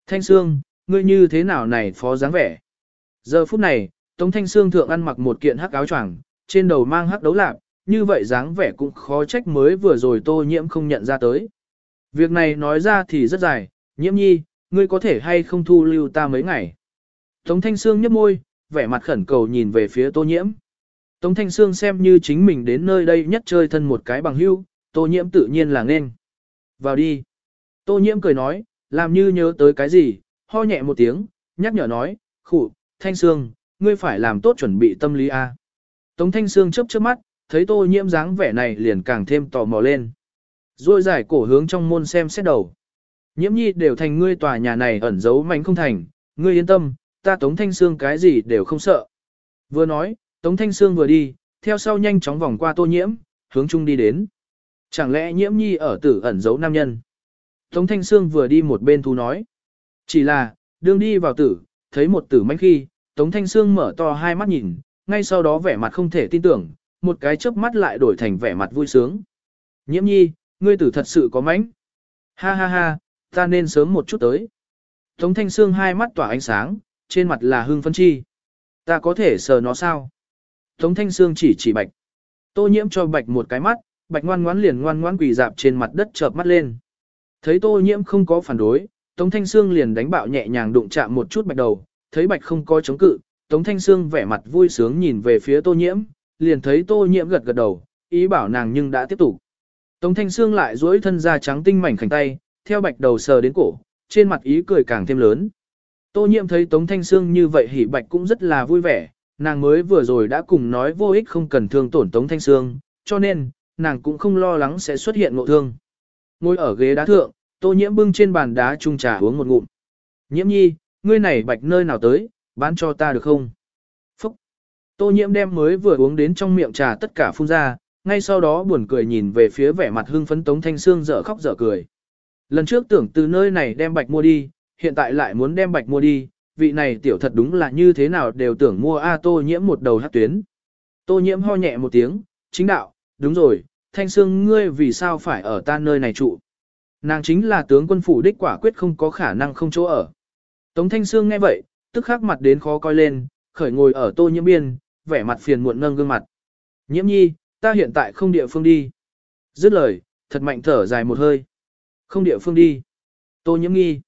Thanh Sương, ngươi như thế nào này phó dáng vẻ? Giờ phút này, Tống Thanh Sương thượng ăn mặc một kiện hắc áo choàng, trên đầu mang hắc đấu lạp, như vậy dáng vẻ cũng khó trách mới vừa rồi tô nhiễm không nhận ra tới. Việc này nói ra thì rất dài, nhiễm nhi, ngươi có thể hay không thu lưu ta mấy ngày. Tống Thanh Sương nhếch môi, vẻ mặt khẩn cầu nhìn về phía tô nhiễm. Tống Thanh Sương xem như chính mình đến nơi đây nhất chơi thân một cái bằng hữu tô nhiễm tự nhiên là nên. Vào đi. Tô nhiễm cười nói, làm như nhớ tới cái gì, ho nhẹ một tiếng, nhắc nhở nói, khụ, Thanh Sương, ngươi phải làm tốt chuẩn bị tâm lý A. Tống Thanh Sương chớp chớp mắt, thấy tô nhiễm dáng vẻ này liền càng thêm tò mò lên. Rồi giải cổ hướng trong môn xem xét đầu. Nhiễm nhi đều thành ngươi tòa nhà này ẩn giấu mạnh không thành, ngươi yên tâm, ta Tống Thanh Sương cái gì đều không sợ. Vừa nói, Tống Thanh Sương vừa đi, theo sau nhanh chóng vòng qua tô nhiễm, hướng chung đi đến. Chẳng lẽ nhiễm nhi ở tử ẩn giấu nam nhân? Tống Thanh Sương vừa đi một bên thu nói. Chỉ là, đương đi vào tử, thấy một tử manh khi, Tống Thanh Sương mở to hai mắt nhìn, ngay sau đó vẻ mặt không thể tin tưởng, một cái chớp mắt lại đổi thành vẻ mặt vui sướng. Nhiễm nhi, ngươi tử thật sự có mánh. Ha ha ha, ta nên sớm một chút tới. Tống Thanh Sương hai mắt tỏa ánh sáng, trên mặt là hưng phấn chi. Ta có thể sờ nó sao? Tống Thanh Sương chỉ chỉ bạch. Tô nhiễm cho bạch một cái mắt, bạch ngoan ngoãn liền ngoan ngoãn quỳ dạp trên mặt đất chợp mắt lên. Thấy tô nhiễm không có phản đối, Tống Thanh Sương liền đánh bạo nhẹ nhàng đụng chạm một chút bạch đầu, thấy bạch không có chống cự, Tống Thanh Sương vẻ mặt vui sướng nhìn về phía tô nhiễm, liền thấy tô nhiễm gật gật đầu, ý bảo nàng nhưng đã tiếp tục. Tống Thanh Sương lại duỗi thân ra trắng tinh mảnh khảnh tay, theo bạch đầu sờ đến cổ, trên mặt ý cười càng thêm lớn. Tô nhiễm thấy Tống Thanh Sương như vậy hỉ bạch cũng rất là vui vẻ, nàng mới vừa rồi đã cùng nói vô ích không cần thương tổn Tống Thanh Sương, cho nên, nàng cũng không lo lắng sẽ xuất hiện ngộ thương. Ngồi ở ghế đá thượng, Tô nhiễm bưng trên bàn đá chung trà uống một ngụm. Nhiễm nhi, ngươi này bạch nơi nào tới, bán cho ta được không? Phúc! Tô nhiễm đem mới vừa uống đến trong miệng trà tất cả phun ra, ngay sau đó buồn cười nhìn về phía vẻ mặt hưng phấn Tống Thanh Sương dở khóc dở cười. Lần trước tưởng từ nơi này đem bạch mua đi, hiện tại lại muốn đem bạch mua đi, vị này tiểu thật đúng là như thế nào đều tưởng mua A Tô nhiễm một đầu hát tuyến. Tô nhiễm ho nhẹ một tiếng, chính đạo, đúng rồi, Thanh Sương ngươi vì sao phải ở ta nơi này trụ. Nàng chính là tướng quân phủ đích quả quyết không có khả năng không chỗ ở. Tống Thanh Sương nghe vậy, tức khắc mặt đến khó coi lên, khởi ngồi ở tô nhiễm biên, vẻ mặt phiền muộn nâng gương mặt. Nhiễm nhi, ta hiện tại không địa phương đi. Dứt lời, thật mạnh thở dài một hơi. Không địa phương đi. Tô nhiễm nghi.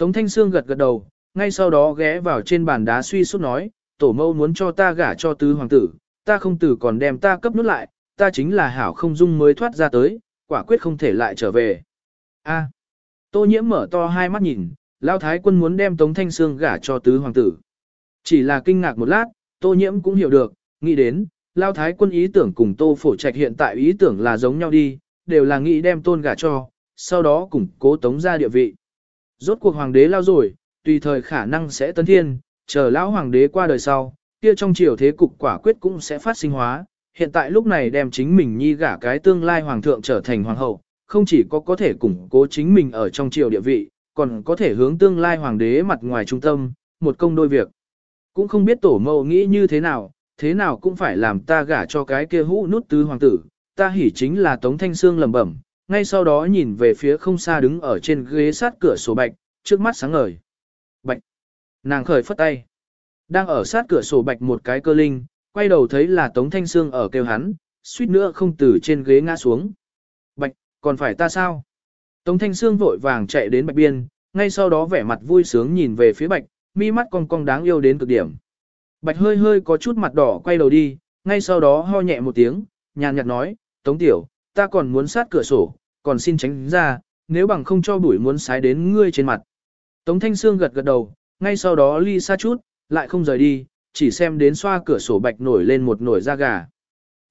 Tống Thanh Sương gật gật đầu, ngay sau đó ghé vào trên bàn đá suy sút nói, tổ mâu muốn cho ta gả cho tứ hoàng tử, ta không tử còn đem ta cấp nút lại, ta chính là hảo không dung mới thoát ra tới, quả quyết không thể lại trở về. A. Tô nhiễm mở to hai mắt nhìn, Lao Thái quân muốn đem Tống Thanh Sương gả cho tứ hoàng tử. Chỉ là kinh ngạc một lát, Tô nhiễm cũng hiểu được, nghĩ đến, Lao Thái quân ý tưởng cùng Tô Phổ Trạch hiện tại ý tưởng là giống nhau đi, đều là nghĩ đem tôn gả cho, sau đó củng cố Tống ra địa vị. Rốt cuộc hoàng đế lao rồi, tùy thời khả năng sẽ tấn thiên, chờ lão hoàng đế qua đời sau, kia trong triều thế cục quả quyết cũng sẽ phát sinh hóa. Hiện tại lúc này đem chính mình nhi gả cái tương lai hoàng thượng trở thành hoàng hậu, không chỉ có có thể củng cố chính mình ở trong triều địa vị, còn có thể hướng tương lai hoàng đế mặt ngoài trung tâm, một công đôi việc. Cũng không biết tổ mẫu nghĩ như thế nào, thế nào cũng phải làm ta gả cho cái kia hũ nút tứ hoàng tử, ta hỉ chính là Tống Thanh Sương lẩm bẩm, ngay sau đó nhìn về phía không xa đứng ở trên ghế sát cửa sổ bạch, trước mắt sáng ngời. Bạch. Nàng khởi phất tay. Đang ở sát cửa sổ bạch một cái cơ linh, quay đầu thấy là Tống Thanh Sương ở kêu hắn, suýt nữa không từ trên ghế ngã xuống. Bạch, còn phải ta sao? Tống Thanh Sương vội vàng chạy đến bạch biên, ngay sau đó vẻ mặt vui sướng nhìn về phía bạch, mi mắt cong cong đáng yêu đến cực điểm. Bạch hơi hơi có chút mặt đỏ quay đầu đi, ngay sau đó ho nhẹ một tiếng, nhàn nhạt nói, Tống Tiểu, ta còn muốn sát cửa sổ, còn xin tránh ra, nếu bằng không cho bụi muốn sái đến ngươi trên mặt. Tống Thanh Sương gật gật đầu, ngay sau đó ly xa chút, lại không rời đi, chỉ xem đến xoa cửa sổ bạch nổi lên một nổi da gà.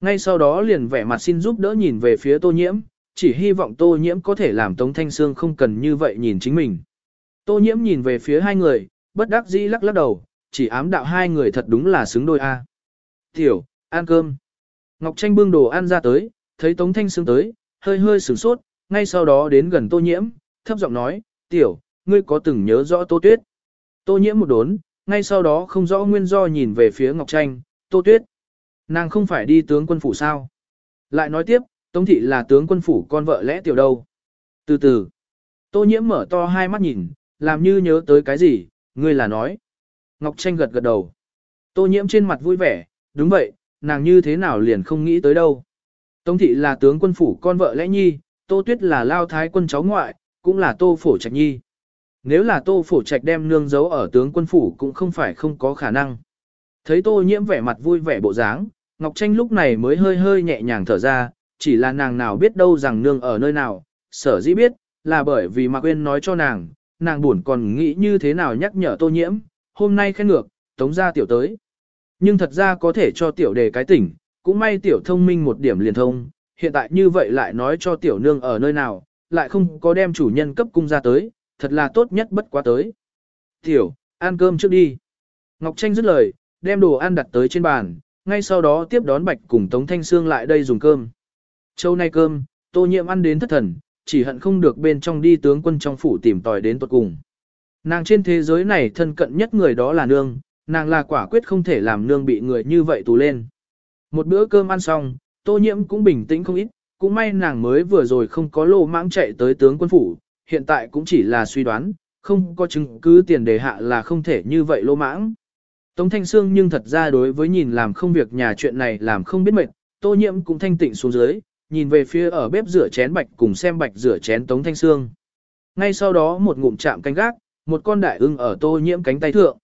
Ngay sau đó liền vẻ mặt xin giúp đỡ nhìn về phía tô nhiễm, chỉ hy vọng tô nhiễm có thể làm Tống Thanh Sương không cần như vậy nhìn chính mình. Tô nhiễm nhìn về phía hai người, bất đắc dĩ lắc lắc đầu, chỉ ám đạo hai người thật đúng là xứng đôi a. Tiểu, ăn cơm. Ngọc Tranh bưng đồ ăn ra tới, thấy Tống Thanh Sương tới, hơi hơi sửng sốt, ngay sau đó đến gần Tô Nhiễm, thấp giọng nói, tiểu, ngươi có từng nhớ rõ Tô Tuyết? Tô Nhiễm một đốn, ngay sau đó không rõ nguyên do nhìn về phía Ngọc Tranh, Tô Tuyết. Nàng không phải đi tướng quân phủ sao? Lại nói tiếp, Tống Thị là tướng quân phủ con vợ lẽ tiểu đâu? Từ từ, Tô Nhiễm mở to hai mắt nhìn, làm như nhớ tới cái gì, ngươi là nói. Ngọc Tranh gật gật đầu. Tô Nhiễm trên mặt vui vẻ, đúng vậy, nàng như thế nào liền không nghĩ tới đâu. Tống thị là tướng quân phủ con vợ lẽ nhi, Tô Tuyết là lao thái quân cháu ngoại, cũng là Tô Phổ Trạch nhi. Nếu là Tô Phổ Trạch đem nương giấu ở tướng quân phủ cũng không phải không có khả năng. Thấy Tô Nhiễm vẻ mặt vui vẻ bộ dáng, Ngọc Tranh lúc này mới hơi hơi nhẹ nhàng thở ra, chỉ là nàng nào biết đâu rằng nương ở nơi nào, sở dĩ biết, là bởi vì Mạc Uyên nói cho nàng, nàng buồn còn nghĩ như thế nào nhắc nhở Tô Nhiễm, hôm nay khen ngược, tống ra tiểu tới. Nhưng thật ra có thể cho tiểu đề cái tỉnh, cũng may tiểu thông minh một điểm liền thông, hiện tại như vậy lại nói cho tiểu nương ở nơi nào, lại không có đem chủ nhân cấp cung ra tới, thật là tốt nhất bất quá tới. Tiểu, ăn cơm trước đi. Ngọc Tranh dứt lời, đem đồ ăn đặt tới trên bàn, ngay sau đó tiếp đón Bạch cùng Tống Thanh Sương lại đây dùng cơm. Châu nay cơm, tô nhiệm ăn đến thất thần, chỉ hận không được bên trong đi tướng quân trong phủ tìm tòi đến tuật cùng. Nàng trên thế giới này thân cận nhất người đó là nương, nàng là quả quyết không thể làm nương bị người như vậy tù lên. Một bữa cơm ăn xong, tô nhiễm cũng bình tĩnh không ít, cũng may nàng mới vừa rồi không có lô mãng chạy tới tướng quân phủ, hiện tại cũng chỉ là suy đoán, không có chứng cứ tiền đề hạ là không thể như vậy lô mãng. Tống Thanh Sương nhưng thật ra đối với nhìn làm không việc nhà chuyện này làm không biết mệt, tô nhiễm cũng thanh tịnh xuống dưới, nhìn về phía ở bếp rửa chén bạch cùng xem bạch rửa chén Tống Thanh Sương. Ngay sau đó một ngụm chạm canh gác, một con đại ưng ở tô nhiễm cánh tay thượng.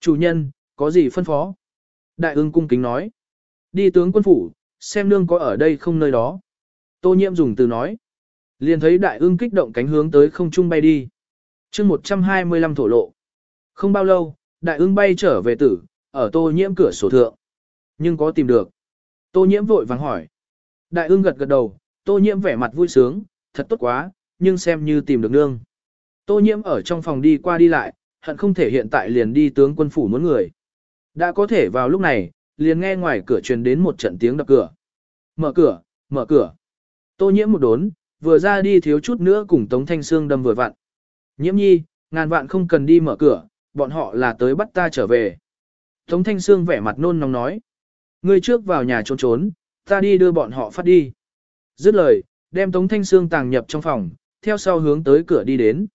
Chủ nhân, có gì phân phó? Đại ưng cung kính nói. Đi tướng quân phủ, xem nương có ở đây không nơi đó. Tô nhiễm dùng từ nói. Liền thấy đại ưng kích động cánh hướng tới không trung bay đi. Trước 125 thổ lộ. Không bao lâu, đại ưng bay trở về tử, ở tô nhiễm cửa sổ thượng. Nhưng có tìm được. Tô nhiễm vội vàng hỏi. Đại ưng gật gật đầu, tô nhiễm vẻ mặt vui sướng, thật tốt quá, nhưng xem như tìm được nương. Tô nhiễm ở trong phòng đi qua đi lại, hận không thể hiện tại liền đi tướng quân phủ muốn người. Đã có thể vào lúc này, liền nghe ngoài cửa truyền đến một trận tiếng đập cửa. Mở cửa, mở cửa. Tô nhiễm một đốn, vừa ra đi thiếu chút nữa cùng Tống Thanh Sương đâm vừa vặn. Nhiễm nhi, ngàn vạn không cần đi mở cửa, bọn họ là tới bắt ta trở về. Tống Thanh Sương vẻ mặt nôn nóng nói. Ngươi trước vào nhà trốn trốn, ta đi đưa bọn họ phát đi. Dứt lời, đem Tống Thanh Sương tàng nhập trong phòng, theo sau hướng tới cửa đi đến.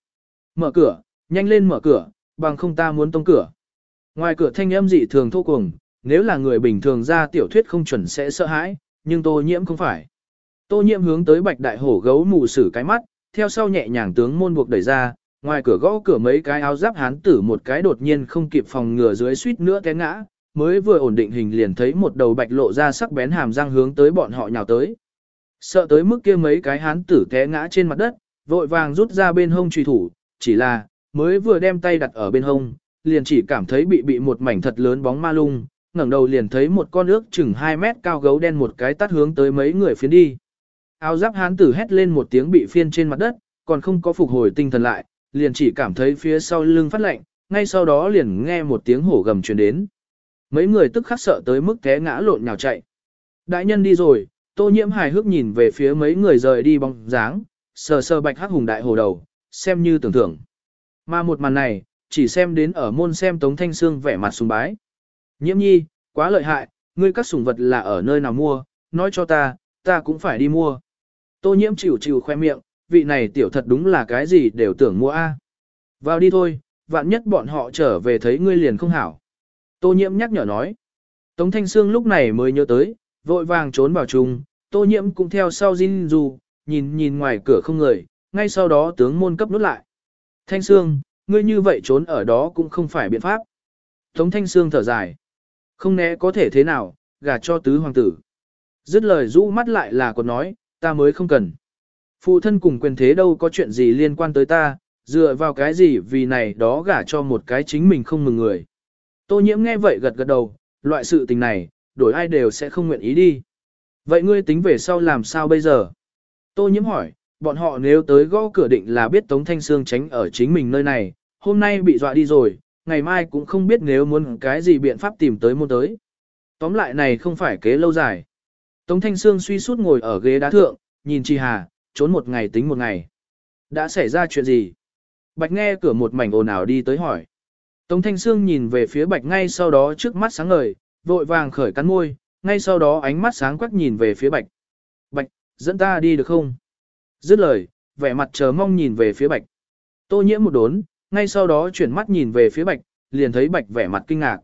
Mở cửa, nhanh lên mở cửa, bằng không ta muốn tông cửa. Ngoài cửa thanh âm dị thường thô cùng, nếu là người bình thường ra tiểu thuyết không chuẩn sẽ sợ hãi, nhưng tô nhiễm không phải. Tô nhiễm hướng tới bạch đại hổ gấu mù sử cái mắt, theo sau nhẹ nhàng tướng môn buộc đẩy ra, ngoài cửa gõ cửa mấy cái áo giáp hán tử một cái đột nhiên không kịp phòng ngừa dưới suýt nữa té ngã, mới vừa ổn định hình liền thấy một đầu bạch lộ ra sắc bén hàm răng hướng tới bọn họ nhào tới. Sợ tới mức kia mấy cái hán tử té ngã trên mặt đất, vội vàng rút ra bên hông truy thủ, chỉ là, mới vừa đem tay đặt ở bên hông, liền chỉ cảm thấy bị bị một mảnh thật lớn bóng ma lung, ngẩng đầu liền thấy một con ước chừng 2 mét cao gấu đen một cái tắt hướng tới mấy người phiến đi. Áo giáp hán tử hét lên một tiếng bị phiên trên mặt đất, còn không có phục hồi tinh thần lại, liền chỉ cảm thấy phía sau lưng phát lạnh, ngay sau đó liền nghe một tiếng hổ gầm truyền đến. Mấy người tức khắc sợ tới mức té ngã lộn nhào chạy. Đại nhân đi rồi, tô nhiễm hài hước nhìn về phía mấy người rời đi bóng dáng, sờ sờ bạch hắc hùng đại hồ đầu, xem như tưởng tượng. Mà một màn này, chỉ xem đến ở môn xem Tống Thanh Sương vẻ mặt sùng bái. Nhiễm nhi, quá lợi hại, ngươi các sủng vật là ở nơi nào mua, nói cho ta, ta cũng phải đi mua. Tô nhiễm chịu chịu khoe miệng, vị này tiểu thật đúng là cái gì đều tưởng mua a. Vào đi thôi, vạn nhất bọn họ trở về thấy ngươi liền không hảo. Tô nhiễm nhắc nhở nói. Tống Thanh Sương lúc này mới nhớ tới, vội vàng trốn vào chung, tô nhiễm cũng theo sau Jin Du, nhìn nhìn ngoài cửa không người, ngay sau đó tướng môn cấp nút lại. Thanh Sương, ngươi như vậy trốn ở đó cũng không phải biện pháp. Tống Thanh Sương thở dài. Không né có thể thế nào, gả cho tứ hoàng tử. Dứt lời rũ mắt lại là còn nói, ta mới không cần. Phụ thân cùng quyền thế đâu có chuyện gì liên quan tới ta, dựa vào cái gì vì này đó gả cho một cái chính mình không mừng người. Tô nhiễm nghe vậy gật gật đầu, loại sự tình này, đổi ai đều sẽ không nguyện ý đi. Vậy ngươi tính về sau làm sao bây giờ? Tô nhiễm hỏi, bọn họ nếu tới gõ cửa định là biết Tống Thanh Sương tránh ở chính mình nơi này, hôm nay bị dọa đi rồi, ngày mai cũng không biết nếu muốn cái gì biện pháp tìm tới môn tới. Tóm lại này không phải kế lâu dài. Tống Thanh Sương suy sút ngồi ở ghế đá thượng, nhìn Chi Hà, trốn một ngày tính một ngày. Đã xảy ra chuyện gì? Bạch nghe cửa một mảnh ồn ào đi tới hỏi. Tống Thanh Sương nhìn về phía Bạch ngay sau đó trước mắt sáng ngời, vội vàng khởi cắn môi, ngay sau đó ánh mắt sáng quắc nhìn về phía Bạch. Bạch, dẫn ta đi được không? Dứt lời, vẻ mặt chờ mong nhìn về phía Bạch. Tô nhiễm một đốn, ngay sau đó chuyển mắt nhìn về phía Bạch, liền thấy Bạch vẻ mặt kinh ngạc.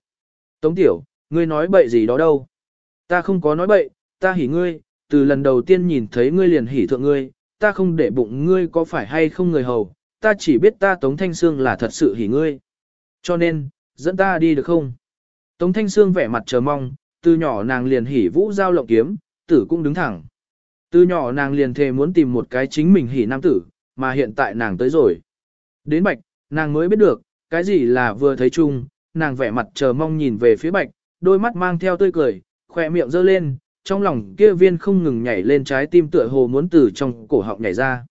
Tống tiểu, ngươi nói bậy gì đó đâu? Ta không có nói bậy, ta hỉ ngươi, từ lần đầu tiên nhìn thấy ngươi liền hỉ thượng ngươi, ta không để bụng ngươi có phải hay không người hầu, ta chỉ biết ta Tống Thanh Sương là thật sự hỉ ngươi. Cho nên, dẫn ta đi được không? Tống Thanh Sương vẻ mặt chờ mong, từ nhỏ nàng liền hỉ vũ giao lộng kiếm, tử cũng đứng thẳng. Từ nhỏ nàng liền thề muốn tìm một cái chính mình hỉ nam tử, mà hiện tại nàng tới rồi. Đến bạch, nàng mới biết được, cái gì là vừa thấy chung, nàng vẻ mặt chờ mong nhìn về phía bạch, đôi mắt mang theo tươi cười, khỏe miệng giơ lên, trong lòng kia viên không ngừng nhảy lên trái tim tựa hồ muốn từ trong cổ họng nhảy ra.